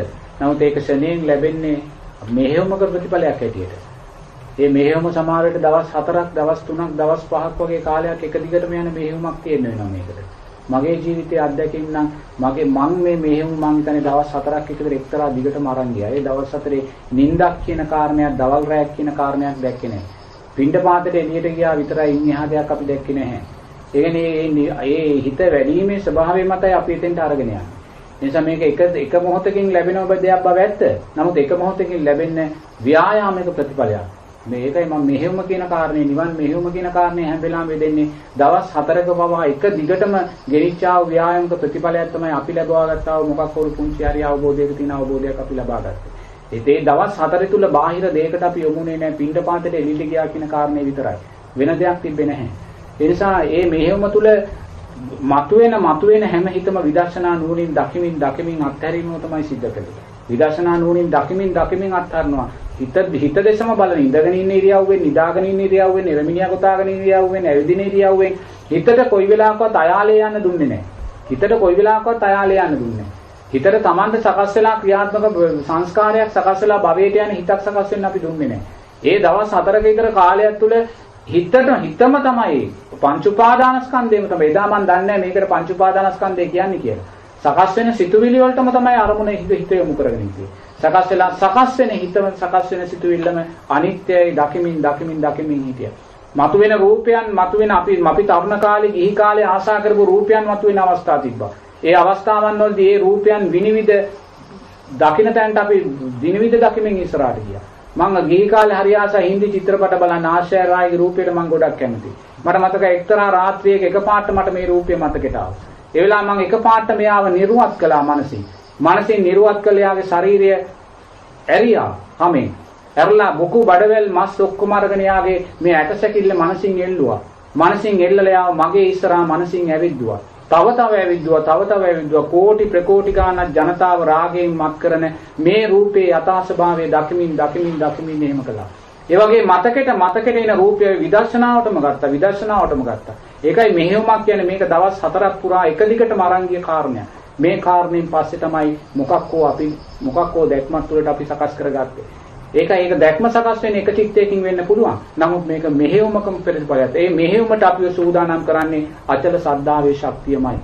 නමුත් ඒක ශරණයෙන් ලැබෙන්නේ මෙහෙයුමක ප්‍රතිඵලයක් හැටියට. මේ මෙහෙයුම සමහරවිට දවස් 4ක් දවස් 3ක් දවස් 5ක් වගේ කාලයක් එක දිගටම යන මෙහෙයුමක් තියෙන්න වෙනවා මේකට. මගේ ජීවිතයේ අත්දැකීම් නම් මගේ මං මේ මෙහෙයුම මං හිතන්නේ දවස් 4ක් එකතර එක්තරා දිගටම අරන් ගියා. ඒ දවස් 4 නිින්දක් කියන කාරණයක්, දවල් රැයක් කියන කාරණයක් දැක්කේ නැහැ. පින්ඩ පාතට එළියට ගියා විතරයි ඉන් එහා දෙයක් අපි දැක්කේ නැහැ. ඒ කියන්නේ මේ හිත වැඩිීමේ ස්වභාවය මතයි අපි එතෙන්ට අරගෙන යන්නේ. නිසා මේක එක එක මොහොතකින් ලැබෙන ඔබ දෙයක් බව ඇත්ත. නමුත් එක මොහොතකින් ලැබෙන්නේ ව්‍යායාමයක ප්‍රතිඵලයක්. මේකයි මම මෙහෙයුම කියන කාරණේ නිවන් මෙහෙයුම කියන කාරණේ හැම වෙලාවෙම දෙන්නේ දවස් 4ක පවා එක දිගටම ගෙනිච්චා වූ ව්‍යායාමක ප්‍රතිඵලයක් තමයි අපි ලබා ගත්තා වූ මොකක් හරි පුංචි හරි අවබෝධයක තියෙන අවබෝධයක් අපි ලබා ගත්තේ. ඒ දවස් 4 තුල බාහිර දෙයකට අපි යොමුනේ නැහැ පින්ඩ පාතට එළියට ගියා කියන කාරණේ විතරයි. වෙන දෙයක් තිබ්බේ නැහැ. ඒ නිසා මේ මෙහෙයුම තුල මතුවෙන මතුවෙන හැම හිතම විදර්ශනා නුවණින් දකිමින් දකිමින් අත්හැරීම තමයි සිද්ධ කළේ. විදර්ශනා නුවණින් දකිමින් දකිමින් අත්හරිනවා. හිත හිත දෙසම බලන ඉඳගෙන ඉන්න ඉරියව්වෙන් නිදාගෙන ඉන්න ඉරියව්වෙන් එරමිනියා කොටාගෙන ඉන්න ඉරියව්වෙන් ඇවිදින ඉරියව්වෙන් හිතට කොයි වෙලාවකවත් අයාලේ යන්න දුන්නේ නැහැ. හිතට කොයි වෙලාවකවත් අයාලේ යන්න දුන්නේ නැහැ. හිතට Tamante සකස් වෙලා ක්‍රියාත්මක සංස්කාරයක් සකස් වෙලා භවයට යන හිතක් සකස් වෙන්න අපි දුන්නේ නැහැ. ඒ දවස් 4ක විතර කාලයක් තුල හිතට හිතම තමයි පංච උපාදානස්කන්ධයම තමයි. එදා මම දන්නේ මේකට පංච උපාදානස්කන්ධය කියන්නේ කියලා. සකස් වෙන සිතුවිලි වලටම තමයි අරමුණ හිත හිත යොමු කරගෙන ඉන්නේ. සකස් වෙලා සකස් වෙන හිතම සකස් වෙන සිතුවිල්ලම අනිත්‍යයි දකිමින් දකිමින් දකිමින් හිටියා. මතුවෙන රූපයන් මතුවෙන අපි අපි තරුණ කාලේ ගිහි කාලේ ආශා කරපු රූපයන් මතුවෙන අවස්ථා තිබ්බා. ඒ අවස්ථාවන් වලදී ඒ රූපයන් විනිවිද දකින්න තැනට අපි විනිවිද දකිමින් ඉස්සරහට ගියා. මම ගිහි කාලේ හරි ආසා හින්දි චිත්‍රපට බලන ආශ්‍රය රායිගේ රූපයට මම ගොඩක් කැමතියි. මට මතකයි එක්තරා රාත්‍රියක එකපාරට මට මේ රූපය මතකයට ආවා. ඒ වෙලාව මම එකපාරට මෙයාව නිර්වත් කළා මනසින්. මනසින් නිර්වත් කළ යාගේ ශරීරය ඇරියා හැමෙන්. ඇරලා බොකු බඩවැල් මස් ඔක්කොම අරගෙන යාගේ මේ ඇටසැකිල්ල මනසින් එල්ලුවා. මනසින් එල්ලලා යාව මගේ ඉස්සරහා මනසින් ඇවිද්දුවා. තව තව ඇවිද්දුවා තව තව ඇවිද්දුවා කෝටි ප්‍රකෝටි ගාණක් ජනතාව රාගයෙන් මත් කරන මේ රූපේ යථා ස්වභාවය දකිමින් දකිමින් දකිමින් එහෙම කළා. ඒ වගේ මතකෙට මතකෙට එන රූපය විදර්ශනාවටම ගත්තා විදර්ශනාවටම ගත්තා. ඒකයි මෙහෙයුමක් කියන්නේ මේක දවස් 4ක් පුරා එක දිගටම අරන් ගිය කාරණයක්. මේ කාරණයෙන් පස්සේ තමයි මොකක් හෝ අපි මොකක් හෝ දැක්මක් තුළට අපි සකස් කරගත්තේ. ඒකයි ඒක දැක්ම සකස් වෙන්නේ එක චිත්තයකින් වෙන්න පුළුවන්. නමුත් මේක මෙහෙයුමකම ප්‍රතිඵලයක්. ඒ මෙහෙයුමට අපිව සූදානම් කරන්නේ අචල සද්ධාවේ ශක්තියමයි.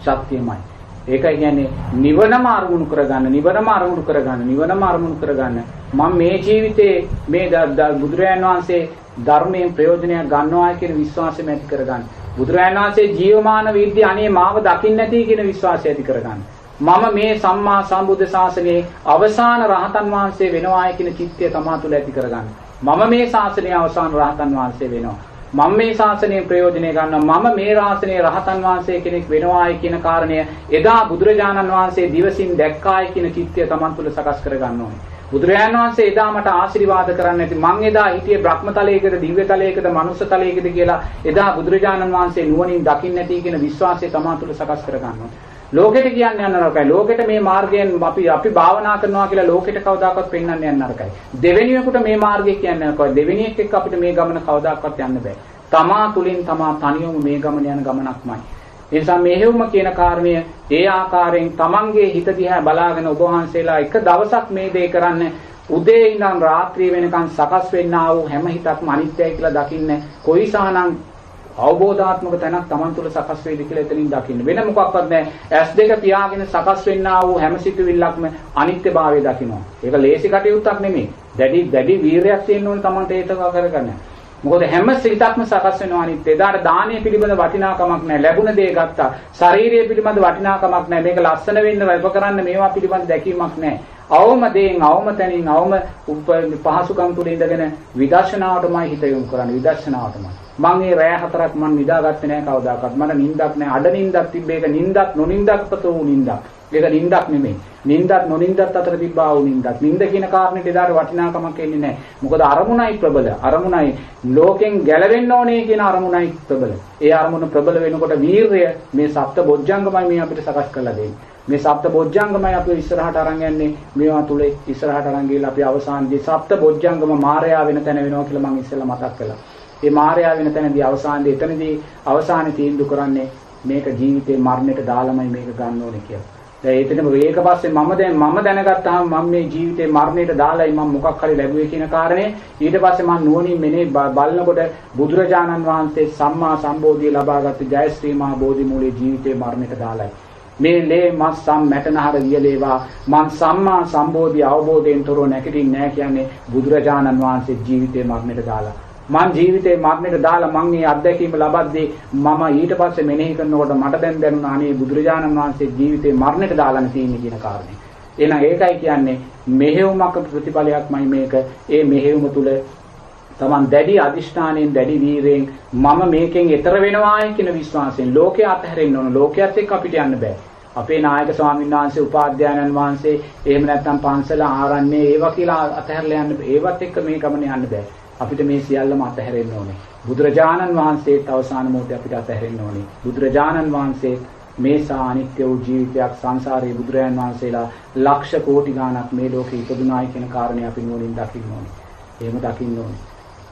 ශක්තියමයි. ඒකයි කියන්නේ නිවනම අරමුණු කරගන්න නිවනම අරමුණු කරගන්න නිවනම අරමුණු කරගන්න මම මේ ජීවිතේ මේ බුදුරයන් වහන්සේ ධර්මයෙන් ප්‍රයෝජනයක් ගන්නවා කියන විශ්වාසය ඇති කරගන්න බුදුරයන් වහන්සේ ජීවමාන විද්‍ය අනේ මාව දකින්න නැති කියන විශ්වාසය ඇති කරගන්න මම මේ සම්මා සම්බුද්ධ ශාසනයේ අවසාන රහතන් වහන්සේ වෙනවායි කියන චිත්තය තමා තුළ ඇති කරගන්න මම මේ ශාසනයේ අවසාන රහතන් වහන්සේ වෙනවා මම මේ ශාසනයෙන් ප්‍රයෝජනය ගන්නවා මම මේ ශාසනයේ රහතන් වහන්සේ කෙනෙක් වෙනවායි කියන කාරණය එදා බුදුරජාණන් වහන්සේ දිවසින් දැක්කායි කියන චිත්තය Taman තුල සකස් කර ගන්න ඕනේ. බුදුරජාණන් වහන්සේ එදා මට ආශිර්වාද කරන්න ඇති මං එදා හිටියේ බ්‍රහ්මතලයකද දිව්‍යතලයකද මනුස්සතලයකද කියලා එදා බුදුරජාණන් වහන්සේ නුවණින් දකින්න ඇති කියන විශ්වාසය Taman තුල සකස් කර ගන්න ඕනේ. ලෝකෙට කියන්නේ යන්න නරකයි. ලෝකෙට මේ මාර්ගයෙන් අපි අපි භාවනා කරනවා කියලා ලෝකෙට කවදාකවත් පෙන්වන්න යන්න නරකයි. දෙවෙනියෙකුට මේ මාර්ගය කියන්නේ නරකයි. දෙවෙනියෙක් එක්ක අපිට මේ ගමන කවදාකවත් යන්න බෑ. තමා තුලින් තමා තනියම මේ ගමන යන ගමනක්මයි. ඒ නිසා මෙහෙවුම කියන කාරණය ඒ ආකාරයෙන් තමන්ගේ හිත දිහා බලාගෙන ඔබ වහන්සේලා එක දවසක් මේ දේ කරන්න උදේ ඉඳන් රාත්‍රිය වෙනකන් සකස් වෙන්නා වූ හැම හිතක්ම අනිත්‍යයි කියලා දකින්න කොයිසානම් අවබෝධාත්මක තැනක් Taman තුල සකස් වේද කියලා එතනින් දකින්න. වෙන මොකක්වත් නැහැ. S2 පියාගෙන සකස් වෙන්නා වූ හැම සිතුවිල්ලක්ම අනිත්‍යභාවය දකින්නවා. ඒක ලේසි කටයුත්තක් නෙමෙයි. දැඩි දැඩි වීරයක් තියෙන්න ඕනේ Tamanට ඒක කරගන්න. මොකද හැම සිතක්ම සකස් වෙනවා අනිත් එදාට දානීය පිළිබඳ වටිනාකමක් නැහැ. ලැබුණ දේ ගත්තා. ශාරීරිය පිළිබඳ වටිනාකමක් නැහැ. මේක ලස්සන වෙන්න වැප කරන්න මේවා පිළිබඳ දැකීමක් නැහැ. අවම දේෙන් අවම තැනින් අවම පහසුකම් තුල ඉඳගෙන විදර්ශනාවටමයි හිත යොමු කරන්නේ. විදර්ශනාවටමයි. මම මේ රෑ හතරක් මම නිදාගත්තේ නැහැ කවදාකවත්. මට නිින්දක් නැහැ. අඩ නිින්දක් තිබ්බේ ඒක නිින්දක් නොනිින්දක් පතෝ නිින්දක්. ඒක නින්දක් නෙමෙයි. නින්දත් නොනින්දත් අතර තිබ්බා වූ නින්දක්. නින්ද කියන කාරණේට එදාට වටිනාකමක් එන්නේ නැහැ. මොකද අරමුණයි ප්‍රබල. අරමුණයි ලෝකෙන් ගැලවෙන්න ඕනේ කියන අරමුණයි ප්‍රබල. ඒ අරමුණ ප්‍රබල වෙනකොට වීරය මේ සප්ත බොජ්ජංගමයි මේ අපිට සකස් කරලා දෙන්නේ. මේ සප්ත බොජ්ජංගමයි අපි ඉස්සරහට අරන් යන්නේ. මේවා තුල ඉස්සරහට අරන් ගිහලා අපි අවසානයේදී සප්ත බොජ්ජංගම මායя වෙන තැන වෙනවා කියලා මම ඉස්සෙල්ලා මතක් කළා. මේ මායя වෙන තැනදී අවසානයේදී එතනදී අවසානයේ තීන්දුව කරන්නේ මේක ජීවිතේ මරණයට දාලමයි මේක ගන්න ඕනේ කියලා. දැන් එතනම ඒක පස්සේ මම දැන් මම දැනගත්තාම මම මේ ජීවිතේ මරණයට දාලායි මම මොකක් හරි ලැබුවේ කියන කාරණේ ඊට පස්සේ මම නුවණින් මෙනේ බලනකොට බුදුරජාණන් වහන්සේ සම්මා සම්බෝධිය ලබාගත් ජයශ්‍රී මහා බෝධි මූලයේ ජීවිතේ මරණයට දාලායි මේ ලේ මස් සම් මැටනහර වියලේවා මං සම්මා සම්බෝධි අවබෝධයෙන් තොරව නැගිටින්නේ නැහැ කියන්නේ බුදුරජාණන් වහන්සේ ජීවිතේ මරණයට දාලා. මං ජීවිතේ මරණයට දාලා මං මේ අත්දැකීම ලබද්දී මම ඊට පස්සේ මෙනෙහි කරනකොට මට දැන් දැනුණා අනේ බුදුරජාණන් වහන්සේ ජීවිතේ මරණයට දාලානේ තියෙන්නේ කියන කාරණේ. එහෙනම් ඒකයි කියන්නේ මෙහෙයුමක ප්‍රතිඵලයක්මයි මේක. ඒ මෙහෙයුම තුල තමන් දැඩි අදිෂ්ඨානයෙන් දැඩි වීරයෙන් මම මේකෙන් එතර වෙනවායි කියන විශ්වාසයෙන් ලෝකයේ අතහැරෙන්න ඕන. ලෝකයේත් එක්ක අපිට යන්න බෑ. අපේ නායක ස්වාමීන් වහන්සේ උපාධ්‍යායනන් වහන්සේ එහෙම නැත්නම් පන්සල ආරණ්‍ය ඒවා කියලා අතහැරලා යන්න ඒවත් එක්ක මේ ගමනේ යන්න බෑ. අපිට මේ සියල්ලම අතහැරෙන්න ඕනේ. බුදුරජාණන් වහන්සේත් අවසාන මොහොතේ අපිට අතහැරෙන්න ඕනේ. බුදුරජාණන් වහන්සේ මේසා අනිත්‍ය වූ ජීවිතයක් සංසාරයේ බුදුරජාණන් වහන්සේලා ලක්ෂ කෝටි ගාණක් මේ ලෝකේ ඉපදුනායි කියන කාරණේ අපි නුවණින් දකින්න ඕනේ. එහෙම දකින්න ඕනේ.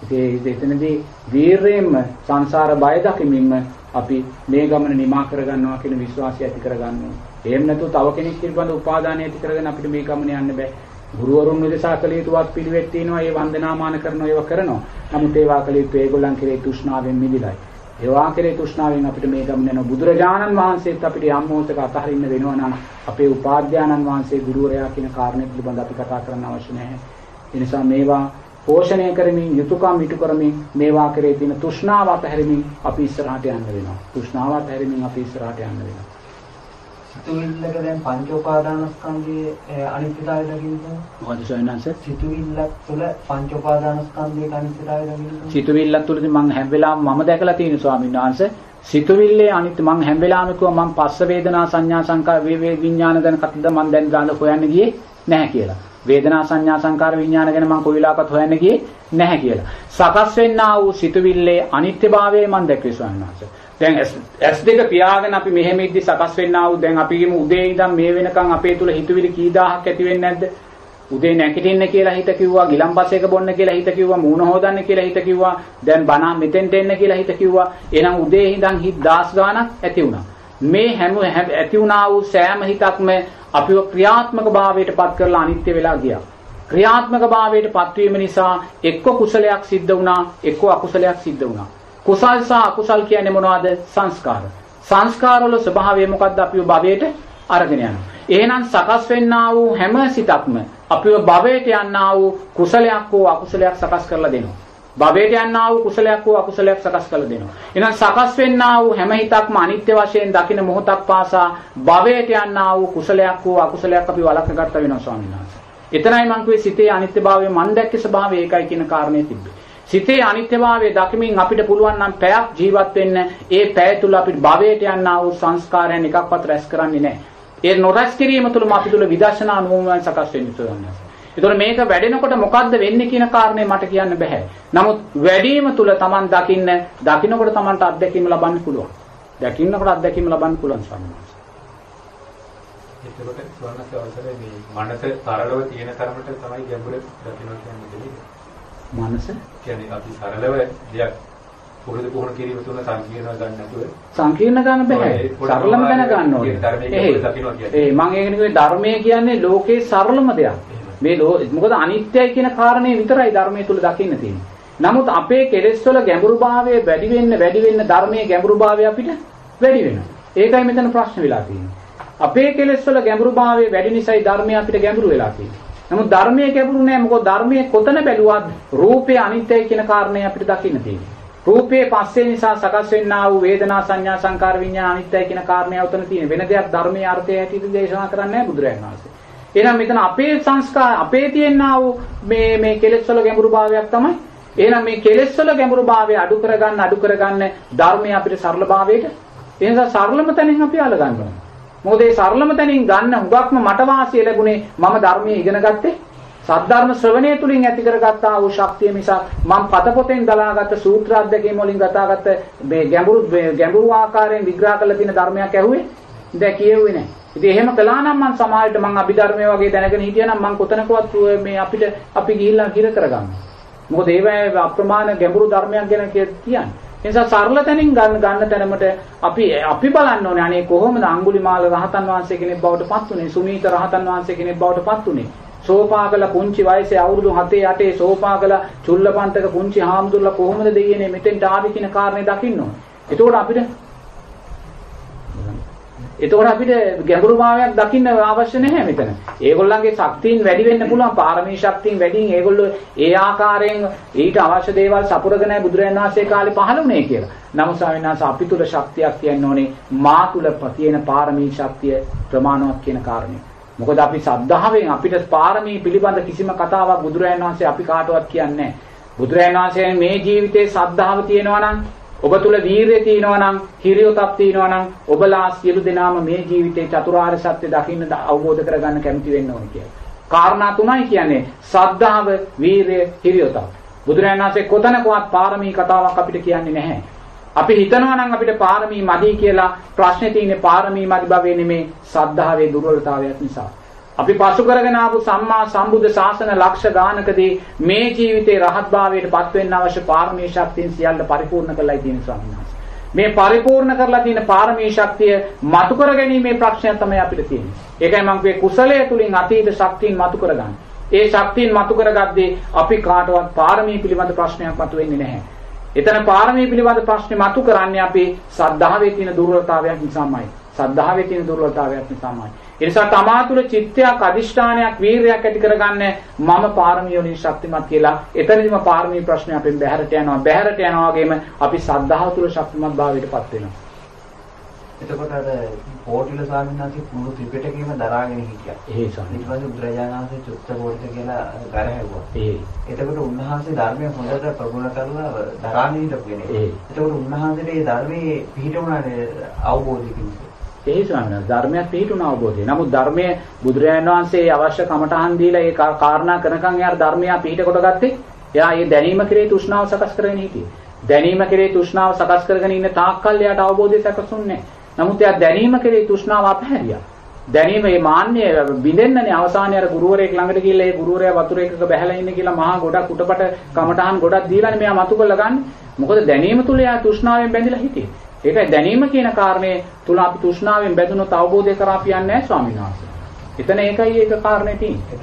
ඉතින් එතනදී වීරයෙන්ම සංසාර බය දකිමින්ම අපි මේ ගමන නිමා කරගන්නවා කියන විශ්වාසය ඇති කරගන්න ඕනේ. එහෙම නැතුව තව කෙනෙක් පිළිබඳ උපාදානය ඇති කරගෙන අපිට මේ ගමන යන්න බෑ. ගුරුවරුන් විදසා කළ යුතුවත් පිළිවෙත් තියෙනවා ඒ වන්දනාමාන කරනවා ඒවා කරනවා. නමුත් ඒවා කළ යුතු ඒගොල්ලන් කෙරේ තෘෂ්ණාවෙන් මිදිලයි. ඒවා කෙරේ තෘෂ්ණාවෙන් අපිට මේ ගමන යන බුදුරජාණන් වහන්සේත් අපිට යම් මොහොතක අතහරින්න වෙනවා නම් අපේ උපාධ්‍යානන් වහන්සේ ගුරුවරයා කියන කාරණේ පිළිබඳ අපි කතා කරන්න අවශ්‍ය නැහැ. ඒ නිසා මේවා පෝෂණය කරමින් යුතුයකම් ඉටු කරමින් මේවා කරේ තියෙන තෘෂ්ණාව අතහැරමින් අපි ඉස්සරහට යන්න වෙනවා. තෘෂ්ණාව අතහැරමින් අපි ඉස්සරහට යන්න වෙනවා. සිතුවිල්ලක දැන් පංච උපාදානස්කන්ධයේ අනිත්‍යතාවය දකින්න මොකද සොයනන්ස සිතුවිල්ලක් තුළ පංච උපාදානස්කන්ධයේ අනිත්‍යතාවය දකින්න සිතුවිල්ලක් තුළදී මම හැම වෙලාවෙම මම දැකලා තියෙන ස්වාමීන් වහන්සේ. සිතුවිල්ලේ අනිත්‍ය මම හැම වෙලාවෙම කිව්වා මම පස්ස වේදනා සංඥා සංකාර වේ විඥාන ගැන කතද මම දැන් ගාන හොයන්න ගියේ නැහැ කියලා. වේදනා සංඥා සංකාර විඥාන ගැන මම කොයි වෙලාවකත් හොයන්න ගියේ නැහැ කියලා. සකස් වෙන්නා වූ සිතුවිල්ලේ අනිත්‍යභාවය මම දැක්වේ ස්වාමීන් වහන්සේ දැන් S2 පියාගෙන අපි මෙහෙම ඉද්දි සකස් වෙන්නා වූ දැන් අපි කියමු උදේ ඉඳන් මේ වෙනකන් අපේ තුල හිතවිලි කී දහහක් ඇති වෙන්නේ නැද්ද? උදේ නැගිටින්න කියලා හිත කිව්වා, ගිලම්පස් එක බොන්න කියලා හිත කිව්වා, මූණ හොදන්න කියලා හිත කිව්වා, දැන් බණ මෙතෙන්ට එන්න කියලා හිත කිව්වා. එහෙනම් උදේ ඉඳන් හිත දාස් ගාණක් ඇති වුණා. මේ හැම ඇති වුණා වූ සෑම හිතක්ම අපිව ක්‍රියාත්මක භාවයට පත් කරලා අනිත්‍ය වෙලා ගියා. ක්‍රියාත්මක භාවයට පත්වීම නිසා එක්ක කුසලයක් සිද්ධ වුණා, එක්ක අකුසලයක් සිද්ධ වුණා. කුසල් සහ අකුසල් කියන්නේ මොනවද? සංස්කාර. සංස්කාරවල ස්වභාවය මොකද්ද? අපිව භවයට අරගෙන යනවා. එහෙනම් සකස් වෙන්නා වූ හැම සිතක්ම අපිව භවයට යන්නා වූ කුසලයක් හෝ අකුසලයක් සකස් කරලා දෙනවා. භවයට යන්නා වූ කුසලයක් හෝ අකුසලයක් සකස් කරලා දෙනවා. එහෙනම් සකස් වෙන්නා වූ හැම හිතක්ම අනිත්‍ය වශයෙන් දකින මොහොතක් පාසා භවයට යන්නා වූ කුසලයක් හෝ අකුසලයක් අපි වළක්ව ගන්න වෙනවා ස්වාමීන් වහන්සේ. එතනයි මං කිව්වේ සිතේ අනිත්‍යභාවය මන් දැක්ක ස්වභාවය ඒකයි කියන කාරණේ තිබ්බේ. සිතේ අනිත්‍යභාවය දකිමින් අපිට පුළුවන් නම් පැයක් ජීවත් වෙන්න ඒ පැය තුල අපිට භවයට යන්නා වූ සංස්කාරයන් එකක්වත් රැස් කරන්නේ නැහැ. ඒ නොරැස් කිරීම තුළම අපි තුල විදර්ශනා නුවණ සකස් වෙන්න තුනන්නේ. ඒතකොට මේක වැඩෙනකොට මොකද්ද වෙන්නේ කියන කාරණේ මට කියන්න බෑ. නමුත් වැඩිම තුල Taman දකින්න දකින්නකොට Tamanට අත්දැකීම ලබන්න පුළුවන්. දකින්නකොට අත්දැකීම ලබන්න පුළුවන් සම්මාස. එතකොට ස්වර්ණස අවසරේ මේ මනස තරලව තියෙන තරමට තමයි ගැඹුර දකින්න කියන්නේ. මනස. කියන්නේ අපි සරලව දෙයක් පුරුදු පුහුණු කිරීම තුන සංකීර්ණ ගන්න නැතුව සංකීර්ණ ගන්න බෑ. සරලම දැන ගන්න ඕනේ. ඒ මම ඒක නෙවෙයි ධර්මය කියන්නේ ලෝකේ සරලම දෙයක්. මේ මොකද අනිත්‍යයි කියන කාරණේ විතරයි ධර්මයේ තුල දකින්න තියෙන්නේ. නමුත් අපේ කෙලෙස් වල ගැඹුරුභාවය වැඩි වෙන්න වැඩි වෙන්න ධර්මයේ ගැඹුරුභාවය අපිට වැඩි වෙනවා. ඒකයි මෙතන ප්‍රශ්න වෙලා තියෙන්නේ. අපේ කෙලෙස් වල ගැඹුරුභාවය වැඩි නිසායි ධර්මය අපිට ගැඹුරු වෙලා තියෙන්නේ නමුත් ධර්මයේ ගැඹුරු නෑ මොකද ධර්මයේ කොතන බැලුවත් රූපේ අනිත්‍යයි කියන කාරණේ අපිට දකින්න තියෙනවා. රූපයේ පස්සේ නිසා සකස් වෙන්නා වූ වේදනා සංඥා සංකාර විඤ්ඤාණ අනිත්‍යයි කියන කාරණේ උතන තියෙන. වෙන දෙයක් ධර්මයේ අර්ථය හැටියට දේශනා කරන්නේ නෑ බුදුරජාණන් වහන්සේ. එහෙනම් මෙතන අපේ සංස්කාර අපේ තියෙනා වූ මේ මේ කෙලෙස් වල ගැඹුරු භාවයක් තමයි. එහෙනම් මේ කෙලෙස් වල ගැඹුරු භාවය අඩු කරගන්න අඩු කරගන්න ධර්මයේ අපිට සරල භාවයට ඒ නිසා සරලම තැනින් අපි අල්ල ගන්නවා. මොකද ඒ සරලම තැනින් ගන්න හුඟක්ම මට වාසිය ලැබුණේ මම ධර්මයේ ඉගෙන ගත්තේ සද්ධර්ම ශ්‍රවණය තුලින් ඇති කරගත්තා වූ ශක්තිය මිසක් මම පතපොතෙන් දලාගත්ත සූත්‍ර අධ්‍යක්ෂකම් වලින් ගතාගත්ත මේ ගැඹුරු ගැඹුරු ආකාරයෙන් විග්‍රහ කරලා තියෙන ධර්මයක් ඇහුවේ දැන් කියෙව්වේ නැහැ. ඉතින් එහෙම කළා නම් මම සමාජයට මම අභිධර්මයේ වගේ දැනගෙන හිටියා නම් මම කොතනකවත් මේ අපිට අපි ගිහිල්ලා හිර කරගන්නවා. මොකද ඒවැ අප්‍රමාණ ගැඹුරු ධර්මයක් ගැන කියන්නේ. ඒ නිසා සරල තැනින් ගන්න ගන්න තැනමට අපි අපි බලන්න ඕනේ අනේ කොහොමද අඟුලිමාල රහතන් වහන්සේ කෙනෙක් බවට පත් උනේ සුමීත රහතන් වහන්සේ කෙනෙක් බවට පත් උනේ සෝපාකල පුංචි වයසේ අවුරුදු 7 8 සෝපාකල චුල්ලපන්තක පුංචි හාමුදුරුවෝ කොහොමද දෙයියනේ මෙතෙන්ට ආවේ කියන කාරණේ දකින්න ඕනේ. එතකොට අපිට එතකොට අපිට ගැඹුරු භාවයක් දකින්න අවශ්‍ය නැහැ මෙතන. ඒගොල්ලන්ගේ ශක්තියින් වැඩි වෙන්න පුළුවන් පාරමී ශක්තියින් වැඩිින් ඒගොල්ලෝ ඒ ආකාරයෙන් ඊට අවශ්‍ය දේවල් සපුරගෙන බුදුරජාණන් වහන්සේ කාලේ පහළ වුණේ කියලා. නමුත් ස්වාමීන් වහන්සේ අපි තුල ශක්තියක් තියෙන්න ඕනේ මා තුල තියෙන පාරමී ශක්තිය ප්‍රමාණවත් කියන කාරණේ. මොකද අපි සද්ධාවෙන් අපිට පාරමී පිළිබඳ කිසිම කතාවක් බුදුරජාණන් වහන්සේ අපි කාටවත් කියන්නේ නැහැ. බුදුරජාණන් වහන්සේ මේ ජීවිතේ සද්ධාව තියෙනවා නම් ඔබ තුල වීරිය තියෙනවා නම් හිරියොතක් තියෙනවා නම් ඔබලා සියලු දෙනාම මේ ජීවිතේ චතුරාර්ය සත්‍ය දකින්න අවබෝධ කරගන්න කැමති වෙන්න ඕනේ කියලා. කාරණා තුනයි කියන්නේ සද්ධාව, වීරිය, හිරියොතක්. බුදුරජාණන් වහන්සේ කොතනකවත් පාරමී කතාවක් අපිට කියන්නේ නැහැ. අපි හිතනවා නම් අපිට පාරමී මදි කියලා ප්‍රශ්නේ තියෙන්නේ පාරමී මදි බවේ නෙමේ සද්ධාවේ දුර්වලතාවයක් නිසා. අපි පසු කරගෙන ආපු සම්මා සම්බුද්ධ ශාසන ලක්ෂ ගානකදී මේ ජීවිතේ රහත් භාවයට පත් වෙන්න අවශ්‍ය පාරමී ශක්තියන් සියල්ල පරිපූර්ණ කරලායි තියෙන ස්වාමීන් වහන්සේ. මේ පරිපූර්ණ කරලා තියෙන පාරමී ශක්තිය මතු කර ගැනීමේ ප්‍රශ්නය තමයි අපිට තියෙන්නේ. ඒකයි මම කියේ කුසලයේ තුලින් අතීත ශක්තියින් මතු කරගන්න. ඒ ශක්තියින් මතු කරගද්දී අපි කාටවත් පාරමී පිළිබඳ ප්‍රශ්නයක් මතුවෙන්නේ නැහැ. එතන පාරමී පිළිබඳ ප්‍රශ්නේ මතු කරන්නේ අපි සද්ධාවේ තියෙන දුර්වලතාවයක් නිසාමයි. සද්ධාවේ තියෙන දුර්වලතාවයක් නිසාමයි. ඒ නිසා තමා තුළ චිත්තයක් අදිෂ්ඨානයක් වීරයක් ඇති කරගන්න මම පාරමිය වලින් ශක්තිමත් කියලා එතනදිම පාරමී ප්‍රශ්නේ අපෙන් බැහැරට යනවා බැහැරට යනවා වගේම අපි සද්ධාව තුළ ශක්තිමත් භාවයටපත් වෙනවා එතකොට අර පොටිල ස්වාමීන් වහන්සේ මුළු ත්‍රිපිටකයම දරාගෙන හිටියා. ඒ ස්වාමීන් ඊට පස්සේ බුදුරජාණන් වහන්සේ චුත්ත පොටිල කියලා ගර හැවුවා. ඒ. එතකොට උන්වහන්සේ ධර්මය හොඳට ප්‍රගුණ කරලා දරාගෙන හිටපු කෙනෙක්. එතකොට උන්වහන්සේට මේ ධර්මයේ පිහිටුණානේ අවබෝධයකින්. එහි ස්වාමීන් ධර්මයක් පිළිතුරු අවබෝධය. නමුත් ධර්මයේ බුදුරජාණන් වහන්සේ අවශ්‍ය කමඨහන් දීලා ඒ කාරණා කරනකන් එයාට ධර්මය පිළිට කොට ගත්තේ. එයා ඒ දැනීම කෙරේ තෘෂ්ණාව සකස් කරගෙන හිටියේ. දැනීම කෙරේ තෘෂ්ණාව සකස් කරගෙන ඉන්න තාක්කල් එයාට අවබෝධය සකසුන්නේ නමුත් එයා දැනීම කෙරේ තෘෂ්ණාව අපහැරියා. දැනීම මේ මාන්නය බින්දෙන්නනේ අවසානයේ අර ගුරුවරයෙක් ළඟට ගිහිල්ලා ඒ ගුරුවරයා වතුර එකක බැහැලා ඉන්නේ කියලා මහා ගොඩක් උටපට කමඨහන් ගොඩක් දීලානේ මෙයා මතු කරලා ගන්න. මොකද දැනීම තුල එයා තෘෂ්ණාවෙන් බැඳිලා හිටියේ. ඒකයි දැනීම කියන කාරණේ තුල අපි තෘෂ්ණාවෙන් බැඳුනොත් අවබෝධය කරා කියන්නේ නැහැ ස්වාමීන් වහන්සේ. එතන ඒකයි ඒක කාරණේ තියෙන්නේ.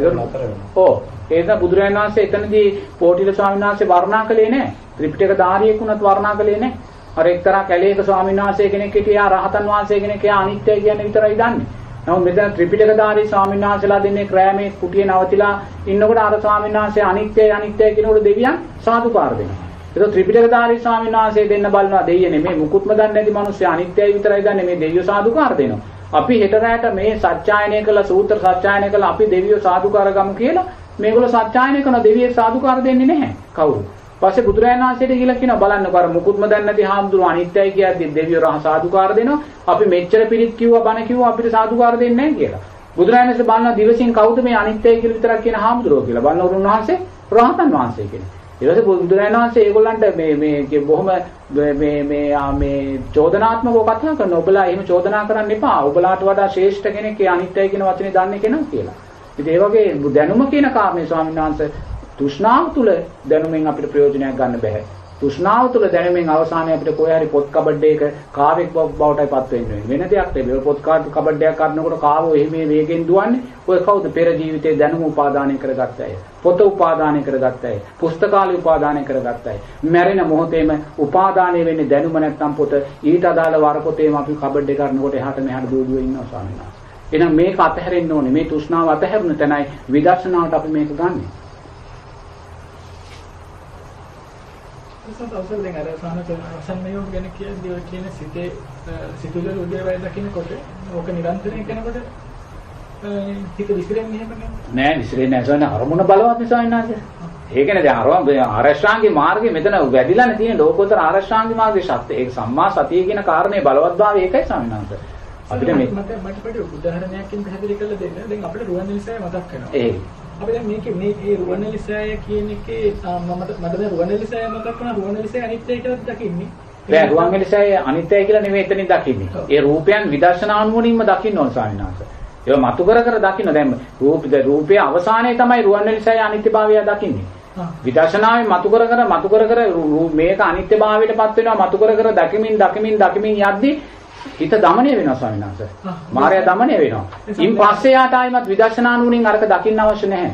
ඔව්. ඒක බුදුරජාණන් වහන්සේ එතනදී පොටිල ස්වාමීන් වහන්සේ වර්ණනා කළේ නැහැ. ත්‍රිපිටක ධාරියෙක් වුණත් වර්ණනා කළේ නැහැ. අර එක්තරා කැලේක ස්වාමීන් වහන්සේ කෙනෙක් හිටියා රහතන් වහන්සේ කෙනෙක් එයා අනිත්‍යයි කියන්නේ විතරයි දන්නේ. නමුත් මෙතන ත්‍රිපිටක ධාරී ස්වාමීන් වහන්සේලා දෙන්නේ ක්‍රෑමේ කුටියේ නවතිලා ඉන්නකොට අර ස්වාමීන් වහන්සේ අනිත්‍යයි අනිත්‍යයි කියනකොට දෙවියන් සාදුකාර දෙනවා. ඒක ත්‍රිපිටකධාරී ස්වාමීන් වහන්සේ දෙන්න බලනවා දෙයිය නෙමෙයි මුකුත්ම දන්නේ නැති මිනිස්සු අනිත්‍යයි විතරයි දන්නේ මේ දෙවියෝ සාදුකාර දෙනවා. අපි හෙට රැට මේ සත්‍යයනය කළ සූත්‍ර සත්‍යයනය කළ අපි දෙවියෝ සාදුකාර ගමු කියලා මේගොල්ලෝ සත්‍යයනය කරන දෙවියෙක් සාදුකාර දෙන්නේ නැහැ. කවුරු? පස්සේ බුදුරජාණන් වහන්සේට කියලා කියනවා බලන්නකො අර මුකුත්ම දන්නේ නැති හාමුදුරුවෝ අනිත්‍යයි කියද්දි දෙවියෝ රහ සාදුකාර දෙනවා. අපි මෙච්චර පිළිත් කිව්වා බණ කිව්වා අපිට සාදුකාර දෙන්නේ නැහැ කියලා. බුදුරජාණන් වහන්සේ බලන දිවසින් කවුද මේ අනිත්‍යයි කියලා විතරක් කියන හාමුදුරුවෝ කියලා. බලන උන්වහන්සේ රහතන් වහන්සේ කෙනෙක්. ඊට පස්සේ බුදුරජාණන් වහන්සේ ඒගොල්ලන්ට මේ මේ බොහොම මේ මේ මේ චෝදනාත්මකව කතා කරනවා. ඔබලා එහෙම චෝදනා කරන්න එපා. ඔබලාට වඩා ශ්‍රේෂ්ඨ කෙනෙක් ඒ අනිත්‍යයි කියන වචනේ දන්නේ කෙනා කියලා. ඉතින් ඒ වගේ දැනුම කියන කාරණේ ස්වාමීන් වහන්සේ තෘෂ්ණාව තුල දැනුමෙන් අපිට ප්‍රයෝජනයක් ගන්න බෑ. තෘෂ්ණාව තුළ දැනුමින් අවසානයේ අපිට කොහේ හරි පොත් කබඩේක කාවෙක් බවටයිපත් වෙන්නේ වෙන දෙයක් නෙවෙයි. පොත් කබඩයක් කරනකොට කාවෝ එහෙම වේගෙන් දුවන්නේ ඔය කවුද? පෙර ජීවිතේ දැනුම උපාදානය කරගත්ත අය. පොත උපාදානය කරගත්ත අය. පුස්තකාලය උපාදානය කරගත්ත අය. මැරෙන මොහොතේම උපාදානය වෙන්නේ දැනුම නැත්තම් පොත. ඊට අදාළ වර පොතේම අපි කබඩේ කරනකොට එහාට මෙහාට දුව දුව ඉන්නවා ස්වාමීන් වහන්සේ එහෙනම් මේක අතහැරෙන්න ඕනේ. මේ තෘෂ්ණාව අතහැරුණ තැනයි විදර්ශනාවට අපි මේක ගන්නේ. සත් අවසර දැන් අර සාහන අසන්නයෝ ගැන කියද්දී ඔය කියන සිතේ සිතුවිලි උදේවයි දකින්නකොට ඕක නිරන්තරයෙන් කරනකොට හිත විසිරෙන්නේ එහෙම නෑ විසිරෙන්නේ නෑ. සෝන අරමුණ බලවත් නිසා ඉන්නාද ඒකනේ දැන් අරවම් ආරෂ්ඨාංගී මාර්ගයේ මෙතන වැඩිලානේ තියෙන ලෝකෝත්තර ආරෂ්ඨාංගී මාර්ගයේ සත්‍ය ඒක සම්මා සතිය කියන කාරණේ බලවත්භාවය ඒකයි සම්මානස අපිට මේ මට මට උදාහරණයක්කින් පැහැදිලි කරලා දෙන්න. දැන් අපිට රුවන්වැලිසෑය මතක් වෙනවා. අපි දැන් මේකේ මේ ඒ රුවන්වැලිසෑය කියන එකේ මම මට දැන් රුවන්වැලිසෑය මතක් වුණා රුවන්වැලිසෑය අනිත්‍යයි කියලා දකින්නේ. බෑ රුවන්වැලිසෑය අනිත්‍යයි කියලා නෙමෙයි එතනින් දකින්නේ. ඒ රූපයන් විදර්ශනා නුවණින්ම දකින්න ඕන ස්වාමීන් වහන්සේ. ඒවා මතු කර කර දකින්න දැන් රූප රූපයේ අවසානයේ තමයි රුවන්වැලිසෑය අනිත්‍යභාවය දකින්නේ. විදර්ශනාවේ මතු කර කර මතු කර කර මේක අනිත්‍යභාවයටපත් වෙනවා මතු කර කර දකිමින් දකිමින් දකිමින් යද්දි හිත দমনය වෙනවා ස්වාමීන් වහන්සේ. මායя দমনය වෙනවා. ඉන් පස්සේ යාට ආයිමත් විදර්ශනා නුවණින් අරක දකින්න අවශ්‍ය නැහැ.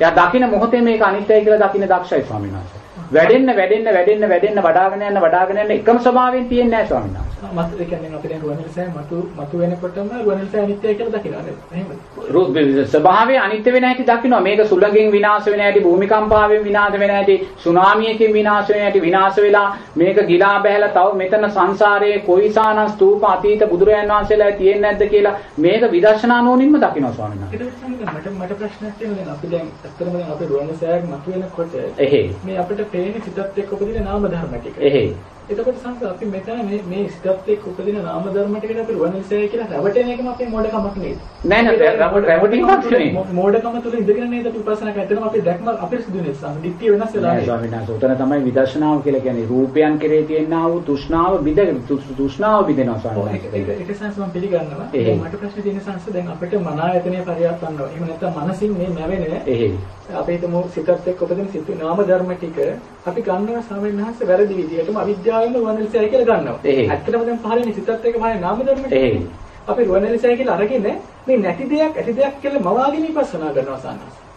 එයා දකින මොහොතේ මේක අනිත්‍යයි කියලා දකින්න දක්ෂයි ස්වාමීන් වහන්සේ. වැඩෙන්න වැඩෙන්න වැඩෙන්න වැඩෙන්න වඩාගෙන යන වඩාගෙන යන එකම ස්වභාවයෙන් තියෙන්නේ නැහැ ස්වාමීන් වහන්සේ. මත ඒ කියන්නේ අපි දැන් රුවන්වැලිසෑය මතු මතු වෙනකොටම රුවන්වැලිසෑය අනිත්‍යයි කියලා දකිනවා නේද? එහෙමද? රූප ස්වභාවය අනිත්‍ය වෙන හැටි දකින්නවා මේක සුළඟින් විනාශ වෙන හැටි භූමිකම්පාවෙන් විනාශ වෙන හැටි සුනාමියකින් විනාශ වෙන හැටි විනාශ වෙලා මේක ගිලා බැහැලා තව මෙතන සංසාරයේ කොයිසාන ස්තූප අතීත බුදුරයන් වහන්සේලා තියෙන්නේ නැද්ද කියලා මේක විදර්ශනා නෝනින්ම දකින්නවා ස්වාමීන් වහන්සේ. මට මට ප්‍රශ්නයක් තියෙනවා අපි දැන් ඇත්තටම දැන් අපි රුවන්වැලිසෑයක් මතු වෙනකොට එහෙයි. මේ අපිට පේන සිතත් එක්ක උපදින නාම ධර්ම ටික. එහෙයි. එතකොට සංස අපි මෙතන මේ මේ සිතත් එක්ක උපදින නාම ධර්ම ටිකට අපි රුවන්වැලිසෑය කියලා රැවටෙන එකම අපේ මොඩකමක් නේද? නෑ නෑ රැවට රැවටීමක් නෙමෙයි. මෝ- මෝඩකම තුල ඉඳගෙන නේද අපි උපසනා කරන්නේ. එතනම අපි දැක්ම අපිරිසුදු නේද? සංස දිට්ඨිය වෙනස් වෙලා නෑ නේද? ස්වාමීන් වහන්සේ උතන තමයි විදර්ශනාව කියලා කියන්නේ රූපයන් කෙරේ තියෙනා වූ තෘෂ්ණාව බිඳ තෘෂ්ණාව බිඳෙනවා ස්වාමීන් වහන්සේ. ඒක සංස මම පිළිගන්නවා. මට ප්‍රශ්නේ තියෙන සංස දැන් අපිට මන ආයතනය පරිවර්තනවා. එහෙම නැත්නම් මනසින් මේ නැවෙන එහෙයි. අපි හිතමු සිතත් එක්ක උපදින සිත නාම ධර්ම ටික අපි ගන්නවා ස්වාමීන් වහන්සේ වැරදි විදිහටම අවිද්‍යාවෙන් රුවන්වැලිසෑය කියලා ගන්නවා. ඇත්තටම දැන් පහළින් සිතත් එක්ක පහළින් නාම ධර්ම ටික. එහෙයි. අපි රුවන්වැලිසෑය කියලා අරගෙන මේ නැති දෙයක් ඇති දෙයක් කියලා මවාගෙන ඉපස්සනා කරනවා සංස.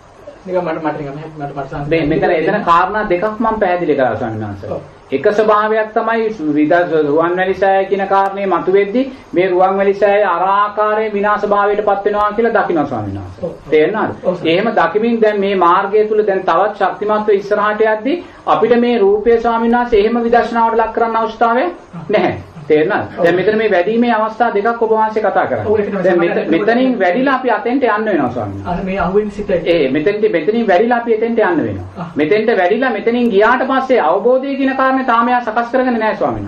නිකන් මට මට නිකන් මට මට සංස. මේ මෙතන එතන කාරණා දෙකක් මම පැහැදිලි කරා ස්වාමීන් වහන්සේ. එක ස්වභාවයක් තමයි විදර්ශ රුවන්වැලි සෑය කියන කාරණේ මතුවෙද්දි මේ රුවන්වැලි සෑය අර ආකාරයේ විනාශ භාවයටපත් වෙනවා කියලා දකින්න ස්වාමීන් වහන්සේ. තේරෙනවද? එහෙම දකිමින් දැන් මේ මාර්ගය තුල දැන් තවත් ශක්තිමත්ව ඉස්සරහට යද්දි අපිට මේ රූපය ස්වාමීන් වහන්සේ එහෙම විදර්ශනාවට ලක් කරන්න අවශ්‍යතාවයක් නැහැ. තේරෙනවද? දැන් මෙතන මේ වැඩිමේ අවස්ථා දෙකක් ඔබ වහන්සේ කතා. තමයි. දැන් මෙත- මෙතනින් වැඩිලා අපි අතෙන්ට යන්න වෙනවා ස්වාමීන්. අර මේ අහුවෙන සිතයි. ඒ මෙතෙන්ට මෙතනින් වැඩිලා අපි එතෙන්ට යන්න වෙනවා. මෙතෙන්ට වැඩිලා මෙතනින් ගියාට පස්සේ අවබෝධය කියන කාරණේ තාම එයා සකස් කරගන්නේ නැහැ ස්වාමීන්.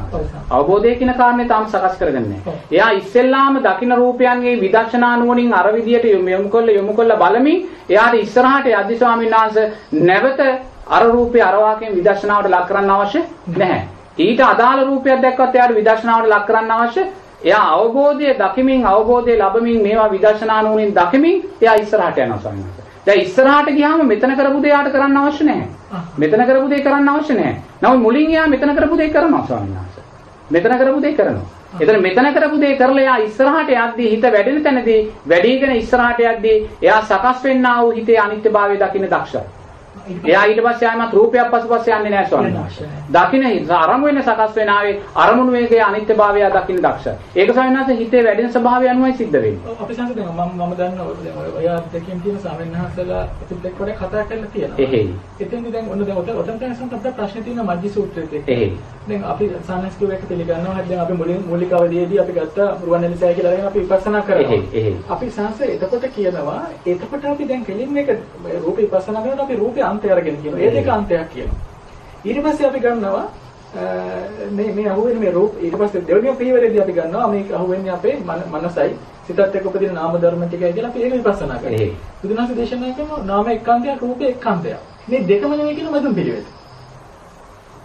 අවබෝධය කියන කාරණේ තාම සකස් කරගන්නේ ඔව්. නැහැ. එයා ඉස්සෙල්ලාම දකින්න රූපයන්ගේ විදර්ශනා නුවණින් අර විදියට යොමු කළ යොමු කළ බලමින් එයාට ඉස්සරහට යද්දි ස්වාමීන් වහන්සේ නැවත අර රූපේ අර වාක්‍යයෙන් විදර්ශනාවට ලක් කරන්න අවශ්‍ය නැහැ. ඊට අදාළ රූපයක් දැක්කත් එයාට විදර්ශනාවට ලක් කරන්න අවශ්‍ය එයා අවබෝධය දකිමින් අවබෝධය ලැබමින් මේවා විදර්ශනා නුවණින් දකිමින් එයා ඉස්සරහට යනවා ස්වාමීන් වහන්සේ. දැන් ඉස්සරහට ගියාම මෙතන කරපු දේ යාට කරන්න අවශ්‍ය නැහැ. මෙතන කරපු දේ කරන්න අවශ්‍ය නැහැ. නමුත් මුලින් එයා මෙතන කරපු දේ කරනවා ස්වාමීන් වහන්සේ. මෙතන කරපු දේ කරනවා. එතන මෙතන කරපු දේ කරලා එයා ඉස්සරහට යද්දී හිත වැඩෙන තැනදී වැඩිගෙන ඉස්සරහට යද්දී එයා සකස් වෙන්නා වූ හිතේ අනිත්‍යභාවය දකින්න දක්ෂයි. එයා ඊට පස්සේ ආයමත් රූපයක් පසුපස්සේ යන්නේ නැහැ ස්වාමීන් වහන්සේ. දකින්න අරමුණ වෙන සකස් වෙන ආවේ අරමුණු වේගයේ අනිත්‍යභාවය දකින්න දක්ෂයි. ඒක ස්වාමීන් වහන්සේ හිතේ වැඩෙන ස්වභාවය අනුවයි සිද්ධ වෙන්නේ. අපි සංස දැන් මම මම දන්නවා දැන් ඔය- ඔය අධ්‍යක්ෂකම් තියෙන සාමෙන්හසලා අපිත් එක්ක වඩා කතා කරලා තියෙනවා. එහෙයි. එතෙන්දි දැන් ඔන්න දැන් ඔතන ඔතන සංස අපිට ප්‍රශ්න තියෙන මජ්ජි සූත්‍රයේත් එක්ක. එහෙයි. දැන් අපි සානස්කෘව එක පිළිගන්නවා. දැන් අපි මුලින් මූලික අවධියේදී අපි ගත්ත රුවන්වැලිසෑය කියලා අරගෙන අපි විපස්සනා කරනවා. එහෙයි, එහෙයි. අපි සංස එතකොට කියනවා එතකොට අපි දැන් කෙලින් මේක රූපේ විපස්සනා කරනකොට අපි රූපේ අන්තය අරගෙන කියනවා. ඒ දෙක අන්තයක් කියනවා. ඊට පස්සේ අපි ගන්නවා මේ මේ අහුවෙන්නේ මේ රූප ඊට පස්සේ දෙවෙනි පියවරේදී අපි ගන්නවා මේක අහුවෙන්නේ අපේ මන- මනසයි සිතත් එක්ක උපදින නාම ධර්ම ටිකයි කියලා අපි ඒක විපස්සනා කරනවා. බුදුනාථ දේශනා කරනවා නාම එක්කාන්තයක් රූපේ එක්කාන්තයක්. මේ දෙකම නෙවෙයි කියන මදුම් පිළිවෙත.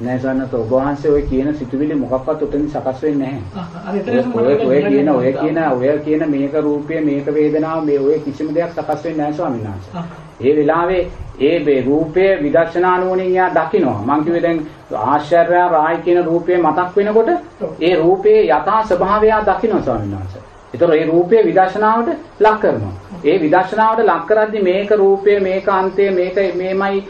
නෑ සන්නත ඔබ වහන්සේ ඔය කියන සිතුවිලි මොකක්වත් උතනින් සකස් වෙන්නේ නැහැ. ඔය ඔය කියන ඔය කියන ඔය කියන මේක රූපය මේක වේදනාව මේ ඔය කිසිම දෙයක් සකස් වෙන්නේ නැහැ ස්වාමීන් වහන්සේ. ඒ වෙලාවේ ඒ මේ රූපය විදර්ශනා නුවණින් යා දකිනවා. මං කිව්වේ දැන් ආශ්චර්ය රායි කියන රූපය මතක් වෙනකොට ඒ රූපයේ යථා ස්වභාවය දකිනවා ස්වාමීන් වහන්සේ. ඒතර ඒ රූපය විදර්ශනාවට ලක් කරනවා. ඒ විදර්ශනාවට ලක් කරද්දි මේක රූපය මේක අන්තය මේක මේමයි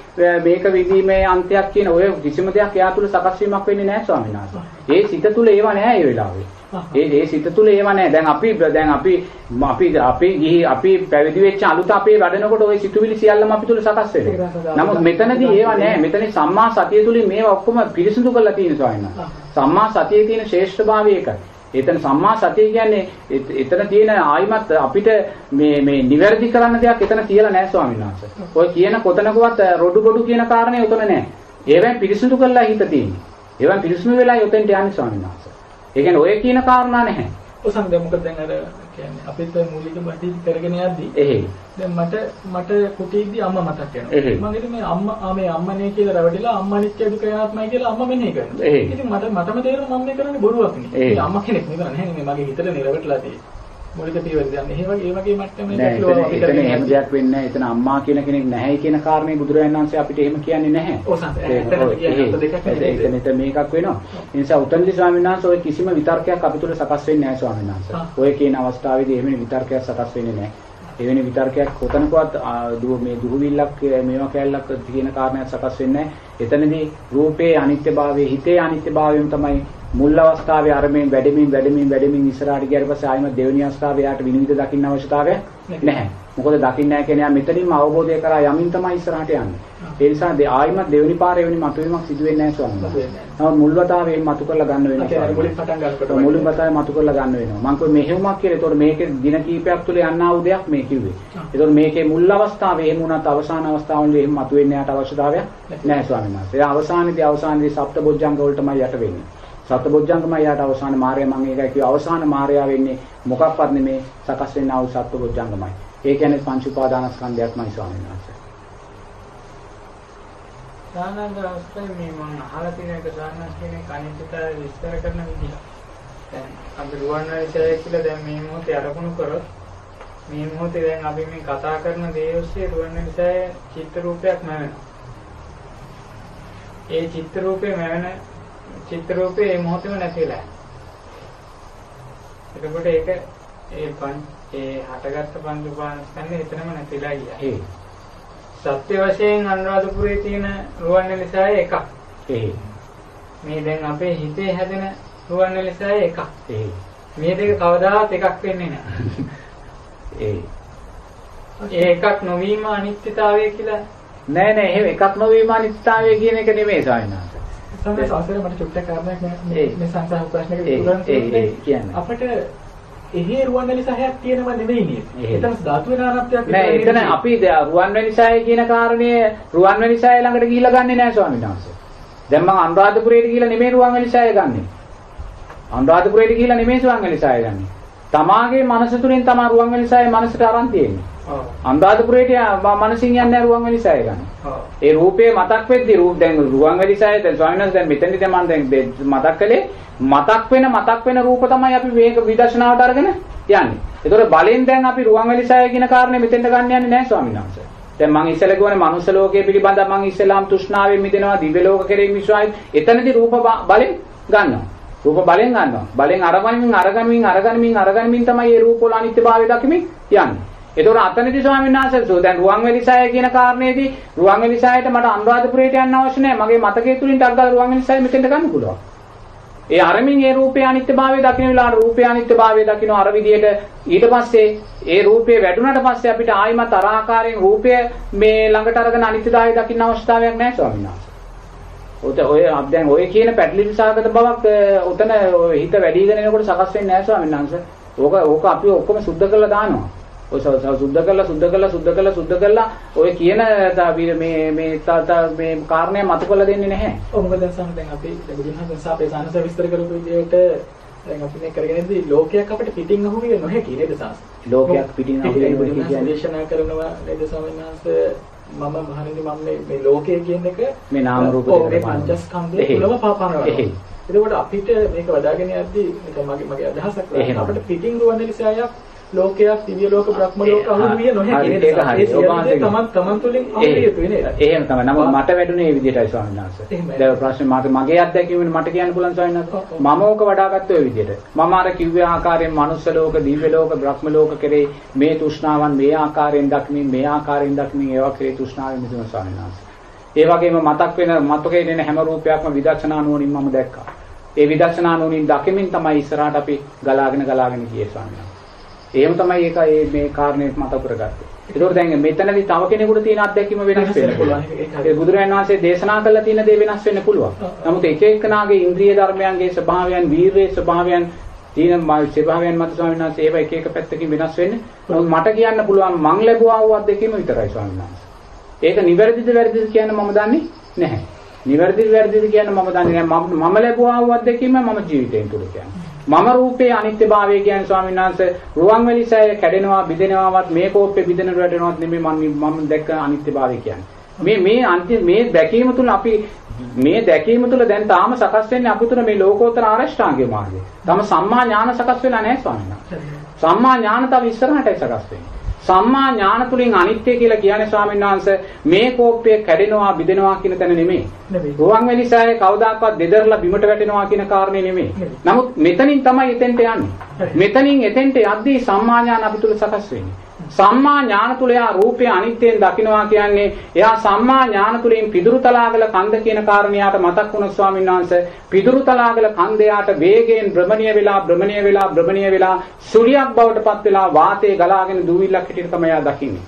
මේක විදීමේ අන්තයක් කියන ඔය කිසිම දෙයක් එයා තුල සකස් වීමක් වෙන්නේ නැහැ ස්වාමීන් වහන්සේ. ඒ සිත තුල ඒව නැහැ ඒ වෙලාවේ. ඒ ඒ සිත තුල ඒව නැහැ. දැන් අපි දැන් අපි අපි අපි ගිහි අපි පැවිදි වෙච්ච අලුත අපේ වැඩනකොට ওই සිතුවිලි සියල්ලම අපි තුල සකස් වෙනවා. නමුත් මෙතනදී ඒව නැහැ. මෙතන සම්මා සතිය තුලින් මේවා ඔක්කොම පිරිසිදු කරලා තියෙන ස්වාමීන් වහන්සේ. සම්මා සතියේ තියෙන ශ්‍රේෂ්ඨභාවය ඒකයි. එතන සම්මා සතිය කියන්නේ එත- එතන තියෙන ආයිමත් අපිට මේ මේ නිවැරදි කරන්න දෙයක් එතන කියලා නැහැ ස්වාමීන් වහන්සේ. ඔය කියන කොතනකවත් රොඩු බොඩු කියන කාරණේ උතන නැහැ. ඒවෙන් පිරිසිදු කරලා හිත තියෙන්නේ. ඒවෙන් පිරිසිදු වෙලා උතෙන්ට යන්නේ ස්වාමීන් වහන්සේ. ඒ කියන්නේ ඔය කියන කාරණා නැහැ. ඔසන් දැන් මොකද දැන් අර කියන්නේ අපිත් මූලික බඩි කරගෙන යද්දි එහෙයි. දැන් මට මට කුටියේදී අම්මා මතක්. වෙනවා. මම ඉතින් මේ අම්මා මේ අම්මනේ කියලා රැවටිලා අම්මා නිත්‍ය දුක යාත්මයි කියලා අම්මා මෙනෙහි කරනවා. ඉතින් මට මටම තේරෙනවා මම මේ කරන්නේ බොරුවක් නේ. මේ අම්මා කෙනෙක් නෙවෙයි නැහැ මේ මගේ හිතට නේ රැවටිලා තියෙන්නේ. මූලික පියවර දැන් ඒ වගේ ඒ වගේ මට්ටමේ නෑ අපිට එතන වෙන්නේ එහෙම. දෙයක් වෙන්නේ නැහැ. එතන අම්මා කියන කෙනෙක් නැහැයි කියන කාරණේ බුදුරජාණන් වහන්සේ අපිට එහෙම කියන්නේ නැහැ. ඔව් එතන මේකක් වෙනවා. ඒ නිසා උතන්දි ස්වාමීන් වහන්සේ ඔය කිසිම විතර්කයක් අපි තුල සකස් වෙන්නේ නැහැ ස්වාමීන් වහන්සේ. ඔය කියන අවස්ථාවේදී එහෙම විතර්කයක් සකස් වෙන්නේ නැහැ. එවැනි විතර්කයක් කොතනකවත් දුව මේ දුහවිල්ලක් මේවා කැලලක් කියන කාරණයක් සකස් වෙන්නේ නැහැ. එතනදී රූපේ අනිත්‍යභාවය, හිතේ අනිත්‍යභාවයම තමයි මුල් අවස්ථාවේ අරමෙන් වැඩමින් වැඩමින් වැඩමින් ඉස්සරහට ගියාට පස්සේ ආයෙත් දෙවෙනි අවස්ථාවේ යාට විනිවිද දකින්න අවශ්‍යතාවයක් නැහැ. මොකද දකින්න නැහැ කියන්නේ යා මෙතනින්ම අවබෝධය කරා යමින් තමයි ඉස්සරහට යන්නේ. ඒ නිසා ආයිමත් දෙවෙනි පාරේ වෙනි මතුවීමක් සිදු වෙන්නේ නැහැ ස්වාමීන් වහන්සේ. නමුත් මුල් වතාවේ මතු කරලා ගන්න වෙනවා. මුලින් පටන් ගන්නකොට මුලින් වතාවේ මතු කරලා ගන්න වෙනවා. මම කිව්වේ මෙහෙයුමක් කියලා. ඒතකොට මේකේ දින කීපයක් තුල යන්නා වූ දෙයක් මේ කිව්වේ. ඒතකොට මේකේ මුල් අවස්ථාවේ එහෙම වුණත් අවසාන අවස්ථාවවල එහෙම මතුවෙන්න යට අවශ්‍යතාවයක් නැහැ ස්වාමීන් වහන්සේ. ඒ අවසානයේදී අවසානයේදී සප්තබොජ්ජංග වලටමයි යට වෙන්නේ. සත්බොජ්ජංගමයි යාට අවසාන මාර්ය මම ඒකයි කිව්ව අවසාන මාර්යා වෙන්නේ මොකක්වත් නෙමේ සකස් වෙන්න ආව සත්බොජ්ජංගමයි. ඒ කියන්නේ පංච උපාදානස්කන්ධයක්මයි ස්වාමීන් වහන්සේ. සානන්ද අවස්ථාවේ මේ මම අහලා තියෙන එක සානන්ද කියන කණිතතාවය විස්තර කරන විදිහ. දැන් අපි රුවන්වැලිසෑය කියලා දැන් මේ මොහොතේ අරමුණු කරොත් මේ මොහොතේ දැන් අපි මේ කතා කරන දේ ඔස්සේ රුවන්වැලිසෑය චිත්‍ර රූපයක් නැවෙනවා. ඒ චිත්‍ර රූපේ නැවෙන චිත්‍ර රූපේ මේ මොහොතේම නැතිලා. එතකොට ඒක ඒ පං ඒ හටගත්ත පංච උපාදානස්කන්ධය එතනම නැතිලා ගියා. ඒ සත්‍ය වශයෙන් අනුරාධපුරයේ තියෙන රුවන්වැලිසෑය එකක්. ඒ මේ දැන් අපේ හිතේ හැදෙන රුවන්වැලිසෑය එකක්. ඒ මේ දෙක කවදාවත් එකක් වෙන්නේ නැහැ. ඒ ඒ එකක් නොවීම අනිත්‍යතාවය කියලා නෑ නෑ එහෙම එකක් නොවීම අනිත්‍යතාවය කියන එක නෙමෙයි ස්වාමීන් වහන්සේ. සමහර සංසාරේ මට චුට්ටක් කාරණයක්. මේ මේ සංසාර ඒ, ඒ, කියන්නේ. අපිට එහෙ රුවන්වැලි සහයක් තියෙනව නෙවෙයි නේද? එහෙ. එතන ධාතු වෙන ආනත්‍යයක් නෑ එතන අපි ද- රුවන්වැලිසෑය කියන කාරණය රුවන්වැලිසෑය ළඟට ගිහිල්ලා ගන්නෙ නෑ ස්වාමීන් වහන්සේ. දැන් මම අනුරාධපුරයට ගිහිල්ලා නෙමෙයි රුවන්වැලිසෑය ගන්නෙ. අනුරාධපුරයට ගිහිල්ලා නෙමෙයි රුවන්වැලිසෑය ගන්නෙ. තමාගේ මනස තුලින් තමා රුවන්වැලිසෑය මනසට අරන් තියෙන්නේ. යා- මනසින් යන්නේ නැහැ රුවන්වැලිසෑය ගන්න. ඒ රූපේ මතක් වෙද්දී රූප දැන් රුවන්වැලිසෑය දැන් ස්වාමීන් වහන්සේ දැන් මෙතනදී මම දැන් මතක් කළේ මතක් වෙන මතක් වෙන රූප තමයි අපි මේක විදර්ශනාවට අරගෙන යන්නේ. ඒතකොට බලෙන් දැන් අපි රුවන්වැලිසෑය කියන කාරණේ මෙතෙන්ට ගන්න යන්නේ නැහැ ස්වාමීන් වහන්සේ. දැන් මම ඉස්සෙල්ලා කියවනේ මනුස්ස ලෝකයේ පිළිබඳව මම ඉස්සෙල්ලාම තෘෂ්ණාවෙන් මිදෙනවා දිව්‍ය ලෝක කෙරෙහි විශ්වාසයි. එතනදී රූප බලෙන් ගන්නවා. රූප බලෙන් ගන්නවා. බලෙන් අරගනිමින් අරගනිමින් අරගනිමින් අරගනිමින් තමයි මේ රූප වල අනිත්‍යභාවය දකිමින් යන්නේ. ඒතකොට අතනදී ස්වාමීන් වහන්සේ සෝ දැන් රුවන්වැලිසෑය කියන කාරණේදී රුවන්වැලිසෑයට මට අනුරාධපුරයට යන්න අවශ්‍ය නැහැ. මගේ මතකයේ තුලින් ඩග්ගල් රුවන්වැලිසෑය මෙතෙන්ට ගන්න පුළුවන්. ඒ අරමින් ඒ රූපේ අනිත්‍යභාවය දකින්න වෙලාවට රූපේ අනිත්‍යභාවය දකින්න අර විදියට ඊට පස්සේ ඒ රූපේ වැඩුණාට පස්සේ අපිට ආයිමත් අර ආකාරයෙන් රූපය මේ ළඟට අරගෙන අනිත්‍යභාවය දකින්න අවශ්‍යතාවයක් නැහැ ස්වාමීන් වහන්සේ. ඔත ඔය අත් දැන් ඔය කියන පැටලිලි සාගත බවක් අ, ඔතන ඔය හිත වැඩිගෙන එනකොට සකස් වෙන්නේ නැහැ ස්වාමීන් වහන්සේ. ඕක ඕක අපි ඔක්කොම සුද්ධ කරලා දානවා. ඔය සුද්ධ කරලා සුද්ධ කරලා සුද්ධ කරලා සුද්ධ කරලා ඔය කියන වි- මේ මේ මේ කාරණේ මතු කරලා දෙන්නේ නැහැ. ඔව් මොකද සම දැන් අපි දැන් බුදුහාමෙන් සාපේ සංස විස්තර කරපු විදිහට දැන් අපි මේ කරගෙන ඉඳි ලෝකයක් අපිට පිටින් අහුවිය නොහැකි නේද සංස? ලෝකයක් පිටින් අහුවෙන්නේ බුදුන් කියන්නේ. දේශනා කරනවා නේද ස්වාමීන් වහන්සේ මම මහණෙනි මම මේ- මේ ලෝකය කියන එක මේ නාම රූප මේ දෙක බලනවා. පංචස්කන්ධය. තුලම පාපනවා. එතකොට අපිට මේක වදාගෙන යද්දී මගේ මගේ අදහසක්. අපිට පිටින් රුවන්වැලිසෑයක් ලෝකයක් දිව්‍ය ලෝක බ්‍රහ්ම ලෝක අහුවිය නොහැකි හරි, නේද? ඒ තමන් තමන් තුලින් අහුවිය යුතුයි නේද? එහෙම තමයි. නමුත් මට වැඩුණේ මේ විදිහටයි ස්වාමීන් වහන්සේ. දැන් ප්‍රශ්නේ මට මගේ අත්දැකීමෙන් මට කියන්න පුළුවන් ස්වාමීන් වහන්සේ. මම ඕක වඩාගත්තේ ওই විදිහට. මම අර කිව්වේ ආකාරයෙන් මනුස්ස ලෝක, දිව්‍ය ලෝක, බ්‍රහ්ම ලෝක කෙරේ මේ තෘෂ්ණාවන් මේ ආකාරයෙන් දක්මින් මේ ආකාරයෙන් දක්මින් ඒවා කෙරේ තෘෂ්ණාවෙන් මිදුන ස්වාමීන් වහන්සේ. ඒ වගේම මතක් වෙන මතකේ දෙන හැම රූපයක්ම විදර්ශනා නුවණින් මම දැක්කා. ඒ විදර්ශනා නුවණින් දකිමින් තමයි ඉස්සරහට අපි ගලාගෙන ගලාගෙන ගියේ ස්වාමීන් වහන්සේ. එහෙම තමයි ඒක ඒ මේ කාරණේ මත කරගත්තේ. ඒකෝර දැන් මෙතනදී තව කෙනෙකුට තියෙන අත්දැකීම වෙනස් වෙන්න පුළුවන්. ඒ බුදුරජාණන් වහන්සේ දේශනා කළා තියෙන දේ වෙනස් වෙන්න පුළුවන්. නමුත් එක එක්කනාගේ ඉන්ද්‍රිය ධර්මයන්ගේ ස්වභාවයන්, වීර්යයේ ස්වභාවයන් තියෙන ස්වභාවයන් මත ස්වාමීන් වහන්සේ ඒවා එක එක පැත්තකින් වෙනස් වෙන්නේ. නමුත් මට කියන්න පුළුවන් මං ලැබුවා වූ අත්දැකීම විතරයි ස්වාමීන් වහන්සේ. ඒක නිවැරදිද වැරදිද කියන්න මම දන්නේ නැහැ. නිවැරදිද වැරදිද කියන්න මම දන්නේ නැහැ. මම මම ලැබුවා වූ අත්දැකීම මම ජීවිතයෙන් තුල කියන්නේ. මම රූපේ අනිත්‍යභාවය කියන්නේ ස්වාමීන් වහන්සේ රුවන්වැලි සෑය කැඩෙනවා බිඳෙනවාවත් මේ කෝප්පේ බිඳෙන රැටෙනවත් නෙමෙයි මම මම දැක්ක අනිත්‍යභාවය කියන්නේ. මේ මේ අන්තිම මේ දැකීම තුළ අපි මේ දැකීම තුළ දැන් තාම සකස් වෙන්නේ අපු තුළ මේ ලෝකෝත්තර ආරෂ්ඨාංගික මාර්ගය. තම සම්මා ඥාන සකස් වෙලා නැහැ ස්වාමීන් වහන්සේ. සම්මා ඥාන තව ඉස්සරහටයි සකස් වෙන්නේ. සම්මා ඥාන තුලින් අනිත්‍ය කියලා කියන්නේ ස්වාමීන් වහන්සේ මේ කෝප්පය කැඩෙනවා බිඳෙනවා කියන තැන නෙමෙයි. රුවන්වැලි සෑයේ කවදාකවත් දෙදරලා බිමට වැටෙනවා කියන කාරණේ නෙමෙයි. නමුත් මෙතනින් තමයි එතෙන්ට යන්නේ. මෙතනින් එතෙන්ට යද්දී සම්මා ඥාන අපි තුල සකස් වෙන්නේ. සම්මා ඥාන තුල යා රූපය අනිත්‍යයෙන් දකිනවා කියන්නේ එයා සම්මා ඥාන තුලින් පිදුරු තලාගල කන්ද කියන කාරණියාට මතක් වුණ ස්වාමීන් වහන්සේ පිදුරු තලාගල කන්දයාට වේගයෙන් භ්‍රමණීය වෙලා භ්‍රමණීය වෙලා භ්‍රමණීය වෙලා සුලියක් බවට පත් වෙලා වාතයේ ගලාගෙන දූවිල්ලක් හැටියට තමයි එයා දකින්නේ.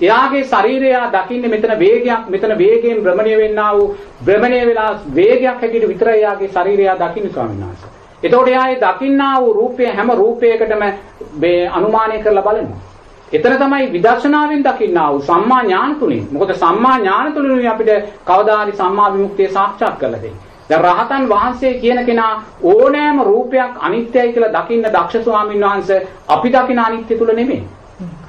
එයාගේ ශරීරය දකින්නේ මෙතන වේගයක් මෙතන වේගයෙන් භ්‍රමණීය වෙන්නා වූ භ්‍රමණීය වෙලා වේගයක් හැටියට විතරයි එයාගේ ශරීරය දකින්නේ ස්වාමීන් වහන්සේ. එතකොට එයා ඒ දකින්නා වූ රූපය හැම රූපයකටම මේ අනුමානය කරලා බලනවා. එතන තමයි විදර්ශනාවෙන් දකින්නා වූ සම්මා ඥාන තුලින්. මොකද සම්මා ඥාන තුලින් අපිට කවදා හරි සම්මා විමුක්තිය සාක්ෂාත් කරලා දෙන්නේ. දැන් රහතන් වහන්සේ කියන කෙනා ඕනෑම රූපයක් අනිත්‍යයි කියලා දකින්න දක්ෂ ස්වාමීන් වහන්සේ අපි දකින අනිත්‍ය තුල නෙමෙයි.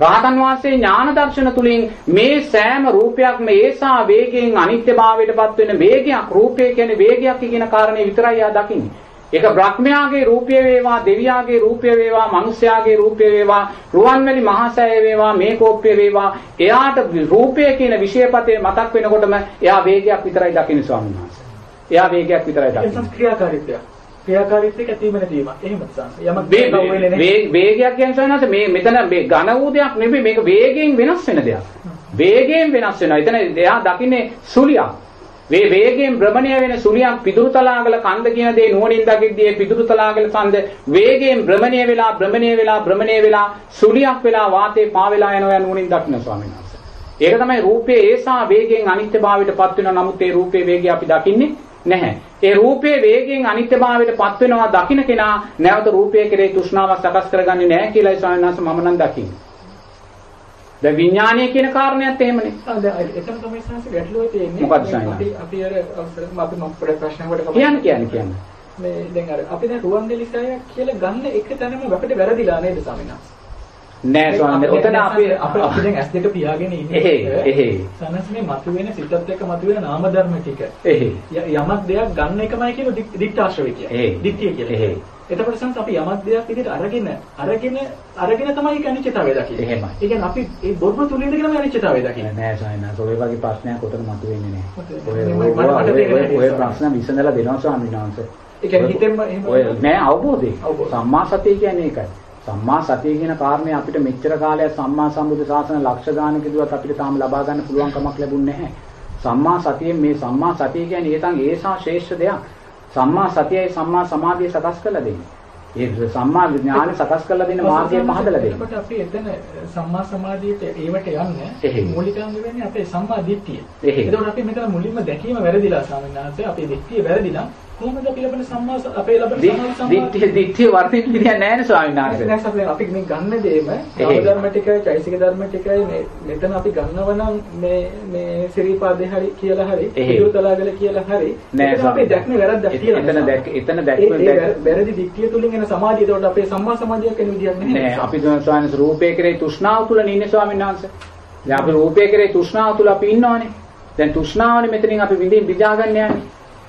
රහතන් වහන්සේ ඥාන දර්ශන තුලින් මේ සෑම රූපයක්ම ඒසා වේගයෙන් අනිත්‍යභාවයටපත් වෙන වේගයක් රූපය කියන්නේ වේගයක් කියන කාරණේ විතරයි ආ දකින්නේ. ඒක බ්‍රහ්මයාගේ රූපය වේවා දෙවියාගේ රූපය වේවා මිනිස්යාගේ රූපය වේවා රුවන්වැලි මහසෑය වේවා මේ කෝප්පය වේවා එයාට රූපය කියන විෂයපතේ මතක් වෙනකොටම එයා වේගයක් විතරයි දකින්නේ ස්වාමීන් වහන්සේ. එයා වේගයක් විතරයි දකින්නේ. ඒක ක්‍රියාකාරීත්වය. ක්‍රියාකාරීත්වයක ඇතිවීම නැතිවීම. එහෙමද. යමක් වේගයක් කියන්නේ ස්වාමීන් මේ මෙතන මේ ඝන වූ දෙයක් නෙමෙයි මේක වේගයෙන් වෙනස් වෙන දෙයක්. වේගයෙන් වෙනස් වෙනවා. එතන එයා දකින්නේ සුලියක්. වේ වේගයෙන් භ්‍රමණය වෙන සුලියක් පිදුරු තලාගල කන්ද කියන දේ නුවණින් දකිද්දී ඒ පිදුරු තලාගල කන්ද වේගයෙන් භ්‍රමණය වෙලා භ්‍රමණය වෙලා භ්‍රමණය වෙලා සුලියක් වෙලා වාතේ පා වෙලා යනවා නුවණින් දකින්න ස්වාමීන් වහන්සේ. ඒක තමයි රූපයේ ඒසා වේගයෙන් අනිත්‍යභාවයට පත් වෙනවා නමුත් ඒ රූපයේ වේගය අපි දකින්නේ නැහැ. ඒ රූපයේ වේගයෙන් අනිත්‍යභාවයට පත් වෙනවා දකින්න කෙනා නැවත රූපයේ කෙරේ තෘෂ්ණාවක් සකස් කරගන්නේ නැහැ කියලායි ස්වාමීන් වහන්සේ මම නම් දකින්නේ. දැන් විඥානය කියන කාරණයක් එහෙමනේ. ආ දැන් එතන තමයි සංස ගැටලුව තියෙන්නේ. මොකක්ද සංස? අපි අර අවසරම අපි මම පොඩි ප්‍රශ්නයකට කියන්න කියන්න කියන්න. මේ දැන් අර අපි දැන් රුවන්වැලිසෑය කියලා ගන්න එක තැනම අපිට වැරදිලා නේද ස්වාමීන් නෑ ස්වාමීන්. ඔතන අපි අපි දැන් ඇස් දෙක පියාගෙන ඉන්නේ. එහෙ. සනස් මේ මතුවෙන සිතත් එක්ක මතුවෙන නාම ධර්ම ටික. එහෙ. යමක් දෙයක් ගන්න එකමයි කියන දික්ඨාශ්‍රවය කියන්නේ. දික්ඨිය කියලා. එතකොට සංස් අපි යමක් දෙයක් විදිහට අරගෙන අරගෙන අරගෙන තමයි ඒක අනිත්‍යතාවය දකින්නේ. එහෙමයි. ඒ කියන්නේ අපි ඒ බොරුව තුල ඉඳගෙනම අනිත්‍යතාවය දකින්නේ. නෑ සායනස ඔය වගේ ප්‍රශ්නයක් උතන මතුවෙන්නේ නෑ. ඔය ඔය ප්‍රශ්න විසඳලා දෙනවා ස්වාමීන් වහන්සේ. ඒ කියන්නේ හිතෙන්ම එහෙම ඔය නෑ අවබෝධය. සම්මා සතිය කියන්නේ ඒකයි. සම්මා සතිය කියන කාරණේ අපිට මෙච්චර කාලයක් සම්මා සම්බුද්ධ ශාසන ලක්ෂ ගානක දුවත් අපිට තාම ලබා ගන්න පුළුවන් කමක් ලැබුණේ නැහැ. සම්මා සතියෙන් මේ සම්මා සතිය කියන්නේ ඒතන් ඒසා ශ්‍රේෂ්ඨ දෙයක්. සම්මා සතියයි සම්මා සමාධිය සකස් කරලා දෙන්නේ. ඒ සම්මා විඥාන සකස් කරලා දෙන මාර්ගය පහදලා දෙන්නේ. එතකොට අපි එතන සම්මා සමාධියට ඒවට යන්න මූලිකාංග වෙන්නේ අපේ සම්මා දිට්ඨිය. එතකොට අපි මෙතන මුලින්ම දැකීම වැරදිලා ස්වාමීන් වහන්සේ අපේ දිට්ඨිය වැරදිලා කොහොමද අපි ලබන සම්මා අපේ ලබන සම්මා දිට්ඨිය දිට්ඨිය වර්ධිත විදියක් නැහැ නේ ස්වාමීන් වහන්සේ. දැන් අපි අපි මේ ගන්න දේම නාම ධර්ම ටිකයි චෛසික ධර්ම ටිකයි මේ මෙතන අපි ගන්නව නම් මේ මේ සිරීපාදේ හරි කියලා හරි පිටුතලාගල කියලා හරි නෑ අපේ දැක්මේ වැරද්දක් තියෙනවා. එතන දැක් එතන දැක්ම වැරදි දිට්ඨිය තුලින් එන සමාධිය ඒකට අපේ සම්මා සමාධියක් වෙන විදියක් නැහැ. නෑ අපි ස්වාමීන් වහන්සේ රූපේ කෙරේ තෘෂ්ණාව තුල ඉන්නේ ස්වාමීන් වහන්සේ. දැන් අපි රූපේ කෙරේ තෘෂ්ණාව තුල අපි ඉන්නවනේ. දැන් තෘෂ්ණාවනේ මෙතනින් අපි විඳින් විජා ගන්න යන්නේ.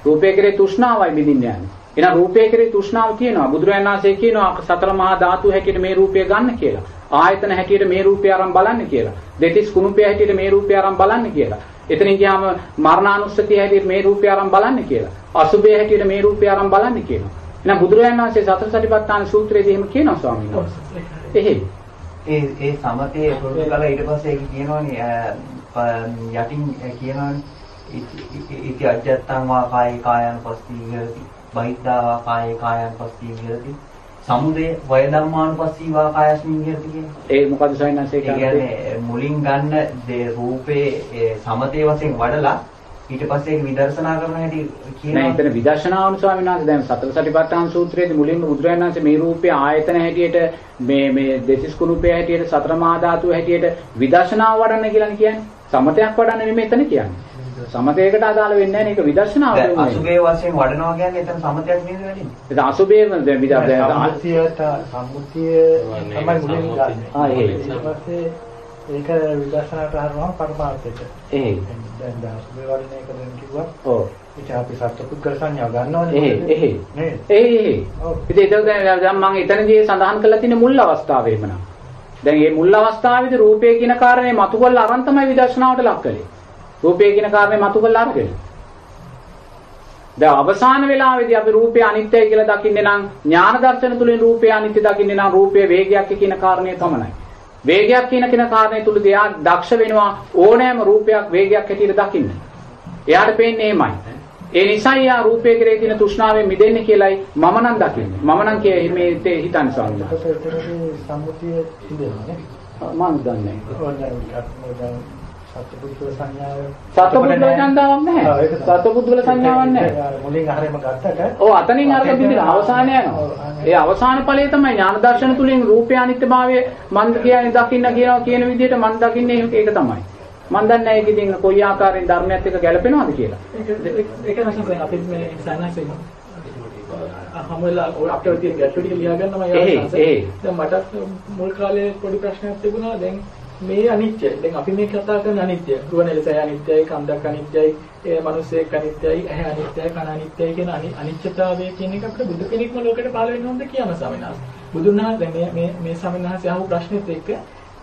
රූපය කෙරේ තෘෂ්ණාවයි විඳින්න යන්නේ. එහෙනම් රූපය කෙරේ තෘෂ්ණාව තියෙනවා. බුදුරජාණන් වහන්සේ කියනවා සතර මහා ධාතු හැටියට මේ රූපය ගන්න කියලා. ආයතන හැටියට මේ රූපය අරන් බලන්න කියලා. දෙතිස් කුණුපය හැටියට මේ රූපය අරන් බලන්න කියලා. එතනින් ගියාම මරණානුස්සතිය හැටියට මේ රූපය අරන් බලන්න කියලා. අසුභය හැටියට මේ රූපය අරන් බලන්න කියනවා. එහෙනම් බුදුරජාණන් වහන්සේ සතර සතිපට්ඨාන සූත්‍රයේදී එහෙම කියනවා ස්වාමීන් වහන්සේ. එහෙයි. ඒ ඒ සමතේ පුරුදු කළා ඊට පස්සේ ඒක කියනවනේ යටින් කියනවනේ ඉති අජත්තං වා කායේ කායං පස්සී විහෙරති. බහිද්ධා වා කායේ කායං පස්සී විහෙරති. සමුදය වය ධම්මානුපස්සී වා කායස්මින් විහෙරති කියන්නේ ඒ මොකද සයින්හන්සේ කියන්නේ මුලින් ගන්න දේ රූපේ සමතේ වශයෙන් වඩලා ඊට පස්සේ ඒක විදර්ශනා කරන හැටි කියනවා. නෑ එතන විදර්ශනාවන ස්වාමීන් වහන්සේ දැන් සතර සටිපට්ඨාන සූත්‍රයේදී මුලින්ම බුදුරජාණන් වහන්සේ මේ රූපේ ආයතන හැටියට මේ මේ දෙසිස් කුණුපේ හැටියට සතර මහා ධාතු හැටියට විදර්ශනාව වඩන්න කියලා කියන්නේ. සමතයක් වඩන්න නෙමෙයි එතන කියන්නේ සමතේකට අදාළ වෙන්නේ නැහැ මේක විදර්ශනාවට වෙන්නේ. අසුභේ වශයෙන් වඩනවා කියන්නේ එතන සමතයක් නේද වෙන්නේ? ඒක අසුබේම දැන් විදා දැන් සම්මුතියට සම්මුතිය තමයි මුලින් ගන්න. ආ, ඒ. ඊට පස්සේ ඒක විදර්ශනාට හරවම පරමාර්ථයට. ඒ දැන් මේ වලින් එක දැන් කිව්වා. ඔව් ඉතින් අපි සත්පුද්ගල සංඥා ගන්නවනේ. එහේ එහේ නේද? ඒ ඉතින් ඒක දැන් දැන් මම එතනදී සඳහන් කරලා තියෙන මුල් අවස්ථාවේ එමනම්. දැන් මේ මුල් අවස්ථාවේදී රූපය කියන කාරණේ මතු කරලා අරන් තමයි විදර්ශනාවට ලක් කළේ. රූපය කියන කාරණේ මතු කරලා අරගෙන. දැන් අවසාන වෙලාවේදී අපි රූපය අනිත්‍යයි කියලා දකින්නේ නම් ඥාන දර්ශන තුලින් රූපය අනිත්‍ය දකින්නේ නම් රූපය වේගයක් කියන කාරණේ පමණයි. වේගයක් කියන කෙන කාරණේ තුලදී එයා දක්ෂ වෙනවා ඕනෑම රූපයක් වේගයක් හැටියට දකින්න. එයාට පේන්නේ එහෙමයි. ඒ නිසා යා රූපය කෙරේ තියෙන තෘෂ්ණාවෙන් මිදෙන්නේ කියලයි මම නම් දකින්නේ. මම නම් කියේ මේ හිතන්නේ ස්වාමීන් වහන්සේ. සම්මුතිය තිබෙනවා මම දන්නේ නැහැ. සත්පුද්ගල සංඥාව සත්පුද්ගල සංඥාවක් නැහැ. සත්පුද්ගල සංඥාවක් නැහැ. මුලින් හරියම ගත්තට ඔව් අතනින් අරක බින්දින අවසානය යනවා. ඒ අවසාන ඵලය තමයි ඥාන දර්ශන තුලින් රූපය අනිත්‍යභාවය මන් කියන්නේ දකින්න කියනවා කියන විදිහට මන් දකින්නේ ඒක තමයි. මන් දන්නේ නැහැ ඒක ඉතින් කොයි ආකාරයෙන් ධර්මයත් එක්ක ගැලපෙනවද කියලා. ඒක තමයි අපි මේ සයන්ස් හමුලා අපිට තියෙන ගැටලු ටික ලියා ගන්න මම එහේ. දැන් මට මුල් කාලේ පොඩි ප්‍රශ්නයක් තිබුණා දැන් මේ අනිත්‍ය දැන් අපි මේ කතා කරන අනිත්‍ය රුවනලසය අනිත්‍යයි කන්දක් අනිත්‍යයි ඒ මිනිස්සෙක් අනිත්‍යයි ඇහැ අනිත්‍යයි කන අනිත්‍යයි කියන අනි- අනිත්‍යතාවය කියන එක අපිට බුදු කෙනෙක්ම ලෝකෙට පහළ වෙන්න ඕනද කියන සමිනාස්. බුදුන් වහන්සේ දැන් මේ මේ මේ සමිනාස් අහපු ප්‍රශ්නෙත් එක්ක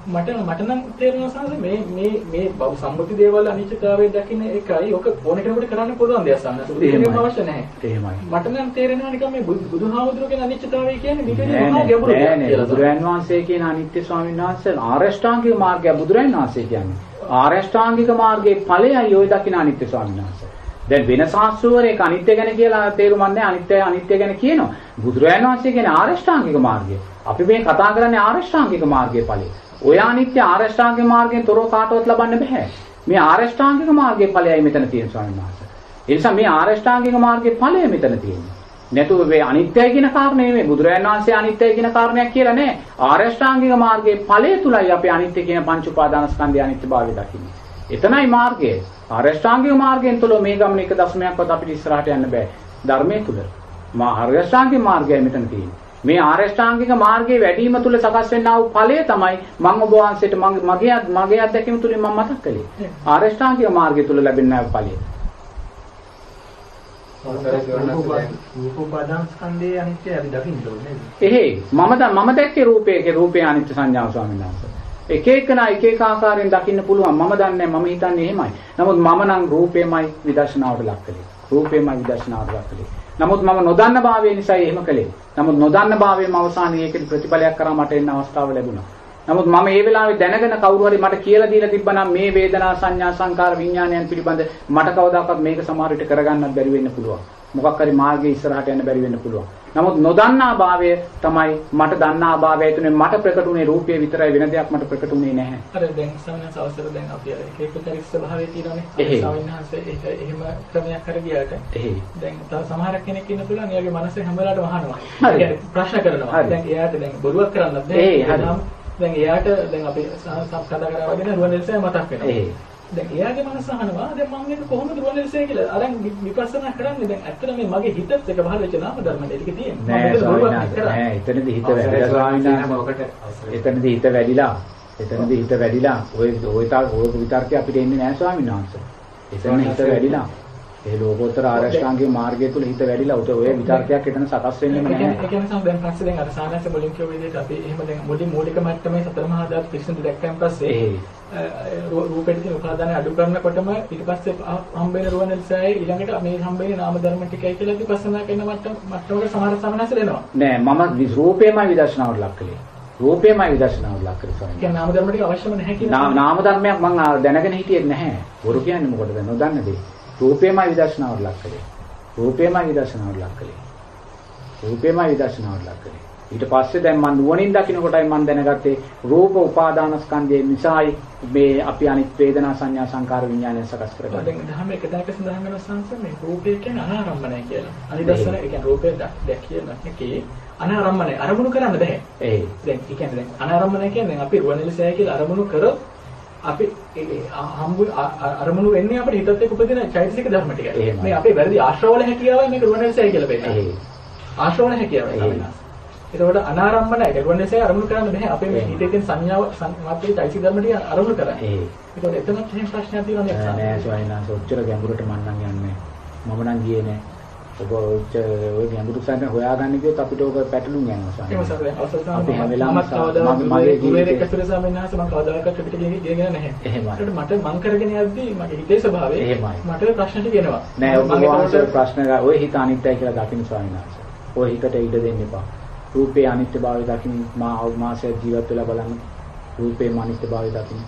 මට මට නම් තේරෙනවා සංස මේ මේ මේ බව සම්මුති දේවල් අනිත්‍යතාවය දකින්න එකයි ඔක ඕන කෙනෙකුට කරන්න පුළුවන් දෙයක් සංස කෙනෙක්ම අවශ්‍ය නැහැ එහෙමයි. මට නම් තේරෙනවා නිකන් මේ බුදු- බුදුහාමුදුරුවෝ කියන අනිත්‍යතාවය කියන්නේ මේකේ නෑ මහා ගැඹුරු දෙයක් කියලා. බුදුරයන් වහන්සේ කියන අනිත්‍ය ස්වාමීන් වහන්සේ ආරෂ්ඨාංගික මාර්ගය බුදුරයන් වහන්සේ කියන්නේ. ආරෂ්ඨාංගික මාර්ගයේ ඵලයයි ඔය දකින අනිත්‍ය ස්වාමීන් වහන්සේ. දැන් වෙන ශාස්ත්‍රවරයෙක් අනිත්‍ය ගැන කියලා තේරුම් ගන්න අනිත්‍ය අනිත්‍ය ගැන කියනවා. බුදුරයන් වහන්සේ කියන්නේ ආරෂ්ඨාංගික මාර්ගය. අපි මේ කතා කරන්නේ ආරෂ්ඨාංගික මාර්ගයේ ඵලය. ඔය අනිත්‍ය ආරෂ්ඨාංගික මාර්ගයෙන් තොරව කාටවත් ලබන්න බෑ. මේ ආරෂ්ඨාංගික මාර්ගයේ ඵලයයි මෙතන තියෙන ස්වාමීන් වහන්සේ. ඒ නිසා මේ ආරෂ්ඨාංගික මාර්ගයේ ඵලය මෙතන තියෙන්නේ. නැතුව මේ අනිත්‍යයි කියන කාරණේ නෙමෙයි බුදුරජාණන් වහන්සේ අනිත්‍යයි කියන කාරණයක් කියලා නෑ ආරෂ්ඨාංගික මාර්ගයේ ඵලය තුලයි අපි අනිත්‍ය කියන පංච උපාදානස්කන්ධය අනිත්‍යභාවය දකින්නේ. එතනයි මාර්ගය. ආරෂ්ඨාංගික මාර්ගයෙන් තුල මේ ගමන එක දශමයක්වත් අපිට ඉස්සරහට යන්න බෑ. ධර්මයේ තුල. මා ආරෂ්ඨාංගික මාර්ගයයි මෙතන තියෙන්නේ. මේ ආරෂ්ඨාංගික මාර්ගයේ වැඩිම තුල සකස් වෙන්නා වූ ඵලය තමයි මම ඔබ වහන්සේට මගේ මගේ අත්දැකීම තුලින් මම මතක් කළේ. ආරෂ්ඨාංගික මාර්ගය තුල ලැබෙනා ඵලය. රූප උපාදාන ස්කන්ධයේ අනිත්‍ය අපි දකින්න ඕනේ? එහේ මම මම දැක්කේ රූපයේ රූපේ අනිත්‍ය සංඥාව ස්වාමීන් වහන්සේ. එක එකනා එක එක ආකාරයෙන් දකින්න පුළුවන්. මම දන්නේ මම හිතන්නේ එහෙමයි. නමුත් මම නම් රූපේමයි විදර්ශනාවට ලක් කළේ. රූපේමයි විදර්ශනාවට ලක් කළේ. නමුත් මම නොදන්න භාවය නිසා එහෙම කළේ. නමුත් නොදන්න භාවයෙන්ම අවසානයේ ඒකේ ප්‍රතිඵලයක් කරා මට එන්න අවස්ථාව ලැබුණා. නමුත් මම ඒ වෙලාවේ දැනගෙන කවුරු හරි මට කියලා දීලා තිබ්බනම් මේ වේදනා සංඥා සංකාර විඥානයන් පිළිබඳ මට කවදාකවත් මේක සමහර විට කරගන්නත් බැරි වෙන්න පුළුවන්. මොකක් හරි මාර්ගයේ ඉස්සරහට යන්න බැරි වෙන්න පුළුවන්. නමුත් නොදන්නා භාවය තමයි මට දන්නා භාවය තුනේ මට ප්‍රකටුනේ රූපය විතරයි වෙන දෙයක් මට ප්‍රකටුනේ නැහැ. අර දැන් සමිනාස් අවසර දැන් අපි අර එක එක පරිස්ස භාවයේ තියෙනවානේ. ඒක එහෙම ක්‍රමයක් හරි ගියාට. දැන් තව සමහර කෙනෙක් ඉන්න පුළුවන් එයාගේ මනසේ හැම වෙලාවටම අහනවා. ප්‍රශ්න කරනවා. දැන් එයාට දැන් බොරුවක් කරන්නත්. එනම් දැන් එයාට දැන් අපි කතා කරා වගේ රුවන්වැලිසෑය මතක් වෙනවා. දැන් එයාගේ මනස අහනවා දැන් මම මේක කොහොමද රුවන්වැලිසෑය කියලා. අරන් විපස්සනා කරන්නේ දැන් ඇත්තට මේ මගේ හිතත් එක පහළ වෙච්ච නාම ධර්ම ටික තියෙන්නේ. නෑ එතනදී හිත වැඩිලා ස්වාමීන් වහන්සේ. එතනදී හිත වැඩිලා එතනදී හිත වැඩිලා ඔය ඔය විතර්කේ අපිට එන්නේ නෑ ස්වාමීන් වහන්සේ. එතන හිත වැඩිලා ඒ ලෝකෝත්තර ආරෂ්ඨාංගික මාර්ගය තුල හිත වැඩිලා උට ඔය විතර්කයක් එතන සකස් වෙන්නේම ඒ කියන්නේ නෑ. ඒ කියන්නේ සම දැන් පස්සේ දැන් අර සාමාන්‍ය මුලින් කියව විදිහට අපි එහෙම දැන් මුලින් මූලික මට්ටමේ සතර මහා ධාතු පිරිසිදු දැක්කන් පස්සේ. රූපෙට තියෙන උපාදානය අඩු කරනකොටම ඊට පස්සේ හම්බෙන රුවන්වැලිසෑය ඊළඟට මේ හම්බෙන නාම ධර්ම ටිකයි කියලා විපස්සනා කරන මට්ටම මට්ටමකට සමහර සමනස දෙනවා. නෑ මම රූපේමයි විදර්ශනාවට ලක් කළේ. රූපේමයි විදර්ශනාවට ලක් කළේ ස්වාමීන් කියන්නේ නාම ධර්ම ටික අවශ්‍යම නැහැ කියන නාම ධර්මයක් මම දැනගෙන හිටියේ නැහැ. බොරු කියන්නේ මොකටද නොදන්න දේ. රූපේමයි විදර්ශනාවට ලක් කළේ. රූපේමයි විදර්ශනාවට ලක් කළේ. රූපේමයි විදර්ශනාවට ලක් කළේ. ඊට පස්සේ දැන් මම නුවණින් දකින්න කොටයි මම දැනගත්තේ රූප උපාදානස්කන්ධයේ නිසායි මේ අපි අනිත් වේදනා සංඥා සංකාර විඥානය සකස් කරගන්නේ. දැන් දහම එක තැනක සඳහන් වෙන සංස මේ රූපය කියන්නේ අනාරම්මණය කියලා. අනිදස්සන ඒ කියන්නේ රූපය දැකිය නැකේ අනාරම්මණය අරමුණු කරන්න බෑ. ඒ දැන් ඒ කියන්නේ දැන් අනාරම්මණය කියන්නේ අපි රුවන්වැලිසෑය කියලා අරමුණු කරොත් අපි හම්බු අරමුණු වෙන්නේ අපිට හිතත් එක්ක උපදින චෛතසික ධර්ම ටික. මේ අපේ වැරදි ආශ්‍රවවල හැකියාවයි මේක රුවන්වැලිසෑය කියලා පෙන්නන්නේ. ආශ්‍රවවල හැකියාවයි ඒකෝට අනාරම්මනයි. රුවන්වැලිසෑය අරමුණු කරන්න බෑ. අපේ මේ. හිතේ තියෙන සංඥාව මාත්‍රේ චෛතසික ධර්ම ටික අරමුණු කරන්නේ. ඒ ඒකෝට එතනත් එහෙම ප්‍රශ්නයක් තියෙනවා නේද? නෑ නෑ ස්වාමීන් වහන්සේ ඔච්චර ගැඹුරට මම නම් යන්නේ මම නම් ගියේ නෑ ඔබ ඔය ගැඹුරු සැන හොයාගන්න ගියොත් අපිට ඔබ පැටලුම් යනවා එහෙම සර් දැන් අවසර අපි හැම වෙලාවෙම මම මගේ ජීවිතේ- ස්වාමීන් වහන්සේ මම කවදාකවත් පිට ගියේ ගියගෙන නැහැ. එහෙමයි. ඒකට මට මං කරගෙන යද්දී මගේ හිතේ ස්වභාවය එහෙමයි. මට ප්‍රශ්න ටික එනවා. නෑ ඔබ වහන්සේ ප්‍රශ්න ඔය හිත අනිත්‍යයි කියලා දකින්න ස්වාමීන් වහන්සේ. ඔය හිතට ඉඩ දෙන්න එපා. රූපේ අනිත්‍යභාවය දකින්න මා අවමාසය ජීවත් වෙලා බලන්න. රූපේ අනිත්‍යභාවය දකින්න.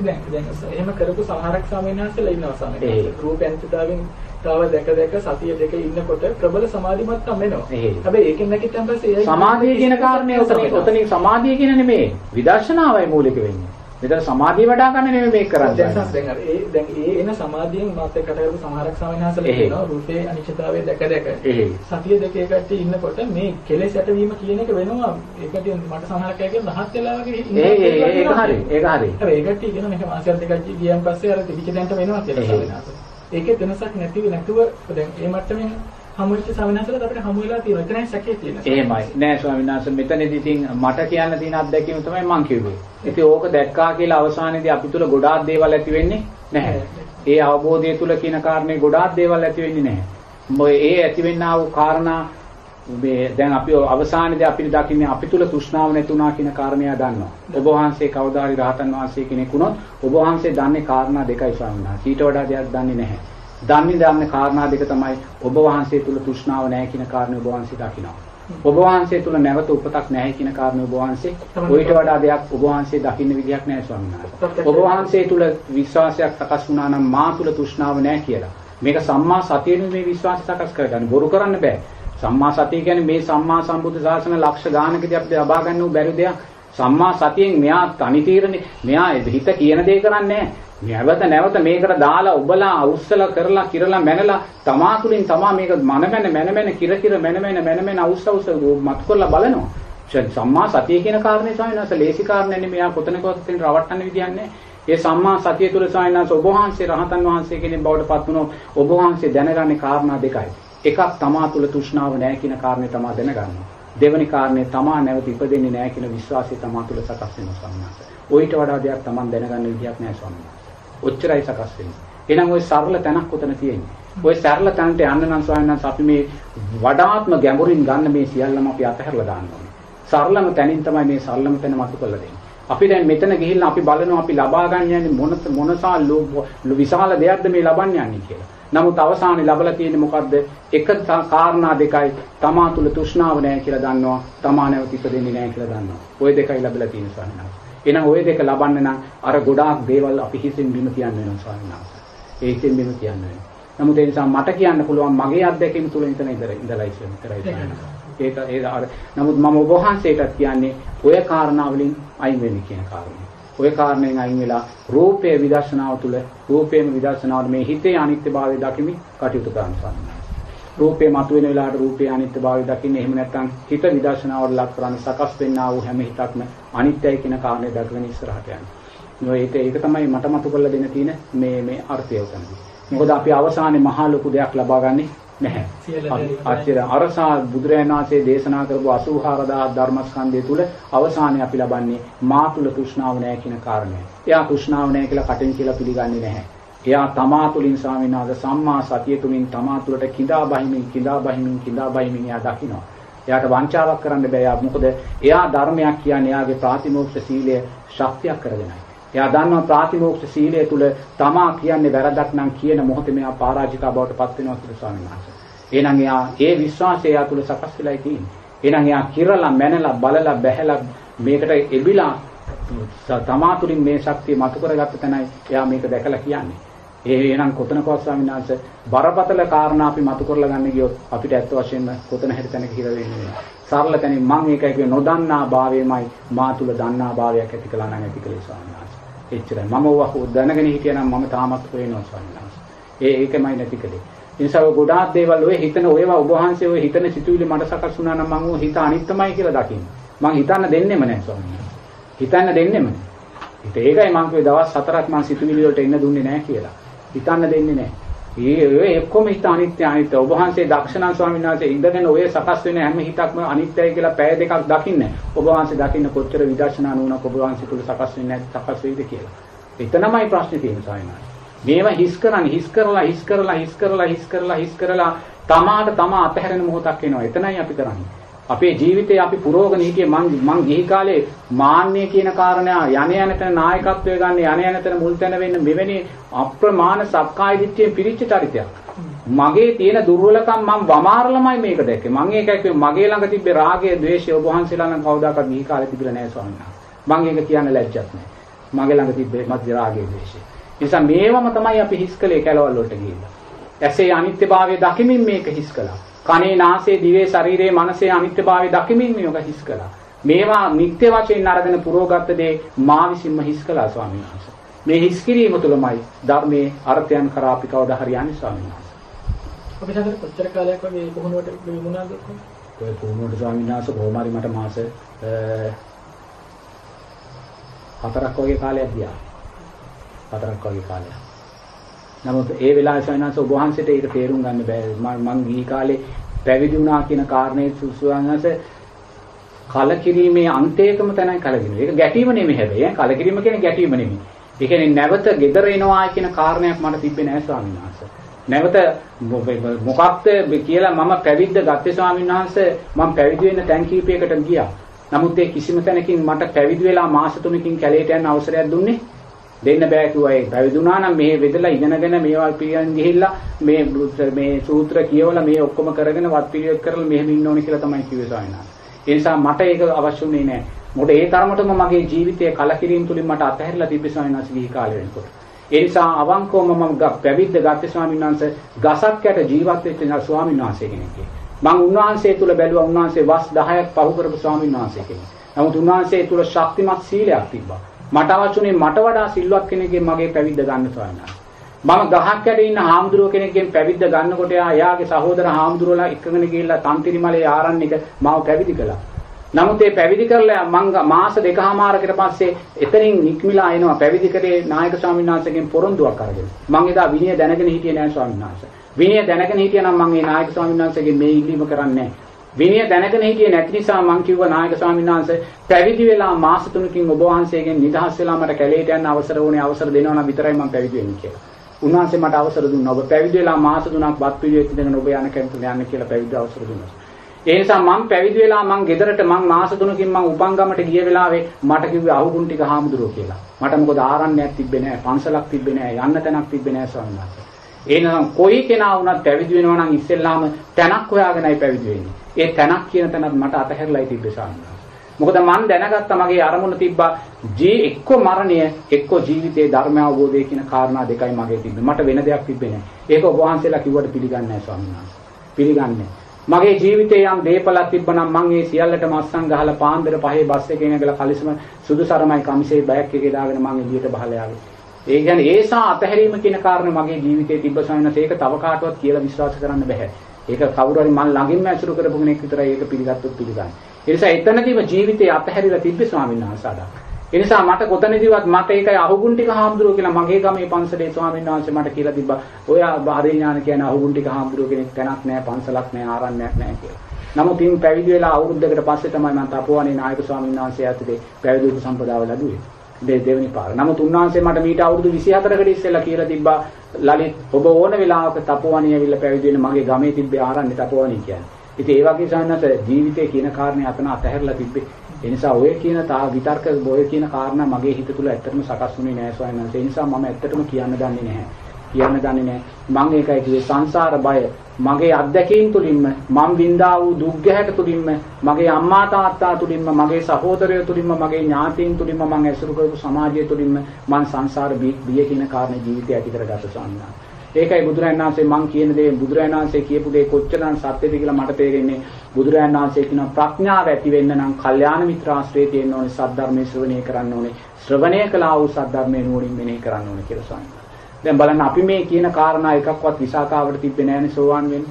දැන් දැන් එහෙම කරපු සමහරක් ස්වාමීන් වහන්සේලා ඉන්නවා ස්වාමීන් ඒ. වහන්සේ. රූපෙන්තිතාවෙන් තව දැක දැක සතිය දෙක ඉන්නකොට ප්‍රබල සමාධිමත් නම් වෙනවා. හැබැයි ඒකෙන් නැගිටින් පස්සේ සමාධිය කියන කාරණේ උතනින් උතනින් සමාධිය කියන නෙමෙයි විදර්ශනාවයි මූලික වෙන්නේ. මෙතන සමාධිය වඩා ගන්න නෙමෙයි මේක කරන්නේ. දැන් අර ඒ දැන් ඒ එන සමාධියෙන් මාත් එක්ක කතා කරපු සමහරක් එහෙ. කියනවා රූපේ අනිශ්චිතතාවය දැක දැක. සතිය දෙක එකට ඉන්නකොට මේ කෙලෙස් යටවීම කියන එක වෙනවා ඒකට මට සමහරක් අය කියන රහත් වෙලා වගේ ඉන්නවා ඒ ඒ ඒක. හරි ඒක හරි. හැබැයි ඒකට කියන මේක මාසයක් දෙකක් ගියන් පස්සේ අර තිබිච්ච දැනට වෙනවා කියලා වහන්සේ. ඒකේ වෙනසක් නැතිව නැතුව දැන් ඒ මට්ටමින් හමු වෙච්ච ස්වාමීන් වහන්සේලාට අපිට හමු වෙලා තියෙනවා. එතනයි සැකේ තියෙන්නේ. එහෙමයි. නෑ ස්වාමීන් වහන්සේ මෙතනදී ඉතින් මට කියන්න තියෙන අත්දැකීම තමයි මං කිව්වේ. ඉතින් ඕක දැක්කා කියලා අවසානයේදී අපි තුල ගොඩාක් දේවල් ඇති වෙන්නේ නැහැ. ඒ අවබෝධය තුල කියන කාරණේ ගොඩාක් දේවල් ඇති වෙන්නේ නැහැ. මොකද ඒ ඇති වෙන්නා වූ කාරණා මේ දැන් අපි අවසානයේදී අපිට දකින්නේ අපි තුල තෘෂ්ණාව නැතුණා කියන කාරණය දන්නවා. ඔබ වහන්සේ කවදා හරි රහතන් වහන්සේ කෙනෙක් වුණොත් ඔබ වහන්සේ දන්නේ කාරණා දෙකයි ස්වාමීන් වහන්සේ. ඊට වඩා දෙයක් දන්නේ නැහැ. දන්නේ දන්නේ කාරණා දෙක තමයි ඔබ වහන්සේ තුල තෘෂ්ණාව නැහැ කියන කාරණේ ඔබ වහන්සේ දකිනවා. ඔබ වහන්සේ තුල නැවත උපතක් නැහැ කියන කාරණේ ඔබ වහන්සේ ඔయిత වඩා දෙයක් ඔබ වහන්සේ දකින්න විදියක් නැහැ ස්වාමීන් වහන්සේ. ඔබ වහන්සේ තුල විශ්වාසයක් සකස් වුණා නම් මා තුල තෘෂ්ණාව නැහැ කියලා. මේක සම්මා සතියෙනුයි මේ විශ්වාසය සකස් කරගන්නේ. බොරු කරන්න බෑ. සම්මා සතිය කියන්නේ මේ සම්මා සම්බුද්ධ ශාසන ලක්ෂ ගානකදී අපිට ලබා ගන්න බැරි දෙයක්. සම්මා සතියෙන් මෙයා තනි තීරණේ මෙයා හිත කියන දේ කරන්නේ නැවත නැවත මේකට දාලා උබලා අවුස්සලා කරලා කිරලා මැනලා තමා තුලින් තමා මේක මනමැන මැනමැන කිර කිර මැනමැන මැනමැන අවුස්ස අවුස්ස මතු කරලා බලනවා. සම්මා සතිය කියන කාරණේ ස්වාමීන් වහන්සේ ලේසි කාරණේ නෙමෙයි මෙයා කොතනකවත් තියෙන රවට්ටන්න විදියක් නැහැ. ඒ සම්මා සතිය තුල ස්වාමීන් වහන්සේ ඔබ වහන්සේ රහතන් වහන්සේ කෙනෙක් බවට පත් වුණොත් ඔබ වහන්සේ දැනගන්නේ කාරණා දෙකයි. එකක් තමා තුල තෘෂ්ණාව නැහැ කියන කාරණේ තමා දැනගන්නවා. දෙවැනි කාරණේ තමා නැවත ඉපදෙන්නේ නැහැ කියන විශ්වාසය තමා තුල සකස් වෙනවා ස්වාමීන් වහන්සේ. ඔయిత වඩා දෙයක් තමන් දැනගන්න විදියක් නැහැ ස්වාමීන් වහන්සේ. ඔච්චරයි සකස් වෙන්නේ. එහෙනම් ওই සරල තැනක් උතන තියෙන්නේ. ওই සරල තැනට යන්න නම් ස්වාමීන් වහන්සේ අපි මේ වඩාත්ම ගැඹුරින් ගන්න මේ සියල්ලම අපි අතහැරලා දාන්න ඕනේ. සරලම තැනින් තමයි මේ සරලම තැන මතු කරලා දෙන්නේ. අපි දැන් මෙතන ගිහිල්ලා අපි බලනවා අපි ලබා ගන්න යන්නේ මොන මොනසා විශාල දෙයක්ද මේ ලබන්න යන්නේ කියලා. නමුත් අවසානයේ ලබලා තියෙන්නේ මොකද්ද? එක කාරණා දෙකයි තමා තුල තෘෂ්ණාව නැහැ කියලා දන්නවා. තමා නැවත ඉපදෙන්නේ නැහැ කියලා දන්නවා. ওই දෙකයි ලැබලා තියෙන ස්වාමීන් වහන්සේ. එහෙනම් ওই දෙක ලබන්න නම් අර ගොඩාක් දේවල් අපි හිතින් බිම තියන්න වෙනවා ස්වාමීන් වහන්සේ. ඒ හිතින් බිම තියන්න වෙනවා. නමුත් ඒ නිසා මට කියන්න පුළුවන් මගේ අත්දැකීම් තුල ඉතන ඉඳලා ඉඳලා ඉස්සරයි ඒක ඒක අර නමුත් මම ඔබ වහන්සේටත් කියන්නේ ඔය කාරණා වලින් අයින් වෙන්න කියන කාරණේ. ඔය කාරණෙන් අයින් වෙලා රූපයේ විදර්ශනාව තුළ රූපේම විදර්ශනාවට මේ හිතේ අනිත්‍යභාවය දකිමින් කටයුතු කරන්න සම්මත. රූපේ මතුවෙන වෙලාවට රූපේ අනිත්‍යභාවය දකින්න එහෙම නැත්නම් හිත විදර්ශනාවට ලක් කරන්න සකස් වෙන්නා වූ හැම හිතක්ම අනිත්‍යයි කියන කාරණේ දක්වන ඉස්සරහට යනවා. ඒක ඒක තමයි මට මතු කරලා දෙන්න තියෙන මේ මේ අර්ථය උතනදී. මොකද අපි අවසානයේ මහා ලොකු දෙයක් ලබා ගන්නේ නැහැ. අච්චර අරසා බුදුරජාණන් වහන්සේ දේශනා කරපු 84000 ධර්මස්කන්ධය තුල අවසානයේ අපි ලබන්නේ මා තුල තෘෂ්ණාව නැහැ කියන කාරණය. එයා තෘෂ්ණාව නැහැ කියලා කටින් කියලා පිළිගන්නේ නැහැ. එයා තමා තුලින් ස්වාමීන් වහන්සේ සම්මා සතිය තුලින් තමා තුලට කිඳා බහිමින් කිඳා බහිමින් කිඳා බහිමින් එයා දකිනවා. එයාට වංචාවක් කරන්න බෑ. එයා මොකද එයා ධර්මයක් කියන්නේ එයාගේ ප්‍රාතිමෝක්ෂ සීලය ශක්තියක් කරගෙනයි. එයා දන්නවා ප්‍රාතිමෝක්ෂ සීලය තුල තමා කියන්නේ වැරදක් නම් කියන මොහොතේ මෙයා පරාජිකා බවට පත් වෙනවා කියලා ස්වාමීන් වහන්සේ. එහෙනම් එයා ඒ විශ්වාසය එයා තුල සකස් වෙලායි තියෙන්නේ. එහෙනම් එයා කිරලා මැනලා බලලා බැහැලා මේකට එබිලා තමා තුලින් මේ ශක්තිය මතු කරගත්ත තැනයි එයා මේක දැකලා කියන්නේ. ඒ එහෙනම් කොතනකවත් ස්වාමීන් වහන්සේ බරපතල කාරණා අපි මතු කරලා ගන්න ගියොත් අපිට ඇත්ත වශයෙන්ම කොතන හරි තැනක හිර වෙන්නේ සරල තැනින් මම ඒකයි කියේ නොදන්නා භාවයමයි මා තුල දන්නා භාවයක් ඇති කළා නම් ඇති කළේ ස්වාමීන් වහන්සේ. එච්චරයි. මම ඔව දැනගෙන හිටියනම් මම තාමත් හොයනවා ස්වාමීන් වහන්සේ. ඒ ඒකමයි නැති කළේ. නිසා ගොඩාක් දේවල් ඔය හිතන ඔයවා ඔබ වහන්සේ ඔය හිතන සිතුවිලි මට සකස් වුණා නම් මම හිත අනිත්‍යමයි කියලා දකින්න. මං හිතන්න දෙන්නෙම නැහැ ස්වාමීන් වහන්සේ. හිතන්න දෙන්නෙම නැහැ. හිත ඒකයි මම කිව්වේ දවස් හතරක් මම සිතුවිලි වලට එන්න දුන්නේ නැහැ කියලා. හිතන්න දෙන්නේ නැහැ. ඒ ඔය එක්කොම හිත අනිත්‍ය අනිත්‍ය. ඔබ වහන්සේ දක්ෂණා ස්වාමීන් වහන්සේ ඉඳගෙන ඔය සකස් වෙන හැම හිතක්ම අනිත්‍යයි කියලා පැය දෙකක් දකින්නේ. ඔබ වහන්සේ දකින්න කොච්චර විදර්ශනා නුවණක් ඔබ වහන්සේ තුල සකස් වෙන්නේ නැත්නම් සකස් වෙයිද කියලා. එතනමයි ප්‍රශ්නේ තියෙන්නේ ස්වාමීන් වහන්සේ. මේව හිස් කරන්නේ හිස් කරලා හිස් කරලා හිස් කරලා හිස් කරලා හිස් කරලා තමාට තමා අතහැරෙන මොහොතක් එනවා. එතනයි අපි කරන්නේ. අපේ ජීවිතේ අපි පුරෝගන හිටියේ මං මං ගිහි කාලේ මාන්නය කියන කාරණා යණ යන තැන නායකත්වය ගන්න යණ යන තැන මුල් තැන වෙන්න මෙවැනි අප්‍රමාණ සක්කාය දිට්ඨියෙන් පිරිච්ච චරිතයක්. මගේ තියෙන දුර්වලකම් මම වමාරලමයි මේක දැක්කේ. මං ඒකයි කිව්වේ මගේ ළඟ තිබ්බේ රාගය, ද්වේෂය ඔබ වහන්සේලා ළඟ කවදාකවත් ගිහි කාලේ තිබිලා නැහැ ස්වාමීන් වහන්සේ. මං ඒක කියන්න ලැජ්ජත් නැහැ. මගේ ළඟ තිබ්බේ මත් රාගය, ද්වේෂය. නිසා මේවම තමයි අපි හිස් කළේ කැලවල් වලට ගිහිල්ලා. ඇසේ අනිත්‍යභාවය දකිමින් මේක හිස් කළා. කනේ නාසයේ දිවේ ශරීරයේ මනසේ අනිත්‍යභාවය දකිමින් මේක හිස් කළා. මේවා නිත්‍ය වශයෙන් අරගෙන පුරෝගත්ත දේ මා විසින්ම හිස් කළා ස්වාමීන් වහන්සේ. මේ හිස් කිරීම තුළමයි ධර්මයේ අර්ථයන් කරා අපි කවදා හරි යන්නේ ස්වාමීන් වහන්සේ. අපි සතර කොච්චර කාලයක් වගේ පුහුණුවට විමුණාද ඔය පුහුණුවට ස්වාමීන් වහන්සේ කොහොම හරි මට මාස හතරක් වගේ කාලයක් ගියා. හතරක් වගේ කාලයක්. නමුත් ඒ වෙලාවේ සයනස ඔබ වහන්සේට ඒක තේරුම් ගන්න බෑ. මම ගිහි කාලේ පැවිදි වුණා කියන කාරණේ සුසුවන්ස කලකිරීමේ අන්තයකම තැනයි කලකිරීම. ඒක ගැටීම නෙමෙයි හැබැයි. කලකිරීම කියන්නේ ගැටීම නෙමෙයි. ඒ කියන්නේ නැවත gedara එනවා කියන කාරණයක් මට තිබ්බේ නෑ ස්වාමීන් වහන්සේ. නැවත මොකක්ද කියලා මම පැවිද්ද ගත්තේ ස්වාමීන් වහන්සේ මම පැවිදි වෙන්න තැන් කීපයකට ගියා. නමුත් ඒ කිසිම තැනකින් මට පැවිදි වෙලා මාස තුනකින් කැලේට යන්න අවසරයක් දුන්නේ දෙන්න බෑ කිව්වා ඒ පැවිදුණා නම් මෙහෙ වෙදලා ඉගෙනගෙන මේවල් පියන් ගිහිල්ලා මේ මේ සූත්‍ර කියවලා මේ ඔක්කොම කරගෙන වත් පිළිවෙත් කරලා මෙහෙම ඉන්න ඕනේ කියලා තමයි කිව්වේ සායනා. ඒ නිසා මට ඒක අවශ්‍ය වුණේ නෑ. මොකද ඒ තරමටම මගේ ජීවිතයේ කලකිරීම තුලින් මට අතහැරලා තිබ්බේ සායනාස් ගිහි කාලේ වෙනකොට. ඒ නිසා අවංකවම මම පැවිද්ද ගත්තේ ස්වාමීන් වහන්සේ ගසක් යට ජීවත් වෙච්ච ස්වාමීන් වහන්සේ කෙනෙක්. මම උන්වහන්සේ තුල බැලුවා උන්වහන්සේ වස් 10ක් පහු කරපු ස්වාමීන් වහන්සේ කෙනෙක්. නමුත් උන්වහන්සේ තුල ශක්තිමත් සීලයක් තිබ්බා. මට අවශ්‍යුනේ මට වඩා සිල්වත් කෙනෙක්ගෙන් මගේ පැවිද්ද ගන්න සොයනවා. මම ගහක් යට ඉන්න හාමුදුරුව කෙනෙක්ගෙන් පැවිද්ද ගන්නකොට එයාගේ සහෝදර හාමුදුරුවලා එක්කගෙන ගිහිල්ලා තන්තිරිමලේ ආරණ්‍යක මාව පැවිදි කළා. නමුත් ඒ පැවිදි කරලා මං මාස දෙකමාරකට පස්සේ එතනින් නික්මිලා එනවා පැවිදි කරේ නායක ස්වාමීන් වහන්සේගෙන් පොරොන්දුවක් අරගෙන. මං එදා විනය දැනගෙන හිටියේ නෑ ස්වාමීන් වහන්සේ. විනය දැනගෙන හිටියනම් මං ඒ නායක ස්වාමීන් වහන්සේගෙන් මේ ඉල්ලීම කරන්නේ නෑ. විනය දැනගෙන හිටියේ නැති නිසා මං කිව්වා නායක ස්වාමීන් වහන්සේ පැවිදි වෙලා මාස තුනකින් ඔබ වහන්සේගෙන් නිදහස් වෙලා මට කැලේට යන්න අවසර වුණේ අවසර දෙනවා නම් විතරයි මං පැවිදි වෙන්නේ කියලා. උන්වහන්සේ මට අවසර දුන්නා. ඔබ පැවිදි වෙලා මාස තුනක් වත් පිළිවෙත් ඉඳගෙන ඔබ යන කැමති යන්න කියලා පැවිදි අවසර දුන්නා. ඒ නිසා මං පැවිදි වෙලා මං ගෙදරට මං මාස තුනකින් මං උපංගමට ගිය වෙලාවේ මට කිව්වේ අහුගුන් ටික හාමුදුරුවෝ කියලා. මට මොකද ආරණ්‍යයක් තිබ්බේ නැහැ, පන්සලක් තිබ්බේ නැහැ, යන්න තැනක් තිබ්බේ නැහැ ස්වාමීන් වහන්සේ. එහෙනම් කොයි කෙනා වුණත් පැවිදි වෙනවා නම් ඉස්සෙල්ලාම තැනක් හොයාගෙනයි පැවිදි වෙන්නේ. ඒ තැනක් කියන තැනත් මට අතහැරලායි තිබ්බේ ස්වාමීන් මොකද මම දැනගත්තා මගේ අරමුණ තිබ්බා ජී එක්ක මරණය එක්ක ජීවිතයේ ධර්ම අවබෝධය කියන කාරණා දෙකයි මගේ තිබ්බේ. මට වෙන දෙයක් තිබ්බේ නැහැ. ඒක ඔබ වහන්සේලා කිව්වට පිළිගන්නේ නැහැ ස්වාමීන් වහන්සේ. පිළිගන්නේ. මගේ ජීවිතේ යම් දේපලක් තිබ්බනම් මම ඒ සියල්ලටම අස්සන් ගහලා පාන්දර පහේ බස් එකේ නැගලා කලිසම සුදු සරමයි කමිසේ බෑග් එකේ දාගෙන මම එළියට බහලා යාවේ. ඒ කියන්නේ ඒසා අතහැරීම කියන කාරණේ මගේ ජීවිතේ තිබ්බ සමිනස ඒක තව කාටවත් කියලා විශ්වාස කරන්න බෑ. ඒක කවුරු හරි මන් ළඟින්ම ඇසුරු කරපු කෙනෙක් විතරයි ඒක පිළිගත්තොත් පිළිගන්නේ. ඒ නිසා එතනදීම ජීවිතේ අතහැරිලා තිබ්බේ ස්වාමීන් වහන්සේ අදා. ඒ නිසා මට කොතනදීවත් මට ඒකයි අහුගුන් ටික හාමුදුරුවෝ කියලා මගේ ගමේ පන්සලේ ස්වාමීන් වහන්සේ මට කියලා තිබ්බා. ඔය හරි ඥාන කියන්නේ අහුගුන් ටික හාමුදුරුවෝ කෙනෙක් තැනක් නැහැ, පන්සලක් නැහැ, ආරණ්‍යයක් නැහැ කියලා. නමුත් ඉන් පැවිදි වෙලා අවුරුද්දකට පස්සේ තමයි මම තපෝවනේ නායක ස්වාමීන් වහන්සේ ඇතුලේ පැවිදි උපසම්පදාව ලැබුවේ. දෙවෙනි පාර. නමුත් උන්වහන්සේ මට මීට අවුරුදු 24කට ඉස්සෙල්ලා කියලා තිබ්බා ලලිත් ඔබ ඕන වෙලාවක තපෝවණිය ඇවිල්ලා පැවිදි වෙන්න මගේ ගමේ තිබ්බේ ආරණ්‍ය තපෝවණිය කියන්නේ. ඉතින් ඒ වගේ සන්නස ජීවිතේ කියන කාරණේ අතන අතහැරලා තිබ්බේ. ඒ නිසා ඔය කියන තා විතර්ක ඔය කියන කාරණා මගේ හිත තුළ ඇත්තටම සකස් වුණේ නෑ ස්වාමීන් වහන්සේ. ඒ නිසා මම ඇත්තටම කියන්න දන්නේ නැහැ. කියන්න දන්නේ නැහැ. මම ඒකයි කිව්වේ සංසාර බය. මගේ අත්දැකීම් තුලින්ම මම වින්දා වූ දුක් ගැහැට තුලින්ම මගේ අම්මා තාත්තා තුලින්ම මගේ සහෝදරයෝ තුලින්ම මගේ ඥාතීන් තුලින්ම මම ඇසුරු කරපු සමාජය තුලින්ම මම සංසාර බිය කියන කාරණේ ජීවිතය ඇති කරගත්ත ස්වාමීන්. ඒකයි බුදුරජාණන් වහන්සේ මං කියන දේ. බුදුරජාණන් වහන්සේ කියපු දේ කොච්චරනම් සත්‍යද කියලා මට තේරෙන්නේ බුදුරජාණන් වහන්සේ කියන ප්‍රඥාව ඇති වෙන්න නම් කල්යාණ මිත්‍ර ආශ්‍රය තියෙන්න ඕනේ සද්ධර්මයේ ශ්‍රවණය කරන්න ඕනේ. ශ්‍රවණය කළා වූ සද්ධර්මයේ නුවණින් මෙනෙහි කරන්න ඕනේ කියලා ස්වාමීන්. දැන් බලන්න අපි මේ කියන කාරණා එකක්වත් විසාකාවට තිබ්බේ නැහැනේ සෝවාන් වෙන්න.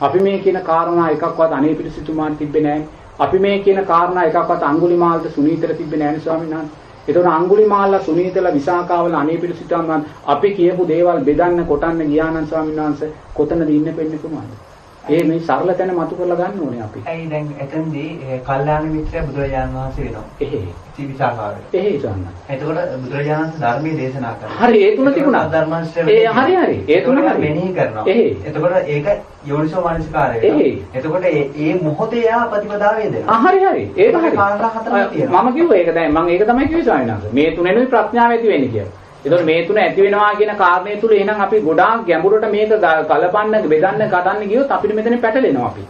අපි මේ කියන කාරණා එකක්වත් අනේපිරිසිතුමාට තිබ්බේ නැහැනේ. අපි මේ කියන කාරණා එකක්වත් අඟුලිමාල්ට සුනීතට තිබ්බේ නැහැනේ ස්වාමීන් වහන්සේ. ඒතකොට අඟුලිමාලා සුනීතලා විසාකාවල අනේපිට සිටුවන් අපි කියපු දේවල් බෙදන්න කොටන්න ගියා නම් ස්වාමීන් වහන්සේ කොතනද ඉන්නේ වෙන්නේ කොහොමද? ඒ මේ සරල තැන මතු කරලා ගන්න ඕනේ අපි. ඇයි දැන් එතෙන්දී කල්යාණ මිත්‍රය බුදුරජාණන් වහන්සේ වෙනවා. එහෙ. ත්‍රිවිධාකාරය. එහෙ ස්වාමීන් එතකොට බුදුරජාණන් ධර්මයේ දේශනා කරනවා. හරි ඒ තුන තිබුණා. ධර්මාංශය ඒ හරි හරි. ඒ තුන හරි. මෙනෙහි කරනවා. එහෙ. එතකොට ඒක යෝනිසෝ මනසිකාරය එහෙ. එතකොට ඒ මොහොතේ යා ප්‍රතිපදාවේ දෙනවා. හරි හරි. ඒක හරි. කාරණා හතරක් තියෙනවා. මම කිව්වා ඒක දැන් මම ඒක තමයි කිව්වේ ස්වාමීන් වහන්සේ. මේ තුනෙනුයි ප්‍රඥාව ඇති වෙන්නේ කියලා. ඒතකොට මේ තුන ඇති වෙනවා කියන කාරණේ තුල එහෙනම් අපි ගොඩාක් ගැඹුරට මේක කලපන්න බෙදන්න කඩන්න ගියොත් අපිට මෙතන පැටලෙනවා අපි.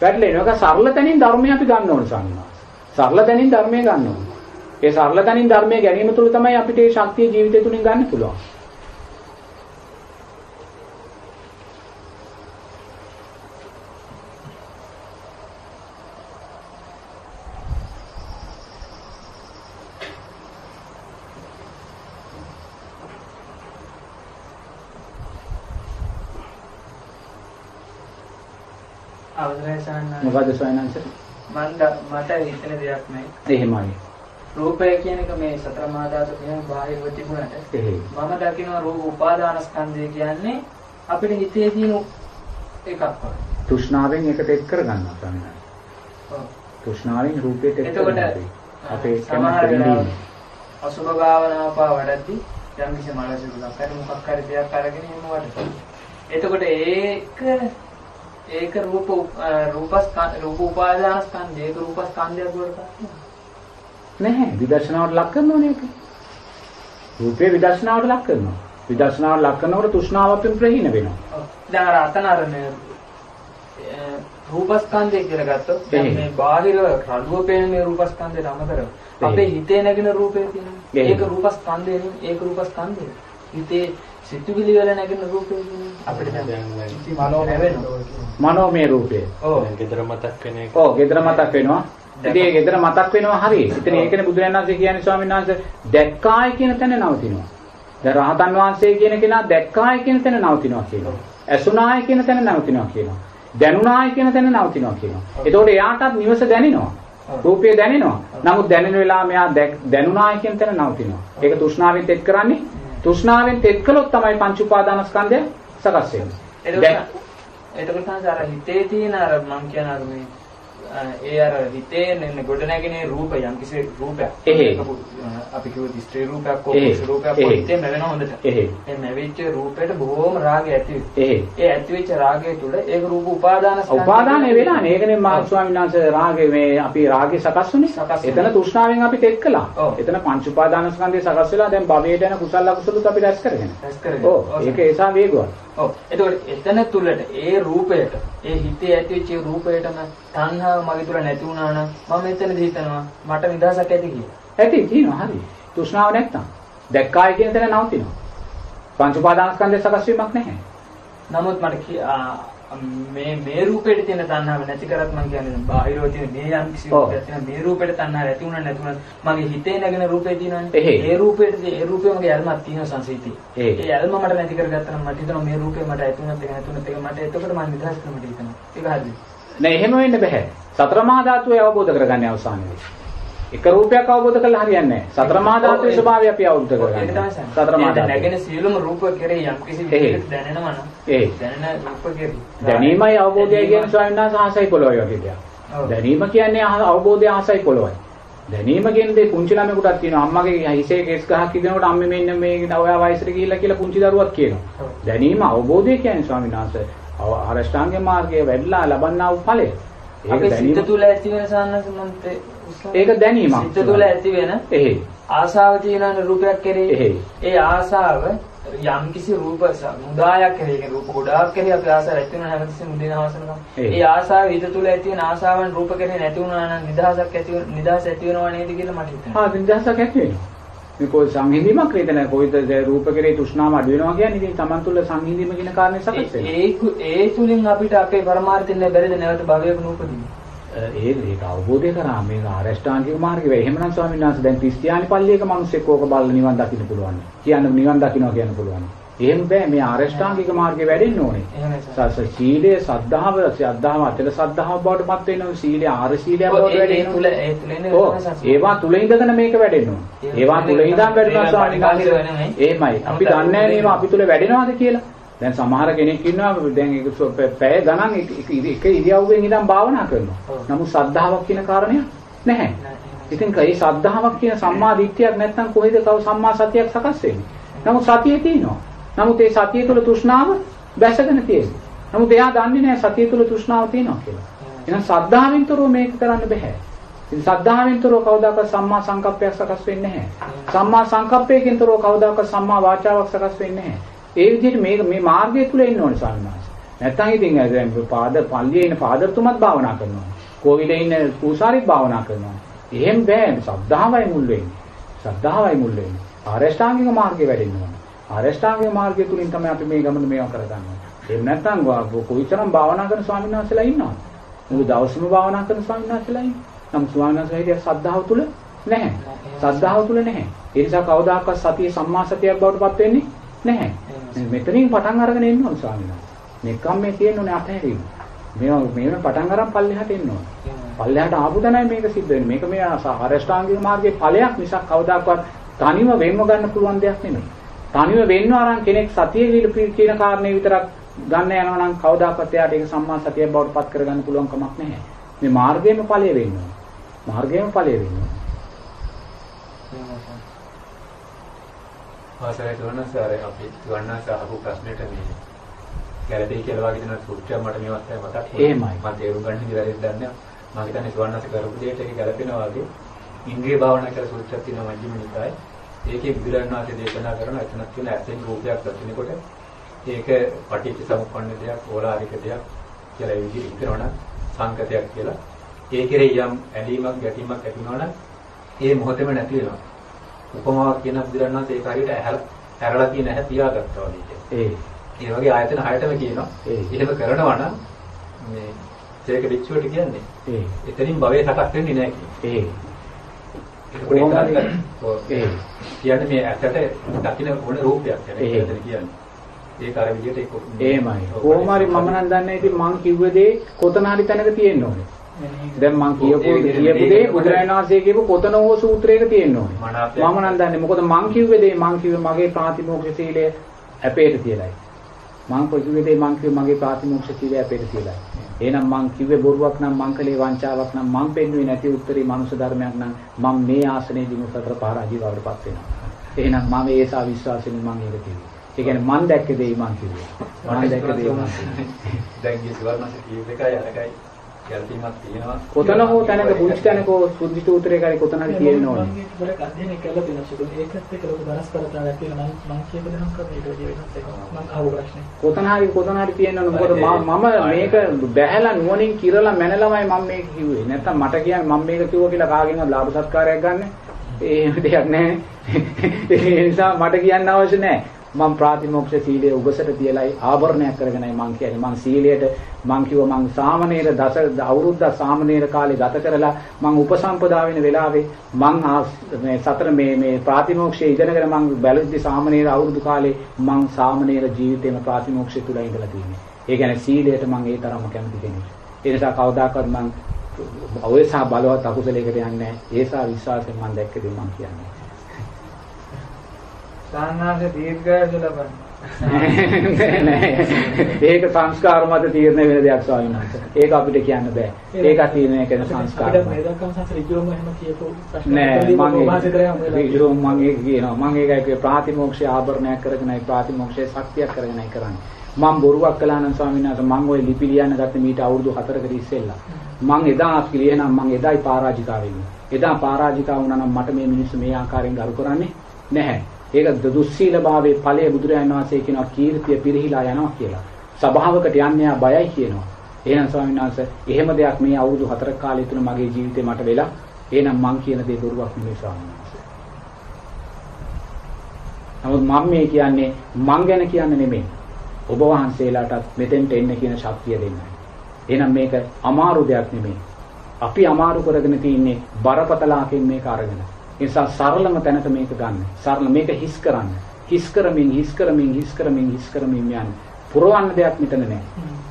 පැටලෙනවා. ඒක සරල තැනින් ධර්මය අපි ගන්න ඕන ස්වාමීන් වහන්සේ. සරල තැනින් ධර්මය ගන්න ඕන. ඒ සරල තැනින් ධර්මය ගැනීම තුළ තමයි අපිට ඒ ශක්තිය ජීවිතය තුලින් ගන්න පුළුවන්. මොකද ස්වාමීන් මන්ද මට හිතෙන දෙයක් නෑ එහෙමයි. රූපය කියන එක මේ සතර මහා ධාතු කියන බාහිරව තිබුණාට. මම දකිනවා රූප උපාදාන ස්කන්ධය කියන්නේ අපිට හිතේ තියෙන එකක් වගේ. තෘෂ්ණාවෙන් ඒකට එක් කරගන්නවා වහන්සේ. ඔව්. තෘෂ්ණාවෙන් රූපයට එක් කරගන්නවා. අපේ සමහර වෙලාවට. අසුභ භාවනාව පා වඩද්දි යම් කිසි මනසකුලක් හරි මොකක් හරි දෙයක් අරගෙන එහෙම වඩනවා. එතකොට ඒක ඒක රූප රූපස්කන්ධ රූප උපාදාන ස්කන්ධය ඒක රූපස්කන්ධයක් වලට නැහැ විදර්ශනාවට ලක් කරනෝනේ ඒක. රූපේ විදර්ශනාවට ලක් කරනවා. විදර්ශනාවට ලක් කරනකොට තෘෂ්ණාව අපෙන් ප්‍රහීන වෙනවා. දැන් අර අතන අර මේ රූපස්කන්ධය කියලා ගත්තොත් දැන්. මේ බාහිර රළුව පේන මේ රූපස්කන්ධයට අමතරව අපේ හිතේ නැගෙන රූපේ තියෙනවා. ඒක රූපස්කන්ධය ඒක රූපස්කන්ධය. හිතේ සිතුවිලි වල නැගෙන රූපේ. අපිට දැන් නැවෙනවා. මනෝමය රූපය. ඔව්. ගෙදර මතක් වෙන එක ඔව් ගෙදර මතක් වෙනවා. ඉතින් ඒ ගෙදර මතක් වෙනවා හරි. ඉතින් ඒකනේ බුදුරජාණන් වහන්සේ කියන්නේ ස්වාමීන් වහන්සේ දැක්කාය කියන තැන නවතිනවා. දැන් රහතන් වහන්සේ කියන කෙනා දැක්කාය කියන තැන නවතිනවා කියනවා. ඇසුනාය කියන තැන නවතිනවා කියනවා. දැනුනාය කියන තැන නවතිනවා කියනවා. එතකොට එයාටත් නිවස දැනෙනවා. රූපය දැනෙනවා. නමුත් දැනෙන වෙලාව මෙයා දැක්- දැනුනාය කියන තැන නවතිනවා. ඒක තෘෂ්ණාවෙන් තෙත් කරන්නේ. තෘෂ්ණාවෙන් තෙත් කළොත් තමයි පංච උපාදානස්කන්ධය සකස් වෙන්නේ. දැක්- එතකොට තමයි අර හිතේ තියෙන අර මං කියන අර මේ අ, ඒ අර හිතේ නෙන්න ගොඩ නැගෙන රූප යම් කිසි රූපයක්. අපි කිව්වොත් ස්ත්‍රී රූපයක් හෝ. පුරුෂ රූපයක් හෝ. හිතේ නැවෙන හොඳට. ඒ නැවිච්ච රූපයට බොහෝම රාගය ඇති. ඒ ඇතිවෙච්ච රාගය තුල ඒක රූප උපාදාන උපාදානය වෙලානේ. ඒකනේ මා. ස්වාමීන් වහන්සේ රාගේ මේ අපි රාගේ සකස් වුනේ. එතන වුනේ. තෘෂ්ණාවෙන් අපි තෙත් කළා. එතන පංච උපාදාන ස්කන්ධය සකස් වෙලා දැන් භවයට යන කුසල අකුසලුත් අපි රැස් කරගෙන. රැස් කරගෙන. ඔව්. ඔව්. ඒක ඒසා වේගවත්. ඔව්. එතකොට එතන තුලට ඒ රූපයට ඒ හිතේ ඇතිවෙච්ච රූපයටම තණ්හාව මගේ තුල නැති වුණා නම් මම එතනදී හිතනවා මට නිදහසක් ඇති කියලා. ඇති තියෙනවා හරි. තෘෂ්ණාව නැත්තම්. දැක්කාය කියන තැන නවතිනවා. පංච උපාදාන ස්කන්ධය සකස් වීමක් නැහැ. නමුත් මට මේ මේ රූපෙට තියෙන තණ්හාව නැති කරත් මම කියන්නේ බාහිරව තියෙන මේ යම් කිසි. රූපයක් තියෙන මේ රූපෙට තණ්හාව ඇති වුණා නැති වුණා මගේ හිතේ නැගෙන රූපේ තියෙනවානේ. ඒ රූපෙට ඒ රූපේ මගේ යල්මක් තියෙන එහෙයි. ඒ යල්ම මට නැති කරගත්තා නම් මට හිතෙනවා මේ රූපේ මට ඇති වුණත් එක නැති වුණත් එක මට එතකොට මම නිදහස් කරන්න මට හිතෙනවා ඒක හරිද නෑ එහෙම වෙන්න බෑ. සතර මහා ධාතුවේ අවබෝධ කරගන්නේ අවසානයේදී. එක රූපයක් අවබෝධ කරලා හරියන්නේ නැහැ. සතර මහා ධාතුවේ ස්වභාවය අපි අවබෝධ ඒක කරගන්න. තමයි සම්. සතර මහා ධාතුව. නැගෙන සියලුම රූප කෙරෙහි යම් කිසි. විදිහකට දැනෙනවා නම් ඒ දැනෙන රූප කෙරෙහි දැනීමයි අවබෝධය කියන ස්වාමීන් වහන්සේ ආසයි පොළොවයි වගේ දෙයක්. දැනීම කියන්නේ අවබෝධය ආසයි පොළොවයි. දැනීම කියන දේ පුංචි ළමයෙකුටත් තියෙනවා. අම්මගේ හිසේ කෙස් ගහක් ඉදෙනකොට අම්මේ මෙන්න මේ ඔයා වයසට ගිහිල්ලා කියලා පුංචි දරුවක් කියනවා. දැනීම අවබෝධය කියන්නේ ස්වාමීන් වහන්සේ අරෂ්ටාංග මාර්ගයේ වැඩිලා ලබන්නා වූ ඵලය. ඒක අපේ සිත. තුල ඇති වෙන සාන්නස මන්තේ ඒක දැනීමක්. සිත තුල ඇති වෙන එහෙයි. ආසාව තියෙන රූපයක් කෙරෙහි එහෙයි. ඒ ආසාව යම් කිසි රූප මුදායක් කෙරෙහි ඒ රූප ගොඩාක් කෙරෙහි අපි ආසාව ඇති වෙන හැමතිස්සෙම මුදින අවසනකම්. ඒ ආසාව හිත තුල ඇති වෙන ආසාවන් රූප කෙරෙහි නැති වුණා නම් නිදහසක් ඇති නිදහස ඇති වෙනව නේද කියලා මට හිතෙනවා ආ නිදහසක් ඇති වෙනවා. මේ કોઈ සංහිඳීමක් නේද නෑ කොයිද රූප කෙරේ තෘෂ්ණාව අඩු වෙනවා කියන්නේ ඉතින් Taman තුල සංහිඳීම කියන කාරණේ සකස් වෙනවා. ඒ ඒ තුලින් අපිට අපේ පරමාර්ථයෙන් බැරිද නැවත භවයක නූපදින්න ඒ ඒක අවබෝධය කරා මේක ආරෂ්ඨාංගික මාර්ගය වේ. එහෙමනම් ස්වාමීන් වහන්සේ දැන් ක්‍රිස්තියානි පල්ලියක මිනිස්සෙක් ඕක බලලා නිවන් දකින්න පුළුවන්. කියන්න නිවන් දකින්නවා කියන්න පුළුවන්. එහෙම බෑ මේ ආරෂ්ඨාංගික මාර්ගේ වැඩෙන්න ඕනේ. සස සීලය සද්ධාව සද්ධාව අතල සද්ධාව බවට පත් වෙනවා සීලය ආර සීලය බවට වැඩෙනවා. ඒවා තුල ඉඳගෙන මේක. ඒ ඒවා තුල ඉඳන් වැඩෙනවා ස්වාමීන්. එහෙමයි. අපි දන්නේ නැහැ අපි තුල වැඩෙනවද කියලා. දැන් සමහර කෙනෙක් ඉන්නවා දැන් ඒක පැය ගණන් එක ඉරියව්වෙන් ඉඳන් භාවනා කරනවා. නමුත් සද්ධාාවක් කියන කාරණයක් නැහැ. ඉතින් ඒ සද්ධාාවක් කියන සම්මා දිට්ඨියක් නැත්නම් කොහෙද තව සම්මා සතියක් සකස් වෙන්නේ? නමුත් සතිය තියෙනවා. නමුත් ඒ සතිය තුළ තෘෂ්ණාව බැසගෙන තියෙනවා. නමුත් එයා දන්නේ නැහැ සතිය තුළ තෘෂ්ණාව තියෙනවා කියලා. එහෙනම් සද්ධාවෙන් තොරව මේක කරන්න බෑ. ඉතින් සද්ධාවෙන් තොරව කවදාකවත් සම්මා සංකප්පයක් සකස් වෙන්නේ නැහැ. සම්මා සංකප්පයකින් තොරව කවදාකවත් සම්මා වාචාවක් සකස් වෙන්නේ නැහැ. ඒ විදිහට මේක මේ මාර්ගය තුල ඉන්න ඕනේ සම්මාස. නැත්තම් ඉතින් දැන් පාද පල්ලියේ ඉන්න පාදර්තුමත් භාවනා කරනවා. කෝවිලේ ඉන්න පූසාරිත් භාවනා කරනවා. එහෙම බෑ. ශ්‍රද්ධාවයි මුල් වෙන්නේ. ශ්‍රද්ධාවයි මුල් වෙන්නේ. ආරෂ්ඨාංගික මාර්ගේ වැඩෙන්න ඕනේ. ආරෂ්ඨාංගික මාර්ගය තුලින් තමයි අපි මේ ගමන මේවා කරගන්නේ. එහෙම නැත්නම් කොයිතරම් භාවනා කරන ස්වාමීන් වහන්සේලා ඉන්නවද? මුළු දවසම භාවනා කරන ස්වාමීන් වහන්සේලා ඉන්නේ. නම් ස්වාමීන් වහන්සේලා ශ්‍රද්ධාව තුල නැහැ. ශ්‍රද්ධාව තුල නැහැ. ඒ නිසා කවදාකවත් සතිය සම්මා සතියක් බවට පත් වෙන්නේ නැහැ. මෙතනින් පටන් අරගෙන එන්න ඕන ස්වාමීන් වහන්සේ. මේකම් මේ තියෙන්න අතහැරීම. මේවා මේව පටන් අරන් පල්ලෙහාට එන්න ඕනේ. පල්ලෙහාට ආපු තැනයි මේක සිද්ධ වෙන්නේ. මේක මේ අරෂ්ඨාංගික මාර්ගයේ ඵලයක් මිසක් කවදාකවත් තනිව වෙන්ව ගන්න පුළුවන් දෙයක් නෙමෙයි. තනිව වෙන්ව අරන් කෙනෙක් සතිය කියන කාරණේ විතරක් ගන්න යනවා නම් කවදාකවත් එයාට ඒක සම්මා සතිය බවට පත් කරගන්න පුළුවන් කමක් නැහැ. මේ මාර්ගයේම ඵලය වෙන්න ඕනේ. මාර්ගයේම ඵලය වෙන්න ඕනේ. ආසරයි තුනස අර අපි තුනස අහපු ප්‍රශ්නෙට මේ ගැළපෙයි කියලා වගේ දෙන සූත්‍රය මට මේවත් මතක් වුණා. එහෙමයි. මම තේරුම් ගන්න ඉතින් දන්නේ මම හිතන්නේ තුනස කරපු දෙයට ඒක ගැළපෙනවා වගේ ඉන්ද්‍රිය භාවනා කියලා සූත්‍රයක් තියෙනවා මජ්ක්‍ධිම නිකායේ. ඒකේ බුදුරණන් වහන්සේ දේශනා කරන එතනක් තියෙන ඇසෙන් රූපයක් දකිනකොට ඒක පටිච්ච සමුප්පන්න දෙයක්, ඕලාරික දෙයක් කියලා ඒ විදිහට හිතනවනම් සංකතයක් කියලා. ඒ කෙරෙහි යම් ඇලීමක් ගැටීමක් ඇති වෙනවනම් ඒ මොහොතේම නැති වෙනවා. උපමාවක් කියන බුදුරණන් වහන්සේ ඒක හරියට ඇරලා තියෙන ඇහැ තියාගත්තා වගේ. ඒ ඒ වගේ ආයතන හයටම කියනවා. එහෙම කරනවා නම් මේ ඒක විච්චුවට කියන්නේ ඒ එතනින් භවයේ සකස් වෙන්නේ නැහැ කියන්නේ. ඒ. ඒ කියන්නේ මේ ඇසට දකින්න ඕන රූපයක් කියන්නේ. ඒක අර විදිහට ඒක එහෙමයි. කොහොම හරි මම නම් දන්නේ ඉතින් මං කිව්ව දේ කොතන හරි තැනක තියෙන්න ඕනේ. දැන් මං කියපු කියපු දේ බුදුරජාණන් වහන්සේ කියපු කොතන හෝ සූත්‍රයක තියෙන්න ඕනේ. මම නම් දන්නේ මොකද මං කිව්වේ දේ මං කිව්වේ මගේ ප්‍රාතිමෝක්ෂ සීලය අපේට තියලයි. මං කිව්වේ දේ මං කිව්වේ මගේ ප්‍රාතිමෝක්ෂ සීලය අපේට තියලයි. එහෙනම් මං කිව්වේ බොරුවක් නම් මං කලේ වංචාවක් නම් මං පෙන්වුවේ නැති උත්තරී මනුෂ්‍ය ධර්මයක් නම් මං මේ ආසනයේදී මුසතර පරාජය වඩපත් වෙනවා. එහෙනම් මම ඒසා විශ්වාසයෙන් මං ඒක කිව්වේ. ඒ කියන්නේ මං දැක්ක දේ මං කිව්වේ. මං දැක්ක දේ මං කිව්වේ. දැන් මේ සුවර්ණස කීප එකයි අරකයි ගැළපීමක් තියෙනවා. කොතන හෝ තැනක පුංචි තැනක හෝ සුද්ධි සූත්‍රයක හරි කොතන හරි තියෙන්න ඕනේ. මම මේක ගොඩක් අධ්‍යයනය කරලා තියෙනවා සුදු. ඒකත් එක්ක ලොකු බරස්පරතාවයක් තියෙනවා. මම මම කියපු දහම් කර මේක විදිහට වෙනස් වෙනවා. මම අහපු ප්‍රශ්නේ. කොතන හරි කොතන හරි තියෙන්න ඕනේ. මොකද මම මේක බැහැලා නුවණින් කිරලා මැනලාමයි මම මේක කිව්වේ. නැත්තම් මට කියන්නේ මම මේක කිව්වා කියලා කාගෙන්වත් ලාභ සත්කාරයක් ගන්න. එහෙම දෙයක් නැහැ. ඒ නිසා මට කියන්න අවශ්‍ය නැහැ. මම ප්‍රාතිමෝක්ෂ සීලය උගසට තියලයි ආභරණයක් කරගෙනයි මං කියන්නේ. මං සීලයට මං කිව්වා මං සාමණේර දස අවුරුද්ද සාමණේර කාලේ ගත කරලා මං උපසම්පදා වෙන වෙලාවේ මං ආස්- මේ සතර මේ මේ ප්‍රාතිමෝක්ෂයේ ඉගෙනගෙන මං බැලුද්දි සාමණේර අවුරුදු කාලේ මං සාමණේර ජීවිතේම ප්‍රාතිමෝක්ෂය තුල ඉඳලා තියෙන්නේ. ඒ කියන්නේ සීලයට මං ඒ තරම්ම කැමති කෙනෙක්. ඒ නිසා කවදාකවත් මං ඔයසා බලවත් අකුසලයකට යන්නේ නැහැ. ඒසා විශ්වාසයෙන් මං දැක්ක දේ මං කියන්නේ. සාන්නාසේ දීර්ඝායුෂ ලබන්න. ඒක සංස්කාර මත තීරණය වෙන දෙයක් ස්වාමීන් වහන්සේ. ඒක අපිට කියන්න බෑ. ඒක තීරණය කරන සංස්කාර අපිට. මේ දක්වන සංසාර ඍජුවම එහෙම කියපු නෑ මම මම ඒක කියනවා. මම ඒකයි කිය ප්‍රාතිමෝක්ෂය ආභරණයක් කරගෙනයි ප්‍රාතිමෝක්ෂය ශක්තියක් කරගෙනයි කරන්නේ. මම බොරුවක් කළා නම් ස්වාමීන් වහන්සේ මම ওই ලිපි ලියන්න ගත්තේ මීට අවුරුදු 4කට ඉස්සෙල්ලා. මම එදා කියනනම් මම එදායි පරාජිකා වෙන්නේ. එදා පරාජිකා වුණා නම් මට මේ මිනිස්සු මේ ආකාරයෙන් ගරු කරන්නේ නැහැ. ඒක දුස්සීලභාවයේ ඵලයේ බුදුරජාණන් වහන්සේ කියනවා කීර්තිය පිරිහිලා යනවා කියලා. සභාවකට යන්නේ ආ බයයි කියනවා. එහෙනම් ස්වාමීන් වහන්සේ එහෙම දෙයක් මේ අවුරුදු 4 කාලය තුන මගේ ජීවිතේ මට වෙලා එහෙනම් මං කියන දේ බොරුවක් නෙමෙයි ස්වාමීන් වහන්සේ. නමුත් මම මේ කියන්නේ මං ගැන කියන්නේ නෙමෙයි. ඔබ වහන්සේලාටත් මෙතෙන්ට එන්න කියන ශක්තිය දෙන්නයි. එහෙනම් මේක අමාරු දෙයක් නෙමෙයි. අපි අමාරු කරගෙන තින්නේ බරපතලකින් මේක අරගෙන. ඒ නිසා සරලම තැනක මේක ගන්න. සරල මේක හිස් කරන්න. හිස් කරමින් හිස් කරමින් හිස් කරමින් හිස් කරමින් යන්නේ. පුරවන්න දෙයක් මෙතන නැහැ.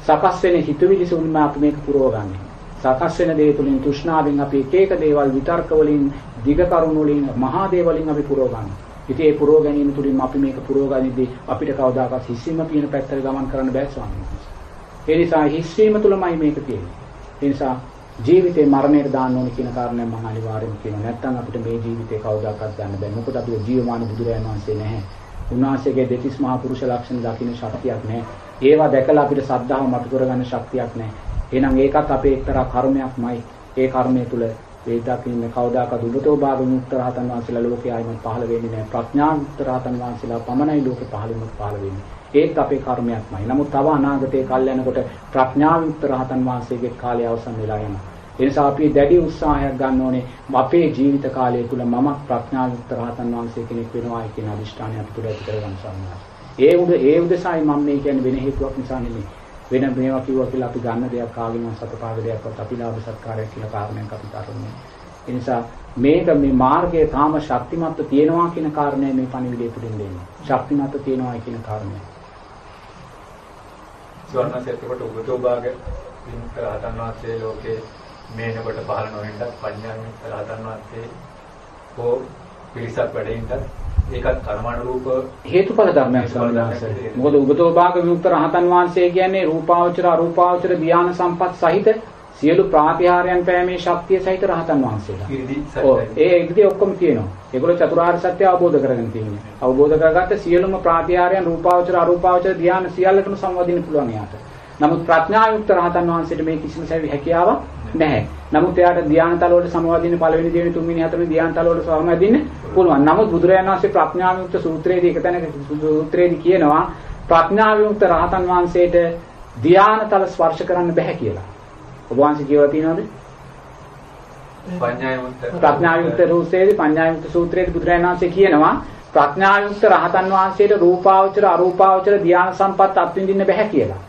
සකස් වෙන හිතවිලි සුන්ම අපි මේක පුරවගන්නේ. සකස් වෙන දේ තුලින් තෘෂ්ණාවෙන් අපි එක එක දේවල් විතර්ක වලින් දිග කරුණු වලින් මහා දේ වලින් අපි පුරවගන්නවා. ඉතින් ඒ පුරව ගැනීම තුලින් අපි මේක පුරවගනිද්දී අපිට කවදාකවත් හිස්සීම කියන පැත්තට ගමන් කරන්න බෑ ස්වාමීන් වහන්සේ. ඒ නිසා හිස්සීම තුලමයි මේක තියෙන්නේ. ඒ නිසා ජීවිතේ මරණයට දාන්න ඕන කියන කාරණය මම අනිවාර්යයෙන්ම කියනවා. නැත්නම් අපිට මේ ජීවිතේ කවදාකවත් ගන්න බෑ. මොකද අපිට ජීවමාන බුදුරජාණන් වහන්සේ නැහැ. උන්වහන්සේගේ දෙතිස් මහා පුරුෂ ලක්ෂණ දකින්න ශක්තියක් නැහැ. ඒවා දැකලා අපිට සද්ධාව මතු කරගන්න ශක්තියක් නැහැ. එහෙනම් ඒකත් අපේ එක්තරා කර්මයක්මයි. ඒ කර්මය තුල ඒ දකින්න කවදාකවත් උබතෝ භාග මුක්ත රහතන් වහන්සේලා ලෝකේ ආයිම පහළ වෙන්නේ නැහැ. ප්‍රඥාන්ත රහතන් වහන්සේලා පමණයි ලෝකේ පහළම පහළ වෙන්නේ. ඒත් අපේ කර්මයක්මයි. නමුත් තව අනාගතයේ කල් යනකොට ප්‍රඥාවිත රහතන් වහන්සේගේ කාලය අවසන් වෙලා යනවා. ඒ නිසා අපි දැඩි උත්සාහයක් ගන්න ඕනේ අපේ ජීවිත කාලය තුල මම ප්‍රඥාවිත රහතන් වහන්සේ කෙනෙක් වෙනවා කියන අදිෂ්ඨානය අපි තුළ ඇති කරගන්න සම්මාන. ඒ උද ඒ උදසයි මම මේ කියන්නේ වෙන හේතුවක් නිසා නෙමෙයි. වෙන මේවා කිව්වා කියලා අපි ගන්න දෙයක් කාගෙන් සතපාග දෙයක්වත් අපි ලාභ සත්කාරයක් කියලා කාරණයක් අපි තරන්නේ. ඒ නිසා මේක මේ මාර්ගයේ තාම ශක්තිමත්ව තියෙනවා කියන කාරණය මේ පණිවිඩය තුලින් දෙන්නේ. ශක්තිමත්ව තියෙනවා කියන කාරණය. ස්වර්ණසෙත්කොට උගතෝ භාග විමුක්ත රහතන් වහන්සේ ලෝකේ මේනකොට පහළ නොවෙන්නත් පඤ්ඤාමිත රහතන් වහන්සේ හෝ පිරිසක් වැඩින්ට ඒකත් කර්මානුරූප හේතුඵල ධර්මයක් වහන්සේ. මොකද උගතෝ භාග විමුක්ත රහතන් වහන්සේ කියන්නේ රූපාවචර අරූපාවචර ධ්‍යාන සම්පත් සහිත සියලු ප්‍රාතිහාර්යයන් පෑමේ ශක්තිය සහිත රහතන් වහන්සේලා. ඔව් ඒ ඉදිරි ඔක්කොම තියෙනවා. ඒගොල්ලෝ චතුරාර්ය සත්‍ය අවබෝධ කරගෙන තියෙනවා. අවබෝධ කරගත්ත සියලුම ප්‍රාතිහාර්යයන් රූපාවචර අරූපාවචර ධ්‍යාන සියල්ලටම සංවදින්න පුළුවන් එයාට. නමුත් ප්‍රඥායුක්ත රහතන් වහන්සේට මේ කිසිම සැවි හැකියාවක් නැහැ. නමුත් එයාට ධ්‍යානතල වලට සමවදින්න පළවෙනි දෙවෙනි තුන්වෙනි හතරවෙනි ධ්‍යානතල වලට සමවදින්න පුළුවන්. නමුත් බුදුරජාණන් වහන්සේ ප්‍රඥාවිමුක්ත සූත්‍රයේදී එක තැනක සූත්‍රයේදී කියනවා ප්‍රඥාවිමුක්ත රහතන් වහන්සේට ධ්‍යානතල ස්පර්ශ කරන්න බෑ කියලා. ඔබ වහන්සේ කියවලා තියෙනවද? ප්‍රඥාවිමුක්ත රූපයේදී පඤ්ඤාවිමුක්ත සූත්‍රයේදී බුදුරජාණන් වහන්සේ කියනවා ප්‍රඥාවිමුක්ත රහතන් වහන්සේට රූපාවචර අරූපාවචර ධ්‍යාන සම්පත් අත්විඳින්න බෑ කියලා.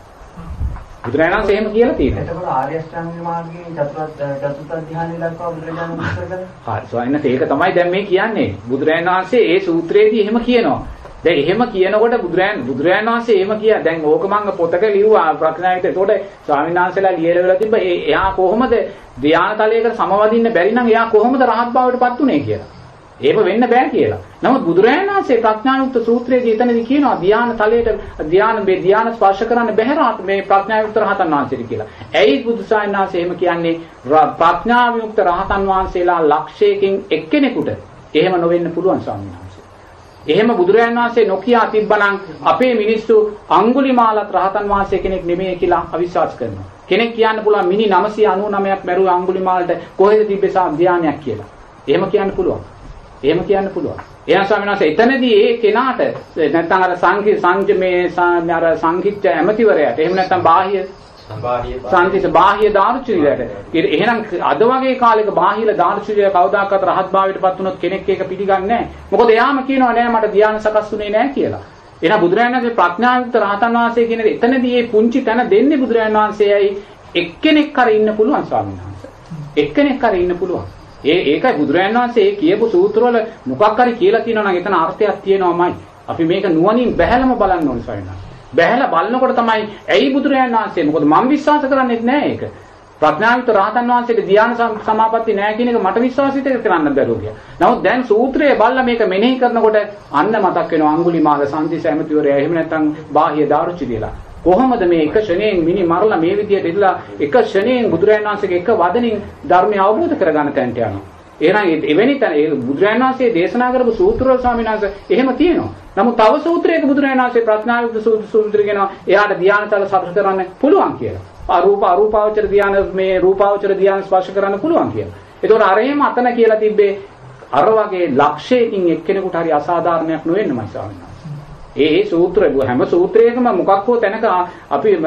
බුදුරජාණන් වහන්සේ එහෙම කියලා තියෙනවා. එතකොට ආර්ය අෂ්ටාංග මාර්ගයේ චතුරාර්ය චතුර්ථ ධ්‍යානෙ දක්වා බුදුරජාණන් වහන්සේ කරගන්න. හරි. සෝයින්නත් ඒක තමයි දැන් මේ කියන්නේ. බුදුරජාණන් වහන්සේ ඒ සූත්‍රයේදී එහෙම කියනවා. දැන් එහෙම කියනකොට බුදුරයන් බුදුරයන් වහන්සේ එහෙම කියා දැන් ඕක මංග පොතක ලිව්වා ප්‍රඥාවිත. ඒතකොට ස්වාමීන් වහන්සේලා ලියලා වෙලා තිබ්බ එයා කොහොමද ධානාතලයකට සමවදින්න බැරි නම් එයා කොහොමද රහත් බවට පත් උනේ කියලා. ඒක වෙන්න බෑ කියලා. නමුත් බුදුරයන් වහන්සේ ප්‍රඥායුක්ත සූත්‍රයේදී එතනදී කියනවා ධාන තලයට ධාන මේ ධාන ස්පර්ශ කරන්න බැහැ මේ ප්‍රඥායුක්ත රහතන් වහන්සේට කියලා. ඇයි බුදුසායන් වහන්සේ එහෙම කියන්නේ ප්‍රඥායුක්ත රහතන් වහන්සේලා ලක්ෂයකින් එක්කෙනෙකුට එහෙම නොවෙන්න පුළුවන් ස්වාමීන් වහන්සේ. එහෙම බුදුරයන් වහන්සේ නොකියා තිබ්බනම් අපේ මිනිස්සු අඟුලිමාලත් රහතන් වහන්සේ කෙනෙක් නෙමෙයි කියලා අවිශ්වාස කරනවා. කෙනෙක් කියන්න පුළුවන් මිනි 999ක් මැරුව අඟුලිමාලට කොහෙද තිබ්බේ ධානයක් කියලා. එහෙම කියන්න පුළුවන්. එහෙම කියන්න පුළුවන්. එහෙනම් ස්වාමීන් වහන්සේ එතනදී ඒ කෙනාට නැත්නම් අර සංඝ සංඝ මේ අර සංඝිච්ඡ ඇමතිවරයාට එහෙම නැත්නම් බාහ්‍ය සංඝිත බාහ්‍ය දාර්ශනිකයට එහෙනම් අද වගේ කාලෙක බාහිර දාර්ශනිකය කවදාකවත් රහත් භාවයට පත් වුණොත් කෙනෙක් ඒක පිළිගන්නේ නැහැ. මොකද එයාම කියනවා නෑ මට ධ්‍යාන සකස් වුණේ නෑ කියලා. එහෙනම් බුදුරජාණන් වහන්සේ ප්‍රඥායුක්ත රහතන් වහන්සේ කියන එතනදී මේ පුංචි තැන දෙන්නේ බුදුරජාණන් වහන්සේයි එක්කෙනෙක් කර ඉන්න පුළුවන් ස්වාමීන් වහන්සේ. එක්කෙනෙක් කර ඉන්න පුළුවන්. ඒ ඒකයි බුදුරජාණන් වහන්සේ කියපු සූත්‍රවල මොකක් හරි කියලා තියෙනවා නම් එතන අර්ථයක් තියෙනවාමයි. අපි මේක නුවණින් බැහැලම බලන්න ඕනේ සවිනා. බැහැලා බලනකොට තමයි ඇයි බුදුරජාණන් වහන්සේ මොකද මම විශ්වාස කරන්නේ නැහැ ඒක. ප්‍රඥාවිත රහතන් වහන්සේට ධ්‍යාන සමාපatti නැහැ කියන එක මට විශ්වාසිත කරන්න බැරුව ගියා. නමුත් දැන් සූත්‍රයේ බලලා මේක මෙනෙහි කරනකොට අන්න මතක් වෙනවා අඟුලිමාල සංදිස ඇමතිවරයා එහෙම නැත්නම් බාහ්‍ය දාරුචි කියලා. කොහොමද මේ එක ෂණයෙන් මිනි මරලා මේ විදියට ඉදලා එක ෂණයෙන් බුදුරජාණන් වහන්සේගේ එක වදනින් ධර්මය අවබෝධ කරගන්න තැනට යනවා. එහෙනම් එවැනි තැන ඒ බුදුරජාණන් වහන්සේ දේශනා කරපු සූත්‍රවල ස්වාමීන් වහන්සේ එහෙම තියෙනවා. නමුත් තව සූත්‍රයක බුදුරජාණන් වහන්සේ ප්‍රඥායුක්ත සූත්‍රය කියනවා එයාට ධානතල සබ්ද කරන්න පුළුවන් කියලා. අරූප අරූපාවචර ධාන මේ රූපාවචර ධාන ස්පර්ශ කරන්න පුළුවන් කියලා. ඒතකොට අර එහෙම අතන කියලා තිබ්බේ අර වගේ ලක්ෂයකින් එක්කෙනෙකුට හරි අසාධාරණයක් නොවෙන්නමයි ස්වාමීන් වහන්සේ. ඒ ඒ සූත්‍ර හැම සූත්‍රයකම මොකක් හෝ තැනක අපි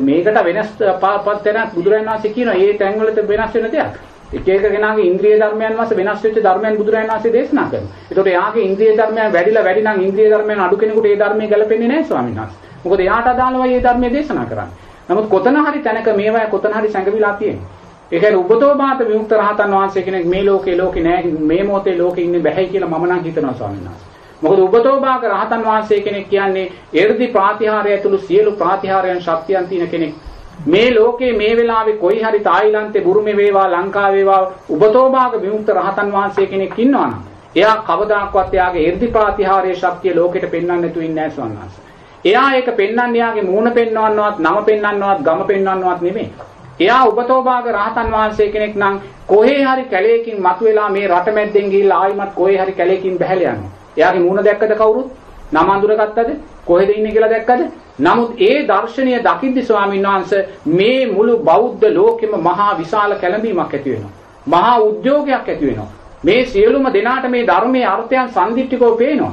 මේකට වෙනස් පාපත් තැනක් බුදුරජාණන් වහන්සේ කියනවා ඒ තැන්වලට වෙනස් වෙන දෙයක්. එක එක කෙනාගේ ඉන්ද්‍රිය ධර්මයන් වාසේ වෙනස් වෙච්ච ධර්මයන් බුදුරජාණන් වහන්සේ දේශනා කරනවා. ඒතකොට එයාගේ ඉන්ද්‍රිය ධර්මයන් වැඩිලා වැඩි නම් ඉන්ද්‍රිය ධර්මයන් අඩු කෙනෙකුට ඒ ධර්මයේ ගැලපෙන්නේ නැහැ ස්වාමීන් වහන්සේ. මොකද එයාට අදාළවයි මේ ධර්මයේ දේශනා කරන්නේ. නමුත් කොතන හරි තැනක මේවා කොතන හරි සංගවිලා තියෙනවා. ඒ කියන්නේ උපතෝ මාත විමුක්ත රහතන් වහන්සේ කෙනෙක් මේ ලෝකේ ලෝකේ නැහැ මේ මොහොතේ ලෝකේ ඉන්නේ බැහැ කියලා මම නම් හිතනවා ස්වාමීන් වහන්සේ. මොකද උබතෝ භාග රහතන් වහන්සේ කෙනෙක් කියන්නේ එර්ධි ප්‍රාතිහාරය ඇතුළු සියලු ප්‍රාතිහාරයන් ශක්තියන් තියෙන කෙනෙක්. මේ ලෝකේ මේ වෙලාවේ කොයි හරි තායිලන්තේ බුරුමේ වේවා ලංකාවේ වේවා උබතෝ භාග විමුක්ත රහතන් වහන්සේ කෙනෙක් ඉන්නවනම් එයා කවදාකවත් එයාගේ එර්ධි ප්‍රාතිහාරයේ ශක්තිය ලෝකෙට පෙන්වන්න නැතුව ඉන්නේ නැහැ ස්වාමීන් එයා ඒක පෙන්වන්නේ එයාගේ මූණ පෙන්වන්නවත් නම පෙන්වන්නවත් ගම පෙන්වන්නවත් නෙමෙයි. එයා උබතෝ භාග රහතන් වහන්සේ කෙනෙක් නම් කොහේ හරි කැලේකින් මතුවලා මේ රට මැද්දෙන් ගිහිල්ලා ආයිමත් කොහේ හරි කැලේකින් බැහැලා යනවා. එයාගේ මූණ දැක්කද කවුරුත්? නම අඳුරගත්තද? කොහෙද ඉන්නේ කියලා දැක්කද? නමුත් ඒ දර්ශනීය දකිද්දි ස්වාමීන් වහන්සේ මේ මුළු බෞද්ධ ලෝකෙම මහා විශාල කැළඹීමක් ඇති වෙනවා. මහා උද්‍යෝගයක් ඇති වෙනවා. මේ සියලුම දෙනාට මේ ධර්මයේ අර්ථයන් සම්දිට්ඨිකව පේනවා.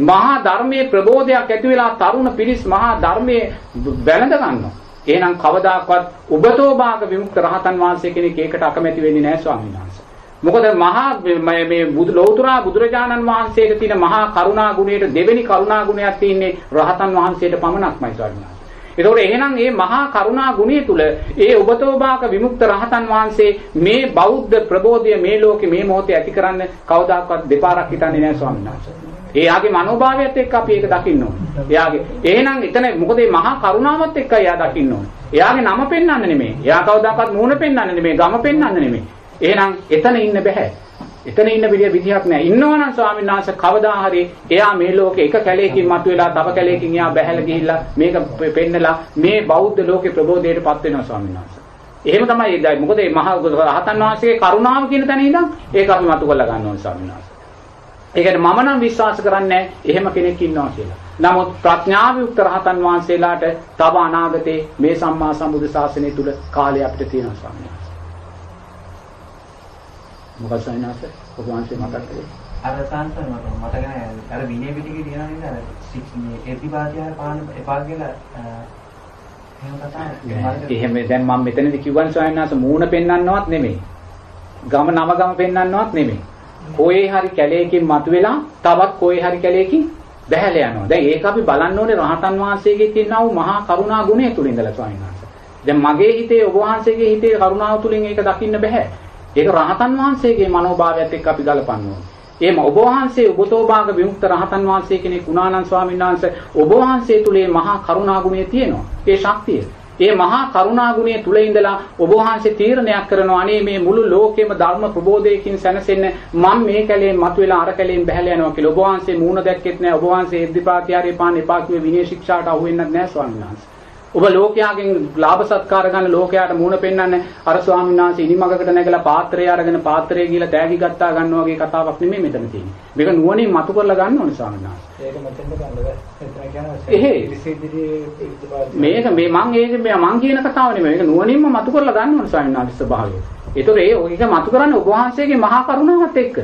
මහා ධර්මයේ ප්‍රබෝධයක් ඇති වෙලා තරුණ පිරිස් මහා ධර්මයේ වැළඳ ගන්නවා. එහෙනම් කවදාකවත් උබතෝ භාග විමුක්ත රහතන් වහන්සේ කෙනෙක් ඒකට අකමැති වෙන්නේ නැහැ ස්වාමීන් වහන්සේ. මොකද මහා මේ බුදු ලෞතුරා බුදුරජාණන් වහන්සේට තියෙන මහා කරුණා ගුණයට දෙවෙනි කරුණා ගුණයක් තියෙන්නේ රහතන් වහන්සේට පමණක්මයි ස්වාමීන් වහන්සේ. ඒතකොට එහෙනම් මේ මහා කරුණා ගුණය තුල ඒ උබතෝභාක විමුක්ත රහතන් වහන්සේ මේ බෞද්ධ ප්‍රබෝධය මේ ලෝකේ මේ මොහොතේ ඇති කරන්න කවදාකවත් දෙපාරක් හිතන්නේ නැහැ ස්වාමීන් වහන්සේ. එයාගේ මනෝභාවයත් එක්ක අපි ඒක දකින්න ඕනේ. එයාගේ එහෙනම් එතන මොකද මේ මහා කරුණාවත් එක්ක එයා දකින්න ඕනේ. එයාගේ නම පෙන්වන්න නෙමෙයි. එයා කවදාකවත් මූණ පෙන්වන්න නෙමෙයි. ගම පෙන්වන්න නෙමෙයි. එහෙනම් එතන ඉන්න බෑ. එතන ඉන්න විදිය විදියක් නෑ. ඉන්නවනම් ස්වාමීන් වහන්සේ කවදා හරි එයා මේ ලෝකේ එක කැලේකින් මතුවෙලා තව කැලේකින් එයා බැහැලා ගිහිල්ලා මේක පෙන්නලා මේ බෞද්ධ ලෝකේ ප්‍රබෝධයටපත් වෙනවා ස්වාමීන් වහන්සේ. එහෙම තමයි ඒ මොකද මේ මහා රහතන් වහන්සේගේ කරුණාව කියන තැන ඉඳන් ඒක අපි මතු කරලා ගන්න ඕනේ ස්වාමීන් වහන්සේ. ඒකට මම නම් විශ්වාස කරන්නේ එහෙම කෙනෙක් ඉන්නවා කියලා. නමුත් ප්‍රඥාව යුක්ත රහතන් වහන්සේලාට තව අනාගතේ මේ සම්මා සම්බුදු ශාසනය තුල කාලය අපිට තියෙනවා ස්වාමීන් වහන්සේ. මොකද සයින්ස්? ඔබ වහන්සේ මතක් කරේ අර සංසන මට මතක නැහැ අර විනය පිටකේ තියෙනවා නේද? අර මේ එතිපාතිය පාන එපා කියලා එහෙම දැන් මම මෙතනදී කිව්වන් සයින්ස් මූණ පෙන්වන්නවත් නෙමෙයි. ගම නම ගම පෙන්වන්නවත් නෙමෙයි. කොහේ හරි කැලේකින් මතුවෙලා තවත් කොහේ හරි කැලේකින් බැහැලා යනවා. දැන් ඒක අපි බලන්න ඕනේ රහතන් වහන්සේගේ තියෙනා වූ මහා කරුණා ගුණය තුල ඉඳලා ස්වාමීන් වහන්සේ. දැන් මගේ හිතේ ඔබ වහන්සේගේ හිතේ කරුණාව තුලින් ඒක දකින්න බෑ. ඒක රහතන් වහන්සේගේ මනෝභාවයත් එක්ක අපි ගලපන්න ඕනේ. එහෙම ඔබ වහන්සේ ඔබතෝභාග විමුක්ත රහතන් වහන්සේ කෙනෙක් වුණානම් ස්වාමීන් වහන්සේ ඔබ වහන්සේ තුලේ මහා කරුණා ගුණය තියෙනවා. ඒ ශක්තිය. ඒ මහා කරුණා ගුණය තුල ඉඳලා ඔබ වහන්සේ තීරණයක් කරනවා අනේ මේ මුළු ලෝකෙම ධර්ම ප්‍රබෝධයකින් සැනසෙන්න මම මේ කැලේන් මතුවෙලා අර කැලේන් බැහැලා යනවා කියලා ඔබ වහන්සේ මූණ දැක්කෙත් නැහැ ඔබ වහන්සේ ඉද්ධිපාතිහාරේ පාන්න එපා කිව්වේ විනය ශික්ෂාට අහු වෙන්නත් නැහැ ස්වාමීන් වහන්සේ ඔබ ලෝකයාගෙන් ලාභ සත්කාර ගන්න ලෝකයාට මූණ පෙන්වන්නේ අර ස්වාමීන් වහන්සේ ඉනිමගකට නැගලා පාත්‍රය අරගෙන පාත්‍රය කියලා තෑගි ගත්තා ගන්නවා වගේ කතාවක් නෙමෙයි මෙතන තියෙන්නේ. මේක නුවණින් මතු කරලා ගන්න ඕනේ ස්වාමීන් වහන්සේ. ඒක මෙතෙන්ද ගන්න බෑ. මේක මේ මං ඒක මං කියන කතාව නෙමෙයි. මේක නුවණින්ම මතු කරලා ගන්න ඕනේ ස්වාමීන් වහන්සේ ස්වභාවය. ඒතොර ඒ ඒක මතු කරන්නේ ඔබ වහන්සේගේ මහා කරුණාවත් එක්ක.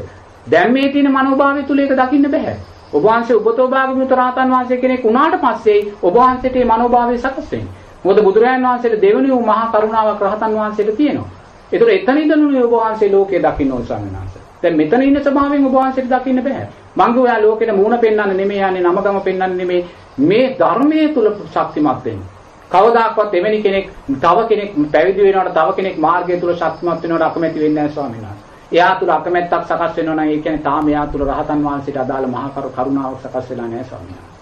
දැන් මේ තියෙන මනෝභාවය තුල ඒක දකින්න බෑ. ඔබ වහන්සේ ඔබතෝ භාග්‍යවතුන් රහතන් වහන්සේ කෙනෙක් වුණාට පස්සේ ඔබ වහන්සේට මේ මනෝභාවය සකස් වෙන්නේ. මොකද බුදුරජාණන් වහන්සේට දෙවෙනි වූ මහා කරුණාවක් රහතන් වහන්සේට තියෙනවා. ඒතර එතන ඉඳනුනේ ඔබ වහන්සේ ලෝකේ දකින්න ඕන ස්වාමීන් වහන්සේ. දැන් මෙතන ඉන්න ස්වභාවයෙන් ඔබ වහන්සේට දකින්න බෑ. මං ඔයා ලෝකෙට මූණ පෙන්වන්න නෙමෙයි යන්නේ නමගම පෙන්වන්න නෙමෙයි මේ ධර්මයේ තුල ශක්තිමත් වෙන්න. කවදාකවත් එවැනි කෙනෙක් තව කෙනෙක් පැවිදි වෙනවට තව කෙනෙක් මාර්ගය තුල ශක්තිමත් වෙනවට අකමැති වෙන්නේ නැහැ ස්වාමීන් වහන්සේ. එයා තුල අකමැත්තක් සකස් වෙනවා නම් ඒ කියන්නේ තාම එයා තුල රහතන් වහන්සේට අදාළ මහා කරුණාවක් සකස් වෙලා නැහැ ස්වාමීන් වහන්සේ.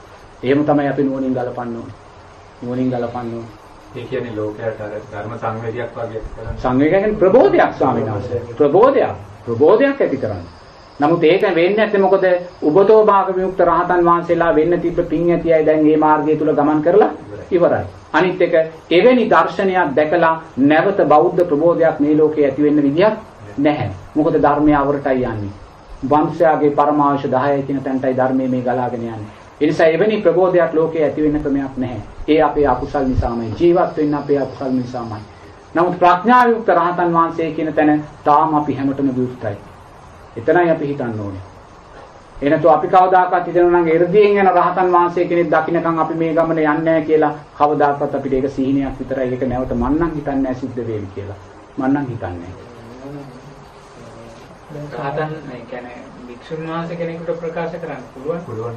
එහෙම තමයි අපි නුවණින් ගලපන්න ඕනේ. නුවණින් ගලපන්න ඕනේ. ඒ කියන්නේ ලෝකයට ධර්ම සංවේදයක් වගේ කරන්නේ. සංවේගය කියන්නේ ප්‍රබෝධයක් ස්වාමීන් වහන්සේ. ප්‍රබෝධයක්. ප්‍රබෝධයක් ඇති කරන්නේ. නමුත් ඒක වෙන්නේ නැත්නම් මොකද උබතෝ භාග විමුක්ත රහතන් වහන්සේලා වෙන්න තිබ්බ පින් ඇති අය දැන් මේ මාර්ගය තුල ගමන් කරලා ඉවරයි. අනිත් එක එවැනි දර්ශනයක් දැකලා නැවත බෞද්ධ ප්‍රබෝධයක් මේ ලෝකේ ඇති වෙන්න විදියක් නැහැ. මොකද ධර්මය අවරටයි යන්නේ. වංශයාගේ පරමාවශ 10 කියන තැනටයි ධර්මයේ මේ ගලාගෙන යන්නේ. ඒ නිසා එවැනි ප්‍රබෝධයක් ලෝකේ ඇති වෙන්න ක්‍රමයක් නැහැ. ඒ අපේ අකුසල් නිසාමයි. ජීවත් වෙන්න අපේ අකුසල් නිසාමයි. නමුත් ප්‍රඥා යුක්ත රහතන් වහන්සේ කියන තැන තාම අපි හැමතෙම විවෘතයි. එතනයි අපි හිතන්න ඕනේ. එනතු අපි කවදාකවත් හිතනවා නම් එ르දීන් යන රහතන් වහන්සේ කෙනෙක් දකින්නකම් අපි මේ ගමන යන්නේ නැහැ කියලා කවදාකවත් අපිට ඒක සිහිනයක් විතරයි. ඒක නැවත මන්නම් හිතන්නේ නැහැ සිද්ධ වෙවි කියලා. මන්නම් හිතන්නේ. රහතන් මේ කියන්නේ වික්ෂුන් වහන්සේ කෙනෙකුට ප්‍රකාශ කරන්න පුළුවන්. පුළුවන්.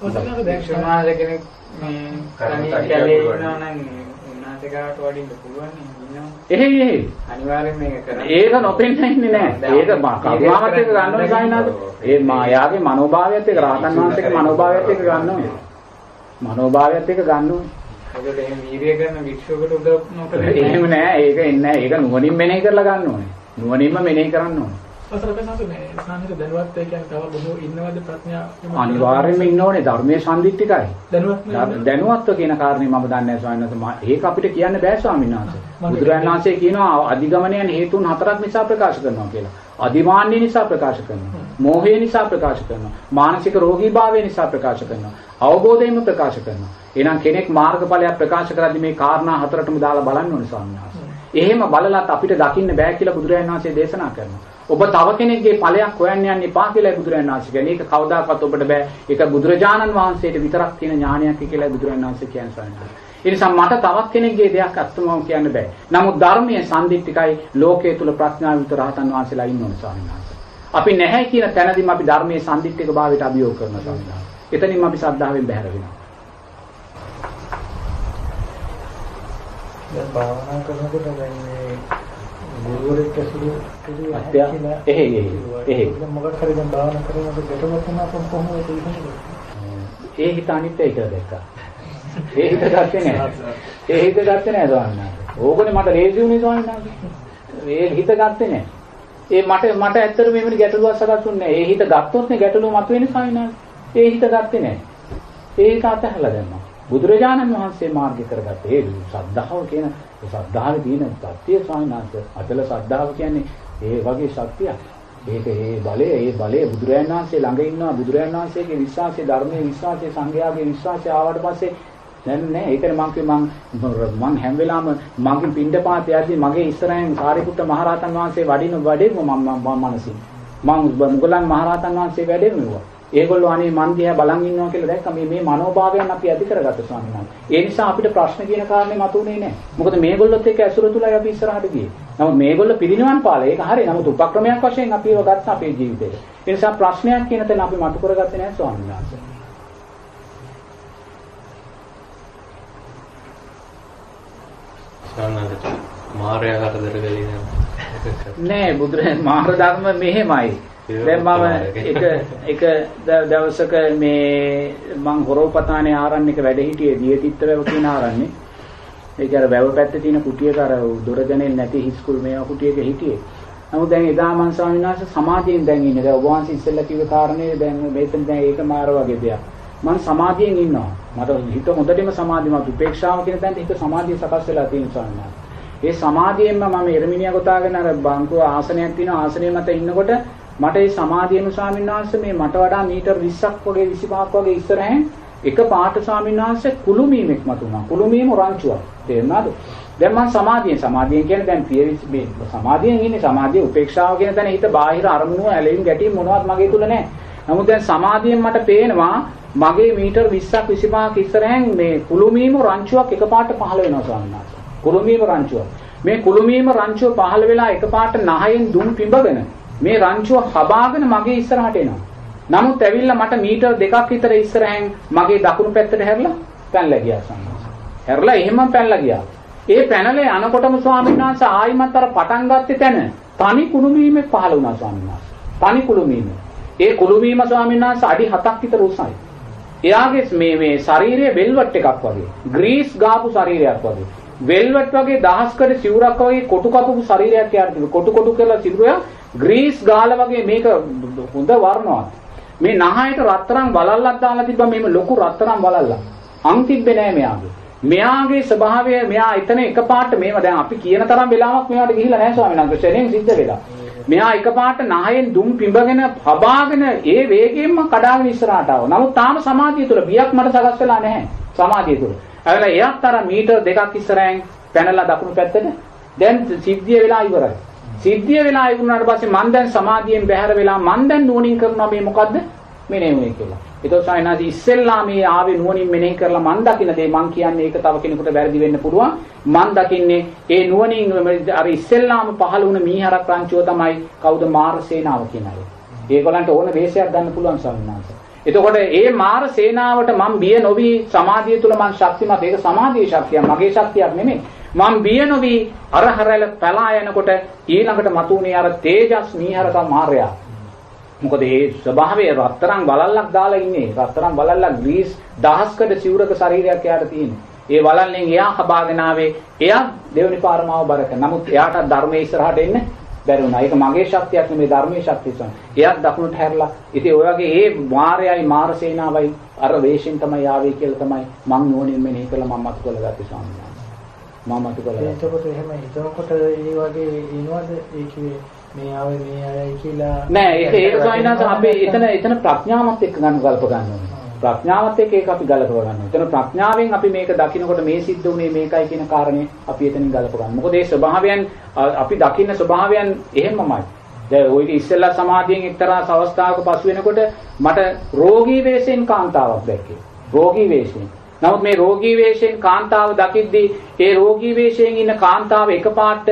වික්ෂුන් වහන්සේ කෙනෙක් මේ තනි කැලේ ඉන්නවා නම් වහන්සේලාට වඩින්න පුළුවන් නේ එහෙයි එහෙයි. අනිවාර්යෙන් මේක කරන්න. ඒක නොපෙන්න ඉන්නේ නැහැ. ඒක කරුණාවත් එක්ක ගන්න ඕනේ සායනාද? ඒ මායාවේ මනෝභාවයත් එක්ක රාතන් වහන්සේගේ මනෝභාවයත් එක්ක ගන්න ඕනේ. මනෝභාවයත් එක්ක ගන්න ඕනේ. ඒකට එහෙම වීර්ය කරන වික්ෂුවකට උදව් නොකළ එහෙම නෑ. ඒක එන්නේ නෑ. ඒක නුවණින් මෙනෙහි කරලා ගන්න ඕනේ. නුවණින්ම මෙනෙහි කරන්න ඕනේ. අසල වෙනසුනේ ස්නානික දැනුවත් ඒ කියන්නේ තව බොහෝ ඉන්නවද ප්‍රඥා අනිවාර්යයෙන්ම ඉන්න ඕනේ ධර්මයේ සම්දිත්තිකයි. දැනුවත් දැනුවත්ව කියන කාරණේ මම දන්නේ නැහැ ස්වාමීන් වහන්සේ. ඒක අපිට කියන්න බෑ ස්වාමීන් වහන්සේ. බුදුරජාණන් වහන්සේ කියනවා අධිගමනයන් හේතුන් හතරක් නිසා ප්‍රකාශ කරනවා කියලා. අදිමාන්‍ය නිසා ප්‍රකාශ කරනවා. මෝහය නිසා ප්‍රකාශ කරනවා. මානසික රෝගීභාවය නිසා ප්‍රකාශ කරනවා. අවබෝධයෙන්ම ප්‍රකාශ කරනවා. එහෙනම් කෙනෙක් මාර්ගඵලයක් ප්‍රකාශ කරද්දී මේ කාරණා හතරටම දාලා බලන්න ඕනේ ස්වාමීන් වහන්සේ. එහෙම බලලත් අපිට දකින්න බෑ කියලා බුදුරජාණන් වහන්සේ දේශනා කරනවා. ඔබ තව කෙනෙක්ගේ ඵලයක් හොයන්න යන්න එපා කියලා බුදුරජාණන් වහන්සේ කියන්නේ. ඒක කවදාකවත් ඔබට බෑ. ඒක බුදුරජාණන් වහන්සේට විතරක් තියෙන ඥානයක් කියලා බුදුරජාණන් වහන්සේ කියන්නේ ස්වාමීන් ඒ නිසා මට තවත් කෙනෙක්ගේ දෙයක් අත්තුමව කියන්න බෑ. නමුත් ධර්මයේ සම්දිත්තිකයි ලෝකයේ තුල ප්‍රඥාවිත රහතන් වහන්සේලා ඉන්නවනේ ස්වාමීන් වහන්සේ. අපි නැහැ කියන තැනදීම අපි ධර්මයේ සම්දිත්තික භාවයට අභියෝග කරනවා ස්වාමීන් වහන්සේ. එතනින්ම අපි ශ්‍රද්ධාවෙන් බැහැර වෙනවා. දැන් භාවනා කරනකොට දැන් මේ ගුරුවරයෙක් ඇසුරු එහෙයි එහෙයි දැන් මොකක් හරි දැන් භාවනා කරනකොට ගැටලුවක් වුණා කොහොමද ඒක ඒ හිත අනිත්‍යයි කියලා දැක්කා. ඒ හිත ගත්තේ නැහැ. ඒ හිත ගත්තේ නැහැ ස්වාමීන් වහන්සේ. ඕකනේ මට රේසි ස්වාමීන් වහන්සේ. ඒ හිත ගත්තේ නැහැ. ඒ මට මට ඇත්තට මේ වෙන ගැටලුවක් සකස් වුණේ. ඒ හිත ගත්තොත් නේ ගැටලුව මතුවෙන්නේ ස්වාමීන් වහන්සේ. ඒ හිත ගත්තේ නැහැ. ඒ හිත අතහැරලා දැම්මා. බුදුරජාණන් වහන්සේ මාර්ගය කරගත්තේ ඒ ශ්‍රද්ධාව කියන ශ්‍රද්ධාවේ තියෙන සත්‍ය ස්වාමීන් වහන්සේ. අතල ශ්‍රද්ධාව කියන්නේ ඒ වගේ ශක්තියක්. ඒක ඒ බලය ඒ බලය බුදුරජාණන් වහන්සේ ළඟ ඉන්නවා බුදුරජාණන් වහන්සේගේ විශ්වාසය ධර්මයේ විශ්වාසය සංඝයාගේ විශ්වාසය ආවට පස්සේ දැන් නෑ ඒකනේ මං කිව්වේ මං මං හැම වෙලාවම මගේ පින්ඩපාත යද්දී මගේ ඉස්සරහින් සාරිපුත්ත මහරහතන් වහන්සේ වඩින වැඩේම මම මම මනසින් මං මුගලන් මහරහතන් වහන්සේ වැඩේම නුවා ඒගොල්ලෝ අනේ මන් දිහා බලන් ඉන්නවා කියලා දැක්ක මේ මේ මනෝභාවයන් අපි ඇති කරගත්ත ස්වාමීන් වහන්සේ. ඒ නිසා අපිට ප්‍රශ්න කියන කාරණේ මතුනේ නැහැ. මොකද මේගොල්ලොත් එක්ක ඇසුර තුලයි අපි ඉස්සරහට ගියේ. නමුත් මේගොල්ලෝ පිරිනිවන් පාලා ඒක හරි. නමුත් උපක්‍රමයක් වශයෙන් අපි ඒව ගත්තා අපේ ජීවිතේට. ඒ නිසා ප්‍රශ්නයක් කියන තැන අපි මතු කරගත්තේ නැහැ ස්වාමීන් වහන්සේ. සන්නන්ට මායя හතරදර වෙලී නෑ. නෑ බුදුරජාණන් මාර්ග ධර්ම මෙහෙමයි. දැන් මම එක එක දවසක මේ මං හොරෝපතානේ ආරණ්‍යක වැඩ හිටියේ දියතිත්ත වැව කියන ආරණ්‍යේ. ඒක අර වැව පැත්තේ තියෙන කුටියක අර දොරගනේ නැති හිස්කුල් මේවා කුටියක හිටියේ. නමුත් දැන් එදා මං ස්වාමීන් වහන්සේ සමාධියෙන් දැන් ඉන්නේ. දැන් ඔබ වහන්සේ ඉස්සෙල්ලා කිව්ව කාරණේ දැන් මේතන දැන් ඒක මාර වගේ දෙයක්. මං සමාධියෙන් ඉන්නවා. මට හිත හොඳටම සමාධිමත් උපේක්ෂාව කියන තැනට හිත සමාධිය සකස් වෙලා තියෙන ස්වාමීන් වහන්සේ. ඒ සමාධියෙන්ම මම එරමිනියා ගොතාගෙන අර බංකුව ආසනයක් තියෙන ආසනය මත ඉන්නකොට මට ඒ සමාධියන ස්වාමීන් වහන්සේ මේ මට වඩා මීටර් 20ක් වගේ 25ක් වගේ ඉස්සරහින් එක පාට ස්වාමීන් වහන්සේ කුළුමීමක් මතුණා. කුළුමීම රංචුවක්. තේරුණාද? දැන් මම සමාධියෙන් සමාධියෙන් කියන්නේ දැන් පිය මේ සමාධියෙන් ඉන්නේ සමාධිය උපේක්ෂාව කියන තැන හිත බාහිර අරමුණු ඇලෙමින් ගැටීම් මොනවත් මගේ තුල නැහැ. නමුත් දැන් සමාධියෙන් මට පේනවා මගේ මීටර් 20ක් 25ක් ඉස්සරහින් මේ කුළුමීම රංචුවක් එකපාරට පහළ වෙනවා ස්වාමීන් වහන්සේ. කුළුමීම රංචුවක්. මේ කුළුමීම රංචුව පහළ වෙලා එකපාරට නහයෙන් දුම් පිඹගෙන මේ රංචුව හබාගෙන මගේ ඉස්සරහට එනවා. නමුත් ඇවිල්ලා මට මීටර් දෙකක් විතර ඉස්සරහින් මගේ දකුණු පැත්තට හැරිලා පැනලා ගියා සම්මාස. හැරිලා එහෙමම පැනලා ගියා. ඒ පැනලේ යනකොටම ස්වාමීන් වහන්සේ ආයිමත් අර පටන් ගත්තේ තැන තනි කුළුමීමේ පහළ වුණා ස්වාමීන් වහන්සේ. තනි කුළුමීම. ඒ කුළුමීම ස්වාමීන් වහන්සේ අඩි 7ක් විතර උසයි. එයාගේ මේ මේ ශාරීරිය වෙල්වට් එකක් වගේ. ග්‍රීස් ගාපු ශරීරයක් වගේ. වෙල්වට් වගේ දහස්කඩ සිවුරක් වගේ කොටු කපපු ශරීරයක් යාර තිබුණා. කොටු කොටු කරලා සිවුරය ග්‍රීස් ගාලා වගේ මේක හොඳ වර්ණවත්. මේ නහයට රත්තරන් වලල්ලක් දාලා තිබ්බා මෙහෙම ලොකු රත්තරන් වලල්ලක්. අං තිබ්බේ නෑ මෙයාගේ. මෙයාගේ ස්වභාවය මෙයා එතන එකපාරට මේව දැන් අපි කියන තරම් වෙලාවක් මෙයාට ගිහිල්ලා නැහැ ස්වාමීන් වහන්සේ. ශරෙන් සිද්ධ වෙලා. මෙයා එකපාරට නහයෙන් දුම් පිඹගෙන හබාගෙන ඒ වේගයෙන්ම කඩාගෙන ඉස්සරහට ආවා. නමුත් තාම සමාධිය තුල බියක් මට සකස් වෙලා නැහැ. සමාධිය තුල. ඇවිල්ලා එයත් අර මීටර් දෙකක් ඉස්සරහින් පැනලා දකුණු පැත්තට දැන් සිද්ධිය වෙලා ඉවරයි. සිද්ධිය වෙලා ඉවරුනාට පස්සේ මම දැන් සමාධියෙන් බැහැර වෙලා මම දැන් නුවණින් කරනවා මේ මොකද්ද? මෙනෙහුවේ කියලා. ඒතකොට සායනාදී ඉස්සෙල්ලා මේ ආවේ නුවණින් මෙනෙහි කරලා මන් දකින්න දේ මං කියන්නේ ඒක තව කෙනෙකුට වැරදි වෙන්න පුළුවන්. මන් දකින්නේ ඒ නුවණින් අර ඉස්සෙල්ලාම පහළ වුණ මීහරක් රංචුව තමයි කවුද මාර්සේනාව කියන අය. ඒගොල්ලන්ට ඕන වේශයක් ගන්න පුළුවන් සම්මානස. එතකොට ඒ මාර සේනාවට මම බිය නොවි සමාධිය තුල මම ශක්තිමත් ඒක සමාධියේ ශක්තිය මගේ ශක්තියක් නෙමෙයි මම බිය නොවි අරහරල පලා යනකොට ඊළඟට මතුනේ අර තේජස් මීහරක මාර්යා මොකද ඒ ස්වභාවයේ රත්තරන් බලල්ලක් දාලා ඉන්නේ රත්තරන් බලල්ලක් ග්‍රීස් දහස්කට සිවුරක ශරීරයක් එයාට තියෙන්නේ ඒ වලල්ලෙන් එයා හබාගෙන ආවේ එයා දෙවනි පාරමාව බරක නමුත් එයාට ධර්මයේ ඉස්සරහට එන්න බැරි වුණා. ඒක මගේ ශක්තියක් නෙමෙයි ධර්මයේ ශක්තිය තමයි. එයාත් දකුණට හැරලා ඉතින් ඔය වගේ ඒ මාරයයි මාර සේනාවයි අර වේශෙන් තමයි ආවේ කියලා තමයි මං නෝනින් මෙනෙහි කළා මම මතු කළගත්තේ ස්වාමීන් වහන්සේ. මම මතු කළා. එතකොට එහෙම හිතනකොට ඒ වගේ එනවද ඒ කිව්වේ මේ ආවේ මේ ආයයි කියලා නෑ ඒක ඒක වහන්සේ අපි එතන එතන ප්‍රඥාවත් එක්ක ගන්න ගල්ප ගන්න ඕනේ. ප්‍රඥාවත් එක්ක ඒක අපි ගලප ගන්නවා. එතන ප්‍රඥාවෙන් අපි මේක දකිනකොට මේ සිද්ධ වුණේ මේකයි කියන කාරණේ අපි එතනින් ගලප ගන්නවා. මොකද මේ ස්වභාවයන් අපි දකින්න ස්වභාවයන් එහෙමමයි. දැන් ওই ඉස්සෙල්ලා සමාධියෙන් එක්තරා අවස්ථාවක පසු වෙනකොට මට රෝගී වේශයෙන් කාන්තාවක් දැක්කේ. රෝගී වේශයෙන්. නමුත් මේ රෝගී වේශයෙන් කාන්තාව දකිද්දී ඒ රෝගී වේශයෙන් ඉන්න කාන්තාව එකපාරට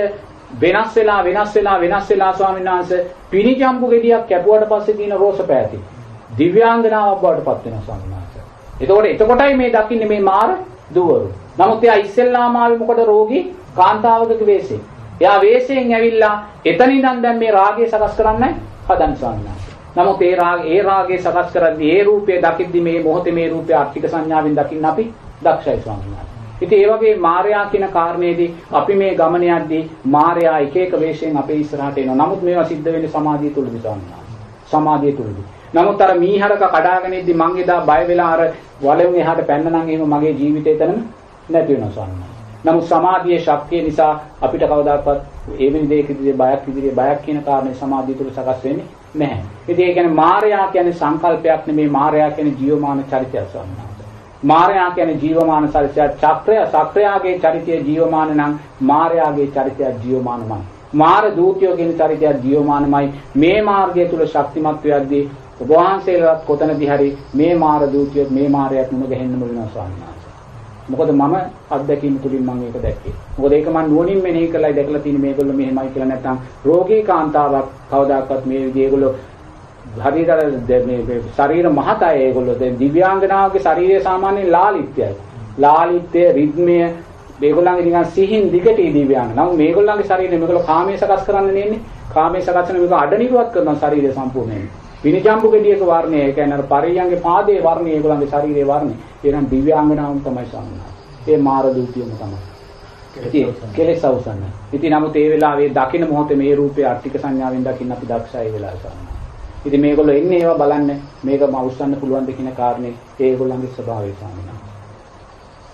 වෙනස් වෙලා වෙනස් වෙලා වෙනස් වෙලා ස්වාමීන් වහන්සේ පිනිජම්බු ගෙඩියක් කැපුවට පස්සේ තියෙන රෝස පෑති. දිව්‍යාංගනාවක් බවට පත් වෙනවා ස්වාමීන් වහන්සේ. එතකොට එතකොටයි මේ දකින්නේ මේ මාර දුවරු. නමුත් එයා ඉස්සෙල්ලාම ආවේ මොකද රෝගී කාන්තාවකක වෙස්සේ. එයා වෙස්යෙන් ඇවිල්ලා එතන ඉඳන් දැන් මේ රාගය සකස් කරන්නයි හදන් ස්වාමීන් වහන්සේ. නමුත් ඒ රාග ඒ රාගය සකස් කරද්දී ඒ රූපය දකිද්දි මේ මොහොතේ මේ රූපය ආර්ථික සංඥාවෙන් දකින්න අපි දක්ෂයි ස්වාමීන් වහන්සේ. ඉතින් ඒ වගේ මායя කියන කාරණේදී අපි මේ ගමන යද්දී මායя එක එක වේශයෙන් අපේ ඉස්සරහට එනවා. නමුත් මේවා සිද්ධ වෙන්නේ සමාධිය තුලදී ස්වාමීන් වහන්සේ. සමාධිය තුලදී. නමුත් අර මීහරක කඩාගෙන ඉද්දි මං එදා බය වෙලා අර වලෙන් එහාට පැන්න නම් එහෙම මගේ ජීවිතේ එතනම නැති වෙනවා ස්වාමීන් නමුත් සමාධියේ ශක්තිය නිසා අපිට කවදාකවත් ඒ වෙන දෙයක ඉදිරියේ බයක් ඉදිරියේ බයක් කියන කාරණේ සමාධිය තුළ සකස් වෙන්නේ නැහැ. ඉතින් ඒ කියන්නේ මායя කියන්නේ සංකල්පයක් නෙමේ මායя කියන්නේ ජීවමාන චරිතය සම්මත. මායя කියන්නේ ජීවමාන චරිතය චක්‍රය සක්‍රයාගේ චරිතය ජීවමාන නම් මායයාගේ චරිතය ජීවමානමයි. මාර දූතයෝ කියන චරිතය ජීවමානමයි. මේ මාර්ගය තුල ශක්තිමත් වෙද්දී ඔබ වහන්සේලාත් කොතනදී හරි මේ මාර දූතියොත් මේ මාරයත් මුණ ගැහෙන්න මුලිනවා ස්වාමීනා. මොකද මම අත්දැකීම් තුලින් මම ඒක දැක්කේ. මොකද ඒක මම නුවණින් මෙනෙහි කළයි දැකලා තියෙන මේගොල්ලෝ මෙහෙමයි කියලා නැත්නම් රෝගී කාන්තාවක් කවදාකවත් මේ විදිහේ ඒගොල්ලෝ හරියට මේ ශරීර මහතයි ඒගොල්ලෝ දැන් දිව්‍යාංගනාවගේ ශරීරය සාමාන්‍යයෙන් ලාලිත්‍යයි. ලාලිත්‍ය රිද්මය මේගොල්ලන්ගේ නිකන් සිහින් දිගට දිව්‍යාංග. නමුත් මේගොල්ලන්ගේ ශරීරය මේගොල්ලෝ කාමයේ සකස් කරන්න නෙන්නේ. කාමයේ සකස් කරන මේක අඩනිරුවත් කරනවා ශරීරය සම්පූර්ණයෙන්. විනිජම්බු ගෙඩියක වර්ණය ඒ කියන්නේ අර පරියංගේ පාදයේ වර්ණය ඒගොල්ලන්ගේ ශරීරයේ වර්ණය. ඒනම් දිව්‍යාංගනාවම තමයි සම්මා. ඒ මාර දූතියම තමයි. ඉතින් කෙලෙස් අවසන්. ඉතින් නමුත් ඒ වෙලාවේ දකින්න මොහොතේ මේ රූපේ ආර්ථික සංඥාවෙන් දකින්න අපි දක්ෂයි වෙලා සම්මා. ඉතින් මේගොල්ලෝ එන්නේ ඒවා බලන්න මේක මවුස්සන්න පුළුවන් ද කියන කාරණේ ඒගොල්ලන්ගේ ස්වභාවය සම්මා.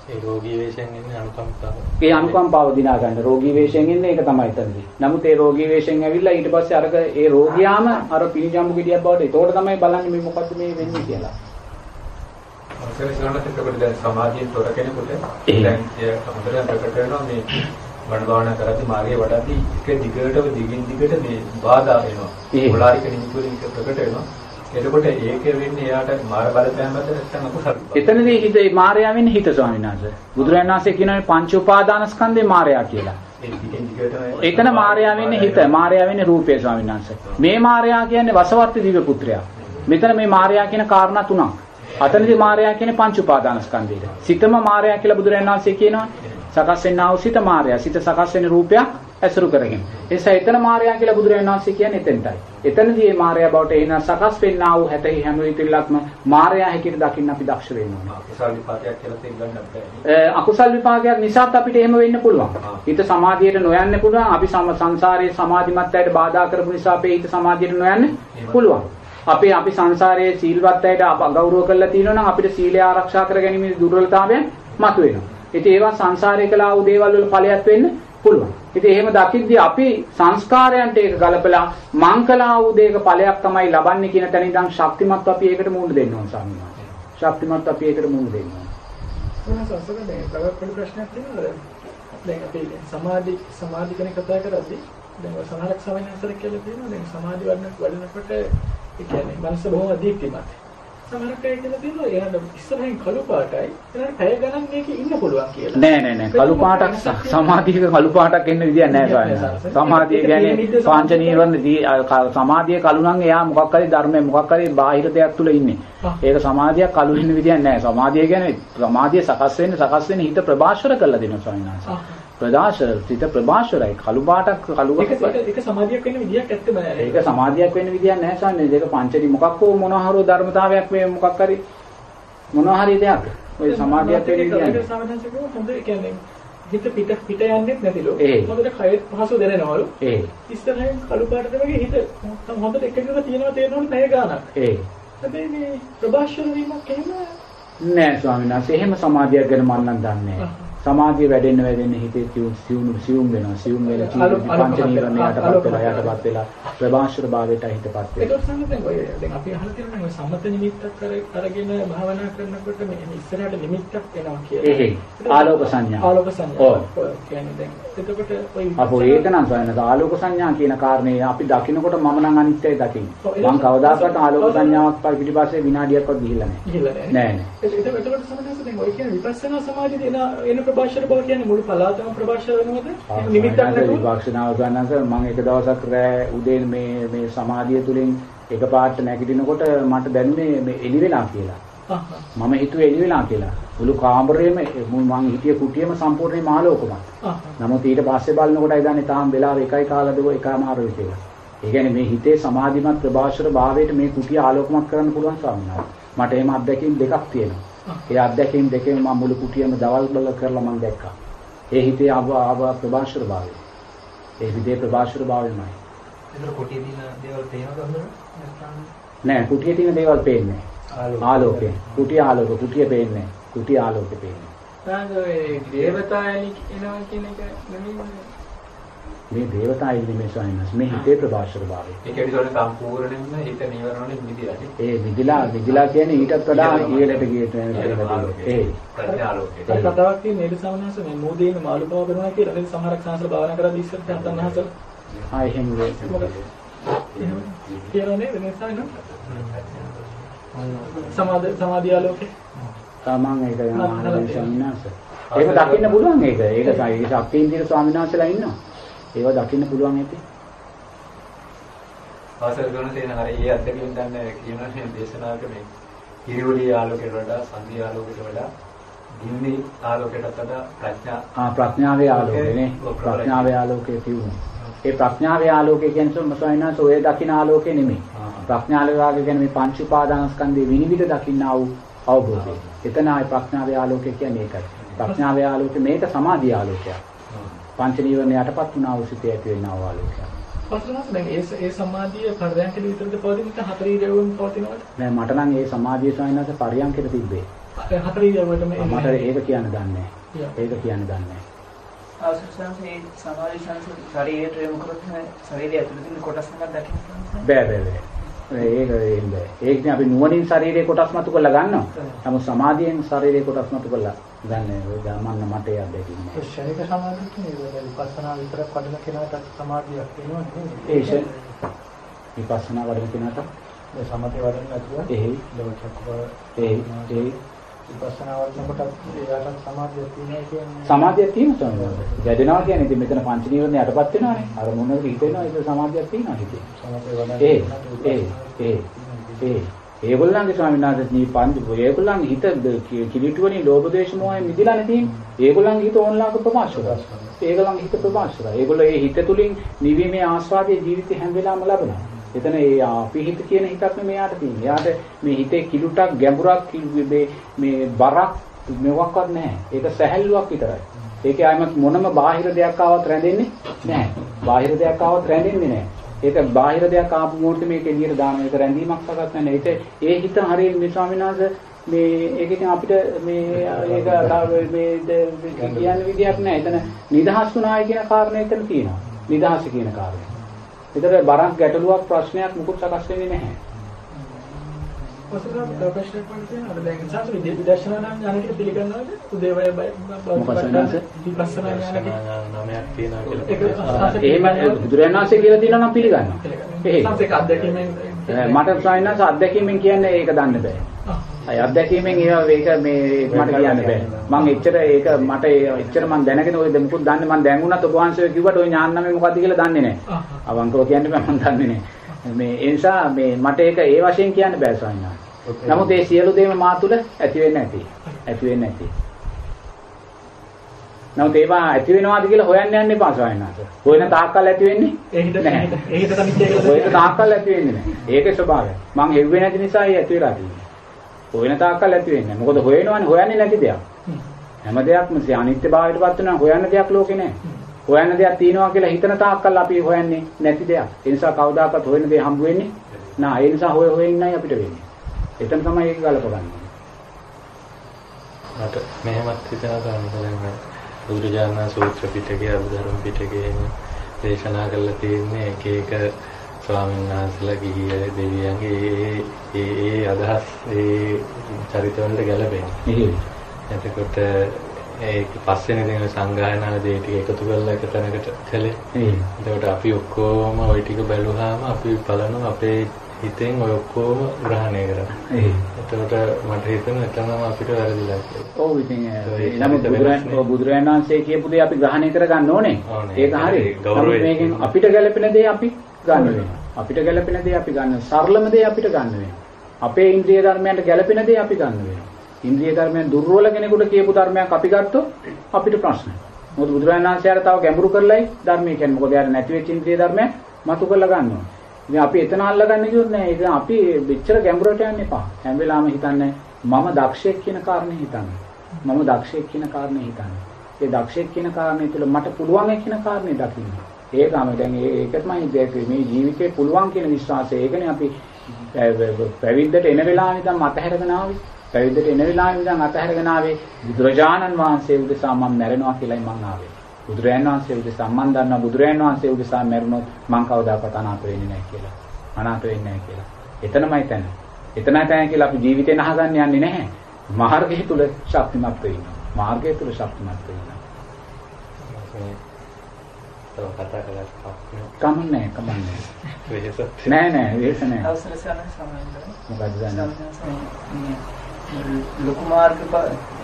ඒ රෝගී වේශයෙන් ඉන්නේ අනුකම්පාව. ඒ අනුකම්පාව දිනා ගන්න රෝගී වේශයෙන් ඉන්නේ ඒක තමයි එතනදී. නමුත් ඒ රෝගී වේශයෙන් ඇවිල්ලා ඊට පස්සේ අරක ඒ රෝගියාම අර පිළිජම්බු ගෙඩියක් බවට ඒතකොට තමයි බලන්නේ මේ මොකද්ද මේ වෙන්නේ කියලා. අවසරයි සරණත් එක්කකොට දැන් සමාධියෙන් තොර කෙනෙකුට දැන් එය හොඳට ප්‍රකට වෙනවා මේ බණ භාවනා කරද්දී මාර්ගයේ වඩාදී එක දිගටම දිගින් දිගට මේ බාධා එනවා. මොලාරික නිමිති වලින් ප්‍රකට වෙනවා. එතකොට ඒක වෙන්නේ එයාට මාර බලපෑමද නැත්නම් අකුසල? එතනදී හිත මායя වෙන්නේ හිත ස්වාමීන් වහන්සේ. බුදුරජාණන් වහන්සේ කියනවානේ පංච උපාදානස්කන්ධේ මායя කියලා. එතන මායя වෙන්නේ හිත, මායя වෙන්නේ රූපය ස්වාමීන් වහන්සේ. මේ මායя කියන්නේ වසවර්ති දිව්‍ය පුත්‍රයා. මෙතන මේ මායя කියන කාරණා තුනක්. අතනදී මායя කියන්නේ පංච උපාදානස්කන්ධේට. සිතම මායя කියලා බුදුරජාණන් වහන්සේ කියනවා. සකස් වෙන්නා වූ සිත මායя. සිත සකස් වෙන රූපයක් ඇසුරු කරගෙන. එනිසා එතන මායя කියලා බුදුරජාණන් වහන්සේ කියන්නේ එතෙන්ටයි. එතනදී මේ මායя බවට එන සකස් වෙන්නා වූ හැතෙහි හැම විටිල්ලක්ම මායя හැකිර දකින්න අපි දක්ෂ වෙන්න ඕනේ. අකුසල් විපාකයක් කියලා තේරුම් ගන්න අකුසල් විපාකයක් නිසාත් අපිට එහෙම වෙන්න පුළුවන්. හිත සමාධියට නොයන්න පුළුවන්. අපි සංසාරයේ සමාධිමත් අයට බාධා කරපු නිසා අපේ හිත සමාධියට නොයන්න පුළුවන්. අපේ අපි සංසාරයේ සීල්වත් අයට අගෞරව කරලා තියෙනවා නම් අපිට සීලය ආරක්ෂා කර ගැනීමේ දුර්වලතාවයන් මතුවෙනවා. ඉතින් ඒවා සංසාරේ කළා වූ දේවල් වල ඵලයක් වෙන්න පුළුවන්. ඉතින් එහෙම දකිද්දී අපි සංස්කාරයන්ට ඒක ගලපලා මං කළා වූ දේක ඵලයක් තමයි ලබන්නේ කියන තැන ඉඳන් ශක්තිමත් අපි ඒකට මුහුණ දෙන්න ඕන සම්මා. ශක්තිමත් අපි ඒකට මුහුණ දෙන්න ඕන. මොනවාද අසකද තව පොඩි ප්‍රශ්නයක් තියෙනවද? දැන් අපි සමාධි සමාධි ගැන කතා කරද්දී දැන් ඔය සමහරක් සමයන් අතර කියලා තියෙනවා දැන් සමාධි වඩන වඩනකොට ඒ කියන්නේ මනස බොහොම දීප්තිමත්. සමහරක් අය කියලා තියෙනවා එයාට ඉස්සරහින් කළු පාටයි එයාට පැය ගණන් මේකේ ඉන්න පුළුවන් කියලා. නෑ නෑ නෑ කළු පාටක් සමාධියක කළු පාටක් එන්න විදියක් නෑ වහන්සේ. සමාධිය කියන්නේ පාංච නීවරණ දී- අ, ක- සමාධිය කළු නම් එයා මොකක් හරි ධර්මයේ මොකක් හරි බාහිර දෙයක් තුල ඉන්නේ. ඒක සමාධියක් කළු වෙන්න විදියක් නෑ. සමාධිය කියන්නේ සමාධිය සකස් වෙන්නේ සකස් වෙන්නේ හිත ප්‍රභාෂර කරලා දෙනවා ස්වාමීන් වහන්සේ. ප්‍රභාෂර හිත ප්‍රභාෂරයි කළු පාටක් කළු ඒක සමාධියක් වෙන්න විදියක් ඇත්තම නෑ. ඒක සමාධියක් වෙන්න විදියක් නැහැ ස්වාමීන් වහන්සේ. ඒක පංචනි මොකක් හෝ මොනවා හරි ධර්මතාවයක් මේ මොකක් හරි මොනවා හරි දෙයක්. ඔය සමාධියක් වෙන්න විදියක් නැහැ. සමාධියක් හොඳ කියන්නේ හිත පිට පිට යන්නේ නැතිලෝ. හොඳට කය පහසු දැනෙනවලු. ඒ ඉස්සරහින් කළු පාටද වගේ හිත හොඳට එකගෙන තියෙනවා තේරෙනවලු පැය ගාණක්. ඒ හැබැයි මේ ප්‍රභාෂර වීමක් එහෙම නෑ ස්වාමීන් වහන්සේ එහෙම සමාධියක් ගැන මම නම් දන්නේ නෑ. සමාධිය වැඩෙන්න වැඩෙන්න හිතේ සියුම් සියුම් වෙනවා. සියුම් වෙලා පංච නීවරණ යටපත් වෙලා යටපත් වෙලා ප්‍රභාෂර භාවයට හිතපත් වෙනවා. ඒකට සම්මතයෙන් ඔය දැන් අපි අහලා තියෙනවා ඔය සම්මත නිමිත්තක් අරගෙන භාවනා කරනකොට මේ ඉස්සරහට නිමිත්තක් එනවා කියලා. එහෙයි. ආලෝක සංඥා. ආලෝක සංඥා. ඔව්. කියන්නේ දැන් එතකොට ඔය අපෝ ඒක නම් සයනක ආලෝක සංඥා කියන කාරණේ අපි දකිනකොට මම නම් අනිත්‍යයි දකින්නේ. මම කවදාකවත් ආලෝක සංඥාවක් පිටිපස්සේ විනාඩියක්වත් ගිහිල්ලා නැහැ. ගිහිල්ලා නැහැ. නෑ නෑ. ඒක එතකොට සමහරවිට දැන් ඔය කියන්නේ විපස්සනා සමාධියේ එන එන ප්‍රභාෂර බව කියන්නේ මුළු පලාතම ප්‍රභාෂර වෙනවද? නිමිත්තක් නැතුව විපක්ෂනාව ගන්නස මම එක දවසක් රෑ උදේ මේ මේ සමාධිය තුලින් එකපාරට නැගිටිනකොට මට දැනුනේ මේ එලි වෙලා කියලා. මම හිතුවේ එලි වෙලා කියලා. මුළු කාමරේම මම හිටිය කුටියම සම්පූර්ණයෙන්ම ආලෝකමත්. නමුත් ඊට පස්සේ බලනකොටයි දන්නේ තාම වෙලාව එකයි කාලද එකමාරුයි කියලා. ඒ කියන්නේ මේ හිතේ සමාධිමත් ප්‍රභාෂර භාවයට මේ කුටිය ආලෝකමත් කරන්න පුළුවන් ස්වාමීන්. මට එහෙම අත්දැකීම් දෙකක් තියෙනවා. ඒ අත්දැකීම් දෙකෙන් මම මුළු කුටියම දවල් බල කරලා මම දැක්කා. ඒ හිතේ ආව ආව ප්‍රභාෂර භාවය. ඒ විදේ ප්‍රභාෂර භාවයමයි. ඒතර කොටිය දින දේවල් පේනවද? නෑ කුටියේ තියෙන දේවල් පේන්නේ නෑ. ආලෝකේ. කුටිය ආලෝක කුටිය පේන්නේ නෑ. කුටිය ආලෝකේ පේන්නේ. සාංග ඔය දේවතා එනවා කියන එක නෙමෙයි මේ දේවතා ඉන්නේ මේ ස්වාමීන් වහන්සේ මේ හිතේ ප්‍රභාෂර භාවය. ඒ කියන්නේ සම්පූර්ණයෙන්ම හිත නිවරණ වලින් මිදිලා. ඒ විදිලා විදිලා කියන්නේ ඊටත් වඩා ඉහළට ගියට ඒ ප්‍රඥාලෝකේ. අර කතාවක් තියෙන නේද සමනහස මේ මෝදීන මාළු බව කරනවා කියලා නේද සමහරක් සංසල භාවනා කරලා ඉස්සර තත්තන් අහසල ආ එහෙම වේ. කියලා නේද මේ සායන සමාධි සමාධි ආලෝකේ තමන් ඒක ආනන්ද ස්වාමීන් වහන්සේ. ඒක දකින්න පුළුවන් ඒක. ඒක ඒ ශක්තියින්දිර ස්වාමීන් වහන්සේලා ඉන්නවා. ඒව දකින්න පුළුවන් ඇති. අවසර කරන තේන හරි ඒ අත්දැකීම් ගන්න කියනවා දේශනාවක මේ හිරිවලි ආලෝකයට වඩා සංධි ආලෝකයට වඩා දින්නේ ආලෝකයටත් වඩා ප්‍රඥා ආ ප්‍රඥාවේ ආලෝකය නේ. ප්‍රඥාවේ ආලෝකයේ තියුණු. ඒ ප්‍රඥාවේ ආලෝකය කියන්නේ වහන්සේ ඔය දකින්න ආලෝකය නෙමෙයි. ප්‍රඥාවේ ආලෝකය කියන්නේ මේ පංච උපාදානස්කන්ධේ විනිවිද දකින්නා වූ අවබෝධය. එතන ආයි ප්‍රඥාවේ ආලෝකය කියන්නේ ඒකයි. ප්‍රඥාවේ ආලෝකය මේක සමාධි ආලෝකයක්. පංච නීවරණ යටපත් වුණා වූ සිතේ ඇති වෙනා වූ ආලෝකයක්. පස්වනස් දැන් ඒ ඒ සමාධිය පරයන්කේ විතරද පවතින එක හතර ඉරියව්වෙන් පවතිනවද? නෑ මට නම් ඒ සමාධිය ස්වාමීන් වහන්සේ පරියන්කෙට තිබ්බේ. හතර ඉරියව්වටම මට ඒක කියන්න දන්නේ නෑ. ඒක කියන්න දන්නේ නෑ. ආසුසන්සේ සමාධි සංස ශරීරයට යොමු කරොත් ශරීරය ඇතුළේ තියෙන කොටස් එකක් දකින්න බෑ බෑ බෑ. ඒක ඒක ඒකනේ අපි නුවණින් ශරීරයේ කොටස් මතු කරලා ගන්නවා. නමුත් සමාධියෙන් ශරීරයේ කොටස් මතු කරලා ගන්න ඔය ගමන්න මට ඒ අත්දැකීම. ඒ ශනික සමාධිය කියන්නේ විපස්සනා විතරක් වඩන කෙනාට සමාධියක් වෙනවා නේද? ඒ විපස්සනා වඩන කෙනාට? සමතේ වඩන්න නැතුව එහෙයි. ලෝකයක් ඒ ඒ විපස්සනා වඩනකොට ඒකට සමාධියක් තියෙනවා කියන්නේ සමාධියක් තියෙන ස්වාමීන් වැඩෙනවා කියන්නේ ඉතින් මෙතන පංච නීවරණ යටපත් වෙනවානේ. අර මොනවද හිතෙනවා ඒක සමාධියක් තියෙනවා හිතේ. ඒ ඒ ඒ ඒ ඒගොල්ලන්ගේ ස්වාමීන් වහන්සේ මේ පංච ඒගොල්ලන්ගේ හිත කිලිටු වලින් ලෝභ දේශ මොහයෙන් මිදිලානේ තියෙන්නේ. ඒගොල්ලන්ගේ හිත ඕන්ලාක ප්‍රමාශරයි. ඒගොල්ලන්ගේ හිත ප්‍රමාශරයි. ඒගොල්ලෝ ඒ හිත තුලින් නිවීමේ ආස්වාදයේ ජීවිතේ හැම වෙලාවෙම ලබනවා. එතන ඒ අපි හිත කියන හිතක් නෙමෙයි යාට තියෙන්නේ. යාට මේ හිතේ කිලුටක් ගැඹුරක් මේ මේ බරක් මෙවක්වත් නැහැ. ඒක සැහැල්ලුවක් විතරයි. ඒකේ ආයමත් මොනම බාහිර දෙයක් ආවත් රැඳෙන්නේ නැහැ. බාහිර දෙයක් ආවත් රැඳෙන්නේ නැහැ. ඒක බාහිර දෙයක් ආපු මොහොතේ මේක එළියට දාන එක රැඳීමක් සකස් නැහැ. ඒක ඒ හිත හරිය මේ ස්වාමීන් වහන්සේ මේ ඒක ඉතින් අපිට මේ ඒක මේ කියන විදියක් නැහැ. එතන නිදහස් වුණායි කියන කාරණේ එතන තියෙනවා. නිදහස කියන කාරණේ. ඒතර බරක් ගැටලුවක් ප්‍රශ්නයක් මුකුත් සකස් වෙන්නේ නැහැ. පස්වනස් ප්‍රශ්නයක් වගේ අර දැන් සාසු විදර්ශනා නම් ඥානෙට පිළිගන්නවද? උදේවය බය? විපස්සනා ඥානෙට නමයක් තියෙනවා කියලා. එහෙම බුදුරජාණන් වහන්සේ කියලා තියෙනවා නම් පිළිගන්නවා. අධ්‍යක්ීමෙන් මට වහන්සේ අත්දැකීමෙන් කියන්නේ ඒක දන්න බෑ. අය අත්දැකීමෙන් ඒවා මේක මේ මට කියන්න බෑ. මම එච්චර ඒක මට එච්චර මම දැනගෙන ඔය මුකුත් දන්නේ මම දැන් උනත් ඔබ වහන්සේ කිව්වට ඔය ඥානනමේ මොකද්ද කියලා දන්නේ නැහැ. අවංකව කියන්න බෑ මම දන්නේ නැහැ. මේ ඒ නිසා මේ මට ඒක ඒ වශයෙන් කියන්න බෑ ස්වාමීන් වහන්සේ. නමුත් ඒ සියලු දේම මා තුළ ඇති වෙන්නේ නැති. ඇති වෙන්නේ නැති. නමුත් ඒවා ඇති වෙනවාද කියලා හොයන්න යන්න එපා ස්වාමීන් වහන්සේ. හොයන තාක්කල් ඇති වෙන්නේ නැහැ. ඒ හිත තමයි ඒක. හොයන තාක්කල් ඇති වෙන්නේ නැහැ. ඒකේ ස්වභාවය. මං හෙව්වේ නැති නිසා ඒ ඇති වෙලා තියෙන්නේ. හොයන තාක්කල් ඇති වෙන්නේ නැහැ. මොකද හොයනවනේ හොයන්නේ නැති දෙයක්. හැම දෙයක්ම අනිත්‍යභාවයටපත් වෙනවා හොයන්න දෙයක් ලෝකේ නැහැ. හොයන්න දෙයක් තියෙනවා කියලා හිතන තාක්කල් අපි හොයන්නේ නැති දෙයක්. ඒ නිසා කවදාකවත් හොයන දේ හම්බ වෙන්නේ නැහැ. ඒ නිසා හොය හොය ඉන්නයි අපිට වෙන්නේ. එතන තමයි ඒක ගලපගන්නේ. මට මෙහෙමත් හිතෙනවා තමයි බුදුරජාණන් සූත්‍ර පිටකයේ අභිධර්ම පිටකයේ දේශනා කරලා තියෙන්නේ එක එක ස්වාමීන් වහන්සේලා ගිහිය දෙවියන්ගේ ඒ ඒ අදහස් ඒ චරිතවලට ගැලපෙන්නේ. එතකොට ඒක පස්සේ නේද සංගායනාවේ ටික එකතු කරලා එක තැනකට කළේ. එතකොට අපි ඔක්කොම ওই ටික බැලුවාම අපි බලනවා අපේ හිතෙන් ඔය ඔක්කොම ග්‍රහණය කරනවා. එතකොට මට හිතෙනවා එතනම අපිට වැරදිලා කියලා. ඔව් ඉතින් නමුත් බුදුරජාණන් බුදුරජාණන් වහන්සේ කියපු දේ අපි ග්‍රහණය කරගන්න ඕනේ. ඒක හරි. නමුත් මේකෙන් අපිට ගැළපෙන දේ අපි ගන්න වෙනවා. අපිට ගැළපෙන දේ අපි ගන්න. සරලම දේ අපිට ගන්න වෙනවා. අපේ ඉන්ද්‍රිය ධර්මයන්ට ගැළපෙන දේ අපි ගන්න වෙනවා. ඉන්ද්‍රිය ධර්මයන් දුර්වල කෙනෙකුට කියපු ධර්මයක් අපි ගත්තොත් අපිට ප්‍රශ්නයි. මොකද බුදුරජාණන් වහන්සේට තව ගැඹුරු කරලයි ධර්මය කියන්නේ. මොකද යාර නැති වෙච්ච ඉන්ද්‍රිය ධර්මයන් මතු කරලා ගන්නවා. ඉතින් අපි එතන අල්ලගන්න කිව්වොත් නෑ. ඒක අපි මෙච්චර ගැඹුරට යන්න එපා. හැම වෙලාවෙම හිතන්නේ මම දක්ෂයෙක් කියන කාරණේ හිතන්නේ. මම දක්ෂයෙක් කියන කාරණේ හිතන්නේ. ඒ දක්ෂයෙක් කියන කාරණේ තුල මට පුළුවන් කියන කාරණේ දකින්න. ඒකම දැන් ඒක තමයි මේ ජීවිතේ පුළුවන් කියන විශ්වාසය. ඒකනේ අපි පැවිද්දට එන වෙලාවෙ ඉඳන් අතහැරගෙන ආවේ. පැවිද්දට එන වෙලාවෙ ඉඳන් අතහැරගෙන ආවේ බුදුරජාණන් වහන්සේ උදෙසා මම මැරෙනවා කියලායි මං ආවේ. බුදුරයන් වහන්සේ උදෙසා මම දන්නවා බුදුරයන් වහන්සේ උදෙසා මැරුණොත් මං කවදාකවත් අනාථ වෙන්නේ නැහැ කියලා. අනාථ වෙන්නේ නැහැ කියලා. එතනමයි තැන. එතනයි තැන කියලා අපි ජීවිතේ නහගන්න යන්නේ නැහැ. මාර්ගය තුල ශක්තිමත් වෙනවා. මාර්ගය තුල ශක්තිමත් වෙනවා. තව කතා කළා කමන්නේ කමන්නේ. වෙහස නෑ නෑ වෙහස නෑ. අවසර සලන සමහරවිට මොකද දන්නේ? ලොකු මාර්ග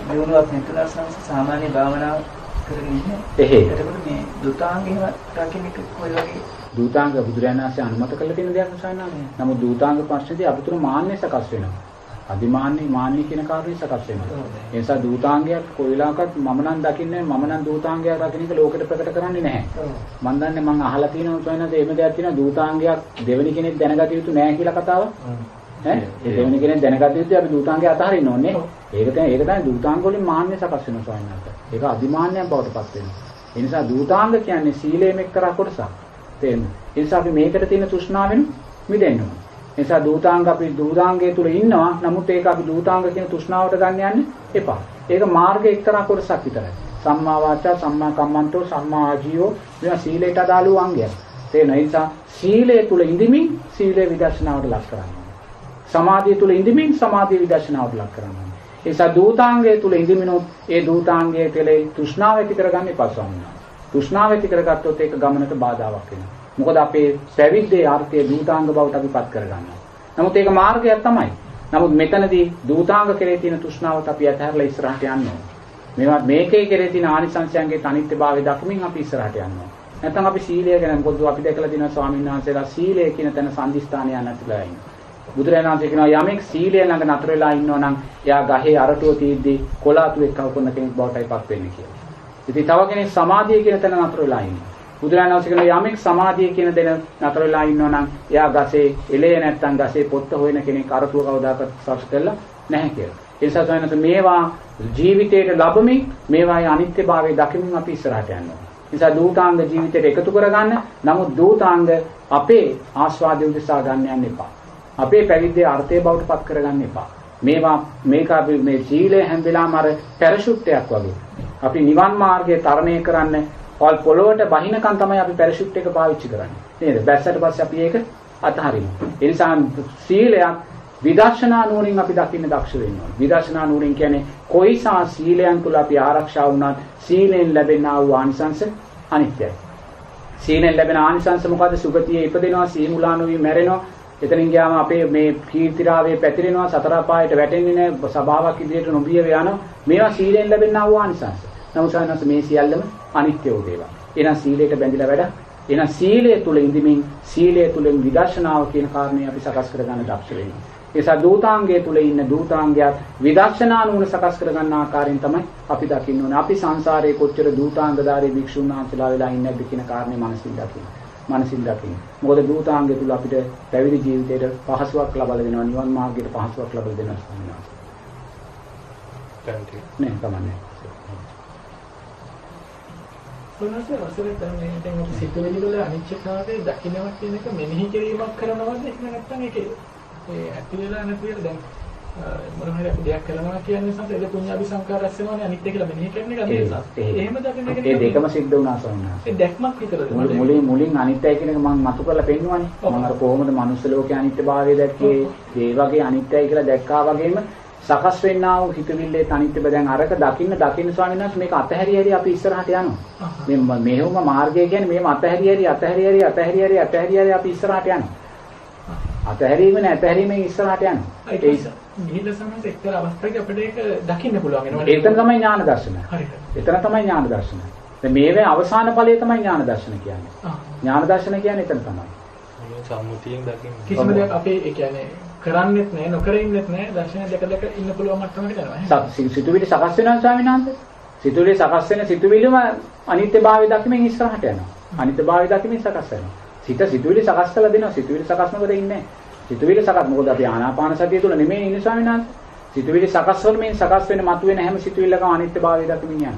දියුණුවක් නැතුණා සංස සාමාන්‍ය භාවනාව කරගෙන ඉන්නේ. එහෙ. එතකොට මේ දුතාංග එහෙම රකින්න කොයි වගේ දූතාංග බුදුරජාණන් වහන්සේ අනුමත කළ තියෙන දෙයක් නිසා නෑ. නමුත් දූතාංග ප්‍රශ්නේදී අපතුරු මාන්නේ සකස් වෙනවා. අදිමාන්නේ මාන්නේ කියන කාර්යය සකස් වෙනවා. ඒ නිසා දූතාංගයක් කොයි වෙලාවකත් මම නම් දකින්නේ මම නම් දූතාංගයක් රකින්න එක ලෝකෙට ප්‍රකට කරන්නේ නැහැ. මම දන්නේ මම අහලා තියෙනවා සොයනද එහෙම දෙයක් තියෙනවා දූතාංගයක් දෙවෙනි කෙනෙක් දැනගත යුතු නැහැ කියලා කතාවක්. ඈ ඒ දෙවෙනි කෙනෙක් දැනගත යුතු අපි දූතාංගය අතහරින්න ඕනේ. ඒක තමයි ඒක තමයි දූතාංග වලින් මාන්නේ සකස් වෙනවා සොයනද. ඒක අදිමාන්නයක් බවට පත් වෙනවා. ඒ නිසා දූතාංග කියන්නේ සීලයෙන් එක්තරා කොටසක්. තේරෙනවද? ඒ නිසා අපි මේකට තියෙන තෘෂ්ණාවෙන් මිදෙන්න ඕනේ. නිසා දූතාංග අපි දූතාංගයේ තුල ඉන්නවා. නමුත් ඒක අපි දූතාංග කියන තෘෂ්ණාවට ගන්න යන්නේ එපා. ඒක මාර්ගයේ එක්තරා කොටසක් විතරයි. සම්මා වාචා, සම්මා කම්මන්තෝ, සම්මා ආජීවෝ මේවා සීලයට අදාළ වූ අංගයක්. තේන නිසා සීලය තුල ඉඳිමින් සීලය විදර්ශනාවට ලක් කරනවා. සමාධිය තුල ඉඳිමින් සමාධිය විදර්ශනාවට ලක් කරනවා. ඒ නිසා දූතාංගයේ තුල ඉඳිමිනොත් ඒ දූතාංගයේ කෙලේ තෘෂ්ණාව ඇති කරගන්න එපා ස්වාමීන් වහන්සේ. තෘෂ්ණාව ඇති කරගත්තොත් ඒක ගමනට බාධාවක් වෙනවා. මොකද අපේ පැවිද්දේ ආර්ථය දූතාංග බවට අපි පත් කරගන්නවා. නමුත් ඒක මාර්ගයක් තමයි. නමුත් මෙතනදී දූතාංග කෙරේ තියෙන තෘෂ්ණාවත් අපි අතහැරලා ඉස්සරහට යන්න ඕනේ. මේවා මේකේ කෙරේ තියෙන ආනිසංසයන්ගේ අනිත්‍යභාවය දක්මින් අපි ඉස්සරහට යනවා. නැත්නම් අපි සීලය ගැන මොකද අපි දැකලා දිනවා ස්වාමීන් වහන්සේලා සීලය කියන තැන සම්දිස්ථානය නැතිලා ඉන්නවා. බුදුරජාණන් වහන්සේ කියනවා යමෙක් සීලය ළඟ නතර වෙලා ඉන්නවා නම් එයා ගහේ අරටුව තියෙද්දි කොලාතු එක්කව කරන කෙනෙක් බවටයිපත් වෙන්නේ කියලා. ඉතින් තව කෙනෙක් සමාධිය කියන තැන නතර වෙලා ඉන්නවා. බුදුරජාණන් වහන්සේ කියනවා යමෙක් සමාධිය කියන දෙන නතර වෙලා ඉන්නවා නම් එයා ගසේ එළේ නැත්තම් ගසේ පොත්ත හොයන කෙනෙක් අරතුව කවදාකවත් ස්පර්ශ කළා නැහැ කියලා. ඒ නිසා තමයි මේවා ජීවිතයට ලැබෙමින් මේවායේ අනිත්‍යභාවය දකිමින් අපි ඉස්සරහට යනවා. නිසා දූතාංග ජීවිතයට එකතු කරගන්න. නමුත් දූතාංග අපේ ආස්වාදය උදෙසා ගන්න යන්න එපා. අපේ පැවිද්දේ අර්ථය බවට පත් කරගන්න එපා. මේවා මේක අපි මේ සීලය හැම වෙලාවම අර පැරෂුට් එකක් වගේ. අපි නිවන් මාර්ගයේ තරණය කරන්න වල් පොළොවට බහිනකන් තමයි අපි පැරෂුට් එක පාවිච්චි කරන්නේ. නේද? බැස්සට පස්සේ අපි ඒක අතහරිනවා. ඒ නිසා සීලයක් විදර්ශනා නුවණින් අපි දකින්න දක්ෂ වෙන්න ඕනේ. විදර්ශනා නුවණින් කියන්නේ කොයිසා සීලයන් තුල අපි ආරක්ෂා වුණත් සීලෙන් ලැබෙනා වූ ආනිසංස අනිත්‍යයි. සීලෙන් ලැබෙන ආනිසංස මොකද? සුගතියේ ඉපදෙනවා, සීමුලා නොවි මැරෙනවා. එතනින් ගියාම අපේ මේ කීර්තිරාවේ පැතිරෙනවා සතර පායට වැටෙන්නේ නැහැ සබාවක් ඉදිරියට නොබිය යනවා. මේවා සීලෙන් ලැබෙනා වූ ආනිසංස. නමුත් සානස් මේ සියල්ලම අනිත්‍ය වූ දේවල්. එහෙනම් සීලයට බැඳිලා වැඩ. එහෙනම් සීලය තුල ඉඳිමින් සීලය තුලින් විදර්ශනාව කියන කාරණේ අපි සකස් කරගන්න දක්ෂ වෙනවා. ඒසා දූතාංගයේ තුල ඉන්න දූතාංගයත් විදර්ශනා නුවණ සකස් කරගන්න ආකාරයෙන් තමයි අපි දකින්න ඕනේ. අපි සංසාරයේ කොච්චර දූතාංගධාරී භික්ෂුන් වහන්සේලා වෙලා ඉන්නේද කියන කාරණේ මනසින් දකින්න. මනසින් දකින්න. මොකද දූතාංගය තුල අපිට පැවිදි ජීවිතයට පහසුවක් ලබා දෙනවා. නිවන් මාර්ගයට පහසුවක් ලබා දෙනවා. නෑ කමන්නේ. මොනවාද වසරේ තමයි දැන් අපි සිතුවිලි වල අනිත්‍යතාවය දකින්නවා කියන එක මෙනෙහි කිරීමක් කරනවද එහෙම නැත්නම් ඒකේ ඒ ඇති වෙලා නැති වෙලා දැන් මොන හරි අපි දෙයක් කරනවා කියන්නේ සංස ඒක පුඤ්ඤාභි සංකාර රැස් වෙනවනේ කියලා මෙනෙහි කරන එක නේද? එහෙම දකින්න එක ඒ දෙකම සිද්ධ වුණා ස්වාමීන් ඒ දැක්මක් විතරද? මුලින් මුලින් අනිත්‍යයි කියන එක මම මතු කරලා පෙන්නුවානේ. මම අර කොහොමද මනුස්ස ලෝකයේ අනිත්‍යභාවය දැක්කේ, ඒ වගේ අනිත්‍යයි කියලා දැක්කා වගේම සකස් වෙන්නා වූ හිතවිල්ලේ අනිත්‍ය බව දැන් අරක දකින්න දකින්න ස්වාමීන් වහන්සේ මේක අතහැරි හැරි අපි ඉස්සරහට යනවා. මේ මෙහෙම මාර්ගය කියන්නේ මේව අතහැරි හැරි අතහැරි හැරි අතහැරි හැරි අතහැරි හැරි අපි ඉස්සරහට යනවා. අතහැරීම නෑ අතහැරීමෙන් ඉස්සරහට යනවා. ඒක ගිහිල්ලා සමහර එක්තරා අවස්ථාවක අපිට ඒක දකින්න පුළුවන් වෙනවා. එතන තමයි ඥාන දර්ශන. හරියට. එතන තමයි ඥාන දර්ශන. දැන් මේවේ අවසාන ඵලය තමයි ඥාන දර්ශන කියන්නේ. ඥාන දර්ශන කියන්නේ එතන තමයි. සම්මුතියෙන් දකින්න. කිසිම දෙයක් අපේ ඒ කියන්නේ කරන්නෙත් නැහැ නොකර ඉන්නෙත් නැහැ දර්ශන දෙක දෙක ඉන්න පුළුවන් මට්ටමකට කරනවා. සිතුවිලි සකස් වෙනවා ස්වාමීන් වහන්සේ. සිතුවිලි සකස් වෙන සිතුවිලිම අනිත්‍යභාවය දක්මින් ඉස්සරහට යනවා. අනිත්‍යභාවය දක්මින් සකස් වෙනවා. සිත සිතුවිලි සකස් කළා දෙනවා. සිතුවිලි සකස් නොකර ඉන්නේ සිතුවිලි සකස් මොකද අපි ආනාපාන සතිය තුල නෙමෙයි ඉන්නේ ස්වාමීන් වහන්සේ. සිතුවිලි සකස් වීමෙන් සකස් වෙන මතුවෙන හැම සිතුවිල්ලකම අනිත්‍යභාවය දක්මින් යනවා.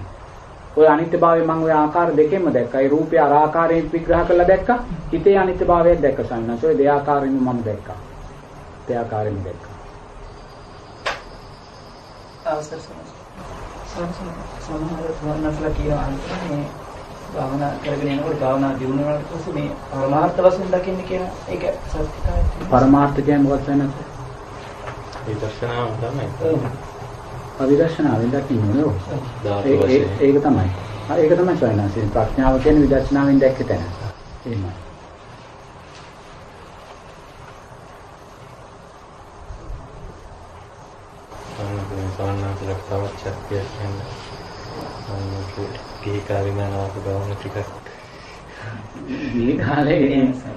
ඔය අනිත්‍යභාවය මම ඔය ආකාර දෙකෙන්ම දැක්කා. ඒ රූපය අර ආකාරයෙන් විග්‍රහ කරලා දැක්කා. හිතේ අනිත්‍යභාවයක් දැක්ක ස්වාමීන් වහන්සේ. ඔය දෙආකාරයෙන්ම මම දැක්කා. දෙආකාරයෙන් දැක්කා. අවසර සමහර වර්ණසලා කියනවා මේ භාවනා කරගෙන යනකොට භාවනා දියුණු වෙනකොට පස්සේ මේ පරමාර්ථ වශයෙන් දකින්න කියන ඒක සත්‍යතාවය. පරමාර්ථ කියන්නේ මොකක්ද වෙනස? විදර්ශනාව තමයි. අවිදර්ශනාවෙන් දකින්න. ධාතු ඒක තමයි. හරි ඒක තමයි සයනසේ ප්‍රඥාව කියන්නේ විදර්ශනාවෙන් දැක්ක තැන. එහෙමයි. සාමාන්‍යයෙන් තවත් ශක්තියක් කියන්නේ අන්න කී කාරිනාවක් ගවන ටිකක් මේ කාලේ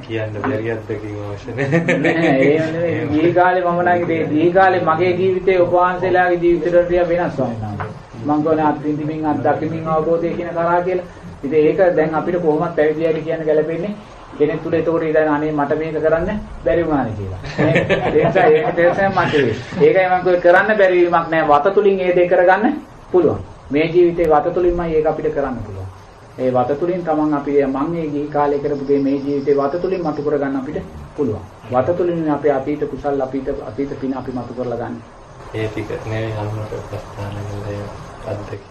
කියන්න බැරි අත්දැකීම් අවශ්‍ය නෑ ඒ නෙවෙයි මේ කාලේ මම ඉතින් මේ කාලේ මගේ ජීවිතේ උපවාසයලාගේ ජීවිතවලට වඩා වෙනස් වුණා. මම කියන්නේ අත්විඳින්මින් අත්දැකීමින් අවබෝධය කියන කරා කියලා. ඉතින් ඒක දැන් අපිට කොහොමද පැවිදි ඇයි කියන ගැලපෙන්නේ? කෙනෙක් තුල ඒතකොට ඉතින් අනේ මට මේක කරන්න බැරි වුණානේ කියලා. ඒ නිසා ඒක තේසෙන් මට ඒකයි මම කරන්න බැරි වීමක් නෑ. වත තුලින් ඒ දේ කරගන්න පුළුවන්. මේ ජීවිතේ වත තුලින්මයි ඒක අපිට කරන්න පුළුවන්. ඒ වත තුලින් තමන් අපි මම මේ ගිහි කාලේ කරපු දේ මේ ජීවිතේ වත තුලින් මතු කරගන්න අපිට පුළුවන්. වත තුලින් අපේ අතීත කුසල් අතීත අතීත පින අපි මතු කරලා ගන්න. ඒ ටික නෙවෙයි අනුමත ප්‍රස්ථාන වල.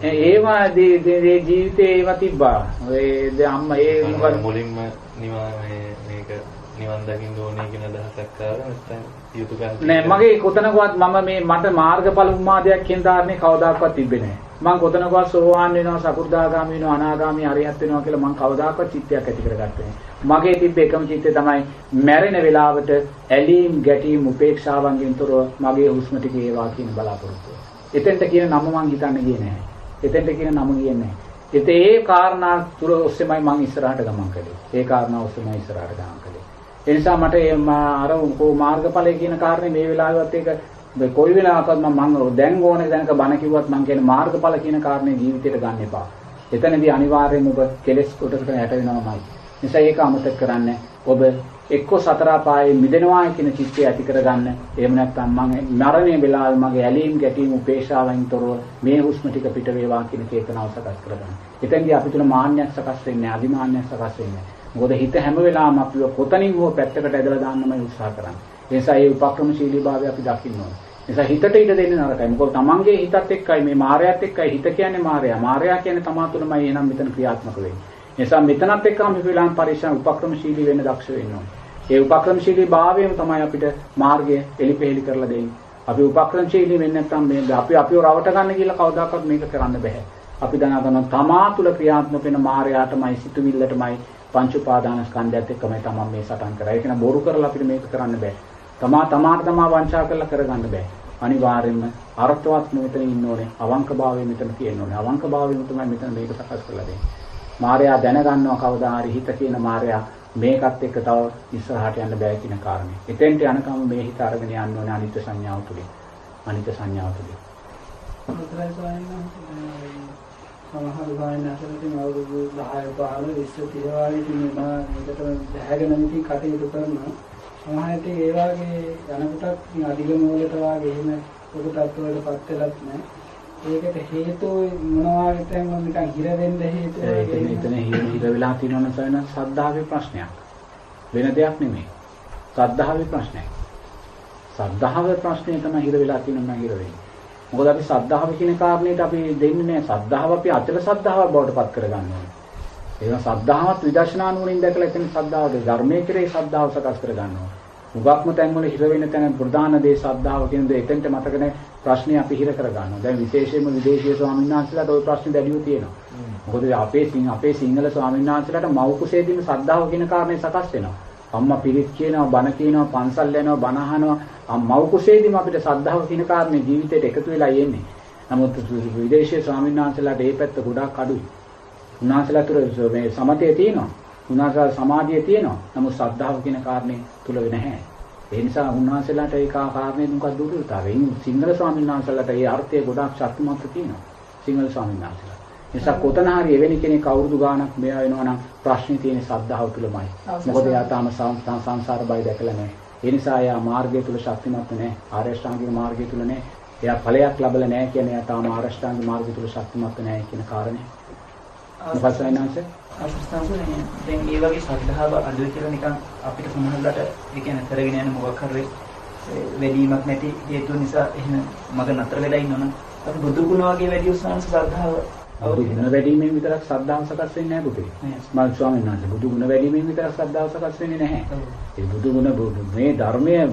ඒවා මේ ජීවිතේ ඒවා තිබ්බා. ඔය දැන් අම්මා ඒ මොකද මුලින්ම නිවන් මේක නිවන් දකින්න ඕනේ කියන අදහසක් ආවා නැත්නම් යුතුයකම් නෑ මගේ කොතනකවත් මම මේ මට මාර්ගඵල උන්මාදයක් කියන ධාරණේ කවදාකවත් තිබෙන්නේ නෑ. මම කොතනකවත් සෝවාන් වෙනවා, සකු르දාගාමී වෙනවා, අනාගාමී අරියත් වෙනවා කියලා මම කවදාකවත් චිත්තයක් ඇති කරගත්තේ. මගේ තිබ්බ එකම චිත්තය තමයි මැරෙන වෙලාවට ඇලීම්, ගැටීම්, උපේක්ෂාවන්ගෙන් තොරව මගේ හුස්ම ටික ඒවා කියන බලාපොරොත්තුව. එතෙන්ට කියන නම මං හිතන්නේ ගියේ නෑ. එතෙන්ට කියන නම ගියේ නෑ. ඒතේ ඒ කාරණා තුර ඔස්සේමයි මං ඉස්සරහට ගමන් කළේ. ඒ කාරණා ඔස්සේමයි ඉස්සරහට ගමන් කළේ. ඒ නිසා මට අර කෝ මාර්ගඵලය කියන කාරණේ මේ වෙලාවෙවත් ඒක කොයි වෙලාවකත් මම මම දැන් ඕනේ දැනක බණ කිව්වත් මම කියන්නේ මාර්ගඵල කියන කාරණේ ජීවිතේට ගන්න එපා. එතනදී අනිවාර්යයෙන්ම ඔබ කෙලෙස් කොටකට යට වෙනවමයි. නිසා ඒක අමතක කරන්න. ඔබ එක්ක සතර පායේ මිදෙනවා කියන චිත්තය ඇති කරගන්න. එහෙම නැත්නම් මම මරණය වෙලාවේ මගේ ඇලීම් ගැටීම් උපේක්ෂාවෙන් තොරව මේ හුස්ම ටික පිට වේවා කියන චේතනාව සකස් කරගන්න. එතෙන්දී අපි තුල මාන්නයක් සකස් වෙන්නේ නැහැ, අදිමාන්නයක් සකස් වෙන්නේ නැහැ. මොකද හිත හැම වෙලාවම අපිව කොතනින් හෝ පැත්තකට ඇදලා දාන්නමයි උත්සාහ කරන්නේ. ඒ නිසා මේ උපක්‍රමශීලීභාවය අපි දකින්න ඕනේ. නිසා හිතට ඉඩ දෙන්නේ නරකයි. මොකද තමන්ගේ හිතත් එක්කයි මේ මායයත් එක්කයි හිත කියන්නේ මායя. මායя කියන්නේ තමා තුළමයි එනම් මෙතන ක්‍රියාත්මක වෙන්නේ. නිසා මෙතනත් එක්ක අපි විලාම් පරිශ්‍රම උපක්‍රමශීලී වෙන්න දක්ෂ වෙන්න ඕනේ. ඒ උපක්‍රමශීලී භාවයම තමයි අපිට මාර්ගය එලිපෙහෙලි කරලා දෙන්නේ. අපි උපක්‍රමශීලී වෙන්නේ නැත්නම් මේ අපි අපිව රවට ගන්න කියලා කවදාකවත් මේක කරන්න බෑ. අපි දැනගන්න තමා තුළ ක්‍රියාත්මක වෙන මායයටමයි සිතුවිල්ලටමයි පංච උපාදාන ස්කන්ධයත් එක්කම තමයි මේ සටන් කරා. ඒක න බොරු කරලා අපිට මේක කරන්න බෑ. තමා තමාට තමා වංචා කරලා කරගන්න බෑ. අනිවාර්යෙන්ම අර්ථවත් මෙතන ඉන්න ඕනේ. අවංකභාවය මෙතන තියෙන්න ඕනේ. අවංකභාවයෙන් තමයි මෙතන මේක සකස් කරලා දෙන්නේ. මායя දැනගන්නවා කවදා හරි හිත කියන මායя මේකත් එක්ක තව ඉස්සරහට යන්න බෑ කියන කාරණේ. එතෙන්ට යනකම් මේ හිත අරගෙන යන්න ඕනේ අනිත්‍ය සංඥාව තුලින්. අනිත්‍ය සංඥාව තුලින්. මුද්‍රයි සායන සමහර ගායන අතරකින් අවුරුදු 10 15 20 30 වගේ තිබුණා මේකට දැහැගෙන ඉති කටයුතු කරනවා. සමහරට ඒ වගේ යනකොටත් අධිගම වලට වගේ එහෙම පොදු තත්ත්වවලටපත් වෙලත් නැහැ. ඒකට හේතුව මොනවා විතරක් මම නිකන් හිර වෙන්න හේතුව එතන එතන හිර හිර වෙලා තියෙනවනේ සයන සද්ධාවේ ප්‍රශ්නයක්. වෙන දෙයක් නෙමෙයි. සද්ධාවේ ප්‍රශ්නයක්. සද්ධාවේ ප්‍රශ්නේ තමයි හිර වෙලා තියෙනවා හිර වෙන්නේ. මොකද අපි සද්ධාව කියන කාරණේට අපි දෙන්නේ නැහැ. සද්ධාව අපි අචල සද්ධාවක් බවට පත් කරගන්න ඕනේ. ඒක සද්ධාවත් විදර්ශනා නුවණින් දැකලා එතන සද්ධාවද ධර්මයේ කෙරේ සද්ධාව සකස් කර ගන්නවා. මුගක්ම තැන්වල හිර වෙන තැන ප්‍රධාන දේ සද්ධාව කියන දේ එතෙන්ට මතක නැහැ ප්‍රශ්නේ අපි හිර කර ගන්නවා. දැන් විශේෂයෙන්ම විදේශීය ස්වාමීන් වහන්සේලාට ওই ප්‍රශ්නේ දැඩිව තියෙනවා. මොකද අපේ සිං අපේ සිංහල ස්වාමීන් වහන්සේලාට මව් කුසේදීම සද්ධාව කියන කාරණේ සකස් වෙනවා. අම්මා පිරිත් කියනවා, බණ කියනවා, පන්සල් යනවා, බණ අහනවා. මව් කුසේදීම අපිට සද්ධාව කියන කාරණේ ජීවිතේට එකතු වෙලා යන්නේ. නමුත් විදේශීය ස්වාමීන් වහන්සේලාට මේ පැත්ත ගොඩාක් අඩුයි. උන්වහන්සේලා තුර මේ සමතය තියෙනවා. උන්වහන්සේලා සමාධිය තියෙනවා. නමුත් ශ්‍රද්ධාව කියන කාරණේ තුල නැහැ. ඒ නිසා උන්වහන්සේලාට ඒක කාරණේ මොකක්ද දුර්වලතාවය. සිංහල ස්වාමීන් වහන්සේලාට ඒ අර්ථය ගොඩාක් ශක්තිමත් තියෙනවා. සිංහල ස්වාමීන් වහන්සේලා. නිසා කොතන හරි එවැනි කෙනෙක් අවුරුදු ගාණක් මෙයා වෙනවා නම් ප්‍රශ්නේ තියෙන ශ්‍රද්ධාව තුලමයි. මොකද එයා තාම සංසාර බය දැකලා නැහැ. ඒ නිසා එයා මාර්ගය තුල ශක්තිමත් නැහැ. ආර්ය ශ්‍රාංගික මාර්ගය තුල නැහැ. එයා ඵලයක් ලැබලා නැහැ කියන්නේ එයා තාම ආර්ය ශ්‍රාංගික මාර්ගය තුල ශක්තිමත් නැහැ කියන කාරණේ. මොකක්ද සයින්හන්සේ? දැන් මේ වගේ ශ්‍රද්ධාව අඩුයි කියලා නිකන් අපිට සමහරවිට ඒ කියන්නේ කරගෙන යන මොකක් හරි වැඩිවීමක් නැති හේතු නිසා එහෙම මග නතර වෙලා ඉන්නවනම් අපි බුදු ගුණ වගේ වැඩි උත්සාහන ශ්‍රද්ධාව බුදු ගුණ වැඩිවීමෙන් විතරක් ශ්‍රද්ධාව සකස් වෙන්නේ නැහැ පුතේ. මල් ස්වාමීන් වහන්සේ බුදු ගුණ වැඩිවීමෙන් විතරක් ශ්‍රද්ධාව සකස් වෙන්නේ නැහැ. ඒ බුදු ගුණ මේ ධර්මයේ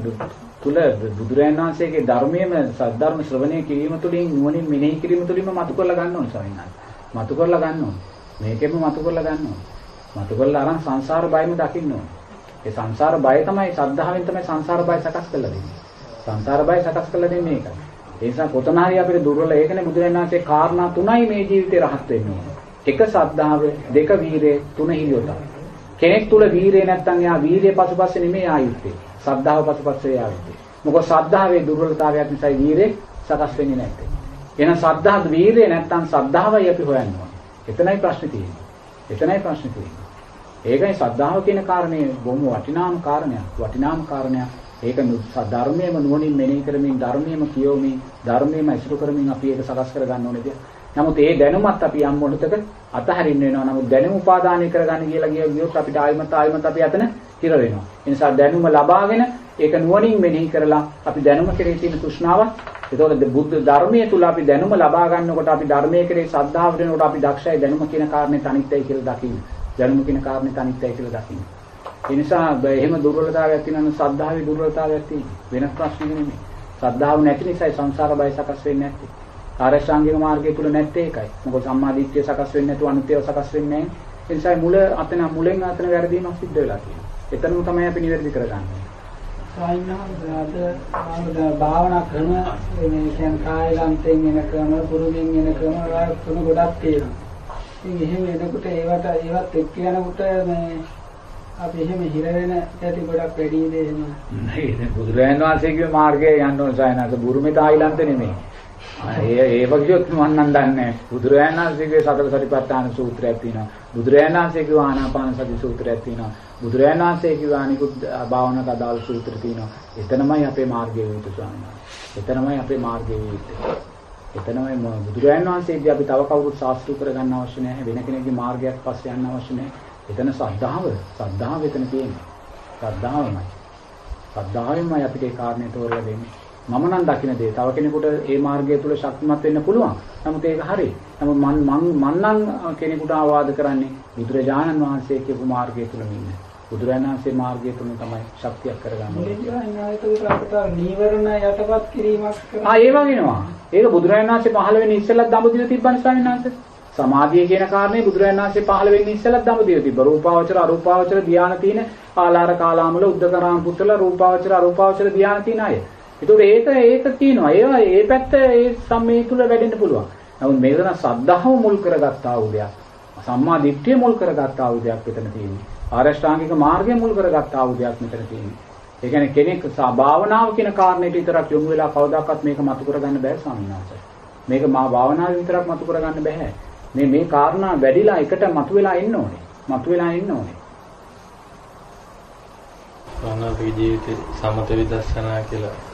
තුල බුදුරයන් වහන්සේගේ ධර්මයේම සද්ධර්ම ශ්‍රවණය කිරීම තුළින් නුවණින් මෙනෙහි කිරීම තුළින්ම මතු කරලා ගන්න ඕනේ ස්වාමීන් වහන්සේ. මතු කරලා ගන්න ඕනේ. මේකෙම මතු කරලා ගන්න ඕනේ. මතු කරලා අරන් සංසාර බයම දකින්න ඕනේ. ඒ සංසාර බය තමයි සද්ධාවෙන් තමයි සංසාර බය සකස් කරලා දෙන්නේ. සංසාර බය සකස් කරලා දෙන්නේ මේකයි. ඒ නිසා කොතන හරි අපිට දුර්වල ඒකනේ බුදුරජාණන් වහන්සේ කාරණා තුනයි මේ ජීවිතේ රහත් වෙන්න ඕනේ. එක සද්ධාව, දෙක වීරය, තුන හිලියොත. කෙනෙක් තුල වීරය නැත්තම් එයා වීරය පසුපස්සේ නෙමෙයි ආයුත්තේ. සද්ධාව පසුපස්සේ ආයුත්තේ. මොකද සද්ධාවේ දුර්වලතාවයක් නිසා වීරය සකස් වෙන්නේ නැත්තේ. එහෙනම් සද්ධාත් වීරය නැත්තම් සද්ධාවයි අපි හොයන්න ඕනේ. එතනයි ප්‍රශ්නේ තියෙන්නේ. එතනයි ප්‍රශ්නේ තියෙන්නේ. ඒකයි සද්ධාව කියන කාරණේ බොහොම වටිනාම කාරණයක්. වටිනාම කාරණයක්. ඒක ධර්මයේම නුවණින් මෙනෙහි කරමින් ධර්මයේම කියවමින් ධර්මයේම ඉස්තු කරමින් අපි ඒක සකස් කර ගන්න ඕනේ. නමුත් ඒ දැනුමත් අපි යම් මොහොතක අතහරින්න වෙනවා. නමුත් දැනුම උපාදානය කරගන්න කියලා ගියොත් අපිට ආයිමත් ආයිමත් අපි අතන හිර වෙනවා. ඒ නිසා දැනුම ලබාගෙන ඒක නුවණින් මෙනෙහි කරලා අපි දැනුම කෙරෙහි තියෙන තෘෂ්ණාව එතකොට බුද්ධ ධර්මයේ තුල අපි දැනුම ලබා ගන්නකොට අපි ධර්මයේ කෙරෙහි ශ්‍රද්ධාව වෙනකොට අපි දක්ෂයි දැනුම කියන කාරණේ තනිත්‍යයි කියලා දකින්න. දැනුම කියන කාරණේ තනිත්‍යයි කියලා දකින්න. ඒ නිසා එහෙම දුර්වලතාවයක් තියෙනවා ශ්‍රද්ධාවේ දුර්වලතාවයක් තියෙනවා. වෙන ප්‍රශ්නයක් නෙමෙයි. ශ්‍රද්ධාව නැති නිසායි සංසාර බය සකස් වෙන්නේ නැත්තේ. ආරෂ්ඨාංගික මාර්ගය තුල නැත්තේ ඒකයි. මොකද සම්මා දිට්ඨිය සකස් වෙන්නේ නැතුව අනිත්‍යව සකස් වෙන්නේ නැහැ. ඒ නිසා මුල අතන මුලෙන් අතන වැරදීමක් සිද්ධ වෙලා තියෙනවා. එතනම තමයි අපි නිවැරදි කරගන්නේ. සායිනහද භාවනා ක්‍රම මේ කියන්නේ කායලන්තෙන් එන ක්‍රම පුරුමින් එන ක්‍රම තුන ගොඩක් තියෙනවා. ඉතින් එහෙම එනකොට ඒවට ඒවත් එක්ක යනකොට මේ අපි එහෙම හිර වෙන ඇති ගොඩක් වැඩිද එහෙම. නෑ බුදුරජාණන් වහන්සේගේ මාර්ගයේ යන්න ඕන සායනස බුරුමේ තායිලන්ත නෙමෙයි. ඒ ඒව කියොත් මම නම් දන්නේ බුදුරජාණන් වහන්සේගේ සතර සතිපට්ඨාන සූත්‍රයක් තියෙනවා. බුදුරජාණන් වහන්සේගේ ආනාපාන සති සූත්‍රයක් තියෙනවා. බුදුරජාණන් වහන්සේ කිව්ව අනිකුත් භාවනාවට අදාළ සූත්‍ර තියෙනවා. එතනමයි අපේ මාර්ගය වේතු ස්වාමීන් වහන්සේ. එතනමයි අපේ මාර්ගය වේතු. එතනමයි බුදුරජාණන් වහන්සේදී අපි තව කවුරුත් ශාස්ත්‍රීය කරගන්න අවශ්‍ය නැහැ. වෙන කෙනෙක්ගේ මාර්ගයක් පස්සේ යන්න අවශ්‍ය නැහැ. එතන ශ්‍රද්ධාව, ශ්‍රද්ධාව එතන තියෙන්නේ. ශ්‍රද්ධාවමයි. ශ්‍රද්ධාවෙන්මයි අපිට ඒ කාරණේ තෝරලා දෙන්නේ. මම නම් දකින දේ තව කෙනෙකුට ඒ මාර්ගය තුල ශක්තිමත් වෙන්න පුළුවන්. නමුත් ඒක හරි. නමුත් මන් මන් නම් කෙනෙකුට ආවාද කරන්නේ බුදුරජාණන් වහන්සේ කියපු මාර්ගය තුල ඉන්න. බුදුරජාණන් වහන්සේ මාර්ගය තුල තමයි ශක්තියක් කරගන්න නීවරණ යටපත් කිරීමක් ආ ඒ වගේනවා. ඒක බුදුරජාණන් වහන්සේ පහළ වෙන ඉස්සෙල්ලත් දඹදිව තිබ්බනේ ස්වාමීන් වහන්සේ. සමාධිය කියන කාරණේ බුදුරජාණන් වහන්සේ පහළ වෙන්නේ ඉස්සෙල්ලා දඹදිව තිබ්බ. රූපාවචර අරූපාවචර ධානය තියෙන ආලාර කාලාමල උද්දකරාම පුත්‍රලා රූපාවචර අරූපාවචර ධානය තියෙන අය. ඒතකොට ඒක ඒක තියෙනවා. ඒවා ඒ පැත්ත ඒ සම්මේ තුල වැඩෙන්න පුළුවන්. නමුත් මේක නම් සද්ධාව මුල් කරගත්තා වූ දෙයක්. සම්මා දිට්ඨිය මුල් කරගත්තා වූ දෙයක් මෙතන තියෙන්නේ. ආරෂ්ඨාංගික මාර්ගය මුල් කරගත්තා වූ දෙයක් මෙතන තියෙන්නේ. ඒ කියන්නේ කෙනෙක් භාවනාව කියන කාරණේට විතරක් යොමු වෙලා කවදාකවත් මේක මතු කරගන්න බෑ ස්වාමීන් වහන්සේ. මේක මා භාවනාවේ විතරක් මතු කරගන්න බෑ. මේ මේ කාරණා වැඩිලා එකට මතු වෙලා ඉන්න ඕනේ. මතු වෙලා ඉන්න ඕනේ. අනාගත ජීවිතේ සමත විදර්ශනා කියලා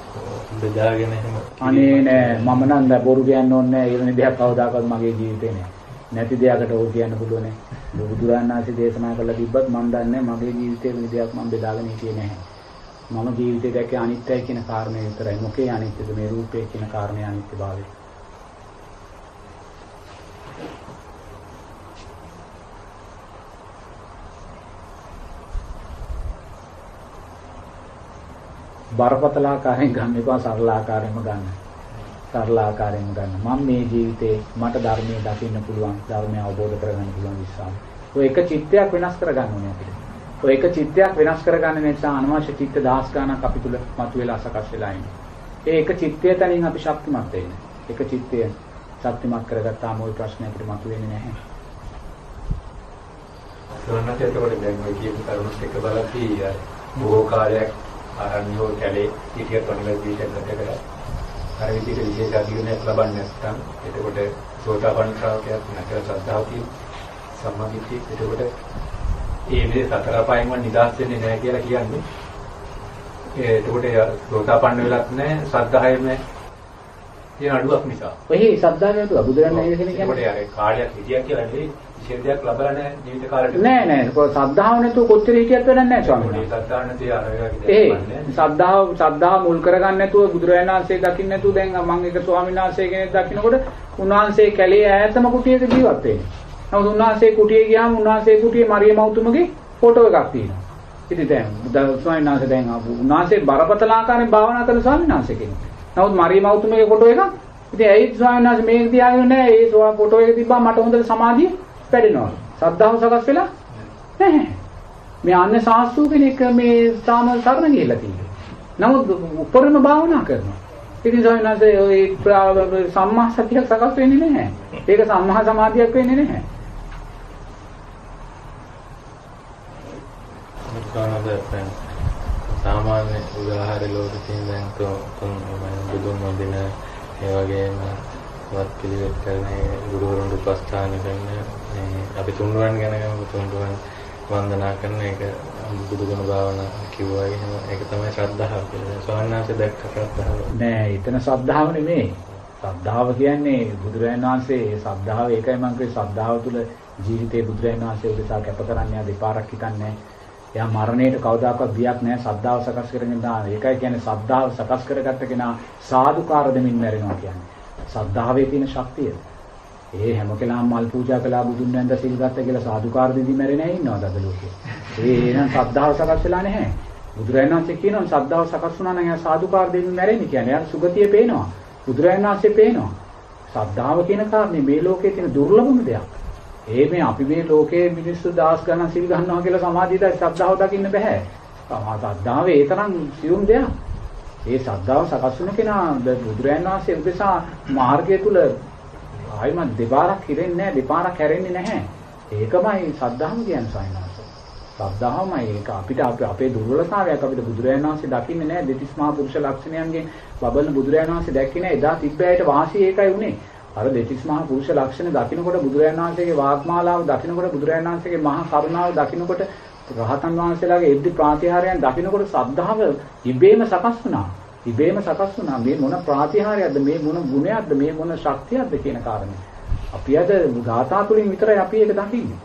බෙදාගෙන එහෙම අනේ නෑ මම නම් දැන් බොරු කියන්න ඕනේ නෑ ඊළඟ දෙයක් කවදාකවත් මගේ ජීවිතේ නෑ. නැති දෙයකට ඕක කියන්න පුළුවන් නෑ. බුදුරජාණන් වහන්සේ දේශනා කළා තිබ්බත් මම දන්නේ මගේ ජීවිතේ වෙන දෙයක් මම බෙදාගෙන හිටියේ නැහැ. මම ජීවිතේ දැක්කේ අනිත්‍යයි කියන කාරණේ විතරයි. මොකේ අනිත්‍යද මේ රූපේ කියන කාරණේ අනිත්‍යභාවය. බරපතල ආකාරයෙන් ගන්න එපා සරල ආකාරයෙන්ම ගන්න. සරල ආකාරයෙන්ම ගන්න. මම මේ ජීවිතේ මට ධර්මයේ දකින්න පුළුවන්, ධර්මය අවබෝධ කරගන්න පුළුවන් විශ්වාසය. ඔය එක චිත්තයක් වෙනස් කරගන්න ඕනේ අපිට. ඔය එක චිත්තයක් වෙනස් කරගන්න නිසා අනවශ්‍ය චිත්ත දහස් ගණක් අපි තුල මතුවලා සකස් වෙලා ඉන්නේ. ඒ එක චිත්තය තනින් අපි ශක්තිමත් වෙන්නේ. එක චිත්තය ශක්තිමත් කරගත්තාම ওই ප්‍රශ්නේ අපිට මතුවෙන්නේ නැහැ. සෝනත් එතකොට දැන් ඔය කියපු කරුණුත් එක්ක බලද්දී බොහෝ කාලයක් ආරණ්‍යෝ කැලේ හිටිය තොණිල දීෂකට කරලා අර විදිහට විශේෂ අධිගමනයක් ලබන්නේ නැත්නම් එතකොට සෝතාපන්න ශ්‍රාවකයක් නැකල ශ්‍රද්ධාවකින් සම්මාදිට්ඨිය. එතකොට ඒ විදිහේ සතර අපායෙන්ම නිදහස් වෙන්නේ නැහැ කියලා කියන්නේ. එතකොට සෝතාපන්න වෙලත් නැහැ ශ්‍රද්ධාවෙම තියෙන අඩුවක් නිසා. ඔහි ශ්‍රද්ධාව යදුවා බුදුරණන් කියන්නේ. ඒකට අර කාලයක් හිටියක් කියලා නෙවෙයි විශේෂයක් ලබලා නැහැ ජීවිත කාලෙට. නෑ නෑ ශ්‍රද්ධාව නැතුව කොච්චර හිටියත් වැඩක් නෑ ස්වාමීන් ශ්‍රද්ධාව නැති අර ඒ ශ්‍රද්ධාව ශ්‍රද්ධාව මුල් කරගන්න නැතුව බුදුරජාණන් වහන්සේ දකින්න නැතුව දැන් මම එක ස්වාමීන් වහන්සේ කෙනෙක් දකින්නකොට උන්වහන්සේ කැලේ ඈතම කුටියක ජීවත් වෙන්නේ. නමුත් උන්වහන්සේ කුටියේ ගියාම උන්වහන්සේ කුටියේ මරිය මෞතුමගේ ෆොටෝ එකක් තියෙනවා. ඉතින් දැන් ස්වාමීන් වහන්සේ දැන් උන්වහන්සේ බරපතල ආකාරයෙන් භාවනා කරන ස්වාමීන් වහන්සේ කෙනෙක්. නමුත් මරිය මෞතුමගේ ෆොටෝ එකක් ඉතින් ඇයි ස්වාමීන් වහන්සේ මේක තියාගෙන නැහැ. ඒ ෆොටෝ එක තිබ්බා මට හොඳට සමාධිය වැඩෙනවා. සද්ධාව සකස් වෙලා නැහැ. මේ අන්‍ය සාස්තු කෙනෙක් මේ තාම සරණ ගිහිල්ලා තියෙනවා. නමුත් උපරිම භාවනා කරනවා. ඉතින් ස්වාමීන් වහන්සේ ওই සම්මා සතියක් සකස් වෙන්නේ නැහැ. ඒක සම්මා සමාධියක් වෙන්නේ නැහැ. මොකක්ද සාමාන්‍ය උදාහරණ ලෝකෙ තියෙන දැන් තුන් බුදුන් වඳින ඒ වගේම වත් පිළිවෙත් කරන ගුරුවරුන් උපස්ථාන කරන අපි තුන්රුවන් ගැන ගමු තුන්රුවන් වන්දනා කරන එක බුදුගුණ භාවනා කිව්වා එහෙම ඒක තමයි ශ්‍රද්ධාව කියලා. ස්වාමීන් දැක්ක ශ්‍රද්ධාව. නෑ, එතන ශ්‍රද්ධාව නෙමෙයි. ශ්‍රද්ධාව කියන්නේ බුදුරජාණන් වහන්සේ ඒ ශ්‍රද්ධාව ඒකයි මම කිව්වේ ශ්‍රද්ධාව තුළ ජීවිතේ බුදුරජාණන් වහන්සේ උදෙසා කැප කරන්නේ ආ දෙපාරක් හිතන්නේ එයා මරණයට කවදාකවත් බියක් නැහැ ශ්‍රද්ධාව සකස් කරගෙන දාන. ඒකයි කියන්නේ ශ්‍රද්ධාව සකස් කරගත්ත කෙනා සාදුකාර දෙමින් මැරෙනවා කියන්නේ. ශ්‍රද්ධාවේ තියෙන ශක්තිය. ඒ හැම කෙනාම මල් පූජා කළා බුදුන් වහන්සේ සිල් ගත්ත කියලා සාදුකාර දෙදී මැරෙන්නේ නැහැ ඉන්නවද අද ලෝකේ. ඒ එහෙනම් ශ්‍රද්ධාව සකස් වෙලා නැහැ. බුදුරජාණන් වහන්සේ කියනවා ශ්‍රද්ධාව සකස් වුණා නම් එයා සාදුකාර දෙමින් මැරෙන්නේ කියන්නේ. එයාට සුගතිය පේනවා. බුදුරජාණන් වහන්සේ පේනවා. ශ්‍රද්ධාව කියන කාරණේ මේ ලෝකයේ තියෙන දුර්ලභම දෙයක්. ඒ මේ අපි මේ ලෝකයේ මිනිස්සු දහස් ගණන් සිල් ගන්නවා කියලා සමාධියට ශ්‍රද්ධාව දකින්න බෑ. ශ්‍රද්ධාව ඒ තරම් සියුම් දෙයක්. ඒ ශ්‍රද්ධාව සකස් වෙන කෙනා බුදුරජාණන් වහන්සේ උදෙසා මාර්ගය තුල ආයිම දෙපාරක් හිරෙන්නේ නැහැ දෙපාරක් හැරෙන්නේ නැහැ. ඒකමයි ශ්‍රද්ධාව කියන්නේ සයනස. ශ්‍රද්ධාවමයි ඒක අපිට අපේ දුර්වලතාවයක් අපිට බුදුරජාණන් වහන්සේ දකින්නේ නැහැ දෙතිස් මහා පුරුෂ ලක්ෂණයන්ගෙන් බබලන බුදුරජාණන් වහන්සේ දැක්කේ නැහැ එදා තිබ්බෑයට වාසිය ඒකයි උනේ. අර දෙතිස් මහා පුරුෂ ලක්ෂණ දකින්නකොට බුදුරජාණන් වහන්සේගේ වාග්මාලාව දකින්නකොට බුදුරජාණන් වහන්සේගේ මහා කරුණාව දකින්නකොට රහතන් වහන්සේලාගේ එද්දි ප්‍රාතිහාරයන් දකින්නකොට ශ්‍රද්ධාව ඉබේම සකස් වුණා. ඉබේම සකස් වුණා. මේ මොන ප්‍රාතිහාරයක්ද මේ මොන ගුණයක්ද මේ මොන ශක්තියක්ද කියන කාරණේ. අපි අද ගාථා තුලින් විතරයි අපි ඒක දකින්නේ.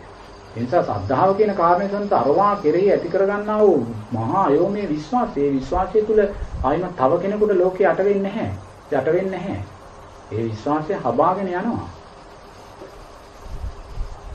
ඒ නිසා ශ්‍රද්ධාව කියන කාරණේ සන්ත අරවා කෙරෙහි ඇති කරගන්නා වූ මහා අයෝමේ විශ්වාසය. ඒ විශ්වාසය තුල ආයිම තව කෙනෙකුට ලෝකේ යට වෙන්නේ නැහැ. යට වෙන්නේ නැහැ. ඒ විශ්වාසය හබාගෙන යනවා.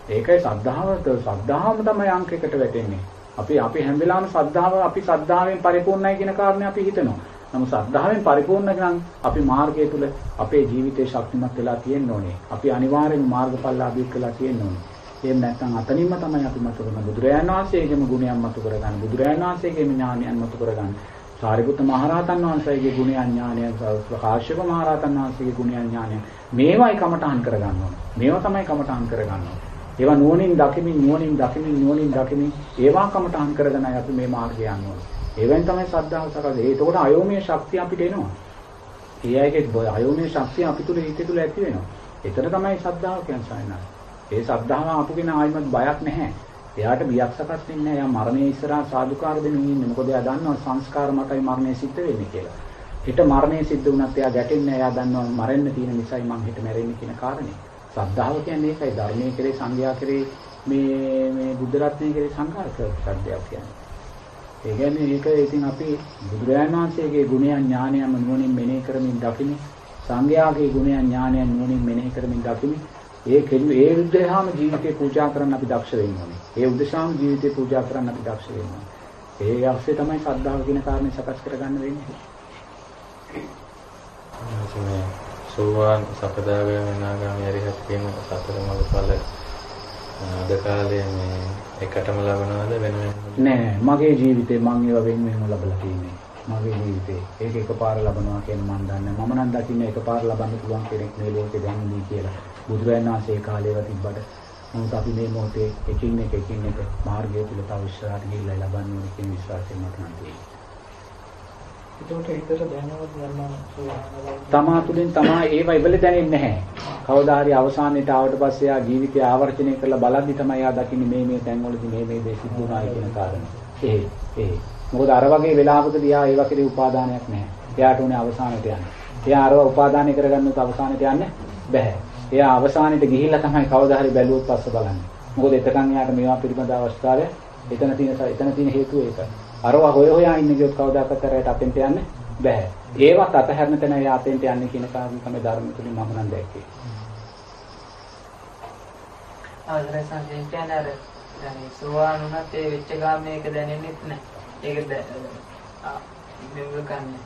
ඒකයි ශ්‍රද්ධාව ශ්‍රද්ධාවම තමයි අංකයකට වැටෙන්නේ. අපි අපි හැම වෙලාවෙම ශ්‍රද්ධාව අපි ශ්‍රද්ධාවෙන් පරිපූර්ණයි කියන කාරණේ අපි හිතනවා. නමුත් ශ්‍රද්ධාවෙන් පරිපූර්ණ නම් අපි මාර්ගය තුල අපේ ජීවිතේ ශක්තිමත් වෙලා තියෙන්න ඕනේ. අපි අනිවාර්යෙන් මාර්ගඵලලාභී වෙලා තියෙන්න ඕනේ. එහෙම නැත්නම් අතනින්ම තමයි අපි මතු කරන බුදුරජාණන් වහන්සේගේම ගුණයන් මතු කරගන්න. බුදුරජාණන් වහන්සේගේම ඥානයන් මතු කරගන්න. සාරිපුත්ත මහරහතන් වහන්සේගේ ගුණයන් ඥානයන් කාශ්‍යප මහරහතන් වහන්සේගේ ගුණයන් ඥානයන් මේවයි කමටහන් කරගන්න ඕනේ. මේවා තමයි කමටහන් කරගන්න ඕනේ. ඒවා නුවණින් දකිමින් නුවණින් දකිමින් නුවණින් දකිමින් ඒවා කමටහන් කරගෙනයි අපි මේ මාර්ගය යන්න ඕනේ. ඒවෙන් තමයි ශ්‍රද්ධාව සකස්. ඒකෝට අයෝමයේ ශක්තිය අපිට එනවා. ඒ අයගේ අයෝමයේ ශක්තිය අපි තුල හිතේ තුල ඇති වෙනවා. එතන තමයි ශ්‍රද්ධාව කියන්නේ ඒ ශ්‍රද්ධාව ආපුගෙන ආයිමත් බයක් නැහැ. එයාට බියක් සකස් වෙන්නේ නැහැ. එයා මරණය ඉස්සරහා සාදුකාර දෙමින් ඉන්නේ. මොකද එයා දන්නවා සංස්කාර මතයි මරණය සිද්ධ වෙන්නේ කියලා. හිත මරණය සිද්ධ වුණත් එයා ගැටෙන්නේ එයා දන්නවා මරෙන්න තියෙන නිසායි මං හිත මැරෙන්නේ කියන කාරණේ. ශ්‍රද්ධාව කියන්නේ ඒකයි ධර්මයේ කෙරේ සංඝයා කෙරේ මේ මේ බුද්ධ රත්නයේ කෙරේ සංඝාර ශ්‍රද්ධාව කියන්නේ. ඒ කියන්නේ ඒක ඉතින් අපි බුදුරජාණන් වහන්සේගේ ගුණයන් ඥානයම නුවණින් මෙනෙහි කරමින් දකිමි. සංඝයාගේ ගුණයන් ඥානයන් නුවණින් මෙනෙහි කරමින් දකිමි. ඒ කෙලු ඒ උද්දේශාම ජීවිතේ පූජා කරන්න අපි දක්ෂ වෙන්න ඕනේ. ඒ උද්දේශාම ජීවිතේ පූජා කරන්න අපි දක්ෂ වෙන්න ඕනේ. ඒ අවශ්‍ය තමයි ශ්‍රද්ධාව කියන කාරණේ සකස් කරගන්න වෙන්නේ. මේ සෝවාන් සකදාගාමී අනාගාමී අරිහත් කියන සතර මඟ ඵල අද කාලේ මේ එකටම ලබනවද වෙන නෑ මගේ ජීවිතේ මම ඒවා වෙන වෙනම ලබලා තියෙන්නේ. මගේ ජීවිතේ. ඒක එකපාර ලබනවා කියන මම දන්නේ මම නම් දකින්නේ එකපාර ලබන්න පුළුවන් කෙනෙක් මේ ලෝකේ දැන් ඉන්නේ කියලා. බුදුරජාණන් වහන්සේ කාලේව තිබ්බට. නමුත් අපි මේ මොහොතේ එකින් එක එකින් එක මාර්ගය තුල තව ඉස්සරහට ගිහිල්ලා ලබන්න ඕනේ කියන විශ්වාසයෙන් මට නම් තියෙනවා ඒකට හිතට දැනනවත් යනවා තමා තුළින් තමා ඒව ඉවල දැනෙන්නේ නැහැ. කවදා හරි අවසානයේට ආවට පස්සේ ආ ජීවිතය ආවර්ජනය කරලා බලද්දි තමයි ආ දකින්නේ මේ මේ තැන්වලදී මේ මේ දේ සිද්ධ වුණායි කියන කාරණා. ඒ ඒ. මොකද අර වගේ වෙලාවකදී ආ ඒ වගේ උපාදානයක් නැහැ. එයාට උනේ අවසානයට යන්න. එයා අරව උපාදානය කරගන්නත් අවසානයට යන්න බෑ. එයා අවසානයට ගිහිල්ලා තමයි කවදා හරි බැලුවොත් පස්ස බලන්නේ. මොකද එතකන් එයාට මේවා පිළිබඳ අවස්ථාවේ එතන තියෙන එතන තියෙන හේතුව ඒකයි. අරවා හොය හොයා ඉන්න ගියොත් කවදාකවත් කරයට අතෙන්ට යන්න බෑ. ඒවත් අතහැරන තැන එයා අතෙන්ට යන්නේ කියන කාරණේ තමයි ධර්ම තුලින් මම නම් දැක්කේ. අවසරයි සංජය කියන්නේ අර දැන් සෝවාන් වුණත් ඒ වෙච්ච ගාමේක දැනෙන්නෙත් නැහැ. ඒක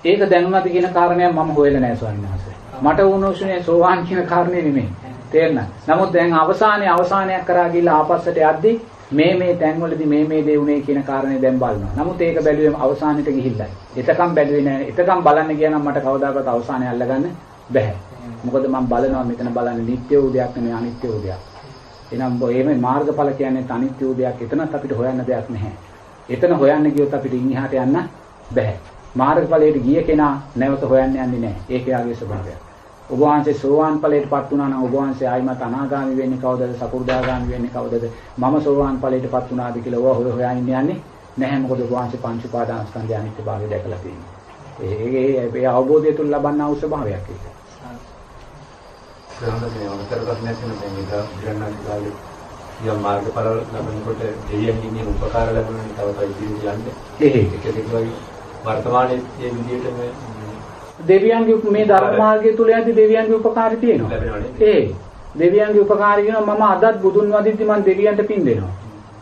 ඒක දැනුණාද කියන කාරණයක් මම හොයලා නැහැ ස්වාමීන් වහන්සේ. මට වුණොසුනේ සෝවාන් කියන කාරණේ නෙමෙයි. තේරෙනවද? නමුත් දැන් අවසානයේ අවසානයක් කරා ගිහලා ආපස්සට යද්දී මේ මේ තැන්වලදී මේ මේ දේ උනේ කියන කාරණේ දැන් බලනවා. නමුත් ඒක බැලුවෙම අවසානෙට ගිහිල්ලයි. එතකම් බැලුවේ නෑ. එතකම් බලන්න ගියා නම් මට කවදාකවත් අවසානය අල්ලගන්න බැහැ. මොකද මම බලනවා මෙතන බලන්නේ නිට්ටය වූ දෙයක් නෙමෙයි අනිත්‍ය වූ දෙයක්. එහෙනම් මේ මාර්ගඵල කියන්නේ අනිත්‍ය වූ දෙයක්. එතනත් අපිට හොයන්න දෙයක් නැහැ. එතන හොයන්න ගියොත් අපිට ඉන්හිහාට යන්න බැහැ. මාර්ගඵලයට ගිය කෙනා නැවත හොයන්න යන්නේ නැහැ. ඒක යාගේ ස්වභාවයක්. ඔබ වහන්සේ සෝවාන් ඵලයටපත් වුණා නම් ඔබ වහන්සේ ආයිමත් අනාගාමි වෙන්නේ කවදද? සකු르දාගාමි වෙන්නේ කවදද? මම සෝවාන් ඵලයටපත් වුණාද කියලා ඔය හොය හොයා ඉන්නේ යන්නේ නැහැ. මොකද ඔබ වහන්සේ පංච උපාදානස්කන්ධය අනිත්‍යභාවය දැකලා තියෙනවා. ඒ ඒ ඒ අවබෝධය තුල ලබන්නා වූ ස්වභාවයක් ඒක. ග්‍රහණය වතර ප්‍රශ්නයක් තියෙනවා මේ ග්‍රහණ කාලේ යම් මාර්ගඵල ලැබෙනකොට දෙවියන්ගෙන් උපකාර ලැබෙනවා තව තව ඉදිරියට යන්නේ. එහෙයි ඒක දෙකයි වර්තමානයේ මේ විදිහට මේ දෙවියන්ගේ මේ ධර්ම මාර්ගය තුල යද්දි දෙවියන්ගේ උපකාරය තියෙනවා. ඒ දෙවියන්ගේ උපකාරය කියනවා මම අදත් බුදුන් වදිද්දි මම දෙවියන්ට පින් දෙනවා.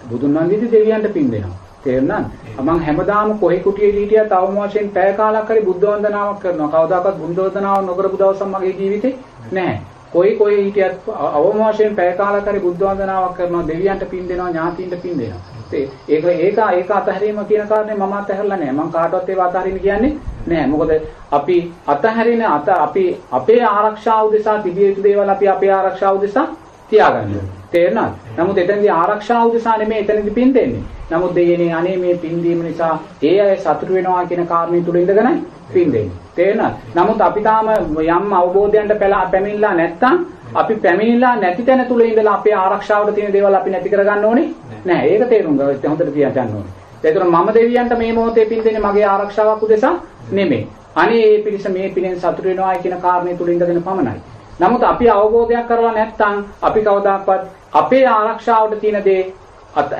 බුදුන් වදිද්දි දෙවියන්ට පින් දෙනවා. තේරුණාද? මම හැමදාම කොහේ කුටියේ හිටියත් අවම වශයෙන් පැය කාලක් හරි බුද්ධ වන්දනාවක් කරනවා. කවදාකවත් බුද්ධ වන්දනාවක් නොකරපු දවසක් මගේ ජීවිතේ නැහැ. කොයි කොයි හිටියත් අවම වශයෙන් පැය කාලක් හරි බුද්ධ වන්දනාවක් කරනවා. දෙවියන්ට පින් දෙනවා, ඥාතීන්ට පින් දෙනවා. ඒක ඒක ඒක අතහැරීම කියන කාරණේ මම අතහැරලා නැහැ. මම කාටවත් ඒව අතහරින්න කියන්නේ නැහැ. මොකද අපි අතහැරින අත අපි අපේ ආරක්ෂාව උදෙසා තිබිය යුතු දේවල් අපි අපේ ආරක්ෂාව උදෙසා තියාගන්නවා. තේරෙනවද? නමුත් එතනදී ආරක්ෂාව උදෙසා නෙමෙයි එතනදී පින් දෙන්නේ. නමුත් දෙයනේ අනේ මේ පින් දීම නිසා ඒ අය සතුට වෙනවා කියන කාරණේ තුල ඉඳගෙනයි පින් දෙන්නේ. තේරෙනවද? නමුත් අපි තාම යම් අවබෝධයකට පැමිණලා නැත්තම් අපි පැමිණිලා නැති තැන තුල ඉඳලා අපේ ආරක්ෂාවට තියෙන දේවල් අපි නැති කරගන්න ඕනේ නෑ. ඒක තේරුම් ගන්න හොඳට තියන්න ඕනේ. ඒතර මම දෙවියන්ට මේ මොහොතේ පින් දෙන්නේ මගේ ආරක්ෂාවක් උදෙසා නෙමෙයි. අනේ මේ පිරිස මේ පිනෙන් සතුට වෙනවා කියන කාරණේ තුල ඉඳගෙන පමණයි. නමුත් අපි අවබෝධයක් කරලා නැත්නම් අපි කවදාකවත් අපේ ආරක්ෂාවට තියෙන දේ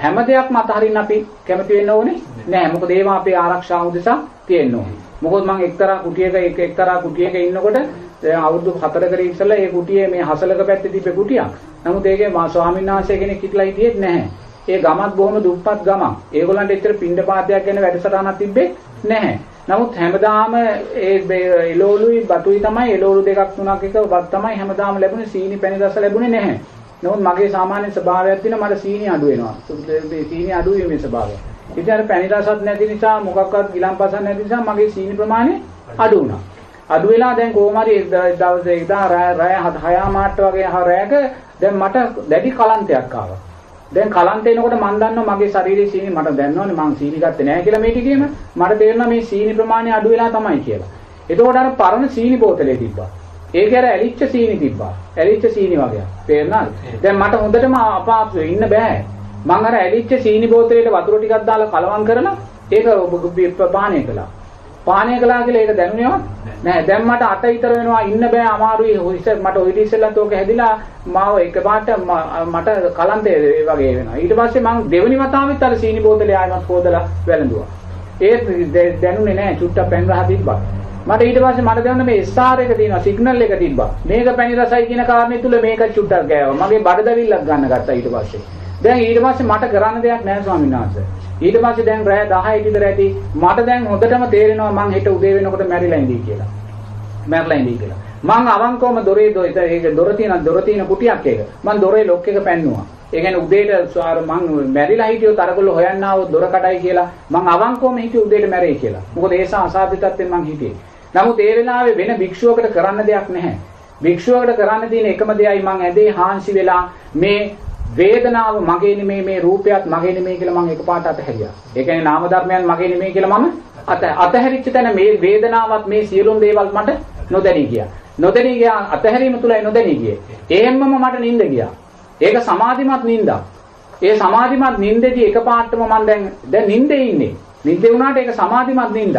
හැම දෙයක්ම අතහරින්න අපි කැමති වෙන්න ඕනේ නෑ. මොකද ඒවා අපේ ආරක්ෂාව උදෙසා තියෙන්න ඕනේ. මොකද මම එක්තරා කුටියක එක එක්තරා කුටියක ඉන්නකොට දැන් අවුරුදු 4කට ඉස්සෙල්ලා ඒ කුටියේ මේ හසලක පැත්තේ තිබ්බ කුටියක්. නමුත් ඒකේ මා ස්වාමීන් වහන්සේ කෙනෙක් හිටලා හිටියෙත් නැහැ. ඒ ගමත් බොහොම දුප්පත් ගමක්. ඒගොල්ලන්ට එච්චර පින්ඩ පාතයක් ගැන වැඩසටහනක් තිබ්බේ නැහැ. නමුත් හැමදාම ඒ එළවලුයි බතුයි තමයි එළවලු දෙකක් තුනක් එක වත් තමයි හැමදාම ලැබුණේ සීනි පැණි රස ලැබුණේ නැහැ. නමුත් මගේ සාමාන්‍ය ස්වභාවයක් තියෙනවා මට සීනි අඩු වෙනවා. සීනි අඩු වීමේ ස්වභාවය. ඉතින් අර පැණි රසත් නැති නිසා මොකක්වත් ගිලම්පසක් නැති නිසා මගේ සීනි ප්‍රමාණය අඩු වුණා. අඩු වෙලා දැන් කොහොම හරි දවසේ ඉදා රය 6 මාට වගේ රැයක දැන් මට දැඩි කලන්තයක් ආවා. දැන් කලන්ත එනකොට මම දන්නවා මගේ ශරීරයේ සීනි මට දැනනවනේ මං සීනි ගත්තේ නැහැ කියලා මේ ටිකේම මට තේරෙනවා මේ සීනි ප්‍රමාණය අඩු වෙලා තමයි කියලා. එතකොට අර පරණ සීනි බෝතලේ තිබ්බා. ඒකේ අර ඇලිච්ච සීනි තිබ්බා. ඇලිච්ච සීනි වගේ. තේරුණාද? දැන් මට හොඳටම අපාප්සු ඉන්න බෑ. මං අර ඇලිච්ච සීනි බෝතලේට වතුර ටිකක් දාලා කලවම් කරලා ඒක පානය කළා. පානය කළා කියලා ඒක දැනුනේවත් නෑ. දැන් මට අත විතර වෙනවා ඉන්න බෑ අමාරුයි. ඉස්සර මට ඔය ඉස්සෙල්ලත් ඕක හැදිලා මාව එකපාරට මට කලන්තේ වගේ වෙනවා. ඊට පස්සේ මම දෙවෙනි වතාවෙත් අර සීනි බෝතලේ ආයෙමත් හොදලා වැළඳුවා. ඒත් දැනුනේ නෑ. චුට්ටක් පැන් රහ තිබ්බා. මට ඊට පස්සේ මට දැනුණ මේ SR එක තියෙනවා සිග්නල් එක තිබ්බා. මේක පැණි රසයි කියන කාරණේ තුල මේක චුට්ටක් ගෑවා. මගේ බඩදවිල්ලක් ගන්න ගත්තා ඊට පස්සේ. දැන් ඊට පස්සේ මට කරන්න දෙයක් නෑ ස්වාමීන් වහන්සේ. ඊට පස්සේ දැන් රෑ 10 විතර ඇති මට දැන් හොඳටම තේරෙනවා මං හෙට උදේ වෙනකොට මැරිලා ඉඳී කියලා. මැරිලා ඉඳී කියලා. මං අවංකවම දොරේ දොර ඒක දොර තියෙන දොර තියෙන කුටියක් එක. මං දොරේ ලොක් එක පැන්නුවා. ඒ කියන්නේ උදේට ස්වාර මං මැරිලා හිටියොත් අරගොල්ලෝ හොයන්න ආවොත් දොර කඩයි කියලා මං අවංකවම හිටියේ උදේට මැරෙයි කියලා. මොකද ඒ අසාධ්‍ය තත්ත්වෙන් මං හිටියේ. නමුත් ඒ වෙලාවේ වෙන භික්ෂුවකට කරන්න දෙයක් නැහැ. භික්ෂුවකට කරන්න තියෙන එකම දෙයයි මං ඇදේ හාන්සි වෙලා මේ වේදනාව මගේ නෙමෙයි මේ රූපයත් මගේ නෙමෙයි කියලා මම එකපාරට අතහැරියා. ඒ කියන්නේ නාම ධර්මයන් මගේ නෙමෙයි කියලා මම අත අතහැරිච්ච තැන මේ වේදනාවත් මේ සියලුම දේවල් මට නොදැනී ගියා. නොදැනී ගියා අතහැරීම තුලයි නොදැනී ගියේ. එහෙම්මම මට නිින්ද ගියා. ඒක සමාධිමත් නිින්දක්. ඒ සමාධිමත් නිින්දේදී එකපාරටම මම දැන් දැන් නිින්දේ ඉන්නේ. නිින්දේ වුණාට ඒක සමාධිමත් නිින්දක්.